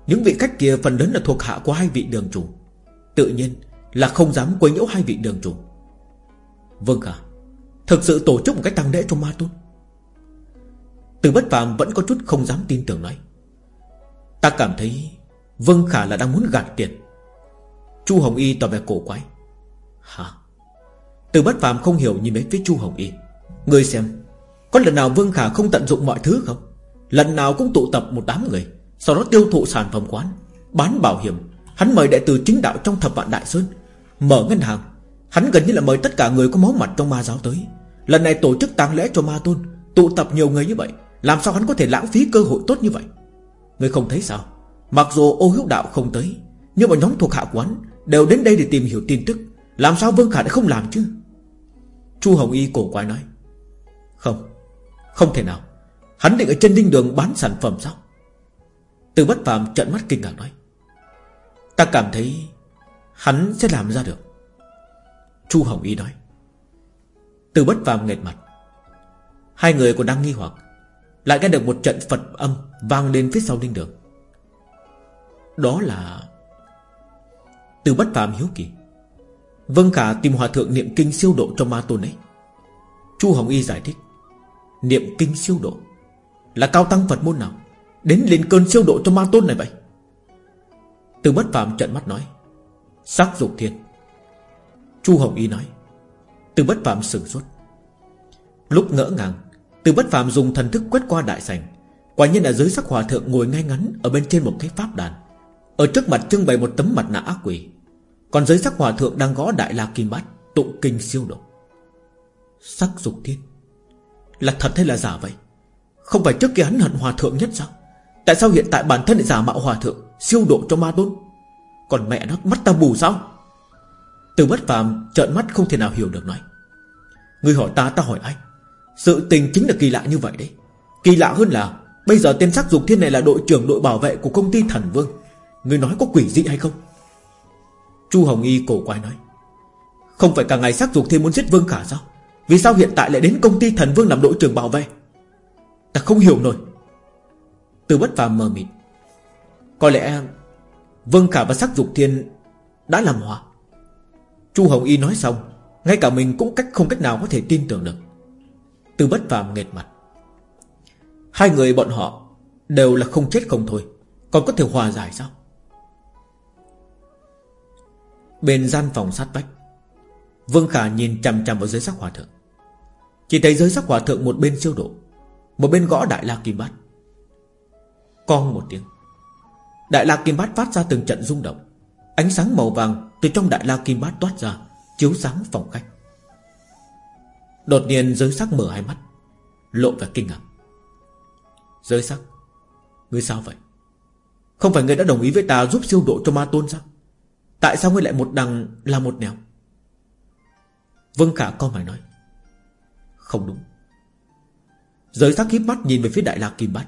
Những vị khách kia phần lớn là thuộc hạ của hai vị đường chủ. Tự nhiên là không dám quấy nhiễu hai vị đường chủ. Vâng cả Thực sự tổ chức một cách tăng lễ cho ma tôn. Từ bất phàm vẫn có chút không dám tin tưởng nói. Ta cảm thấy Vân Khả là đang muốn gạt tiền. Chu Hồng Y tỏ vẻ cổ quái. Hả? Từ bất phàm không hiểu nhìn mấy phía Chu Hồng Y. Ngươi xem, Có lần nào Vương Khả không tận dụng mọi thứ không? Lần nào cũng tụ tập một đám người, Sau đó tiêu thụ sản phẩm quán, Bán bảo hiểm. Hắn mời đệ tử chính đạo trong thập vạn đại sơn, Mở ngân hàng. Hắn gần như là mời tất cả người có máu mặt trong ma giáo tới. Lần này tổ chức tang lễ cho ma tôn, Tụ tập nhiều người như vậy. Làm sao hắn có thể lãng phí cơ hội tốt như vậy? Người không thấy sao? Mặc dù ô hữu đạo không tới, Nhưng mà nhóm thuộc hạ quán Đều đến đây để tìm hiểu tin tức. Làm sao Vương Khả lại không làm chứ? Chu Hồng Y cổ quái nói. Không Không thể nào. Hắn định ở trên đinh đường bán sản phẩm sao? Từ bất phàm trận mắt kinh ngạc nói. Ta cảm thấy Hắn sẽ làm ra được. Chu Hồng Y nói. Từ bất phàm nghệt mặt. Hai người còn đang nghi hoặc. Lại nghe được một trận Phật âm Vang lên phía sau đinh đường. Đó là từ bất phàm hiếu kỳ. Vâng cả tìm hòa thượng niệm kinh siêu độ cho ma tôn ấy. Chu Hồng Y giải thích, Niệm kinh siêu độ Là cao tăng Phật môn nào Đến lên cơn siêu độ cho ma tôn này vậy? Từ bất phàm trận mắt nói, Sắc dục thiên Chu Hồng Y nói, Từ bất phàm sửng sốt, Lúc ngỡ ngàng từ bất phàm dùng thần thức quét qua đại sảnh, Quả nhiên là dưới sắc hòa thượng ngồi ngay ngắn Ở bên trên một cái pháp đàn. Ở trước mặt trưng bày một tấm mặt nạ ác quỷ, Còn dưới sắc hòa thượng đang gõ đại la kim bát, Tụng kinh siêu độ. Sắc dục thiên. Là thật hay là giả vậy? Không phải trước kia hắn hận hòa thượng nhất sao? Tại sao hiện tại bản thân lại giả mạo hòa thượng, Siêu độ cho ma tôn? Còn mẹ nó, mắt ta bù sao? Từ bất phàm trợn mắt không thể nào hiểu được nói. Người hỏi ta ta hỏi anh. Sự tình chính là kỳ lạ như vậy đấy. Kỳ lạ hơn là, Bây giờ tên sắc dục thiên này là đội trưởng đội bảo vệ của công ty thần vương. Người nói có quỷ dị hay không? Chu Hồng Y cổ quái nói. Không phải cả ngày sắc dục thiên muốn giết vương khả sao? Vì sao hiện tại lại đến công ty thần vương làm đội trưởng bảo vệ? Ta không hiểu nổi. Từ bất phàm mờ mịt. Có lẽ Vương khả và sắc dục thiên Đã làm hòa. Chu Hồng Y nói xong, Ngay cả mình cũng cách không cách nào có thể tin tưởng được. Từ bất phàm nghệt mặt. Hai người bọn họ Đều là không chết không thôi, Còn có thể hòa giải sao? Bên gian phòng sát vách, Vương Khả nhìn chằm chằm vào giới sắc hòa thượng. Chỉ thấy giới sắc hòa thượng một bên siêu độ, Một bên gõ đại la kim bát. Con một tiếng, Đại la kim bát phát ra từng trận rung động. Ánh sáng màu vàng từ trong đại la kim bát toát ra, Chiếu sáng phòng khách. Đột nhiên giới sắc mở hai mắt, Lộ vẻ kinh ngạc. Giới sắc? Ngươi sao vậy? Không phải ngươi đã đồng ý với ta giúp siêu độ cho ma tôn sao? Tại sao ngươi lại một đằng là một nẻo? Vâng Khả con mày nói. Không đúng. Giới sắc híp mắt nhìn về phía đại lạc kim bát.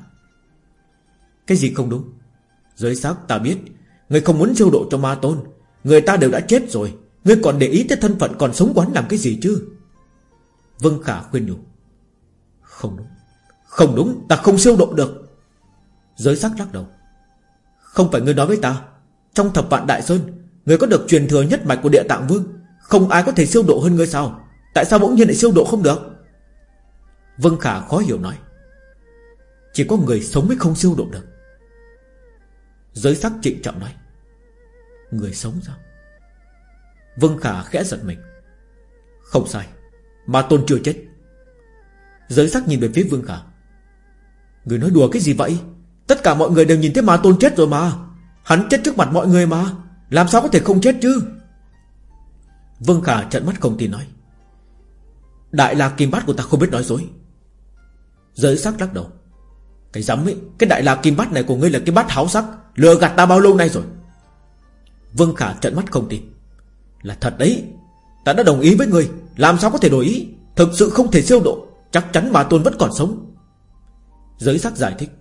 Cái gì không đúng? Giới sắc ta biết, Ngươi không muốn siêu độ cho ma tôn. Người ta đều đã chết rồi. Ngươi còn để ý tới thân phận còn sống quán làm cái gì chứ? Vương Khả khuyên nhủ. Không đúng. Không đúng, ta không siêu độ được. Giới sắc lắc đầu. Không phải ngươi nói với ta, Trong thập vạn đại sơn, Người có được truyền thừa nhất mạch của địa tạng vương, Không ai có thể siêu độ hơn ngươi sao? Tại sao bỗng nhiên lại siêu độ không được? Vân Khả khó hiểu nói. Chỉ có người sống mới không siêu độ được. Giới sắc trịnh trọng nói. Người sống sao? Vân Khả khẽ giật mình. Không sai. Mà tôn chưa chết. Giới sắc nhìn về phía Vương Khả. Người nói đùa cái gì vậy? Tất cả mọi người đều nhìn thấy Ma Tôn chết rồi mà. Hắn chết trước mặt mọi người mà. Làm sao có thể không chết chứ? Vương Khả trận mắt không tin nói. Đại la kim bát của ta không biết nói dối. Giới sắc lắc đầu. Cái dám ấy, Cái đại la kim bát này của ngươi là cái bát háo sắc. Lừa gạt ta bao lâu nay rồi? Vương Khả trận mắt không tin. Là thật đấy. Ta đã đồng ý với ngươi. Làm sao có thể đổi ý? Thực sự không thể siêu độ. Chắc chắn bà Tôn vẫn còn sống. Giới sắc giải thích.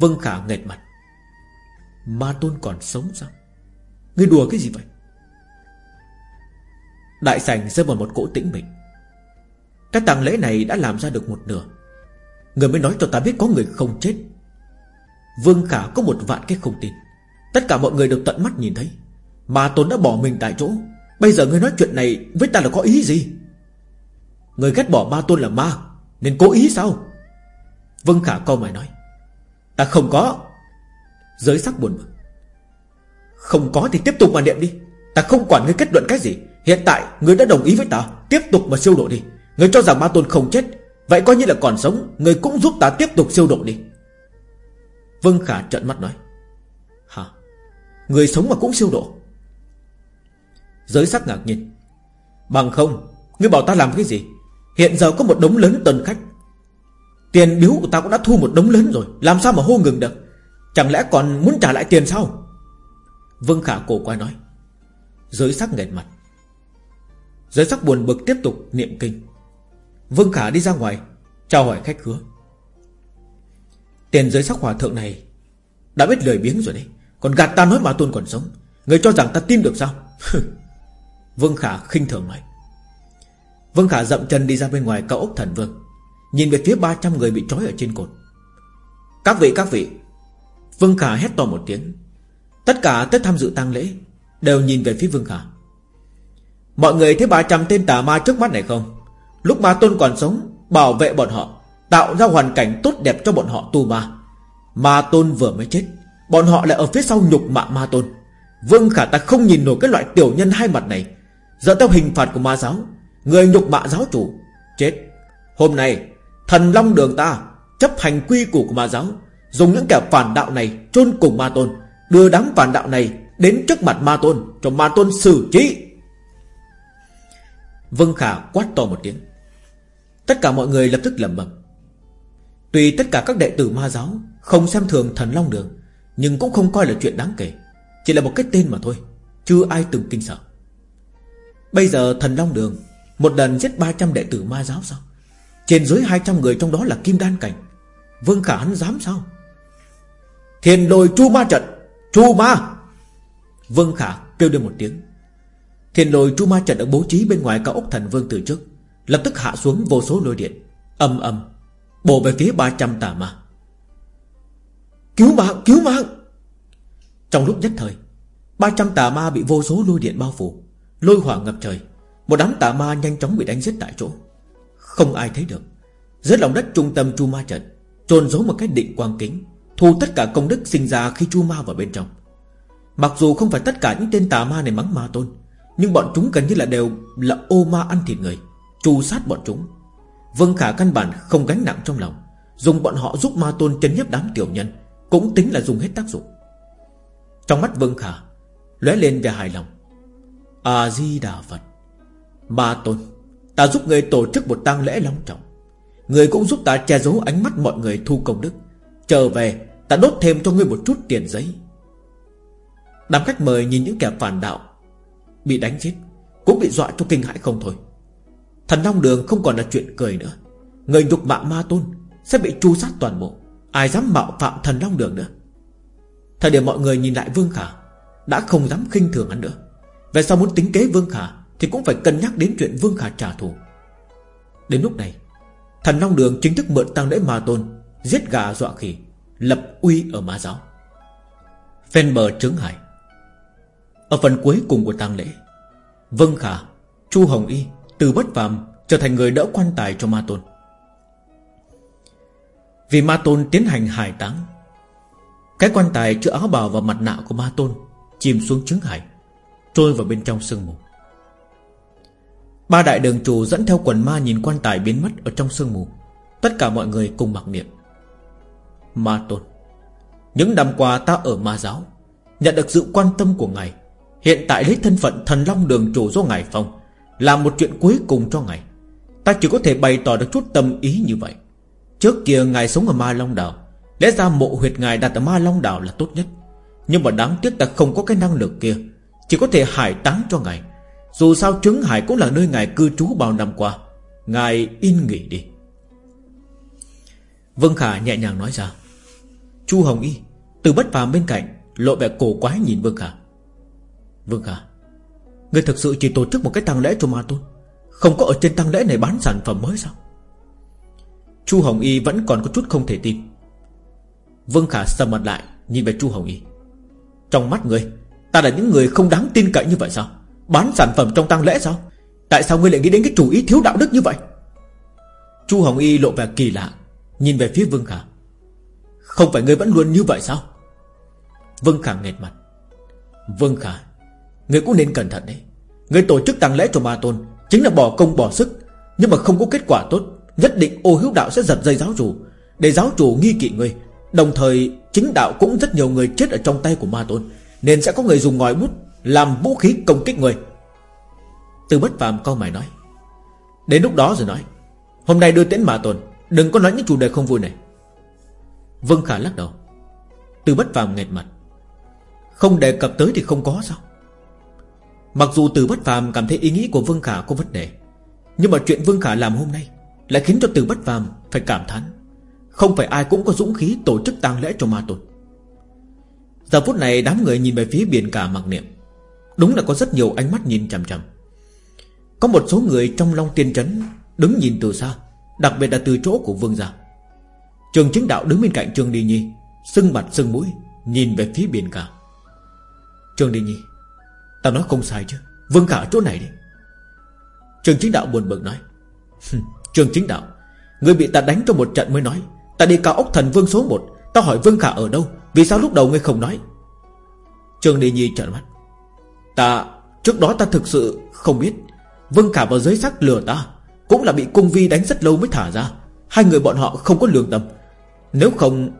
Vương Khả nghẹt mặt. Ma Tôn còn sống sao? Ngươi đùa cái gì vậy? Đại sảnh rơi vào một cỗ tĩnh mịch. Cái tàng lễ này đã làm ra được một nửa. Người mới nói cho ta biết có người không chết. Vương Khả có một vạn cái không tin. Tất cả mọi người đều tận mắt nhìn thấy. Ma Tôn đã bỏ mình tại chỗ. Bây giờ ngươi nói chuyện này với ta là có ý gì? Người ghét bỏ Ma Tôn là ma, Nên cố ý sao? Vân Khả câu mày nói. Ta không có. Giới sắc buồn bực. Không có thì tiếp tục mà niệm đi. Ta không quản ngươi kết luận cái gì. Hiện tại ngươi đã đồng ý với ta. Tiếp tục mà siêu độ đi. Ngươi cho rằng ma tôn không chết, Vậy coi như là còn sống, Ngươi cũng giúp ta tiếp tục siêu độ đi. Vân Khả trợn mắt nói. Hả? Người sống mà cũng siêu độ. Giới sắc ngạc nhiên. Bằng không, Ngươi bảo ta làm cái gì? Hiện giờ có một đống lớn tuần khách. Tiền biếu của ta cũng đã thu một đống lớn rồi, Làm sao mà hô ngừng được? Chẳng lẽ còn muốn trả lại tiền sao? Vương Khả cổ qua nói. Giới sắc nghẹt mặt. Giới sắc buồn bực tiếp tục niệm kinh. Vương Khả đi ra ngoài, Chào hỏi khách khứa. Tiền giới sắc hòa thượng này Đã biết lời biếng rồi đấy. Còn gạt ta nói mà tuôn còn sống. Người cho rằng ta tin được sao? Vương Khả khinh thường nói. Vương Khả dậm chân đi ra bên ngoài cao ốc thần vương, Nhìn về phía 300 người bị trói ở trên cột. Các vị các vị. Vương Khả hét to một tiếng. Tất cả tới tham dự tang lễ, Đều nhìn về phía Vương Khả. Mọi người thấy 300 tên tà ma trước mắt này không? Lúc ma tôn còn sống, Bảo vệ bọn họ, Tạo ra hoàn cảnh tốt đẹp cho bọn họ tu ma. Ma tôn vừa mới chết, Bọn họ lại ở phía sau nhục mạ ma tôn. Vương khả ta không nhìn nổi cái loại tiểu nhân hai mặt này. Dựa theo hình phạt của ma giáo, Người nhục mạ giáo chủ, Chết. Hôm nay, Thần Long đường ta Chấp hành quy củ của ma giáo, Dùng những kẻ phản đạo này chôn cùng ma tôn, Đưa đám phản đạo này Đến trước mặt ma tôn, Cho ma tôn xử trí. Vân Khả quát to một tiếng. Tất cả mọi người lập tức lẩm bẩm. Tuy tất cả các đệ tử ma giáo Không xem thường thần Long Đường, Nhưng cũng không coi là chuyện đáng kể, Chỉ là một cái tên mà thôi, Chưa ai từng kinh sợ. Bây giờ thần Long Đường, Một lần giết 300 đệ tử ma giáo sao? Trên dưới 200 người trong đó là kim đan cảnh. Vương Khả hắn dám sao? Thiền lôi chu ma trận, Chu ma! Vương Khả kêu lên một tiếng. Thiền lôi chu ma trận được bố trí bên ngoài cao ốc thần vương từ trước, Lập tức hạ xuống vô số lôi điện Âm âm Bổ về phía 300 tà ma. Cứu mạng cứu mạng! Trong lúc nhất thời 300 tà ma bị vô số lôi điện bao phủ. Lôi hỏa ngập trời. Một đám tà ma nhanh chóng bị đánh giết tại chỗ. Không ai thấy được. Dưới lòng đất trung tâm chu ma trận trôn giấu một cái định quang kính, Thu tất cả công đức sinh ra khi chu ma vào bên trong. Mặc dù không phải tất cả những tên tà ma này mắng ma tôn, Nhưng bọn chúng gần như là đều là ô ma ăn thịt người, Chu sát bọn chúng. Vương Khả căn bản không gánh nặng trong lòng, Dùng bọn họ giúp ma tôn chấn nhấp đám tiểu nhân, Cũng tính là dùng hết tác dụng. Trong mắt Vương Khả, lóe lên vẻ hài lòng. A-di-đà Phật. Ma tôn, Ta giúp người tổ chức một tang lễ long trọng. Người cũng giúp ta che giấu ánh mắt mọi người thu công đức. Trở về, Ta đốt thêm cho ngươi một chút tiền giấy. Đám khách mời nhìn những kẻ phản đạo, Bị đánh chết, Cũng bị dọa cho kinh hãi không thôi. Thần Long Đường không còn là chuyện cười nữa. Người nhục mạ ma tôn Sẽ bị tru sát toàn bộ. Ai dám mạo phạm thần Long Đường nữa? Thời điểm mọi người nhìn lại Vương Khả, Đã không dám khinh thường hắn nữa. Về sau muốn tính kế Vương Khả, Thì cũng phải cân nhắc đến chuyện Vương Khả trả thù. Đến lúc này, Thần Long Đường chính thức mượn tăng lễ ma tôn, Giết gà dọa khỉ, Lập uy ở ma giáo. Phen bờ trứng hải. Ở phần cuối cùng của tang lễ Vân Khả, Chu Hồng Y, Từ bất phàm Trở thành người đỡ quan tài cho ma tôn. Vì ma tôn tiến hành hải táng, Cái quan tài chứa áo bào và mặt nạ của ma tôn Chìm xuống trứng hải. Trôi vào bên trong sương mù. Ba đại đường chủ dẫn theo quần ma nhìn quan tài biến mất ở trong sương mù. Tất cả mọi người cùng mặc niệm. Ma Tôn, Những năm qua ta ở ma giáo, Nhận được sự quan tâm của ngài. Hiện tại lấy thân phận thần long đường chủ do ngài phong Làm một chuyện cuối cùng cho ngài. Ta chỉ có thể bày tỏ được chút tâm ý như vậy. Trước kia ngài sống ở ma long đảo, Lẽ ra mộ huyệt ngài đặt ở ma long đảo là tốt nhất. Nhưng mà đáng tiếc ta không có cái năng lực kia. Chỉ có thể hải táng cho ngài. Dù sao trứng hải cũng là nơi ngài cư trú bao năm qua. Ngài yên nghỉ đi. Vương Khả nhẹ nhàng nói ra. Chu Hồng Y, Từ bất phàm bên cạnh, Lộ vẻ cổ quái nhìn Vương Khả. Vương Khả, Người thực sự chỉ tổ chức một cái tăng lễ cho ma tôn? Không có ở trên tăng lễ này bán sản phẩm mới sao? Chu Hồng Y vẫn còn có chút không thể tin. Vương Khả sầm mặt lại, Nhìn về Chu Hồng Y. Trong mắt người Ta là những người không đáng tin cậy như vậy sao? Bán sản phẩm trong tang lễ sao? Tại sao ngươi lại nghĩ đến cái chủ ý thiếu đạo đức như vậy? Chu Hồng Y lộ vẻ kỳ lạ, Nhìn về phía Vương Khả. Không phải ngươi vẫn luôn như vậy sao? Vương Khả nghẹt mặt. Vương Khả, Ngươi cũng nên cẩn thận đấy. Ngươi tổ chức tang lễ cho ma tôn, Chính là bỏ công bỏ sức. Nhưng mà không có kết quả tốt, Nhất định ô hiếu đạo sẽ giật dây giáo chủ, Để giáo chủ nghi kỵ ngươi. Đồng thời, chính đạo cũng rất nhiều người chết ở trong tay của ma tôn. Nên sẽ có người dùng ngòi bút Làm vũ khí công kích người. Từ bất phàm câu mày nói, Đến lúc đó rồi nói, Hôm nay đưa tiễn ma tôn Đừng có nói những chủ đề không vui này. Vương Khả lắc đầu. Từ bất phàm nghẹt mặt, Không đề cập tới thì không có sao? Mặc dù từ bất phàm cảm thấy ý nghĩ của Vương Khả có vấn đề, Nhưng mà chuyện Vương Khả làm hôm nay Lại khiến cho từ bất phàm phải cảm thán, Không phải ai cũng có dũng khí tổ chức tang lễ cho ma tôn Giờ phút này đám người nhìn về phía biển cả mặc niệm. Đúng là có rất nhiều ánh mắt nhìn chằm chằm. Có một số người trong Long Tiên Trấn Đứng nhìn từ xa, Đặc biệt là từ chỗ của vương gia. Trường chính đạo đứng bên cạnh Trường Đi Nhi, Sưng mặt sưng mũi, Nhìn về phía biển cả. Trường Đi Nhi Ta nói không sai chứ, Vương cả ở chỗ này đi. Trường chính đạo buồn bực nói Trường chính đạo, người bị ta đánh cho một trận mới nói, Ta đi cao ốc thần vương số 1 Ta hỏi Vương Khả ở đâu vì sao lúc đầu ngươi không nói? Trương Đi Nhi trợn mắt. Ta, Trước đó ta thực sự không biết. Vương Khả vào giới sắc lừa ta, Cũng là bị cung vi đánh rất lâu mới thả ra. Hai người bọn họ không có lương tâm. Nếu không,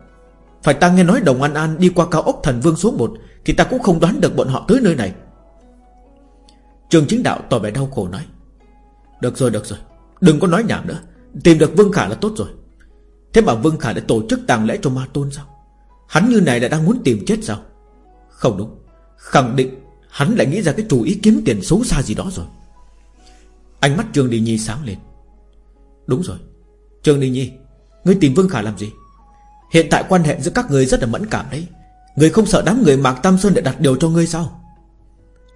Phải ta nghe nói Đồng An An đi qua cao ốc thần vương số 1 Thì ta cũng không đoán được bọn họ tới nơi này. Trường chính đạo tỏ vẻ đau khổ nói. Được rồi được rồi. Đừng có nói nhảm nữa. Tìm được Vương Khả là tốt rồi. Thế mà Vương Khả đã tổ chức tàng lễ cho ma tôn sao? Hắn như này là đang muốn tìm chết sao? Không đúng. Khẳng định hắn lại nghĩ ra cái chủ ý kiếm tiền xấu xa gì đó rồi. Ánh mắt Trương Đi Nhi sáng lên. Đúng rồi. Trương Đi Nhi, Ngươi tìm Vương Khả làm gì? Hiện tại quan hệ giữa các người rất là mẫn cảm đấy. Người không sợ đám người Mạc Tam Sơn để đặt điều cho ngươi sao?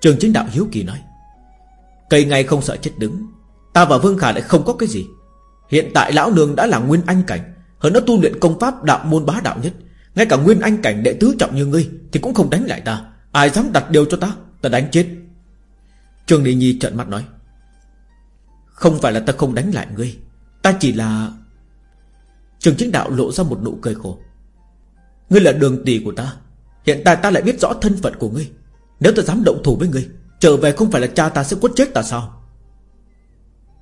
Trường chính đạo hiếu kỳ nói. Cây ngay không sợ chết đứng. Ta và Vương Khả lại không có cái gì. Hiện tại lão nương đã là nguyên anh cảnh. Hơn nó tu luyện công pháp đạo môn bá đạo nhất. Ngay cả nguyên anh cảnh đệ tứ trọng như ngươi Thì cũng không đánh lại ta. Ai dám đặt điều cho ta? Ta đánh chết. Trương Đi Nhi trợn mắt nói. Không phải là ta không đánh lại ngươi. Ta chỉ là Trường chính đạo lộ ra một nụ cười khổ. Ngươi là đường tỷ của ta. Hiện tại ta lại biết rõ thân phận của ngươi. Nếu ta dám động thủ với ngươi, Trở về không phải là cha ta sẽ quất chết ta sao?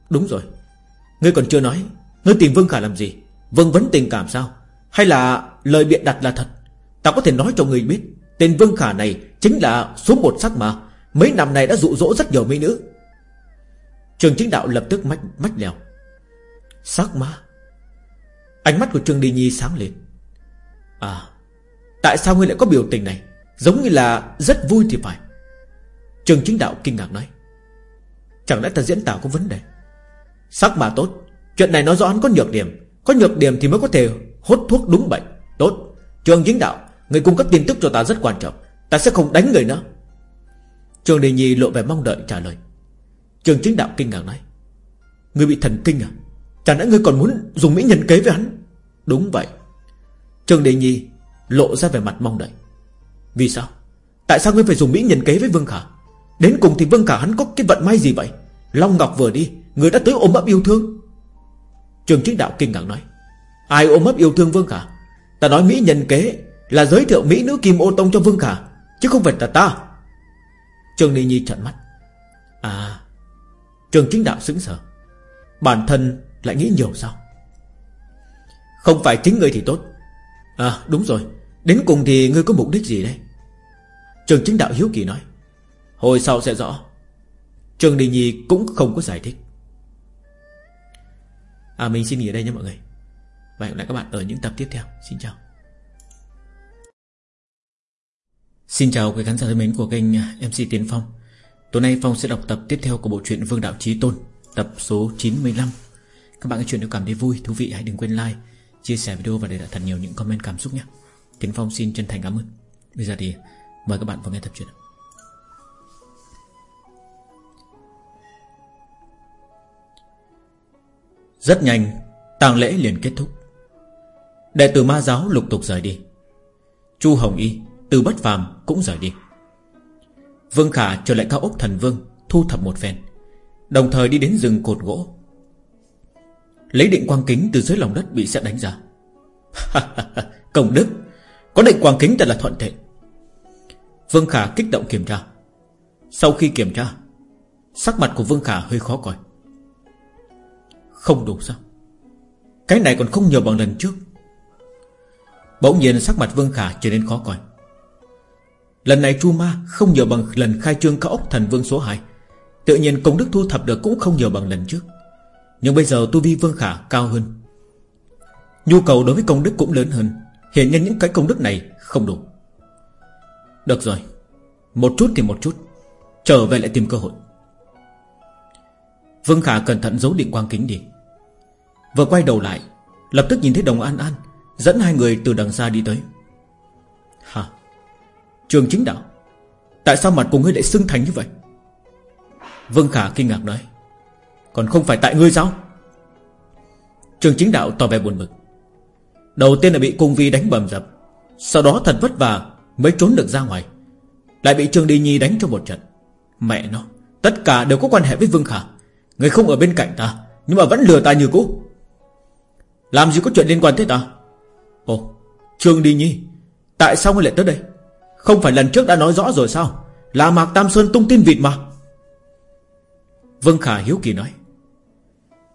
Đúng rồi. Ngươi còn chưa nói, Ngươi tìm Vương Khả làm gì? Vương vấn tình cảm sao? Hay là lời biện đặt là thật? Ta có thể nói cho người biết Tên Vương Khả này chính là số một sắc mà Mấy năm này đã dụ dỗ rất nhiều mỹ nữ. Trường chính đạo lập tức mách, mách lèo. Sắc ma? Ánh mắt của Trương Đi Nhi sáng lên. À Tại sao ngươi lại có biểu tình này? Giống như là rất vui thì phải. Trường chính đạo kinh ngạc nói. Chẳng lẽ ta diễn tả có vấn đề? Sắc mà tốt. Chuyện này nói rõ hắn có nhược điểm. Có nhược điểm thì mới có thể hốt thuốc đúng bệnh. Tốt. Trường chính đạo, Người cung cấp tin tức cho ta rất quan trọng. Ta sẽ không đánh người nữa. Trường Đề Nhi lộ vẻ mong đợi trả lời. Trường chính đạo kinh ngạc nói. Người bị thần kinh à? Chẳng lẽ ngươi còn muốn dùng mỹ nhân kế với hắn? Đúng vậy. Trường Đề Nhi lộ ra vẻ mặt mong đợi. Vì sao? Tại sao ngươi phải dùng mỹ nhân kế với Vương Khả? Đến cùng thì Vương Khả hắn có cái vận may gì vậy? Long Ngọc vừa đi, Người đã tới ôm ấp yêu thương. Trường chính đạo kinh ngạc nói. Ai ôm ấp yêu thương Vương Khả? Ta nói mỹ nhân kế Là giới thiệu mỹ nữ kim ô tông cho Vương Khả, Chứ không phải là ta. Trương Ni Nhi trợn mắt. À Trường chính đạo sững sờ. Bản thân lại nghĩ nhiều sao? Không phải chính ngươi thì tốt. À đúng rồi. Đến cùng thì ngươi có mục đích gì đây? Trường chính đạo hiếu kỳ nói. Hồi sau sẽ rõ. Trường Đình Nhi cũng không có giải thích. À mình xin nghỉ ở đây nhé mọi người. Và hẹn gặp lại các bạn ở những tập tiếp theo. Xin chào. Xin chào quý khán giả thân mến của kênh à, MC Tiến Phong. Tối nay Phong sẽ đọc tập tiếp theo của bộ truyện Vương Đạo Trí Tôn Tập số 95 Các bạn nghe chuyện nếu cảm thấy vui, thú vị hãy đừng quên like Chia sẻ video và để lại thật nhiều những comment cảm xúc nhé. Tiến Phong xin chân thành cảm ơn. Bây giờ thì mời các bạn vào nghe tập truyện Rất nhanh tang lễ liền kết thúc. Đệ tử ma giáo lục tục rời đi. Chu Hồng Y Từ bất phàm cũng rời đi. Vương Khả trở lại cao ốc thần vương, Thu thập một phen, Đồng thời đi đến rừng cột gỗ. Lấy định quang kính từ dưới lòng đất bị xét đánh ra. Công đức! Có định quang kính thật là thuận tiện Vương Khả kích động kiểm tra. Sau khi kiểm tra, Sắc mặt của Vương Khả hơi khó coi. Không đủ sao? Cái này còn không nhiều bằng lần trước. Bỗng nhiên sắc mặt Vương Khả trở nên khó coi. Lần này Chu Ma không nhiều bằng lần khai trương cao ốc thần vương số 2 Tự nhiên công đức thu thập được cũng không nhiều bằng lần trước. Nhưng bây giờ tu vi Vương Khả cao hơn. Nhu cầu đối với công đức cũng lớn hơn. Hiện nhiên những cái công đức này không đủ. Được rồi. Một chút thì một chút. Trở về lại tìm cơ hội. Vương Khả cẩn thận giấu định quang kính đi. Vừa quay đầu lại, Lập tức nhìn thấy đồng An An Dẫn hai người từ đằng xa đi tới. Hả? Trường chính đạo, Tại sao mặt của ngươi lại xưng thành như vậy? Vương Khả kinh ngạc nói, Còn không phải tại ngươi sao? Trường chính đạo tỏ vẻ buồn bực. Đầu tiên là bị cung vi đánh bầm dập, Sau đó thật vất vả Mới trốn được ra ngoài, Lại bị Trường Đi Nhi đánh cho một trận. Mẹ nó, Tất cả đều có quan hệ với Vương Khả, Người không ở bên cạnh ta, Nhưng mà vẫn lừa ta như cũ. Làm gì có chuyện liên quan tới ta? Ồ, Trương Đi Nhi, Tại sao ngươi lại tới đây? Không phải lần trước đã nói rõ rồi sao? Là Mạc Tam Sơn tung tin vịt mà. Vương Khả hiếu kỳ nói.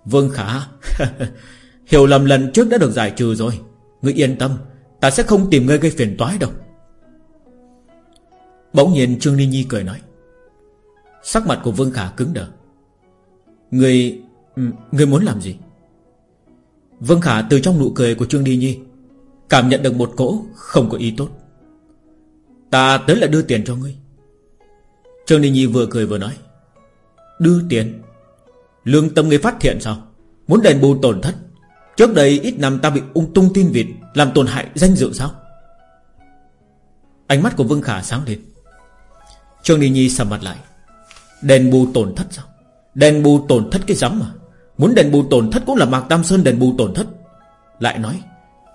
Vương Khả, Hiểu lầm lần trước đã được giải trừ rồi. Ngươi yên tâm, Ta sẽ không tìm ngươi gây phiền toái đâu. Bỗng nhiên Trương Ni Nhi cười nói. Sắc mặt của Vương Khả cứng đờ. Người ừ, Người muốn làm gì? Vương Khả từ trong nụ cười của Trương Ni Nhi Cảm nhận được một cỗ Không có ý tốt. Ta tới là đưa tiền cho ngươi. Trương đình Nhi vừa cười vừa nói. Đưa tiền? Lương tâm người phát hiện sao? Muốn đền bù tổn thất? Trước đây ít năm ta bị ung tung tin vịt, Làm tổn hại danh dự sao? Ánh mắt của Vương Khả sáng lên. Trương đình Nhi sầm mặt lại. Đền bù tổn thất sao? Đền bù tổn thất cái giấm mà Muốn đền bù tổn thất cũng là Mạc Tam Sơn đền bù tổn thất. Lại nói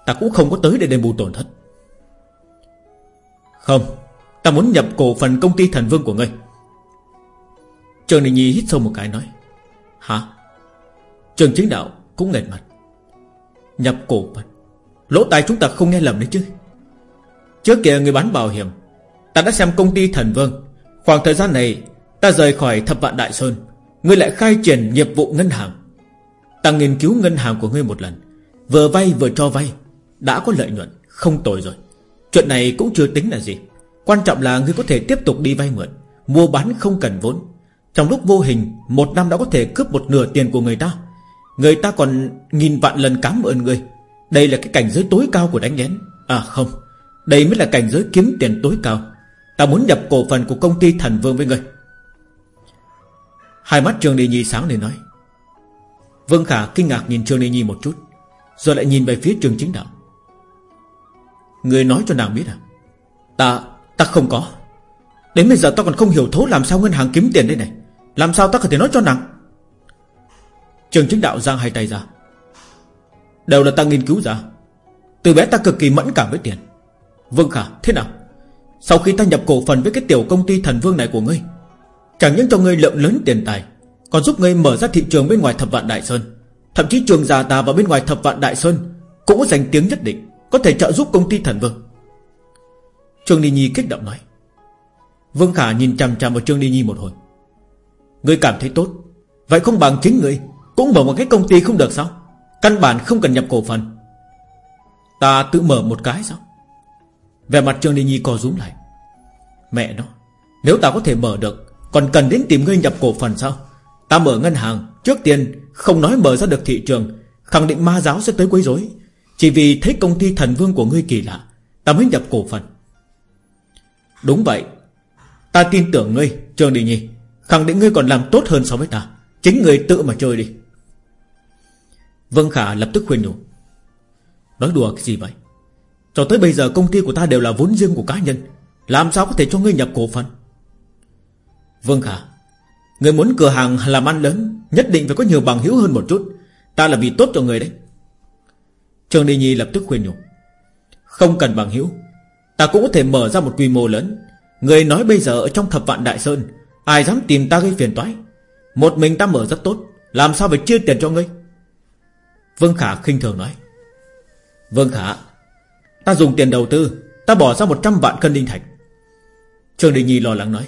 Ta cũng không có tới để đền bù tổn thất. Không, Ta muốn nhập cổ phần công ty thần vương của ngươi. Trường Ninh Nhi hít sâu một cái nói, Hả? Trường chính đạo cũng nghẹt mặt. Nhập cổ phần? Lỗ tai chúng ta không nghe lầm đấy chứ? Trước kia người bán bảo hiểm, Ta đã xem công ty thần vương. Khoảng thời gian này, Ta rời khỏi thập vạn đại sơn, Ngươi lại khai triển nghiệp vụ ngân hàng. Ta nghiên cứu ngân hàng của ngươi một lần, Vừa vay vừa cho vay. Đã có lợi nhuận, Không tồi rồi. Chuyện này cũng chưa tính là gì. Quan trọng là ngươi có thể tiếp tục đi vay mượn, Mua bán không cần vốn. Trong lúc vô hình, Một năm đã có thể cướp một nửa tiền của người ta. Người ta còn nghìn vạn lần cảm ơn ngươi. Đây là cái cảnh giới tối cao của đánh nhén À không, Đây mới là cảnh giới kiếm tiền tối cao. Ta muốn nhập cổ phần của công ty thần vương với ngươi. Hai mắt Trương Đi Nhi sáng lên nói. Vương Khả kinh ngạc nhìn Trương Đi Nhi một chút, Rồi lại nhìn về phía Trương Chính Đạo. Người nói cho nàng biết à? Ta, ta không có. Đến bây giờ ta còn không hiểu thấu làm sao ngân hàng kiếm tiền đây này. Làm sao ta có thể nói cho nàng? Trường Chính Đạo giang hai tay ra. Đều là ta nghiên cứu ra. Từ bé ta cực kỳ mẫn cảm với tiền. Vương Khả thế nào? Sau khi ta nhập cổ phần với cái tiểu công ty thần vương này của ngươi Chẳng những cho ngươi lượng lớn tiền tài Còn giúp ngươi mở ra thị trường bên ngoài thập vạn Đại Sơn. Thậm chí trường già ta vào bên ngoài thập vạn Đại Sơn Cũng có danh tiếng nhất định. Có thể trợ giúp công ty thần vương. Trương Đi Nhi kích động nói. Vương Khả nhìn chằm chằm vào Trương Đi Nhi một hồi. Ngươi cảm thấy tốt. Vậy không bằng chính ngươi. Cũng mở một cái công ty không được sao? Căn bản không cần nhập cổ phần. Ta tự mở một cái sao? Về mặt Trương Đi Nhi co rúm lại. Mẹ nó, Nếu ta có thể mở được, còn cần đến tìm ngươi nhập cổ phần sao? Ta mở ngân hàng, Trước tiên không nói mở ra được thị trường, Khẳng định ma giáo sẽ tới quấy rối. Chỉ vì thấy công ty thần vương của ngươi kỳ lạ, Ta mới nhập cổ phần. Đúng vậy, Ta tin tưởng ngươi Trường Đình Nhi. Khẳng định ngươi còn làm tốt hơn so với ta. Chính ngươi tự mà chơi đi. Vân Khả lập tức khuyên nhủ. Nói đùa cái gì vậy? Cho tới bây giờ công ty của ta đều là vốn riêng của cá nhân. Làm sao có thể cho ngươi nhập cổ phần? Vương Khả, Người muốn cửa hàng làm ăn lớn, Nhất định phải có nhiều bằng hữu hơn một chút. Ta là vì tốt cho người đấy. Trường Đi Nhi lập tức khuyên nhủ. Không cần bằng hữu, Ta cũng có thể mở ra một quy mô lớn. Người nói bây giờ ở trong thập vạn Đại Sơn, Ai dám tìm ta gây phiền toái? Một mình ta mở rất tốt, Làm sao phải chia tiền cho ngươi? Vương Khả khinh thường nói. Vương Khả, Ta dùng tiền đầu tư, Ta bỏ ra 100 vạn cân linh thạch. Trường Đình Nhi lo lắng nói.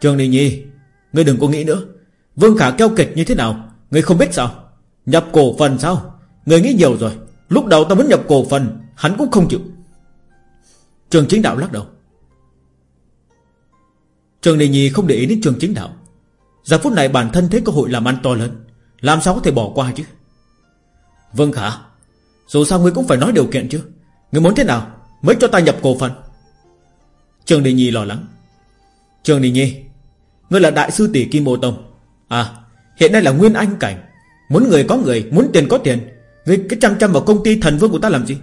Trường Đình Nhi, Ngươi đừng có nghĩ nữa. Vương Khả keo kịch như thế nào, Ngươi không biết sao? Nhập cổ phần sao? Người nghĩ nhiều rồi. Lúc đầu ta muốn nhập cổ phần, Hắn cũng không chịu. Trường chính đạo lắc đầu. Trường Đình Nhi không để ý đến trường chính đạo. Giờ phút này bản thân thấy cơ hội làm ăn to lớn. Làm sao có thể bỏ qua chứ? Vâng Khả Dù sao ngươi cũng phải nói điều kiện chứ. Ngươi muốn thế nào Mới cho ta nhập cổ phần? Trường Đình Nhi lo lắng. Trường Đình Nhi Ngươi là đại sư tỷ Kim Mô Tông. À hiện nay là Nguyên Anh Cảnh. Muốn người có người, Muốn tiền có tiền vì cái chăm chăm vào công ty thần vương của ta làm gì?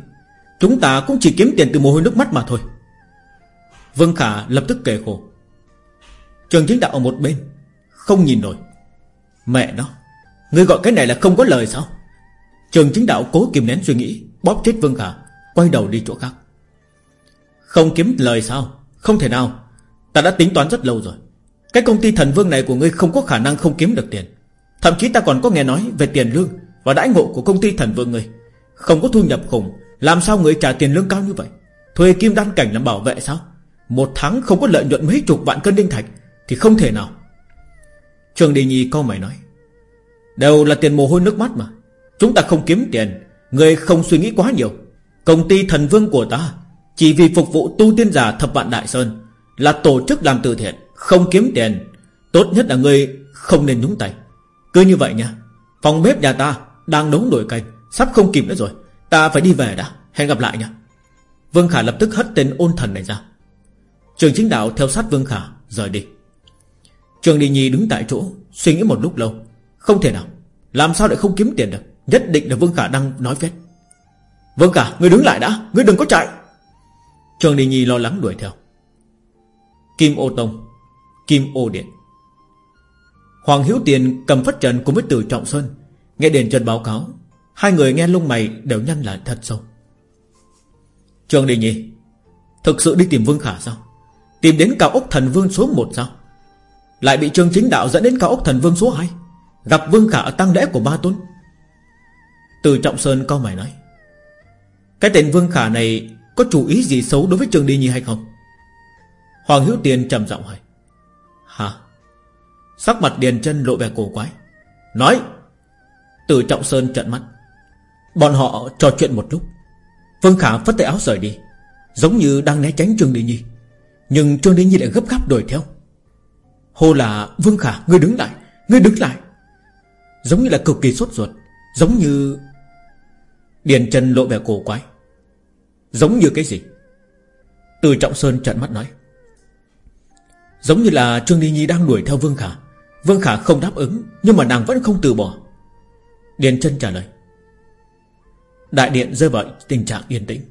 Chúng ta cũng chỉ kiếm tiền từ mồ hôi nước mắt mà thôi. Vương Khả lập tức kể khổ. Trường chính đạo ở một bên, Không nhìn nổi. Mẹ nó Ngươi gọi cái này là không có lời sao? Trường chính đạo cố kìm nén suy nghĩ, Bóp chết Vương Khả, Quay đầu đi chỗ khác. Không kiếm lời sao? Không thể nào. Ta đã tính toán rất lâu rồi. Cái công ty thần vương này của ngươi không có khả năng không kiếm được tiền. Thậm chí ta còn có nghe nói về tiền lương. Và đãi ngộ của công ty thần vương người Không có thu nhập khủng, Làm sao người trả tiền lương cao như vậy? Thuê kim đan cảnh làm bảo vệ sao? Một tháng không có lợi nhuận mấy chục vạn cân đinh thạch Thì không thể nào. Trường Đình Nhi câu mày nói, Đều là tiền mồ hôi nước mắt mà. Chúng ta không kiếm tiền, Người không suy nghĩ quá nhiều. Công ty thần vương của ta Chỉ vì phục vụ tu tiên giả thập vạn đại sơn Là tổ chức làm từ thiện, Không kiếm tiền. Tốt nhất là người không nên nhúng tay. Cứ như vậy nha. Phòng bếp nhà ta đang nấu nồi canh, Sắp không kịp nữa rồi. Ta phải đi về đã. Hẹn gặp lại nha. Vương Khả lập tức hất tên ôn thần này ra. Trường chính đạo theo sát Vương Khả, Rời đi. Trường Đi Nhi đứng tại chỗ, Suy nghĩ một lúc lâu. Không thể nào. Làm sao lại không kiếm tiền được? Nhất định là Vương Khả đang nói phép. Vương Khả Ngươi đứng lại đã. Ngươi đừng có chạy. Trường Đi Nhi lo lắng đuổi theo. Kim ô tông, Kim ô điện. Hoàng Hiếu Tiền cầm phất trần cùng với từ Trọng Xuân Nghe Điền Trần báo cáo, Hai người nghe lông mày đều nhăn lại thật sâu. Trường Đình Nhi, Thực sự đi tìm Vương Khả sao? Tìm đến cao ốc thần vương số 1 sao? Lại bị trường chính đạo dẫn đến cao ốc thần vương số 2 Gặp Vương Khả ở tăng lễ của ba tôn? Từ Trọng Sơn cao mày nói, Cái tên Vương Khả này Có chủ ý gì xấu đối với Trường Đình Nhi hay không? Hoàng Hiếu Tiền trầm giọng hỏi, Hả? Sắc mặt Điền chân lộ vẻ cổ quái, Nói từ Trọng Sơn trợn mắt. Bọn họ trò chuyện một lúc. Vương Khả phất tay áo rời đi, Giống như đang né tránh Trương đi Nhi. Nhưng Trương đi Nhi lại gấp gáp đuổi theo. Hô là, Vương Khả, Ngươi đứng lại, Ngươi đứng lại. Giống như là cực kỳ sốt ruột, Giống như Điền chân lộ vẻ cổ quái. Giống như cái gì? Từ Trọng Sơn trợn mắt nói. Giống như là Trương đi Nhi đang đuổi theo Vương Khả. Vương Khả không đáp ứng, Nhưng mà nàng vẫn không từ bỏ. Điền chân trả lời. Đại điện rơi vào tình trạng yên tĩnh.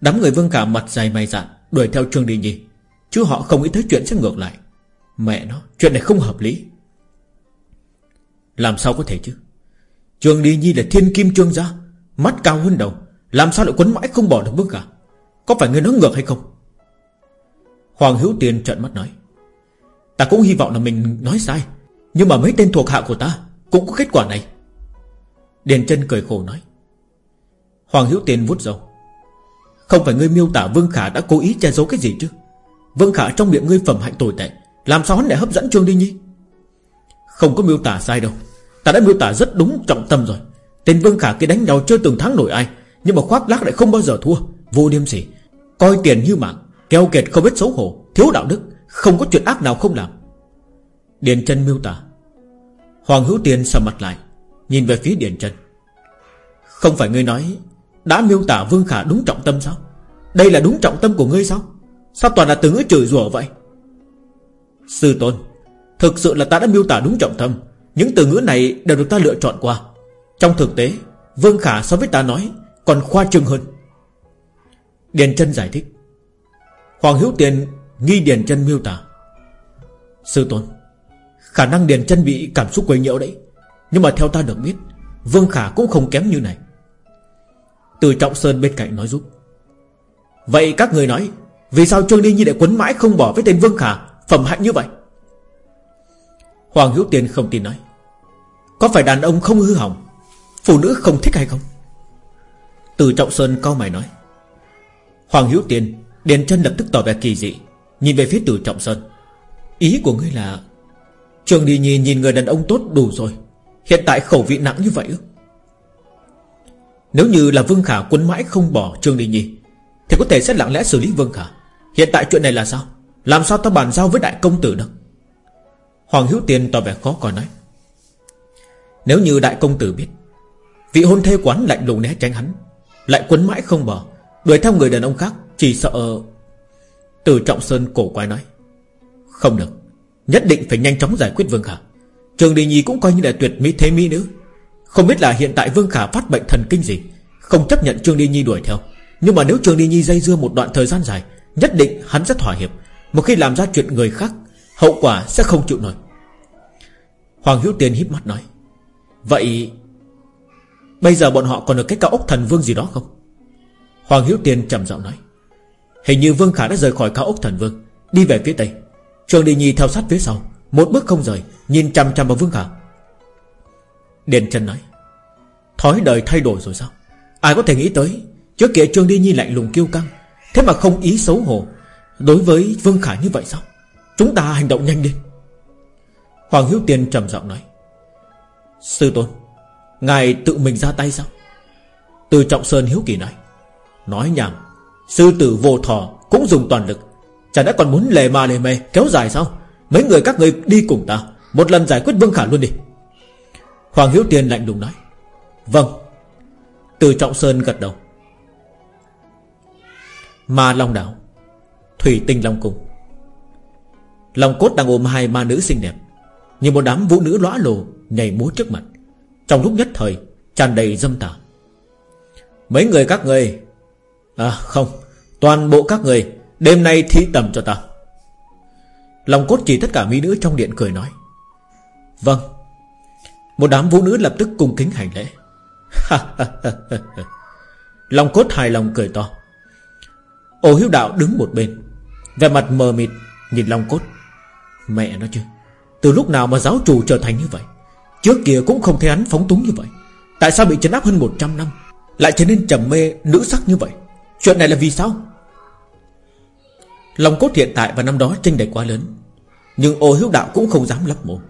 Đám người Vương cả mặt dày mày dạn, Đuổi theo Trương Đình Nhi. Chứ họ không nghĩ tới chuyện sẽ ngược lại. Mẹ nó, Chuyện này không hợp lý. Làm sao có thể chứ? Trương Đình Nhi là thiên kim trương gia, Mắt cao hơn đầu. Làm sao lại quấn mãi không bỏ được bước cả Có phải người nói ngược hay không? Hoàng Hữu Tiên trợn mắt nói. Ta cũng hy vọng là mình nói sai, Nhưng mà mấy tên thuộc hạ của ta Cũng có kết quả này. Điền chân cười khổ nói. Hoàng Hữu Tiên vút dầu Không phải ngươi miêu tả Vương Khả đã cố ý che giấu cái gì chứ? Vương Khả trong miệng ngươi phẩm hạnh tồi tệ, Làm sao hắn lại hấp dẫn Trương Đi Nhi? Không có miêu tả sai đâu. Ta đã miêu tả rất đúng trọng tâm rồi. Tên Vương Khả kia đánh nhau chưa từng thắng nổi ai, Nhưng mà khoác lác lại không bao giờ thua. Vô niêm sỉ. Coi tiền như mạng, Keo kiệt không biết xấu hổ, Thiếu đạo đức, Không có chuyện ác nào không làm. Điền chân miêu tả. Hoàng Hữu Tiên sầm mặt lại. Nhìn về phía Điền Trần. Không phải ngươi nói, Đã miêu tả Vương Khả đúng trọng tâm sao? Đây là đúng trọng tâm của ngươi sao? Sao toàn là từ ngữ chửi rủa vậy? Sư tôn, Thực sự là ta đã miêu tả đúng trọng tâm. Những từ ngữ này đều được ta lựa chọn qua. Trong thực tế, Vương Khả so với ta nói Còn khoa trương hơn. Điền Trân giải thích. Hoàng Hiếu Tiền nghi Điền Trân miêu tả. Sư tôn, Khả năng Điền Trân bị cảm xúc quấy nhiễu đấy. Nhưng mà theo ta được biết, Vương Khả cũng không kém như này. Từ Trọng Sơn bên cạnh nói giúp. Vậy các người nói, Vì sao Trương Đi Nhi lại quấn mãi không bỏ với tên Vương Khả, Phẩm hạnh như vậy? Hoàng Hữu Tiền không tin nói. Có phải đàn ông không hư hỏng, Phụ nữ không thích hay không? Từ Trọng Sơn cao mày nói. Hoàng Hữu Tiền Điền chân lập tức tỏ vẻ kỳ dị, Nhìn về phía Từ Trọng Sơn. Ý của ngươi là Trường Đi Nhi nhìn người đàn ông tốt đủ rồi Hiện tại khẩu vị nặng như vậy ư? Nếu như là Vương Khả quấn mãi không bỏ Trương đình Nhi, Thì có thể sẽ lặng lẽ xử lý Vương Khả. Hiện tại chuyện này là sao? Làm sao ta bàn giao với đại công tử được? Hoàng Hữu Tiên tỏ vẻ khó coi nói. Nếu như đại công tử biết, Vị hôn thê quán lạnh lùng né tránh hắn, Lại quấn mãi không bỏ, Đuổi theo người đàn ông khác, Chỉ sợ Từ Trọng Sơn cổ quái nói. Không được, Nhất định phải nhanh chóng giải quyết Vương Khả. Trường Đình Nhi cũng coi như là tuyệt mỹ thế mỹ nữ. Không biết là hiện tại Vương Khả phát bệnh thần kinh gì, Không chấp nhận Trương Đi Nhi đuổi theo. Nhưng mà nếu Trương Đi Nhi dây dưa một đoạn thời gian dài, Nhất định hắn sẽ thỏa hiệp. Một khi làm ra chuyện người khác, Hậu quả sẽ không chịu nổi. Hoàng Hữu Tiên híp mắt nói, Vậy Bây giờ bọn họ còn ở cái cao ốc thần vương gì đó không? Hoàng Hiếu Tiên trầm giọng nói, Hình như Vương Khả đã rời khỏi cao ốc thần vương, Đi về phía tây. Trường Đi Nhi theo sát phía sau một bước không rời, Nhìn chằm chằm vào Vương Khả. Điền Trần nói, Thói đời thay đổi rồi sao? Ai có thể nghĩ tới, Trước kia Trương Đi Nhi lạnh lùng kiêu căng, Thế mà không ý xấu hổ. Đối với Vương Khả như vậy sao? Chúng ta hành động nhanh đi. Hoàng Hiếu Tiên trầm giọng nói, Sư tôn, Ngài tự mình ra tay sao? Từ Trọng Sơn Hiếu Kỳ nói Nói nhảm, Sư tử vô thọ cũng dùng toàn lực, Chả đã còn muốn lề mà lề mề kéo dài sao? Mấy người các người đi cùng ta. Một lần giải quyết Vương Khả luôn đi. Hoàng Hiếu Tiên lạnh lùng nói. Vâng. Từ Trọng Sơn gật đầu. Ma Long Đảo, Thủy Tinh Long Cung. Long cốt đang ôm hai ma nữ xinh đẹp, Như một đám vũ nữ lõa lồ Nhảy múa trước mặt. Trong lúc nhất thời, tràn đầy dâm tà. Mấy người các người À không, Toàn bộ các người, Đêm nay thi tầm cho ta. Long cốt chỉ tất cả mỹ nữ trong điện cười nói. Vâng. Một đám vũ nữ lập tức cung kính hành lễ. Long cốt hài lòng cười to. Ô hiếu đạo đứng một bên Về mặt mờ mịt, Nhìn Long cốt. Mẹ nó chứ, Từ lúc nào mà giáo chủ trở thành như vậy? Trước kia cũng không thấy hắn phóng túng như vậy. Tại sao bị chấn áp hơn 100 năm, Lại trở nên trầm mê, nữ sắc như vậy? Chuyện này là vì sao? Lòng cốt hiện tại và năm đó tranh đẩy quá lớn. Nhưng ô hiếu đạo cũng không dám lắp mồm.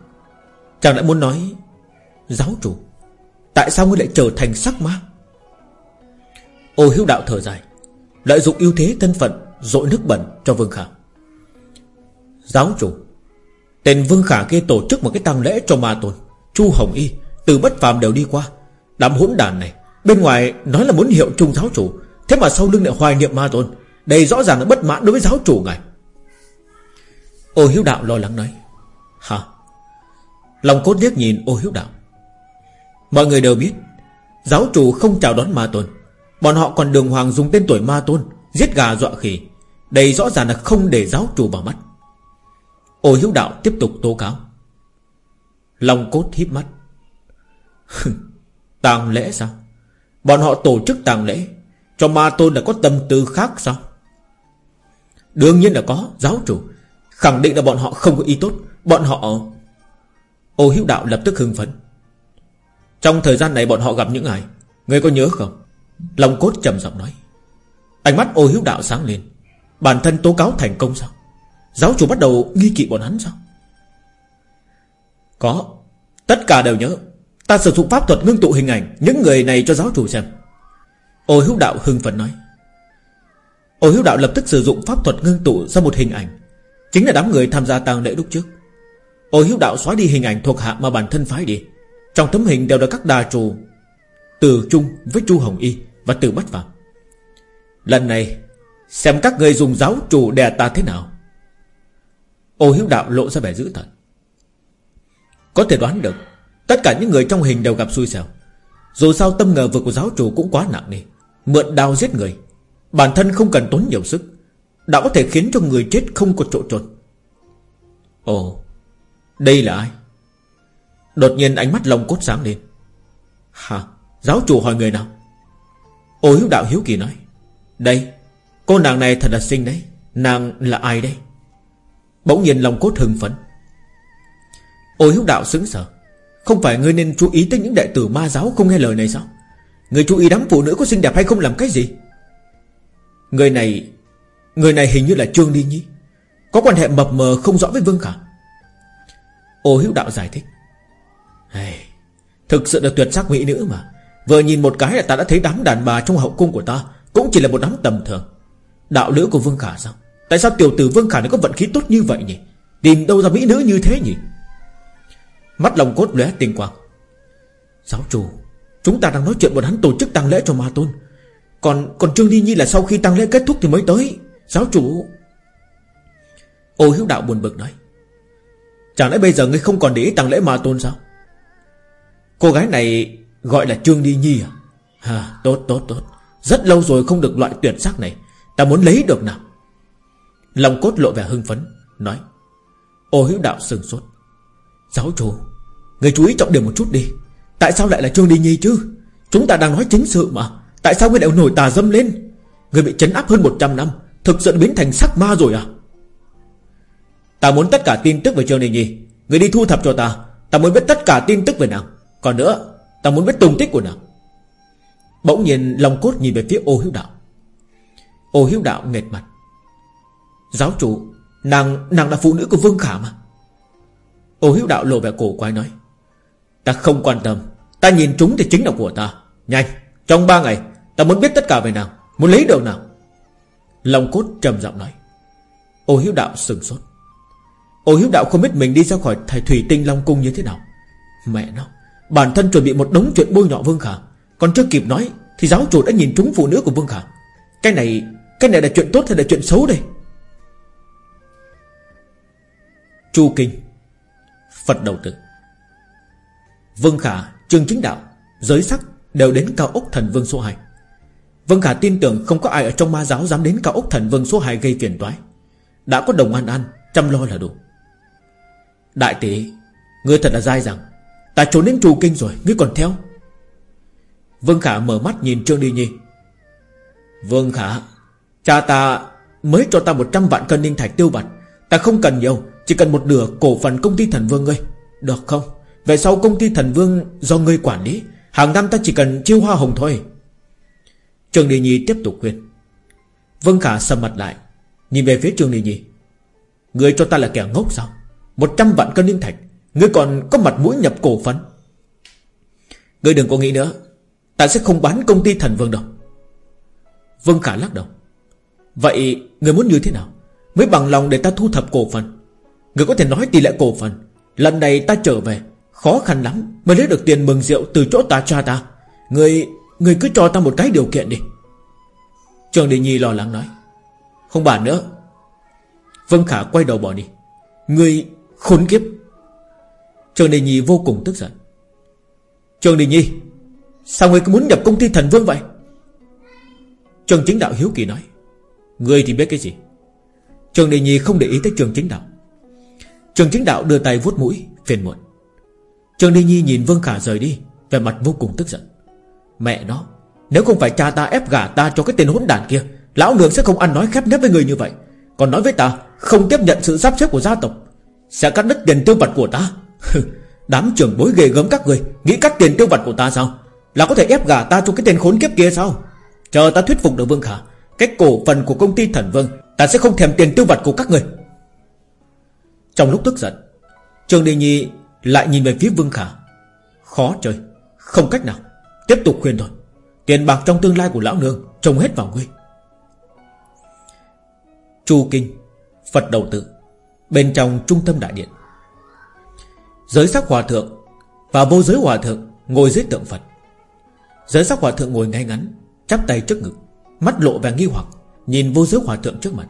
Chàng lại muốn nói, Giáo chủ, Tại sao ngươi lại trở thành sắc ma? Ô hiếu đạo thở dài, Lợi dụng ưu thế thân phận, Dội nước bẩn cho Vương Khả. Giáo chủ, Tên Vương Khả kia tổ chức một cái tang lễ cho ma tôn. Chu Hồng Y, Từ bất phàm đều đi qua. Đám hỗn đàn này, Bên ngoài nói là muốn hiệu trung giáo chủ. Thế mà sau lưng lại hoài niệm ma tôn. Đây rõ ràng là bất mãn đối với giáo chủ ngài. Ô hiếu đạo lo lắng nói, Hả? Lòng cốt liếc nhìn ô hiếu đạo. Mọi người đều biết, Giáo chủ không chào đón ma tôn. Bọn họ còn đường hoàng dùng tên tuổi ma tôn, Giết gà dọa khỉ. Đây rõ ràng là không để giáo chủ vào mắt. Ô hiếu đạo tiếp tục tố cáo. Long cốt híp mắt. Tàng lễ sao? Bọn họ tổ chức tàng lễ. Cho ma tôn là có tâm tư khác sao? Đương nhiên là có, Giáo chủ. Khẳng định là bọn họ không có ý tốt. Bọn họ Ô hiếu đạo lập tức hưng phấn. Trong thời gian này bọn họ gặp những ai? Người có nhớ không? Lòng cốt trầm giọng nói. Ánh mắt ô hiếu đạo sáng lên. Bản thân tố cáo thành công sao? Giáo chủ bắt đầu nghi kỵ bọn hắn sao? Có. Tất cả đều nhớ. Ta sử dụng pháp thuật ngưng tụ hình ảnh. Những người này cho giáo chủ xem. Ô hiếu đạo hưng phấn nói. Ô hiếu đạo lập tức sử dụng pháp thuật ngưng tụ ra một hình ảnh. Chính là đám người tham gia tang lễ lúc trước. Ô hiếu đạo xóa đi hình ảnh thuộc hạ mà bản thân phái đi. Trong tấm hình đều là các đà trù, Từ chung với Chu Hồng Y Và từ bắt vào Lần này, Xem các người dùng giáo chủ đè ta thế nào. Ô hiếu đạo lộ ra vẻ dữ tợn. Có thể đoán được, Tất cả những người trong hình đều gặp xui xẻo. Dù sao tâm ngờ vực của giáo chủ cũng quá nặng đi Mượn đao giết người Bản thân không cần tốn nhiều sức, Đã có thể khiến cho người chết không có chỗ trốn. Ồ, Đây là ai? Đột nhiên ánh mắt lòng cốt sáng lên. Hả, Giáo chủ hỏi người nào? Ô hiếu đạo hiếu kỳ nói, Đây, Cô nàng này thật là xinh đấy, Nàng là ai đây? Bỗng nhiên lòng cốt hưng phấn. Ô hiếu đạo sững sờ, Không phải ngươi nên chú ý tới những đệ tử ma giáo không nghe lời này sao? Người chú ý đám phụ nữ có xinh đẹp hay không làm cái gì? Người này Người này hình như là Trương Đi Nhi. Có quan hệ mập mờ không rõ với Vương Khả. Ô hiếu đạo giải thích. Hey, Thực sự là tuyệt sắc mỹ nữ mà. Vừa nhìn một cái là ta đã thấy đám đàn bà trong hậu cung của ta Cũng chỉ là một đám tầm thường. Đạo lữ của Vương Khả sao? Tại sao tiểu tử Vương Khả lại có vận khí tốt như vậy nhỉ? Tìm đâu ra mỹ nữ như thế nhỉ? Mắt lòng cốt lóe tinh quang. Giáo chủ Chúng ta đang nói chuyện bọn hắn tổ chức tang lễ cho ma tôn. Còn còn Trương Đi Nhi là sau khi tăng lễ kết thúc thì mới tới. Giáo chủ. Ô hiếu đạo buồn bực nói Chẳng lẽ bây giờ ngươi không còn để ý tăng lễ ma tôn sao? Cô gái này Gọi là Trương Đi Nhi à? À tốt tốt tốt. Rất lâu rồi không được loại tuyệt sắc này. Ta muốn lấy được nào. Lòng cốt lộ vẻ hưng phấn, Nói, Ô hữu đạo sừng sốt. Giáo chủ Người chú ý trọng điểm một chút đi. Tại sao lại là Trương Đi Nhi chứ? Chúng ta đang nói chính sự mà. Tại sao người lại nổi tà dâm lên? Người bị chấn áp hơn 100 năm, Thực sự biến thành sắc ma rồi à? Ta muốn tất cả tin tức về Trương Đình Nhi. Người đi thu thập cho ta. Ta muốn biết tất cả tin tức về nàng. Còn nữa, Ta muốn biết tung tích của nàng. Bỗng nhiên lòng cốt nhìn về phía ô hiếu đạo. Ô hiếu đạo nghệt mặt. Giáo chủ, Nàng nàng là phụ nữ của Vương Khả mà. Ô hiếu đạo lộ vẻ cổ quái nói. Ta không quan tâm. Ta nhìn chúng thì chính là của ta. Nhanh, Trong ba ngày Ta muốn biết tất cả về nàng. Muốn lấy được nào lòng cốt trầm giọng nói. Ô hiếu đạo sừng sốt. Ô hiếu đạo không biết mình đi ra khỏi thầy thủy tinh Long cung như thế nào. Mẹ nó Bản thân chuẩn bị một đống chuyện bôi nhọ Vương Khả. Còn chưa kịp nói Thì giáo chủ đã nhìn trúng phụ nữ của Vương Khả. Cái này Cái này là chuyện tốt hay là chuyện xấu đây? Chu Kinh Phật đầu tử. Vương Khả, Trương Chính Đạo Giới sắc đều đến cao ốc thần vương số 2 Vân Khả tin tưởng không có ai ở trong ma giáo Dám đến cao ốc thần vương số 2 gây phiền toái. Đã có đồng an an Chăm lo là đủ. Đại tỷ, Ngươi thật là dai rằng Ta trốn đến trù kinh rồi, Ngươi còn theo? Vương Khả mở mắt nhìn Trương Đi Nhi. Vương Khả, Cha ta mới cho ta 100 vạn cân ninh thạch tiêu bạch Ta không cần nhiều, Chỉ cần một nửa cổ phần công ty thần vương ngươi. Được không? Về sau công ty thần vương do ngươi quản lý, Hàng năm ta chỉ cần chiêu hoa hồng thôi. Trương Đi Nhi tiếp tục khuyên. Vương Khả sầm mặt lại, Nhìn về phía Trương Đi Nhi Người cho ta là kẻ ngốc sao? Một trăm vạn cân linh thạch Ngươi còn có mặt mũi nhập cổ phấn. Ngươi đừng có nghĩ nữa, Ta sẽ không bán công ty thần vương đâu. Vương Khả lắc đầu. Vậy người muốn như thế nào? Mới bằng lòng để ta thu thập cổ phần. Người có thể nói tỷ lệ cổ phần, Lần này ta trở về, Khó khăn lắm mới lấy được tiền mừng rượu từ chỗ ta cha ta. Người người cứ cho ta một cái điều kiện đi. Trường Đình Nhi lo lắng nói. Không bàn nữa. Vân Khả, quay đầu bỏ đi. Người khốn kiếp. Trường Đình Nhi vô cùng tức giận. Trường Đình Nhi, Sao người cứ muốn nhập công ty thần vương vậy? Trường Chính Đạo hiếu kỳ nói. Người thì biết cái gì? Trường Đình Nhi không để ý tới Trường Chính Đạo. Trường Chính Đạo đưa tay vuốt mũi, Phiền muộn. Trường Đình Nhi nhìn Vương Khả rời đi Về mặt vô cùng tức giận. Mẹ nó, Nếu không phải cha ta ép gả ta cho cái tên hỗn đàn kia, Lão nương sẽ không ăn nói khép nép với người như vậy. Còn nói với ta, Không tiếp nhận sự sắp xếp của gia tộc, Sẽ cắt đứt tiền tiêu vặt của ta. Đám trưởng bối ghê gớm các người, Nghĩ cắt tiền tiêu vặt của ta sao? Là có thể ép gả ta cho cái tên khốn kiếp kia sao? Chờ ta thuyết phục được Vương Khả, Cái cổ phần của công ty thần Vương, Ta sẽ không thèm tiền tiêu vặt của các người. Trong lúc tức giận Trường Đình Nhi lại nhìn về phía Vương Khả. Khó chơi, Không cách nào. Tiếp tục khuyên thôi. Tiền bạc trong tương lai của lão nương Trông hết vào ngươi. Chu Kinh, Phật đầu tự, Bên trong trung tâm đại điện. Giới sắc hòa thượng Và vô giới hòa thượng ngồi dưới tượng Phật. Giới sắc hòa thượng ngồi ngay ngắn, Chắp tay trước ngực, Mắt lộ vẻ nghi hoặc, Nhìn vô giới hòa thượng trước mặt.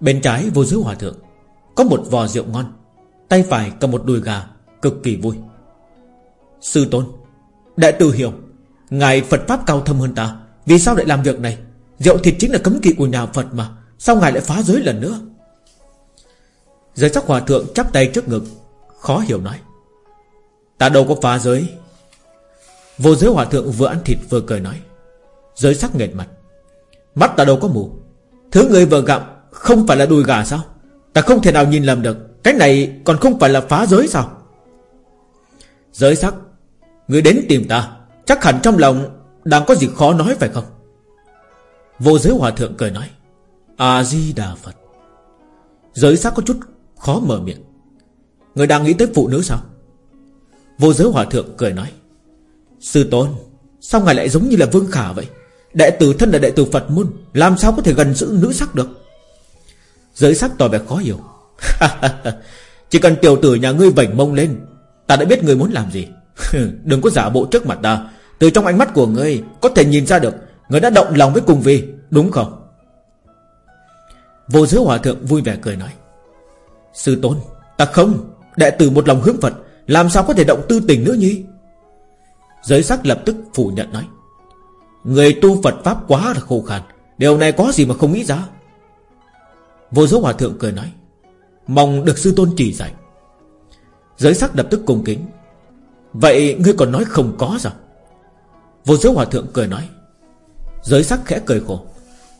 Bên trái vô giới hòa thượng Có một vò rượu ngon, Tay phải cầm một đùi gà Cực kỳ vui. Sư tôn Đại tử hiểu. Ngài Phật Pháp cao thâm hơn ta. Vì sao lại làm việc này? Rượu thịt chính là cấm kỵ của nhà Phật mà. Sao ngài lại phá giới lần nữa? Giới sắc hòa thượng chắp tay trước ngực, Khó hiểu nói. Ta đâu có phá giới. Vô giới hòa thượng vừa ăn thịt vừa cười nói. Giới sắc nghệt mặt. Mắt ta đâu có mù. Thứ người vừa gặm không phải là đùi gà sao? Ta không thể nào nhìn lầm được. Cái này còn không phải là phá giới sao? Giới sắc Người đến tìm ta, Chắc hẳn trong lòng Đang có gì khó nói phải không? Vô giới hòa thượng cười nói, A-di-đà Phật. Giới sắc có chút khó mở miệng. Người đang nghĩ tới phụ nữ sao? Vô giới hòa thượng cười nói, Sư tôn, Sao ngài lại giống như là vương khả vậy? Đệ tử thân là đệ tử Phật môn, Làm sao có thể gần giữ nữ sắc được? Giới sắc tỏ vẻ khó hiểu. Chỉ cần tiểu tử nhà ngươi vảnh mông lên, Ta đã biết ngươi muốn làm gì. Đừng có giả bộ trước mặt ta. Từ trong ánh mắt của ngươi, Có thể nhìn ra được Ngươi đã động lòng với cùng vi, Đúng không? Vô giới hòa thượng vui vẻ cười nói, Sư tôn, Ta không. Đệ tử một lòng hướng Phật, Làm sao có thể động tư tình nữa nhỉ? Giới sắc lập tức phủ nhận nói, Người tu Phật Pháp quá là khô khan, Điều này có gì mà không nghĩ ra? Vô giới hòa thượng cười nói, Mong được sư tôn chỉ dạy. Giới sắc lập tức cung kính Vậy ngươi còn nói không có sao? Vô giới hòa thượng cười nói. Giới sắc khẽ cười khổ.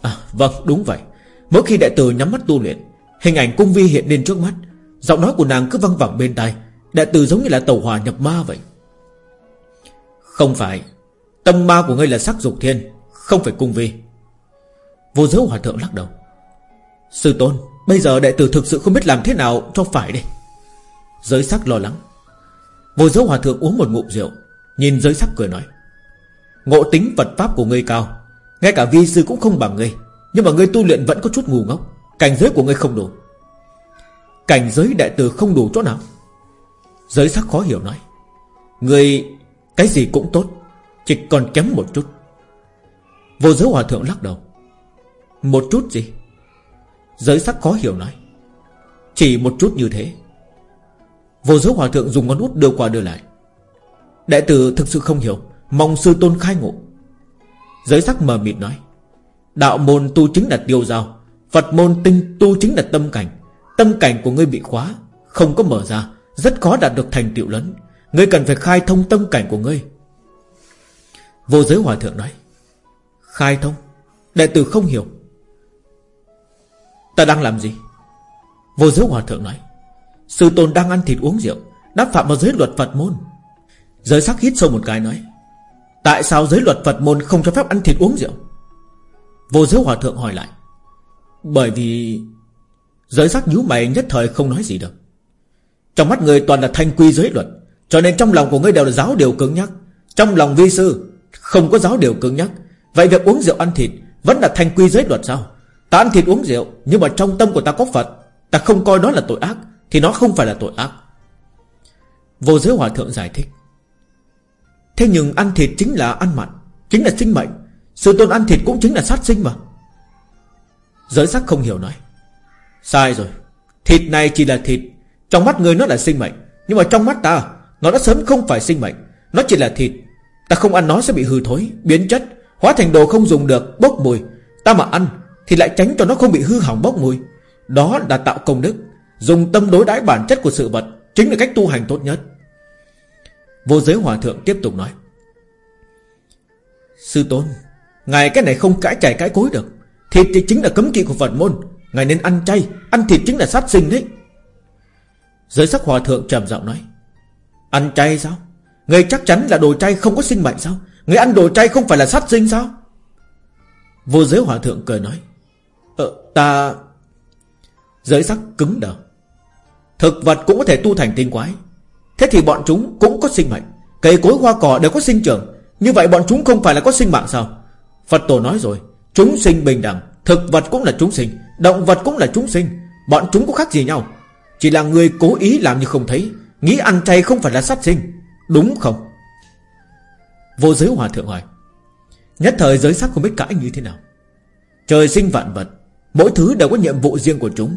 À vâng đúng vậy. Mỗi khi đệ tử nhắm mắt tu luyện, Hình ảnh cung vi hiện lên trước mắt. Giọng nói của nàng cứ văng vẳng bên tai. Đệ tử giống như là tàu hòa nhập ma vậy. Không phải. Tâm ma của ngươi là sắc dục thiên, Không phải cung vi. Vô giới hòa thượng lắc đầu. Sư tôn, Bây giờ đệ tử thực sự không biết làm thế nào cho phải đây Giới sắc lo lắng. Vô giới hòa thượng uống một ngụm rượu, Nhìn giới sắc cười nói, Ngộ tính Phật Pháp của ngươi cao, Ngay cả vi sư cũng không bằng ngươi, Nhưng mà ngươi tu luyện vẫn có chút ngu ngốc, Cảnh giới của ngươi không đủ. Cảnh giới đại tử không đủ chỗ nào? Giới sắc khó hiểu nói, Ngươi cái gì cũng tốt, Chỉ còn kém một chút. Vô giới hòa thượng lắc đầu, Một chút gì? Giới sắc khó hiểu nói, Chỉ một chút như thế Vô giới hòa thượng dùng ngón út đưa qua đưa lại. Đại tử thực sự không hiểu, Mong sư tôn khai ngộ. Giới sắc mờ mịt nói, Đạo môn tu chính là tiêu giao, Phật môn tinh tu chính là tâm cảnh. Tâm cảnh của ngươi bị khóa, Không có mở ra, Rất khó đạt được thành tựu lớn. Ngươi cần phải khai thông tâm cảnh của ngươi. Vô giới hòa thượng nói, Khai thông? Đệ tử không hiểu, Ta đang làm gì? Vô giới hòa thượng nói Sư tôn đang ăn thịt uống rượu, Đã phạm vào giới luật Phật môn. Giới sắc hít sâu một cái nói, Tại sao giới luật Phật môn không cho phép ăn thịt uống rượu? Vô giới hòa thượng hỏi lại, Bởi vì Giới sắc nhíu mày nhất thời không nói gì được. Trong mắt người toàn là thanh quy giới luật, Cho nên trong lòng của ngươi đều là giáo điều cứng nhắc. Trong lòng vi sư, Không có giáo điều cứng nhắc. Vậy việc uống rượu ăn thịt Vẫn là thanh quy giới luật sao? Ta ăn thịt uống rượu, Nhưng mà trong tâm của ta có Phật, Ta không coi đó là tội ác. Thì nó không phải là tội ác. Vô giới hòa thượng giải thích. Thế nhưng ăn thịt chính là ăn mặn, Chính là sinh mệnh. Sự tôn ăn thịt cũng chính là sát sinh mà. Giới sắc không hiểu nói. Sai rồi. Thịt này chỉ là thịt. Trong mắt người nó là sinh mệnh. Nhưng mà trong mắt ta, Nó đã sớm không phải sinh mệnh. Nó chỉ là thịt. Ta không ăn nó sẽ bị hư thối, Biến chất, Hóa thành đồ không dùng được, Bốc mùi. Ta mà ăn Thì lại tránh cho nó không bị hư hỏng bốc mùi. Đó là tạo công đức. Dùng tâm đối đãi bản chất của sự vật Chính là cách tu hành tốt nhất. Vô giới hòa thượng tiếp tục nói, Sư tôn, Ngài cái này không cãi chảy cãi cối được. Thịt thì chính là cấm kỵ của Phật môn, Ngài nên ăn chay, Ăn thịt chính là sát sinh đấy. Giới sắc hòa thượng trầm giọng nói, Ăn chay sao? Người chắc chắn là đồ chay không có sinh mệnh sao? Người ăn đồ chay không phải là sát sinh sao? Vô giới hòa thượng cười nói Ờ ta Giới sắc cứng đờ. Thực vật cũng có thể tu thành tinh quái. Thế thì bọn chúng cũng có sinh mệnh. Cây cối hoa cỏ đều có sinh trưởng. Như vậy bọn chúng không phải là có sinh mạng sao? Phật tổ nói rồi, Chúng sinh bình đẳng, Thực vật cũng là chúng sinh, Động vật cũng là chúng sinh. Bọn chúng có khác gì nhau? Chỉ là người cố ý làm như không thấy, Nghĩ ăn chay không phải là sát sinh. Đúng không? Vô giới hòa thượng hỏi, Nhất thời giới sắc không biết cãi như thế nào. Trời sinh vạn vật, Mỗi thứ đều có nhiệm vụ riêng của chúng.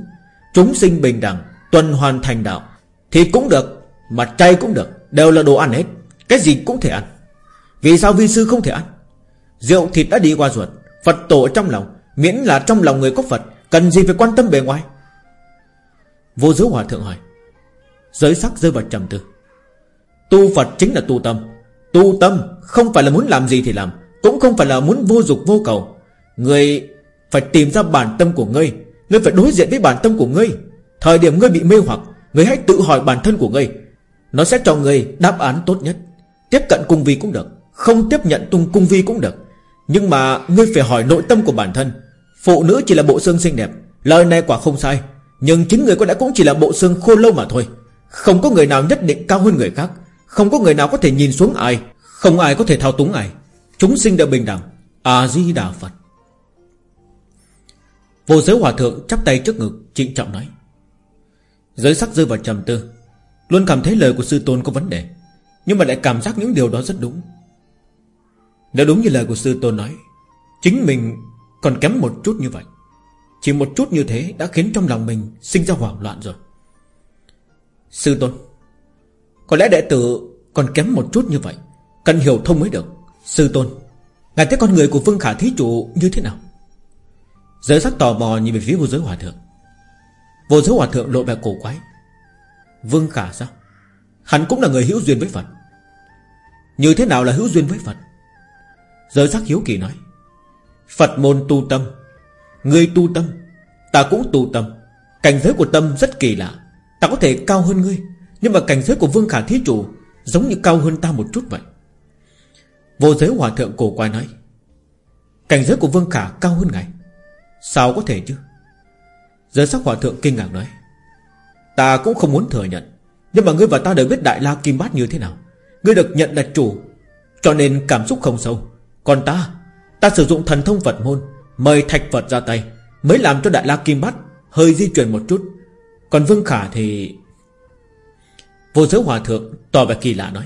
Chúng sinh bình đẳng Tuần hoàn thành đạo, Thì cũng được Mà chay cũng được, Đều là đồ ăn hết. Cái gì cũng thể ăn. Vì sao vi sư không thể ăn? Rượu, thịt đã đi qua ruột. Phật tổ trong lòng, Miễn là trong lòng người có Phật, Cần gì phải quan tâm bề ngoài? Vô giới hòa thượng hỏi. Giới sắc rơi vào trầm tư. Tu Phật chính là tu tâm. Tu tâm không phải là muốn làm gì thì làm, Cũng không phải là muốn vô dục vô cầu. Người phải tìm ra bản tâm của ngươi Ngươi phải đối diện với bản tâm của ngươi. Thời điểm ngươi bị mê hoặc, Ngươi hãy tự hỏi bản thân của ngươi. Nó sẽ cho ngươi đáp án tốt nhất. Tiếp cận cung vi cũng được, Không tiếp nhận tung cung vi cũng được. Nhưng mà ngươi phải hỏi nội tâm của bản thân. Phụ nữ chỉ là bộ xương xinh đẹp, Lời này quả không sai. Nhưng chính người có lẽ cũng chỉ là bộ xương khô lâu mà thôi. Không có người nào nhất định cao hơn người khác. Không có người nào có thể nhìn xuống ai. Không ai có thể thao túng ai. Chúng sinh đều bình đẳng. A-di-đà Phật. Vô giới hòa thượng chắp tay trước ngực, Trịnh trọng nói. Giới sắc rơi vào trầm tư. Luôn cảm thấy lời của sư tôn có vấn đề. Nhưng mà lại cảm giác những điều đó rất đúng. Nếu đúng như lời của sư tôn nói, Chính mình còn kém một chút như vậy. Chỉ một chút như thế Đã khiến trong lòng mình sinh ra hoảng loạn rồi. Sư tôn, Có lẽ đệ tử còn kém một chút như vậy. Cần hiểu thông mới được. Sư tôn, Ngài thấy con người của Vương Khả Thí Chủ như thế nào? Giới sắc tò mò nhìn về phía vô giới hòa thượng. Vô giới hòa thượng lộ vẻ cổ quái. Vương Khả sao? Hắn cũng là người hữu duyên với Phật. Như thế nào là hữu duyên với Phật? Giới sắc hiếu kỳ nói. Phật môn tu tâm. Ngươi tu tâm. Ta cũng tu tâm. Cảnh giới của tâm rất kỳ lạ. Ta có thể cao hơn ngươi. Nhưng mà cảnh giới của Vương Khả Thí Chủ Giống như cao hơn ta một chút vậy. Vô giới hòa thượng cổ quái nói. Cảnh giới của Vương Khả cao hơn ngài. Sao có thể chứ? Giới sắc hòa thượng kinh ngạc nói, Ta cũng không muốn thừa nhận, Nhưng mà ngươi và ta đều biết Đại La Kim Bát như thế nào. Ngươi được nhận là chủ, Cho nên cảm xúc không sâu. Còn ta Ta sử dụng thần thông Phật môn, Mời thạch Phật ra tay, Mới làm cho Đại La Kim Bát Hơi di chuyển một chút. Còn Vương Khả thì Vô giới hòa thượng tỏ vẻ kỳ lạ nói,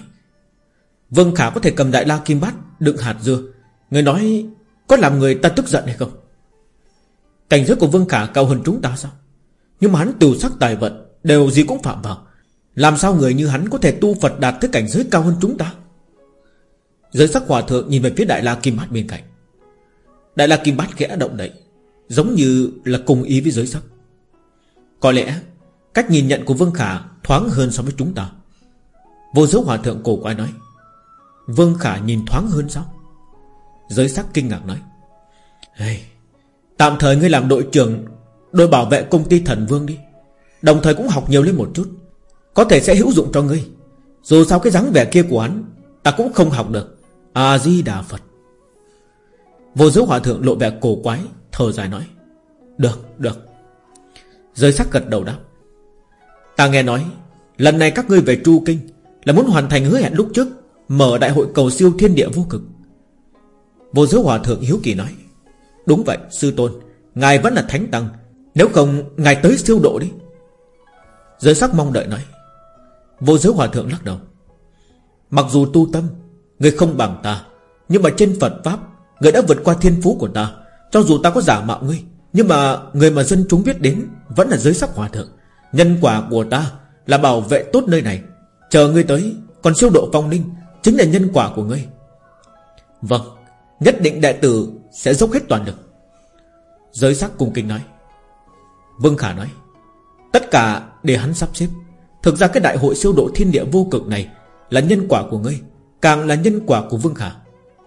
Vương Khả có thể cầm Đại La Kim Bát Đựng hạt dưa. Người nói có làm người ta tức giận hay không? Cảnh giới của Vương Khả cao hơn chúng ta sao? Nhưng mà hắn từ sắc tài vận Đều gì cũng phạm vào. Làm sao người như hắn có thể tu Phật đạt tới cảnh giới cao hơn chúng ta? Giới sắc hòa thượng nhìn về phía Đại La Kim Bát bên cạnh. Đại La Kim Bát khẽ động đậy Giống như là cùng ý với giới sắc. Có lẽ Cách nhìn nhận của Vương Khả Thoáng hơn so với chúng ta. Vô giới hòa thượng cổ quái nói Vương Khả nhìn thoáng hơn sao? Giới sắc kinh ngạc nói hey, Tạm thời ngươi làm đội trưởng Đội bảo vệ công ty thần vương đi. Đồng thời cũng học nhiều lên một chút Có thể sẽ hữu dụng cho ngươi. Dù sao cái dáng vẻ kia của hắn Ta cũng không học được. A-di-đà Phật. Vô giới hòa thượng lộ vẻ cổ quái Thở dài nói Được, được. Giới sắc gật đầu đáp Ta nghe nói Lần này các ngươi về Tru Kinh Là muốn hoàn thành hứa hẹn lúc trước Mở đại hội cầu siêu thiên địa vô cực. Vô giới hòa thượng hiếu kỳ nói Đúng vậy, sư tôn, Ngài vẫn là thánh tăng, Nếu không ngài tới siêu độ đi. Giới sắc mong đợi nói. Vô giới hòa thượng lắc đầu. Mặc dù tu tâm, Người không bằng ta, Nhưng mà trên Phật Pháp, Người đã vượt qua thiên phú của ta, Cho dù ta có giả mạo ngươi, Nhưng mà người mà dân chúng biết đến Vẫn là giới sắc hòa thượng. Nhân quả của ta là bảo vệ tốt nơi này, Chờ ngươi tới, Còn siêu độ phong linh, Chính là nhân quả của ngươi. Vâng Nhất định đệ tử sẽ dốc hết toàn lực. Giới sắc cung kinh nói, Vương Khả nói, Tất cả để hắn sắp xếp. Thực ra cái đại hội siêu độ thiên địa vô cực này Là nhân quả của ngươi, Càng là nhân quả của Vương Khả.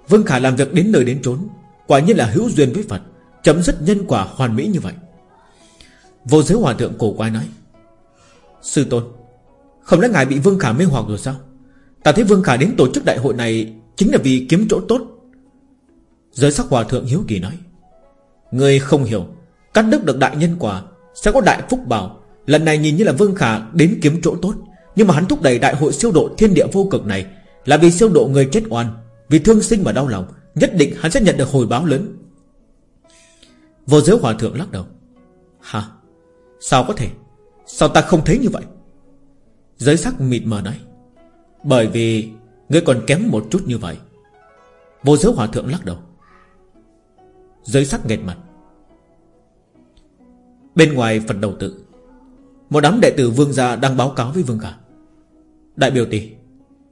Vương Khả làm việc đến nơi đến chốn, Quả nhiên là hữu duyên với Phật, Chấm dứt nhân quả hoàn mỹ như vậy. Vô giới hòa thượng cổ quái nói, Sư tôn, Không lẽ ngài bị Vương Khả mê hoặc rồi sao? Ta thấy Vương Khả đến tổ chức đại hội này Chính là vì kiếm chỗ tốt Giới sắc hòa thượng hiếu kỳ nói Người không hiểu, Cắt đức được đại nhân quả Sẽ có đại phúc bảo. Lần này nhìn như là Vương Khả đến kiếm chỗ tốt, Nhưng mà hắn thúc đẩy đại hội siêu độ thiên địa vô cực này Là vì siêu độ người chết oan, Vì thương sinh mà đau lòng, Nhất định hắn sẽ nhận được hồi báo lớn. Vô giới hòa thượng lắc đầu, Hả? Sao có thể? Sao ta không thấy như vậy? Giới sắc mịt mờ nói, Bởi vì Ngươi còn kém một chút như vậy. Vô giới hòa thượng lắc đầu Giới sắc nghẹt mặt. Bên ngoài Phật đầu tự, Một đám đệ tử Vương gia đang báo cáo với Vương Khả Đại biểu tỷ,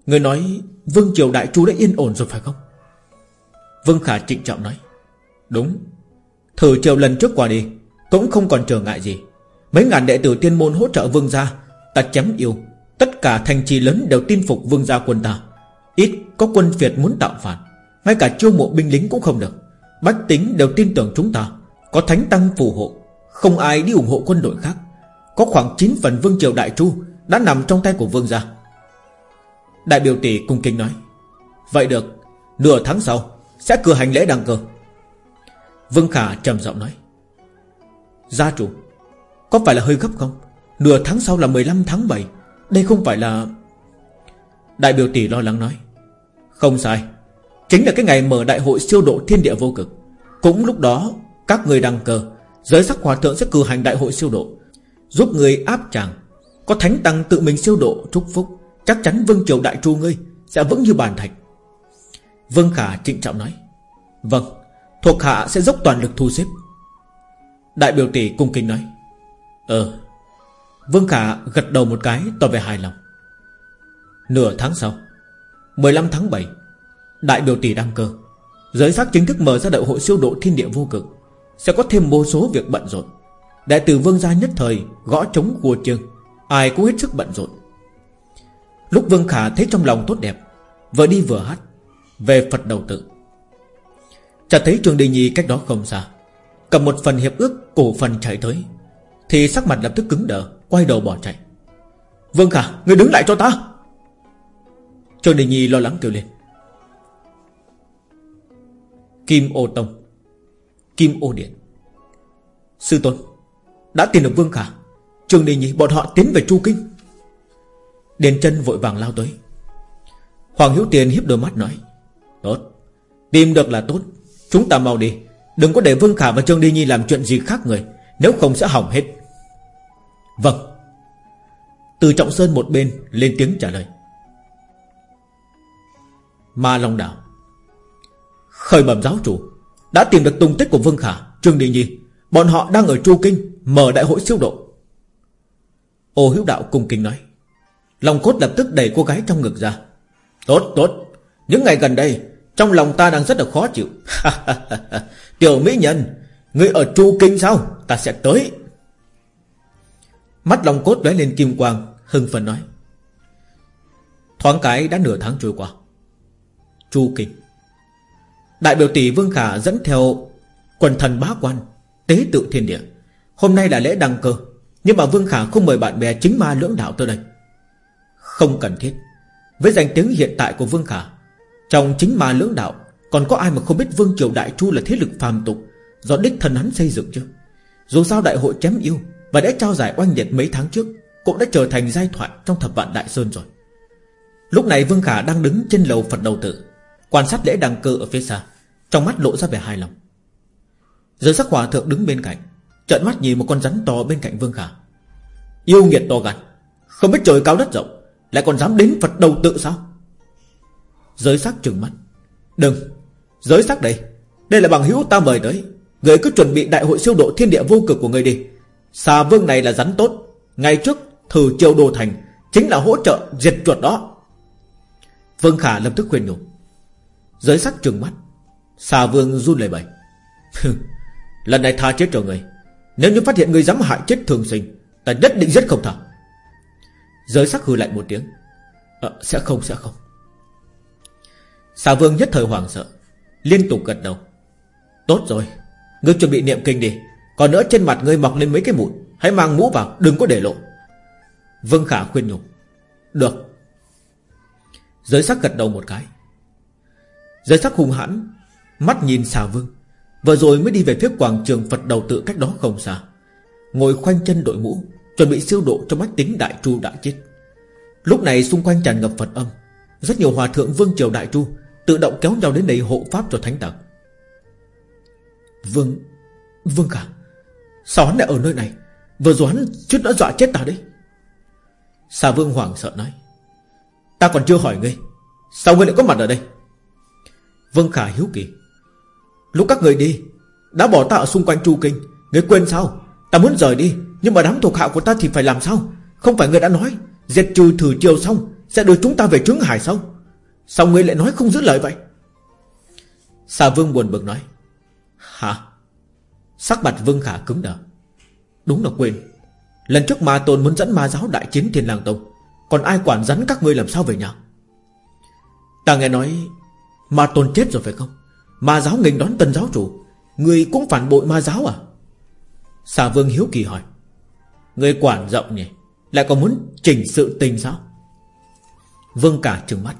Người nói Vương Triều Đại chú đã yên ổn rồi phải không? Vương Khả trịnh trọng nói, Đúng, Thử triều lần trước qua đi, Cũng không còn trở ngại gì. Mấy ngàn đệ tử tiên môn hỗ trợ vương gia, Ta chém yêu, Tất cả thành trì lớn đều tin phục vương gia quân ta. Ít có quân Việt muốn tạo phản, Ngay cả chiêu mộ binh lính cũng không được. Bách tính đều tin tưởng chúng ta. Có thánh tăng phù hộ. Không ai đi ủng hộ quân đội khác. Có khoảng 9 phần vương triều đại chu Đã nằm trong tay của vương gia. Đại biểu tỷ cung kính nói, Vậy được, Nửa tháng sau Sẽ cử hành lễ đăng cơ. Vương Khả trầm giọng nói, Gia chủ, Có phải là hơi gấp không? Nửa tháng sau là 15 tháng 7 Đây không phải là Đại biểu tỷ lo lắng nói, Không sai. Chính là cái ngày mở đại hội siêu độ thiên địa vô cực. Cũng lúc đó, Các người đăng cơ, Giới sắc hòa thượng sẽ cử hành đại hội siêu độ, Giúp người áp chàng Có thánh tăng tự mình siêu độ, chúc phúc. Chắc chắn vương triều đại tru ngươi Sẽ vững như bàn thạch. Vương Khả trịnh trọng nói Vâng Thuộc hạ sẽ dốc toàn lực thu xếp. Đại biểu tỷ cung kính nói Ờ. Vương Khả gật đầu một cái, tỏ vẻ hài lòng. Nửa tháng sau 15 tháng 7 Đại biểu tỷ đăng cơ. Giới sắc chính thức mở ra đại hội siêu độ thiên địa vô cực. Sẽ có thêm vô số việc bận rộn. Đại tử vương gia nhất thời, Gõ trống cua chương. Ai cũng hết sức bận rộn. Lúc Vương Khả thấy trong lòng tốt đẹp, Vừa đi vừa hát, Về Phật đầu tự. Chợt thấy Trường Đình Nhi cách đó không xa, Cầm một phần hiệp ước cổ phần chạy tới, Thì sắc mặt lập tức cứng đờ, Quay đầu bỏ chạy. Vương Khả, người đứng lại cho ta. Trường Đình Nhi lo lắng kêu lên. Kim ô tông, Kim ô điện. Sư tôn Đã tìm được Vương Khả. Trường Đình Nhi bọn họ tiến về Chu Kinh. Điền chân vội vàng lao tới. Hoàng Hữu Tiền hiếp đôi mắt nói, Tốt, Tìm được là tốt. Chúng ta mau đi. Đừng có để Vương Khả và Trương Đi Nhi làm chuyện gì khác người. Nếu không sẽ hỏng hết. Vâng. Từ Trọng Sơn một bên lên tiếng trả lời. Ma Long Đảo Khởi bẩm giáo chủ, Đã tìm được tung tích của Vương Khả, Trương Đi Nhi. Bọn họ đang ở Chu Kinh, Mở đại hội siêu độ. Ô Hữu Đạo cung kính nói Long cốt lập tức đẩy cô gái trong ngực ra. Tốt tốt, Những ngày gần đây, Trong lòng ta đang rất là khó chịu. Tiểu mỹ nhân, Ngươi ở Chu Kinh sao? Ta sẽ tới. Mắt Long cốt lóe lên kim quang, Hưng phần nói, Thoáng cái đã nửa tháng trôi qua. Chu Kinh. Đại biểu tỷ Vương Khả dẫn theo Quần thần bá quan Tế tự thiên địa. Hôm nay là lễ đăng cơ, Nhưng mà Vương Khả không mời bạn bè chính ma lưỡng đạo tới đây. Không cần thiết. Với danh tiếng hiện tại của Vương Khả, Trong chính ma lưỡng đạo, Còn có ai mà không biết Vương Triều Đại Chu là thế lực phàm tục Do đích thần hắn xây dựng chứ? Dù sao đại hội chém yêu Và đã trao giải oanh nhiệt mấy tháng trước, Cũng đã trở thành giai thoại trong thập vạn Đại Sơn rồi. Lúc này Vương Khả đang đứng trên lầu Phật đầu tự Quan sát lễ đăng cơ ở phía xa, Trong mắt lộ ra vẻ hài lòng. Giới sắc hòa thượng đứng bên cạnh, trợn mắt nhìn một con rắn to bên cạnh Vương Khả. Yêu nghiệt to gan, Không biết trời cao đất rộng, Lại còn dám đến Phật đầu tự sao? Giới sắc trừng mắt. Đừng, Giới sắc đây Đây là bằng hữu ta mời tới. Người cứ chuẩn bị đại hội siêu độ thiên địa vô cực của người đi. Xà vương này là rắn tốt, Ngày trước thử triều đồ thành Chính là hỗ trợ diệt chuột đó. Vương Khả lập tức khuyên nhủ. Giới sắc trừng mắt. Xà vương run lời bẩy. Lần này tha chết cho người. Nếu như phát hiện người dám hại chết thường sinh Ta nhất định giết không thả Giới sắc hư lạnh một tiếng. À, Sẽ không sẽ không. Xà vương nhất thời hoảng sợ Liên tục gật đầu. Tốt rồi Ngươi chuẩn bị niệm kinh đi. Còn nữa trên mặt ngươi mọc lên mấy cái mụn. Hãy mang mũ vào đừng có để lộ. Vương Khả khuyên nhủ. Được. Giới sắc gật đầu một cái. Giới sắc hung hãn, Mắt nhìn xà vương. Vừa rồi mới đi về phía quảng trường Phật đầu tự cách đó không xa. Ngồi khoanh chân đội mũ Chuẩn bị siêu độ cho mắt tính đại tru đã chết. Lúc này xung quanh tràn ngập Phật âm. Rất nhiều hòa thượng vương triều đại tru Tự động kéo nhau đến đây hộ pháp cho thánh tặc. Vương Vương cả, Sao hắn lại ở nơi này? Vừa rồi hắn chút đã dọa chết ta đấy. Xà vương hoảng sợ nói. Ta còn chưa hỏi ngươi, Sao ngươi lại có mặt ở đây? Vương Khả hiếu kỳ. Lúc các người đi, Đã bỏ ta ở xung quanh Chu Kinh. Người quên sao? Ta muốn rời đi, Nhưng mà đám thuộc hạ của ta thì phải làm sao? Không phải người đã nói, Diệt trừ thử chiều xong, Sẽ đưa chúng ta về trướng hải sao? Sao người lại nói không giữ lời vậy? Xà Vương buồn bực nói. Hả? Sắc mặt Vương Khả cứng đờ. Đúng là quên. Lần trước ma tôn muốn dẫn ma giáo đại chiến thiên lang tông, Còn ai quản dẫn các ngươi làm sao về nhà? Ta nghe nói Ma tôn chết rồi phải không? Ma giáo nghênh đón tân giáo chủ. Người cũng phản bội ma giáo à? Xà vương hiếu kỳ hỏi. Người quản rộng nhỉ? Lại còn muốn chỉnh sự tình sao? Vương cả trừng mắt.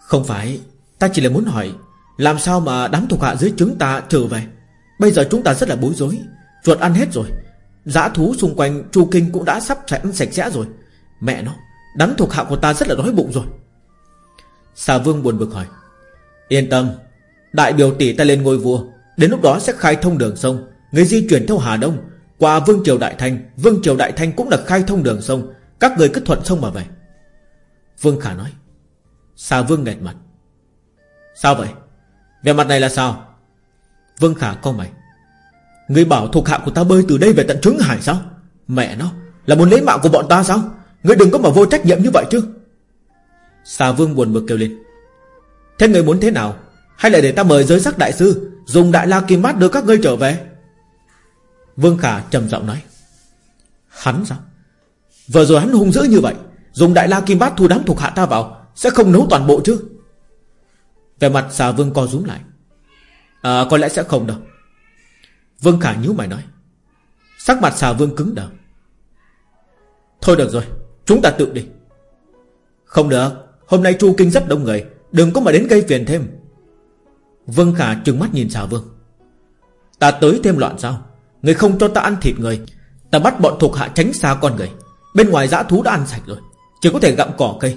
Không phải, Ta chỉ là muốn hỏi, Làm sao mà đám thuộc hạ dưới chúng ta trở về? Bây giờ chúng ta rất là bối rối, Chuột ăn hết rồi. Giã thú xung quanh Chu Kinh cũng đã sắp sạch sạch sẽ rồi. Mẹ nó, Đám thuộc hạ của ta rất là đói bụng rồi. Xà vương buồn bực hỏi. Yên tâm, Đại biểu tỷ ta lên ngôi vua, Đến lúc đó sẽ khai thông đường sông, Người di chuyển theo Hà Đông, Qua Vương Triều Đại Thanh Vương Triều Đại Thanh cũng là khai thông đường sông, Các người cứ thuận sông mà về. Vương Khả nói. Xà Vương nghẹt mặt. Sao vậy? Về mặt này là sao? Vương Khả câu mày. Người bảo thuộc hạ của ta bơi từ đây về tận trứng hải sao? Mẹ nó, Là muốn lấy mạng của bọn ta sao? Người đừng có mà vô trách nhiệm như vậy chứ. Xà vương buồn bực kêu lên. Thế người muốn thế nào? Hay là để ta mời giới sắc đại sư, Dùng đại la kim mát đưa các ngươi trở về? Vương Khả trầm giọng nói. Hắn sao? Vừa rồi hắn hung dữ như vậy, Dùng đại la kim bát thu đám thuộc hạ ta vào, Sẽ không nấu toàn bộ chứ? Về mặt xà vương co rúm lại. À có lẽ sẽ không đâu. Vương Khả nhíu mày nói. Sắc mặt xà vương cứng đờ. Thôi được rồi, Chúng ta tự đi. Không được Hôm nay Chu Kinh rất đông người, Đừng có mà đến gây phiền thêm. Vương Khả trừng mắt nhìn xà vương. Ta tới thêm loạn sao? Người không cho ta ăn thịt người, Ta bắt bọn thuộc hạ tránh xa con người. Bên ngoài dã thú đã ăn sạch rồi, Chỉ có thể gặm cỏ cây.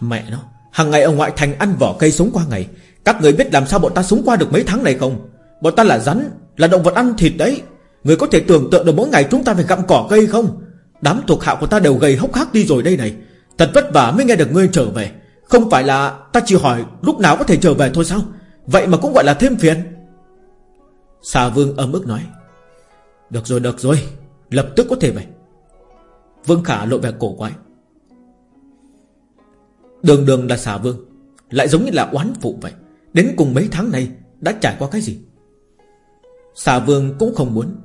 Mẹ nó, hàng ngày ở ngoại thành ăn vỏ cây sống qua ngày. Các người biết làm sao bọn ta sống qua được mấy tháng này không? Bọn ta là rắn, Là động vật ăn thịt đấy. Người có thể tưởng tượng được mỗi ngày chúng ta phải gặm cỏ cây không? Đám thuộc hạ của ta đều gầy hốc hác đi rồi đây này. Thật vất vả mới nghe được ngươi trở về. Không phải là ta chỉ hỏi lúc nào có thể trở về thôi sao? Vậy mà cũng gọi là thêm phiền. Xà vương âm ức nói. Được rồi được rồi. Lập tức có thể về. Vương Khả lộ vẻ cổ quái. Đường đường là xà vương. Lại giống như là oán phụ vậy. Đến cùng mấy tháng này đã trải qua cái gì? Xà vương cũng không muốn.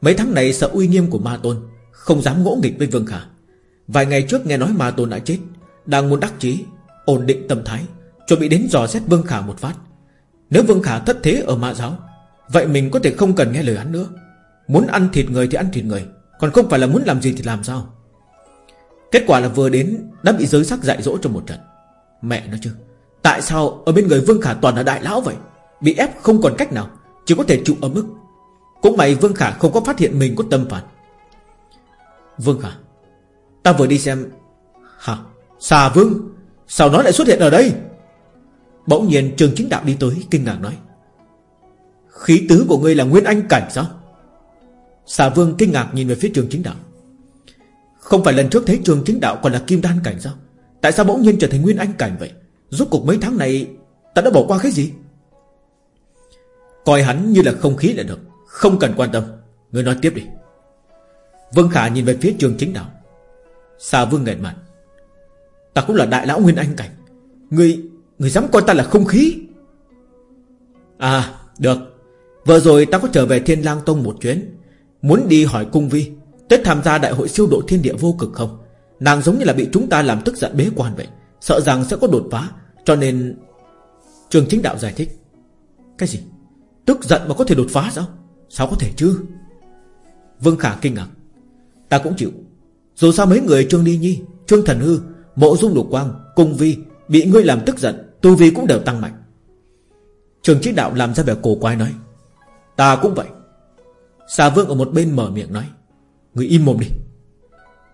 Mấy tháng này sợ uy nghiêm của ma tôn, Không dám ngỗ nghịch với Vương Khả. Vài ngày trước nghe nói ma tôn đã chết, Đang muốn đắc chí, Ổn định tâm thái, Chuẩn bị đến dò xét Vương Khả một phát. Nếu Vương Khả thất thế ở ma giáo, Vậy mình có thể không cần nghe lời hắn nữa. Muốn ăn thịt người thì ăn thịt người, Còn không phải là muốn làm gì thì làm sao? Kết quả là vừa đến, Đã bị giới sắc dạy dỗ trong một trận. Mẹ nó chứ, Tại sao ở bên người Vương Khả toàn là đại lão vậy? Bị ép không còn cách nào, Chỉ có thể chịu ở mức. Cũng may Vương Khả không có phát hiện mình có tâm phản Vương Khả Ta vừa đi xem. Hả? Xà Vương, Sao nó lại xuất hiện ở đây? Bỗng nhiên trường chính đạo đi tới, Kinh ngạc nói. Khí tứ của ngươi là Nguyên Anh Cảnh sao? Xà Vương kinh ngạc nhìn về phía trường chính đạo. Không phải lần trước thấy trường chính đạo còn là Kim Đan Cảnh sao? Tại sao bỗng nhiên trở thành Nguyên Anh Cảnh vậy? Rốt cuộc mấy tháng này, Ta đã bỏ qua cái gì? Coi hắn như là không khí là được, Không cần quan tâm. Ngươi nói tiếp đi. Vương Khả nhìn về phía trường chính đạo. Xà Vương nghẹn mặt. Ta cũng là đại lão Nguyên Anh Cảnh. Người người dám coi ta là không khí. À được. Vừa rồi ta có trở về Thiên lang Tông một chuyến. Muốn đi hỏi cung vi, Tết tham gia đại hội siêu độ thiên địa vô cực không? Nàng giống như là bị chúng ta làm tức giận bế quan vậy. Sợ rằng sẽ có đột phá, Cho nên Trường chính đạo giải thích. Cái gì? Tức giận mà có thể đột phá sao? Sao có thể chứ? Vương Khả kinh ngạc. Ta cũng chịu. Dù sao mấy người Trương Ly Nhi, Trương Thần Hư, Mộ Dung Lục Quang, Cung Vi Bị ngươi làm tức giận, Tu Vi cũng đều tăng mạnh. Trường Chí đạo làm ra vẻ cổ quái nói, Ta cũng vậy. Xà Vương ở một bên mở miệng nói Người im mồm đi.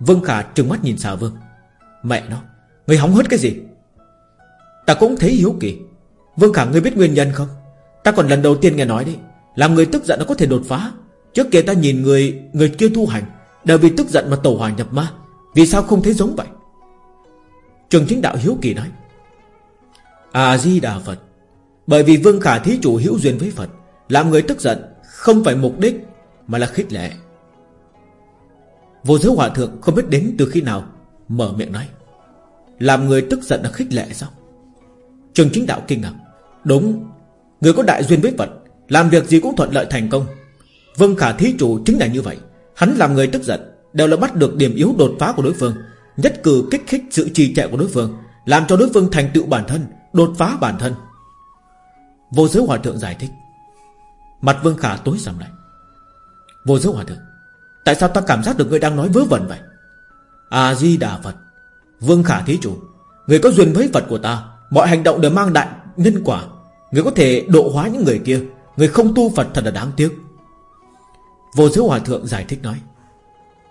Vương Khả trừng mắt nhìn xà Vương, Mẹ nó Người hóng hớt cái gì? Ta cũng thấy hiếu kỳ. Vương Khả, ngươi biết nguyên nhân không? Ta còn lần đầu tiên nghe nói đấy Làm người tức giận nó có thể đột phá. Trước kia ta nhìn người người kia thu hành Đều vì tức giận mà tổ hòa nhập ma. Vì sao không thấy giống vậy? Trường chính đạo hiếu kỳ nói. A-di-đà Phật, Bởi vì Vương Khả thí chủ hữu duyên với Phật, Làm người tức giận Không phải mục đích, Mà là khích lệ. Vô giới hòa thượng không biết đến từ khi nào, Mở miệng nói. Làm người tức giận là khích lệ sao? Trường chính đạo kinh ngạc. Đúng, Người có đại duyên với Phật, Làm việc gì cũng thuận lợi thành công. Vương Khả thí chủ chính là như vậy. Hắn làm người tức giận, Đều là bắt được điểm yếu đột phá của đối phương, Nhất cử kích thích sự trì trệ của đối phương, Làm cho đối phương thành tựu bản thân, Đột phá bản thân. Vô giới hòa thượng giải thích, Mặt Vương Khả tối sầm lại. Vô giới hòa thượng, Tại sao ta cảm giác được ngươi đang nói vớ vẩn vậy? A-di-đà Phật, Vương Khả thí chủ, Người có duyên với Phật của ta, Mọi hành động đều mang đại nhân quả. Người có thể độ hóa những người kia, Người không tu Phật thật là đáng tiếc. Vô giới hòa thượng giải thích nói,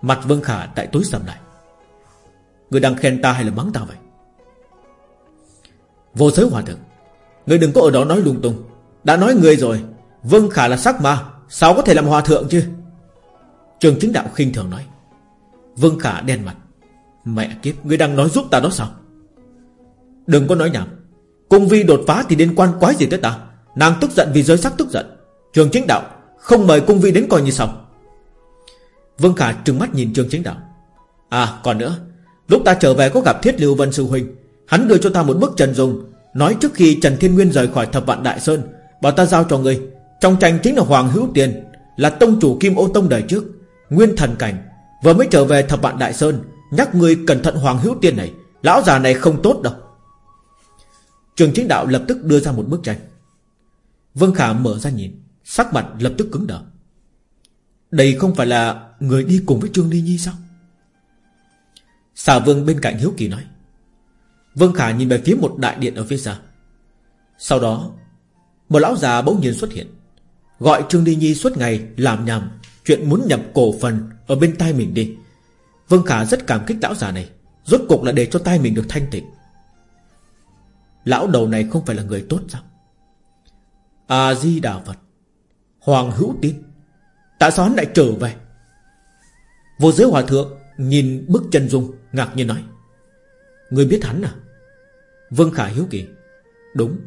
Mặt Vương Khả tại tối sầm lại. Người đang khen ta hay là mắng ta vậy? Vô giới hòa thượng, Người đừng có ở đó nói lung tung. Đã nói người rồi, Vương Khả là sắc ma, Sao có thể làm hòa thượng chứ? Trường chính đạo khinh thường nói, Vương Khả đen mặt. Mẹ kiếp, người đang nói giúp ta đó sao? Đừng có nói nhảm. Cung vi đột phá thì liên quan quái gì tới ta? Nàng tức giận vì giới sắc tức giận. Trường chính đạo không mời cung vi đến coi như sao Vương Khả trừng mắt nhìn trương chính đạo. À còn nữa. Lúc ta trở về có gặp Thiết Lưu Vân Sư Huynh. Hắn đưa cho ta một bức trần dùng. Nói trước khi Trần Thiên Nguyên rời khỏi thập vạn Đại Sơn, Bảo ta giao cho người. Trong tranh chính là Hoàng Hữu Tiền, Là tông chủ Kim Ô Tông đời trước. Nguyên thần cảnh, Vừa mới trở về thập vạn Đại Sơn, Nhắc người cẩn thận Hoàng Hữu Tiên này. Lão già này không tốt đâu. Trường chính đạo lập tức đưa ra một bức tranh. Vương Khả mở ra nhìn. Sắc mặt lập tức cứng đờ. Đây không phải là Người đi cùng với Trương Ly Nhi sao? Xà Vương bên cạnh Hiếu Kỳ nói. Vương Khả nhìn về phía một đại điện ở phía xa. Sau đó, Một lão già bỗng nhiên xuất hiện. Gọi Trương ly Nhi suốt ngày làm nhầm Chuyện muốn nhập cổ phần Ở bên tai mình đi. Vương Khả rất cảm kích lão già này, Rốt cục là để cho tai mình được thanh tịnh. Lão đầu này không phải là người tốt sao? A-di-đà Phật. Hoàng hữu tin Tại sao hắn lại trở về. Vô giới hòa thượng Nhìn bức chân dung, Ngạc nhiên nói. Người biết hắn à? Vương Khả hiếu kỳ. Đúng.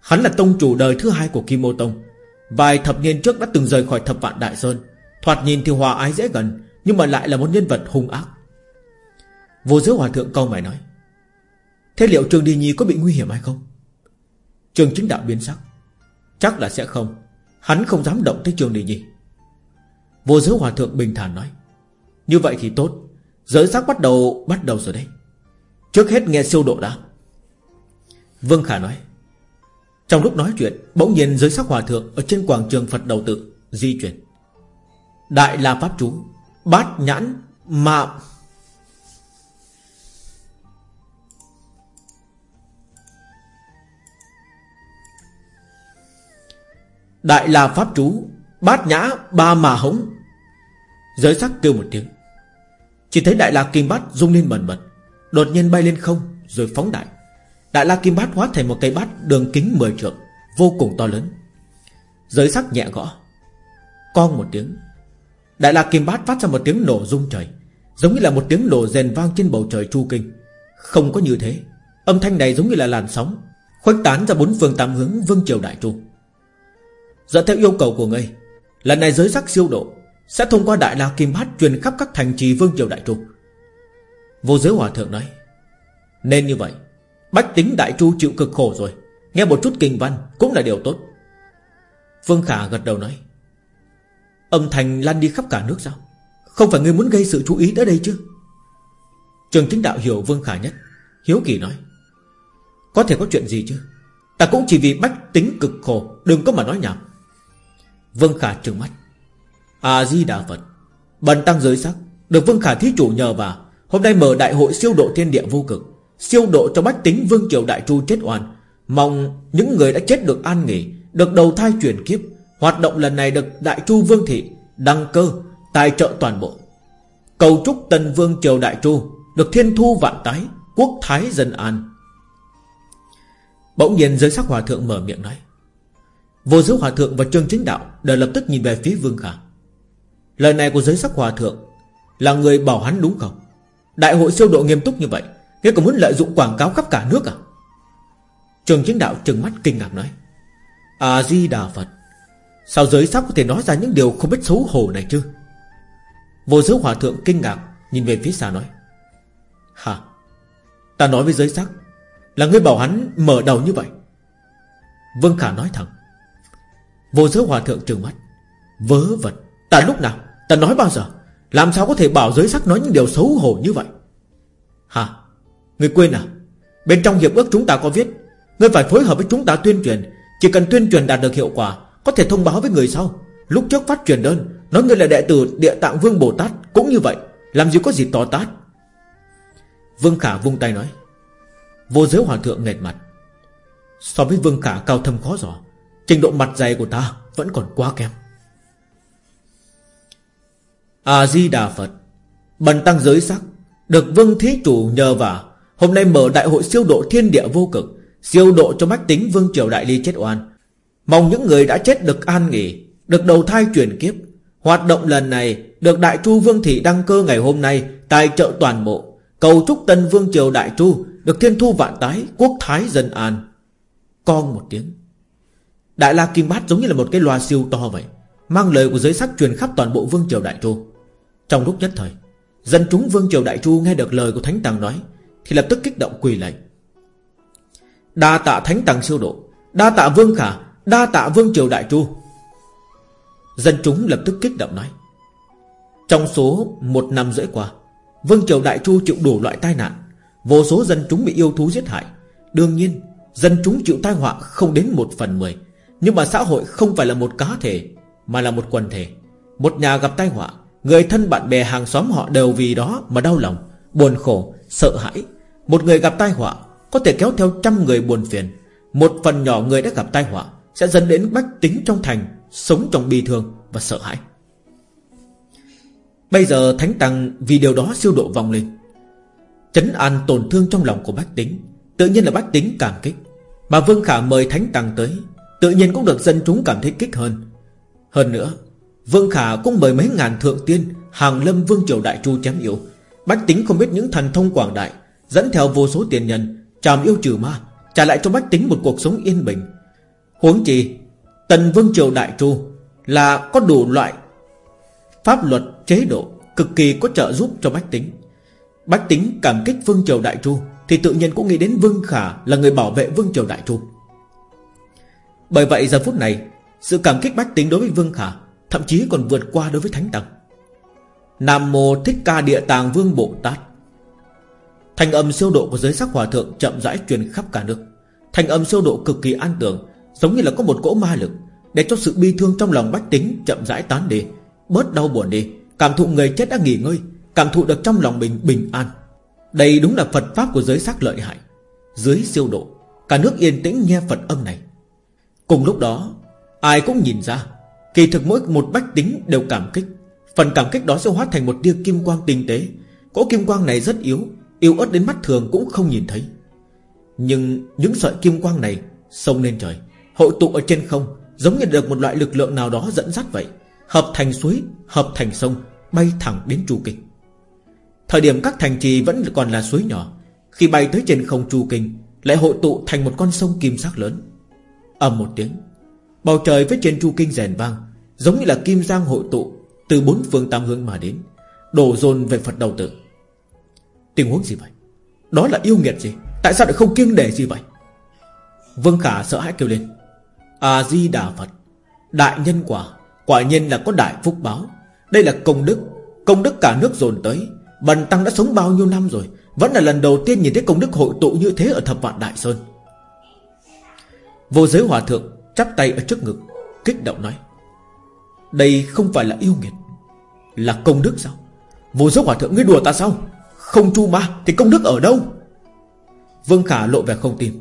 Hắn là tông chủ đời thứ hai của Kim Ô Tông. Vài thập niên trước đã từng rời khỏi thập vạn Đại Sơn. Thoạt nhìn thì hòa ái dễ gần, Nhưng mà lại là một nhân vật hung ác. Vô giới hòa thượng câu mày nói. Thế liệu Trường Đi Nhi có bị nguy hiểm hay không? Trường chính đạo biến sắc. Chắc là sẽ không. Hắn không dám động tới Trường Đi Nhi. Vô giới hòa thượng bình thản nói, Như vậy thì tốt, Giới sắc bắt đầu bắt đầu rồi đấy. Trước hết nghe siêu độ đã. Vương Khả nói, Trong lúc nói chuyện, Bỗng nhiên giới sắc hòa thượng Ở trên quảng trường Phật đầu tự Di chuyển. Đại La Pháp Chú, Bát nhãn Mà Đại La Pháp Trú Bát nhã, ba mà hống. Giới sắc kêu một tiếng. Chỉ thấy Đại La Kim Bát rung lên bần bật, Đột nhiên bay lên không Rồi phóng đại. Đại La Kim Bát hóa thành một cây bát đường kính 10 trượng, Vô cùng to lớn. Giới sắc nhẹ gõ. Con một tiếng. Đại La Kim Bát phát ra một tiếng nổ rung trời, Giống như là một tiếng nổ rèn vang trên bầu trời chu kinh. Không có như thế. Âm thanh này giống như là làn sóng, Khuếch tán ra bốn phương tám hướng vương triều đại trung Dựa theo yêu cầu của ngươi, Lần này giới sắc siêu độ Sẽ thông qua Đại La Kim Bát truyền khắp các thành trì vương triều đại trung Vô giới hòa thượng nói, Nên như vậy, Bách tính đại chu chịu cực khổ rồi, Nghe một chút kinh văn cũng là điều tốt. Vương Khả gật đầu nói, Âm thanh lan đi khắp cả nước sao? Không phải ngươi muốn gây sự chú ý tới đây chứ? Trường chính đạo hiểu Vương Khả nhất, Hiếu kỳ nói, Có thể có chuyện gì chứ? Ta cũng chỉ vì bách tính cực khổ, Đừng có mà nói nhảm. Vương Khả trừng mắt. A-di-đà Phật Bần tăng giới sắc Được Vương Khả thí chủ nhờ vào Hôm nay mở đại hội siêu độ thiên địa vô cực Siêu độ cho bách tính Vương Triều Đại Chu chết oan. Mong những người đã chết được an nghỉ Được đầu thai chuyển kiếp. Hoạt động lần này được Đại Chu Vương Thị Đăng cơ, tài trợ toàn bộ. Cầu chúc Tần Vương Triều Đại Chu Được thiên thu vạn tái Quốc thái dân an. Bỗng nhiên giới sắc hòa thượng mở miệng nói Vô giới hòa thượng và trương chính đạo Đều lập tức nhìn về phía Vương Khả. Lời này của giới sắc hòa thượng Là người bảo hắn đúng không? Đại hội siêu độ nghiêm túc như vậy Ngươi còn muốn lợi dụng quảng cáo khắp cả nước à? Trường chính đạo trừng mắt kinh ngạc nói. "À, Di Đà Phật Sao giới sắc có thể nói ra những điều không biết xấu hổ này chứ? Vô giới hòa thượng kinh ngạc Nhìn về phía xa nói. Hả? Ta nói với giới sắc Là ngươi bảo hắn mở đầu như vậy. Vương Khả nói thẳng. Vô giới hòa thượng trừng mắt. Vớ vật Ta lúc nào? Ta nói bao giờ? Làm sao có thể bảo giới sắc nói những điều xấu hổ như vậy? Hả? Người quên à? Bên trong hiệp ước chúng ta có viết người phải phối hợp với chúng ta tuyên truyền. Chỉ cần tuyên truyền đạt được hiệu quả, Có thể thông báo với người sau. Lúc trước phát truyền đơn, Nói người là đệ tử địa tạng vương Bồ Tát, Cũng như vậy. Làm gì có gì to tát. Vương Khả vung tay nói. Vô giới hòa thượng nghệt mặt. So với Vương Khả cao thâm khó dò. Trình độ mặt dày của ta Vẫn còn quá kém. A-di-đà Phật, Bần tăng giới sắc, Được Vương Thí Chủ nhờ vả. Hôm nay mở đại hội siêu độ thiên địa vô cực, Siêu độ cho mách tính Vương Triều Đại Ly chết oan. Mong những người đã chết được an nghỉ, Được đầu thai chuyển kiếp. Hoạt động lần này Được Đại Chu Vương Thị đăng cơ ngày hôm nay Tài trợ toàn bộ. Cầu chúc Tân Vương Triều Đại Chu Được thiên thu vạn tái, Quốc thái dân an. Con một tiếng. Đại La Kim Bát giống như là một cái loa siêu to vậy, Mang lời của giới sắc truyền khắp toàn bộ Vương Triều Đại Chu. Trong lúc nhất thời, Dân chúng Vương Triều Đại Chu nghe được lời của Thánh Tàng nói, Thì lập tức kích động quỳ lạy. Đa tạ Thánh Tàng siêu độ, Đa tạ Vương Khả, Đa tạ Vương Triều Đại Chu. Dân chúng lập tức kích động nói. Trong số một năm rưỡi qua, Vương Triều Đại Chu chịu đủ loại tai nạn, Vô số dân chúng bị yêu thú giết hại. Đương nhiên, Dân chúng chịu tai họa không đến một phần mười. Nhưng mà xã hội không phải là một cá thể Mà là một quần thể. Một nhà gặp tai họa Người thân bạn bè hàng xóm họ đều vì đó mà đau lòng Buồn khổ, sợ hãi. Một người gặp tai họa Có thể kéo theo trăm người buồn phiền. Một phần nhỏ người đã gặp tai họa Sẽ dẫn đến bách tính trong thành Sống trong bi thương và sợ hãi. Bây giờ Thánh Tăng vì điều đó siêu độ vòng lên Chấn an tổn thương trong lòng của bách tính. Tự nhiên là bách tính cảm kích. Mà Vương Khả mời Thánh Tăng tới Tự nhiên cũng được dân chúng cảm thấy kích hơn. Hơn nữa, Vương Khả cũng mời mấy ngàn thượng tiên, Hàng lâm Vương Triều Đại Chu chém yêu. Bách tính không biết những thần thông quảng đại, Dẫn theo vô số tiền nhân Tràm yêu trừ ma, Trả lại cho bách tính một cuộc sống yên bình. Huống chi, Tần Vương Triều Đại Chu Là có đủ loại Pháp luật, chế độ Cực kỳ có trợ giúp cho bách tính. Bách tính cảm kích Vương Triều Đại Chu Thì tự nhiên cũng nghĩ đến Vương Khả Là người bảo vệ Vương Triều Đại Chu. Bởi vậy giờ phút này, Sự cảm kích bách tính đối với Vương Khả Thậm chí còn vượt qua đối với Thánh Tăng Nam Mô Thích Ca Địa Tàng Vương Bồ Tát. Thành âm siêu độ của giới sắc hòa thượng Chậm rãi truyền khắp cả nước. Thành âm siêu độ cực kỳ an tưởng Giống như là có một cỗ ma lực Để cho sự bi thương trong lòng bách tính chậm rãi tán đi, Bớt đau buồn đi. Cảm thụ người chết đã nghỉ ngơi, Cảm thụ được trong lòng mình bình an. Đây đúng là Phật Pháp của giới sắc lợi hại, Dưới siêu độ. Cả nước yên tĩnh nghe Phật âm này. Cùng lúc đó, Ai cũng nhìn ra, Kỳ thực mỗi một bách tính đều cảm kích. Phần cảm kích đó sẽ hóa thành một tia kim quang tinh tế. Cỗ kim quang này rất yếu Yếu ớt đến mắt thường cũng không nhìn thấy. Nhưng những sợi kim quang này Xông lên trời, Hội tụ ở trên không, Giống như được một loại lực lượng nào đó dẫn dắt vậy, Hợp thành suối, Hợp thành sông, Bay thẳng đến Chu Kinh Thời điểm các thành trì vẫn còn là suối nhỏ, Khi bay tới trên không Chu Kinh Lại hội tụ thành một con sông kim sắc lớn ầm một tiếng. Bầu trời với trên Chu Kinh rèn vang, Giống như là kim giang hội tụ Từ bốn phương tám hướng mà đến, Đổ dồn về Phật đầu tử. Tình huống gì vậy? Đó là yêu nghiệt gì? Tại sao lại không kiêng để gì vậy? Vương Khả sợ hãi kêu lên. A-di-đà Phật, Đại nhân quả Quả nhiên là có đại phúc báo. Đây là công đức Công đức cả nước dồn tới, Bần Tăng đã sống bao nhiêu năm rồi, Vẫn là lần đầu tiên nhìn thấy công đức hội tụ như thế Ở thập vạn Đại Sơn. Vô giới hòa thượng Chắp tay ở trước ngực, Kích động nói, Đây không phải là yêu nghiệt, Là công đức sao? Vô giới hòa thượng, ngươi đùa ta sao? Không chu ma thì công đức ở đâu? Vương Khả lộ vẻ không tin.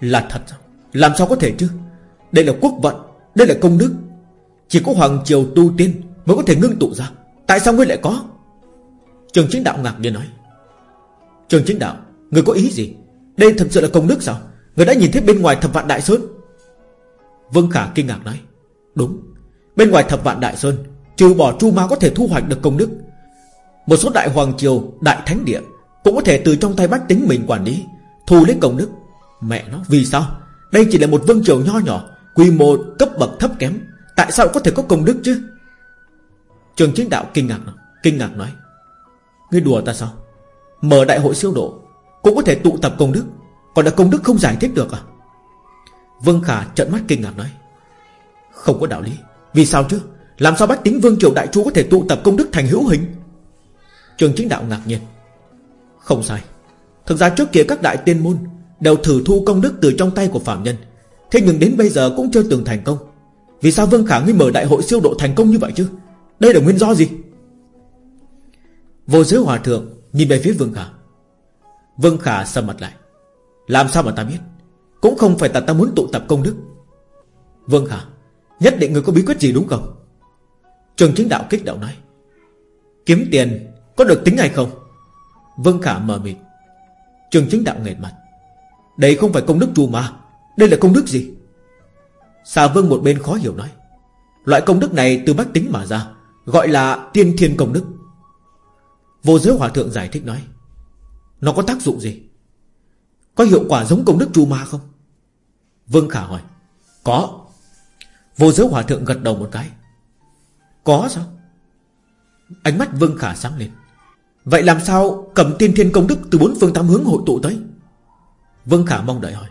Là thật sao? Làm sao có thể chứ? Đây là quốc vận, Đây là công đức. Chỉ có Hoàng Triều tu tiên Mới có thể ngưng tụ ra. Tại sao ngươi lại có? Trường chính đạo ngạc nhiên nói, Trường chính đạo Người có ý gì? Đây thật sự là công đức sao? Người đã nhìn thấy bên ngoài thập vạn đại sơn? Vương Khả kinh ngạc nói, Đúng. Bên ngoài thập vạn đại sơn, Trừ bỏ chu ma có thể thu hoạch được công đức. Một số đại hoàng triều, Đại thánh địa Cũng có thể từ trong tay bách tính mình quản lý, Thu lấy công đức. Mẹ nó, vì sao? Đây chỉ là một vương triều nho nhỏ, Quy mô cấp bậc thấp kém. Tại sao có thể có công đức chứ? Trường chính đạo kinh ngạc Kinh ngạc nói, Ngươi đùa ta sao? Mở đại hội siêu độ Cũng có thể tụ tập công đức. Còn là công đức không giải thích được à? Vương Khả trợn mắt kinh ngạc nói, Không có đạo lý. Vì sao chứ? Làm sao bách tính vương triều đại chú có thể tụ tập công đức thành hữu hình? Trường chính đạo ngạc nhiên, Không sai. Thực ra trước kia các đại tiên môn Đều thử thu công đức từ trong tay của phạm nhân. Thế nhưng đến bây giờ cũng chưa từng thành công. Vì sao Vương Khả ngươi mở đại hội siêu độ thành công như vậy chứ? Đây là nguyên do gì? Vô giới hòa thượng Nhìn về phía Vương Khả. Vương Khả sầm mặt lại làm sao mà ta biết? Cũng không phải ta ta muốn tụ tập công đức. Vương Khả Nhất định người có bí quyết gì đúng không? Trường chính đạo kích động nói. Kiếm tiền có được tính hay không? Vương Khả mờ mịt. Trường chính đạo nghệt mặt. Đây không phải công đức chùa mà. Đây là công đức gì? Xà vương một bên khó hiểu nói. Loại công đức này từ bách tính mà ra, Gọi là tiên thiên công đức. Vô giới hòa thượng giải thích nói. Nó có tác dụng gì? Có hiệu quả giống công đức chu ma không? Vương Khả hỏi. Có. Vô giới hòa thượng gật đầu một cái. Có sao? Ánh mắt Vương Khả sáng lên. Vậy làm sao cầm tiên thiên công đức Từ bốn phương tám hướng hội tụ tới? Vương Khả mong đợi hỏi.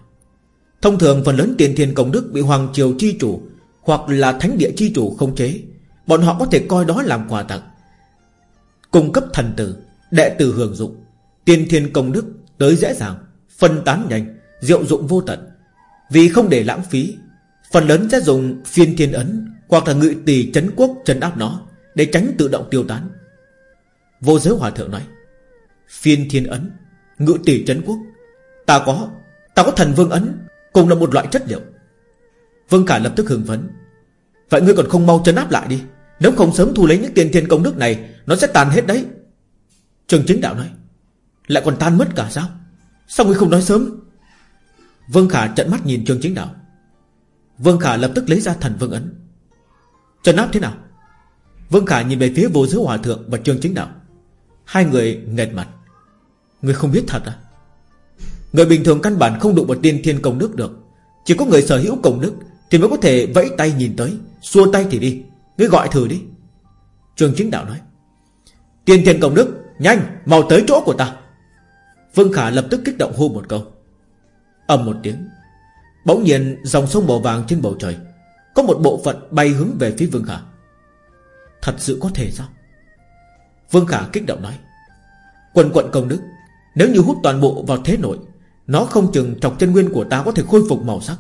Thông thường phần lớn tiền thiên công đức Bị Hoàng Triều chi chủ Hoặc là Thánh địa chi chủ không chế. Bọn họ có thể coi đó làm quà tặng. Cung cấp thần tử, Đệ tử hưởng dụng. Tiên thiên công đức tới dễ dàng. Phân tán nhanh, Diệu dụng vô tận. Vì không để lãng phí, Phần lớn sẽ dùng phiên thiên ấn Hoặc là ngự tỷ chấn quốc chấn áp nó Để tránh tự động tiêu tán. Vô giới hòa thượng nói, Phiên thiên ấn, Ngự tỷ chấn quốc, Ta có Ta có thần vương ấn, Cùng là một loại chất liệu. Vương Khả lập tức hưng phấn, Vậy ngươi còn không mau chấn áp lại đi, Nếu không sớm thu lấy những tiền thiên công đức này, Nó sẽ tàn hết đấy. Trường chính đạo nói, Lại còn tan mất cả sao? Sao ngươi không nói sớm? Vương Khả trận mắt nhìn Trương Chính Đạo. Vương Khả lập tức lấy ra thần vương ấn. Trần áp thế nào? Vương Khả nhìn về phía vô giới hòa thượng và Trương Chính Đạo. Hai người nghẹt mặt. Người không biết thật à? Người bình thường căn bản không đụng vào tiên thiên công đức được. Chỉ có người sở hữu công đức Thì mới có thể vẫy tay nhìn tới. Xua tay thì đi. Ngươi gọi thử đi. Trương Chính Đạo nói. Tiên thiên công đức, Nhanh, mau tới chỗ của ta. Vương Khả lập tức kích động hô một câu. Ầm một tiếng. Bỗng nhiên, dòng sông màu vàng trên bầu trời, Có một bộ phận bay hướng về phía Vương Khả. Thật sự có thể sao? Vương Khả kích động nói. Quần quận công đức, Nếu như hút toàn bộ vào thế nội, Nó không chừng trọc chân nguyên của ta có thể khôi phục màu sắc.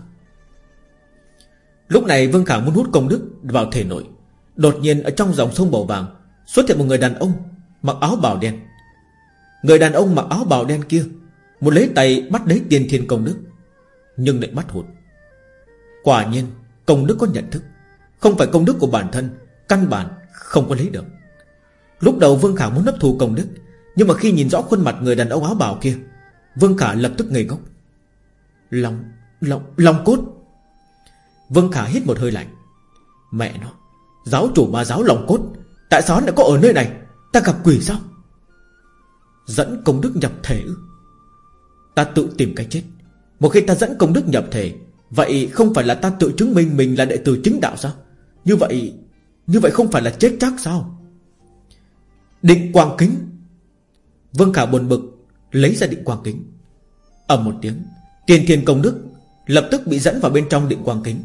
Lúc này Vương Khả muốn hút công đức vào thể nội, Đột nhiên ở trong dòng sông màu vàng Xuất hiện một người đàn ông Mặc áo bào đen. Người đàn ông mặc áo bào đen kia Một lấy tay bắt lấy tiền thiên công đức Nhưng lại bắt hụt. Quả nhiên công đức có nhận thức. Không phải công đức của bản thân Căn bản không có lấy được. Lúc đầu Vương Khả muốn hấp thù công đức Nhưng mà khi nhìn rõ khuôn mặt người đàn ông áo bào kia Vương Khả lập tức ngây ngốc. Lòng, lòng, lòng cốt Vương Khả hít một hơi lạnh. Mẹ nó Giáo chủ ma giáo lòng cốt Tại sao lại có ở nơi này? Ta gặp quỷ sao? Dẫn công đức nhập thể Ta tự tìm cái chết. Một khi ta dẫn công đức nhập thể, Vậy không phải là ta tự chứng minh mình là đệ tử chính đạo sao? Như vậy Như vậy không phải là chết chắc sao? Định quang kính. Vương Khả buồn bực, Lấy ra định quang kính. Ầm một tiếng, Tiền thiên công đức Lập tức bị dẫn vào bên trong định quang kính.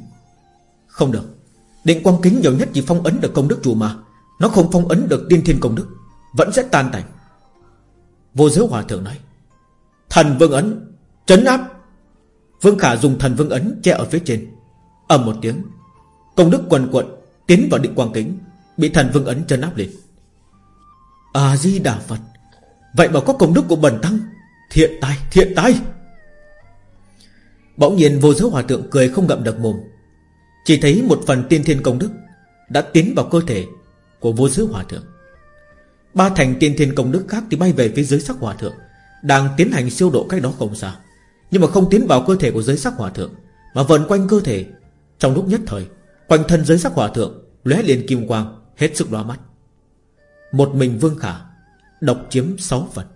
Không được. Định quang kính nhiều nhất chỉ phong ấn được công đức chủ mà. Nó không phong ấn được tiên thiên công đức. Vẫn sẽ tan tành. Vô giới hòa thượng nói Thần vương ấn Chấn áp. Vương Khả dùng thần vương ấn che ở phía trên. Ầm một tiếng Công đức quần quận Tiến vào định quang kính Bị thần vương ấn chấn áp lên. A-di-đà Phật Vậy mà có công đức của bần tăng. Thiện tai, thiện tai Bỗng nhiên vô giới hòa thượng cười không ngậm được mồm. Chỉ thấy một phần tiên thiên công đức Đã tiến vào cơ thể Của vô giới hòa thượng. Ba thành tiên thiên công đức khác thì bay về phía giới sắc hòa thượng. Đang tiến hành siêu độ cách đó không xa. Nhưng mà không tiến vào cơ thể của giới sắc hòa thượng, Mà vần quanh cơ thể. Trong lúc nhất thời, Quanh thân giới sắc hòa thượng lóe liền kim quang, Hết sức loa mắt. Một mình Vương Khả Độc chiếm 6 phần.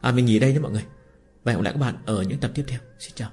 À mình nghỉ đây nhé mọi người. Và hẹn gặp lại các bạn ở những tập tiếp theo. Xin chào.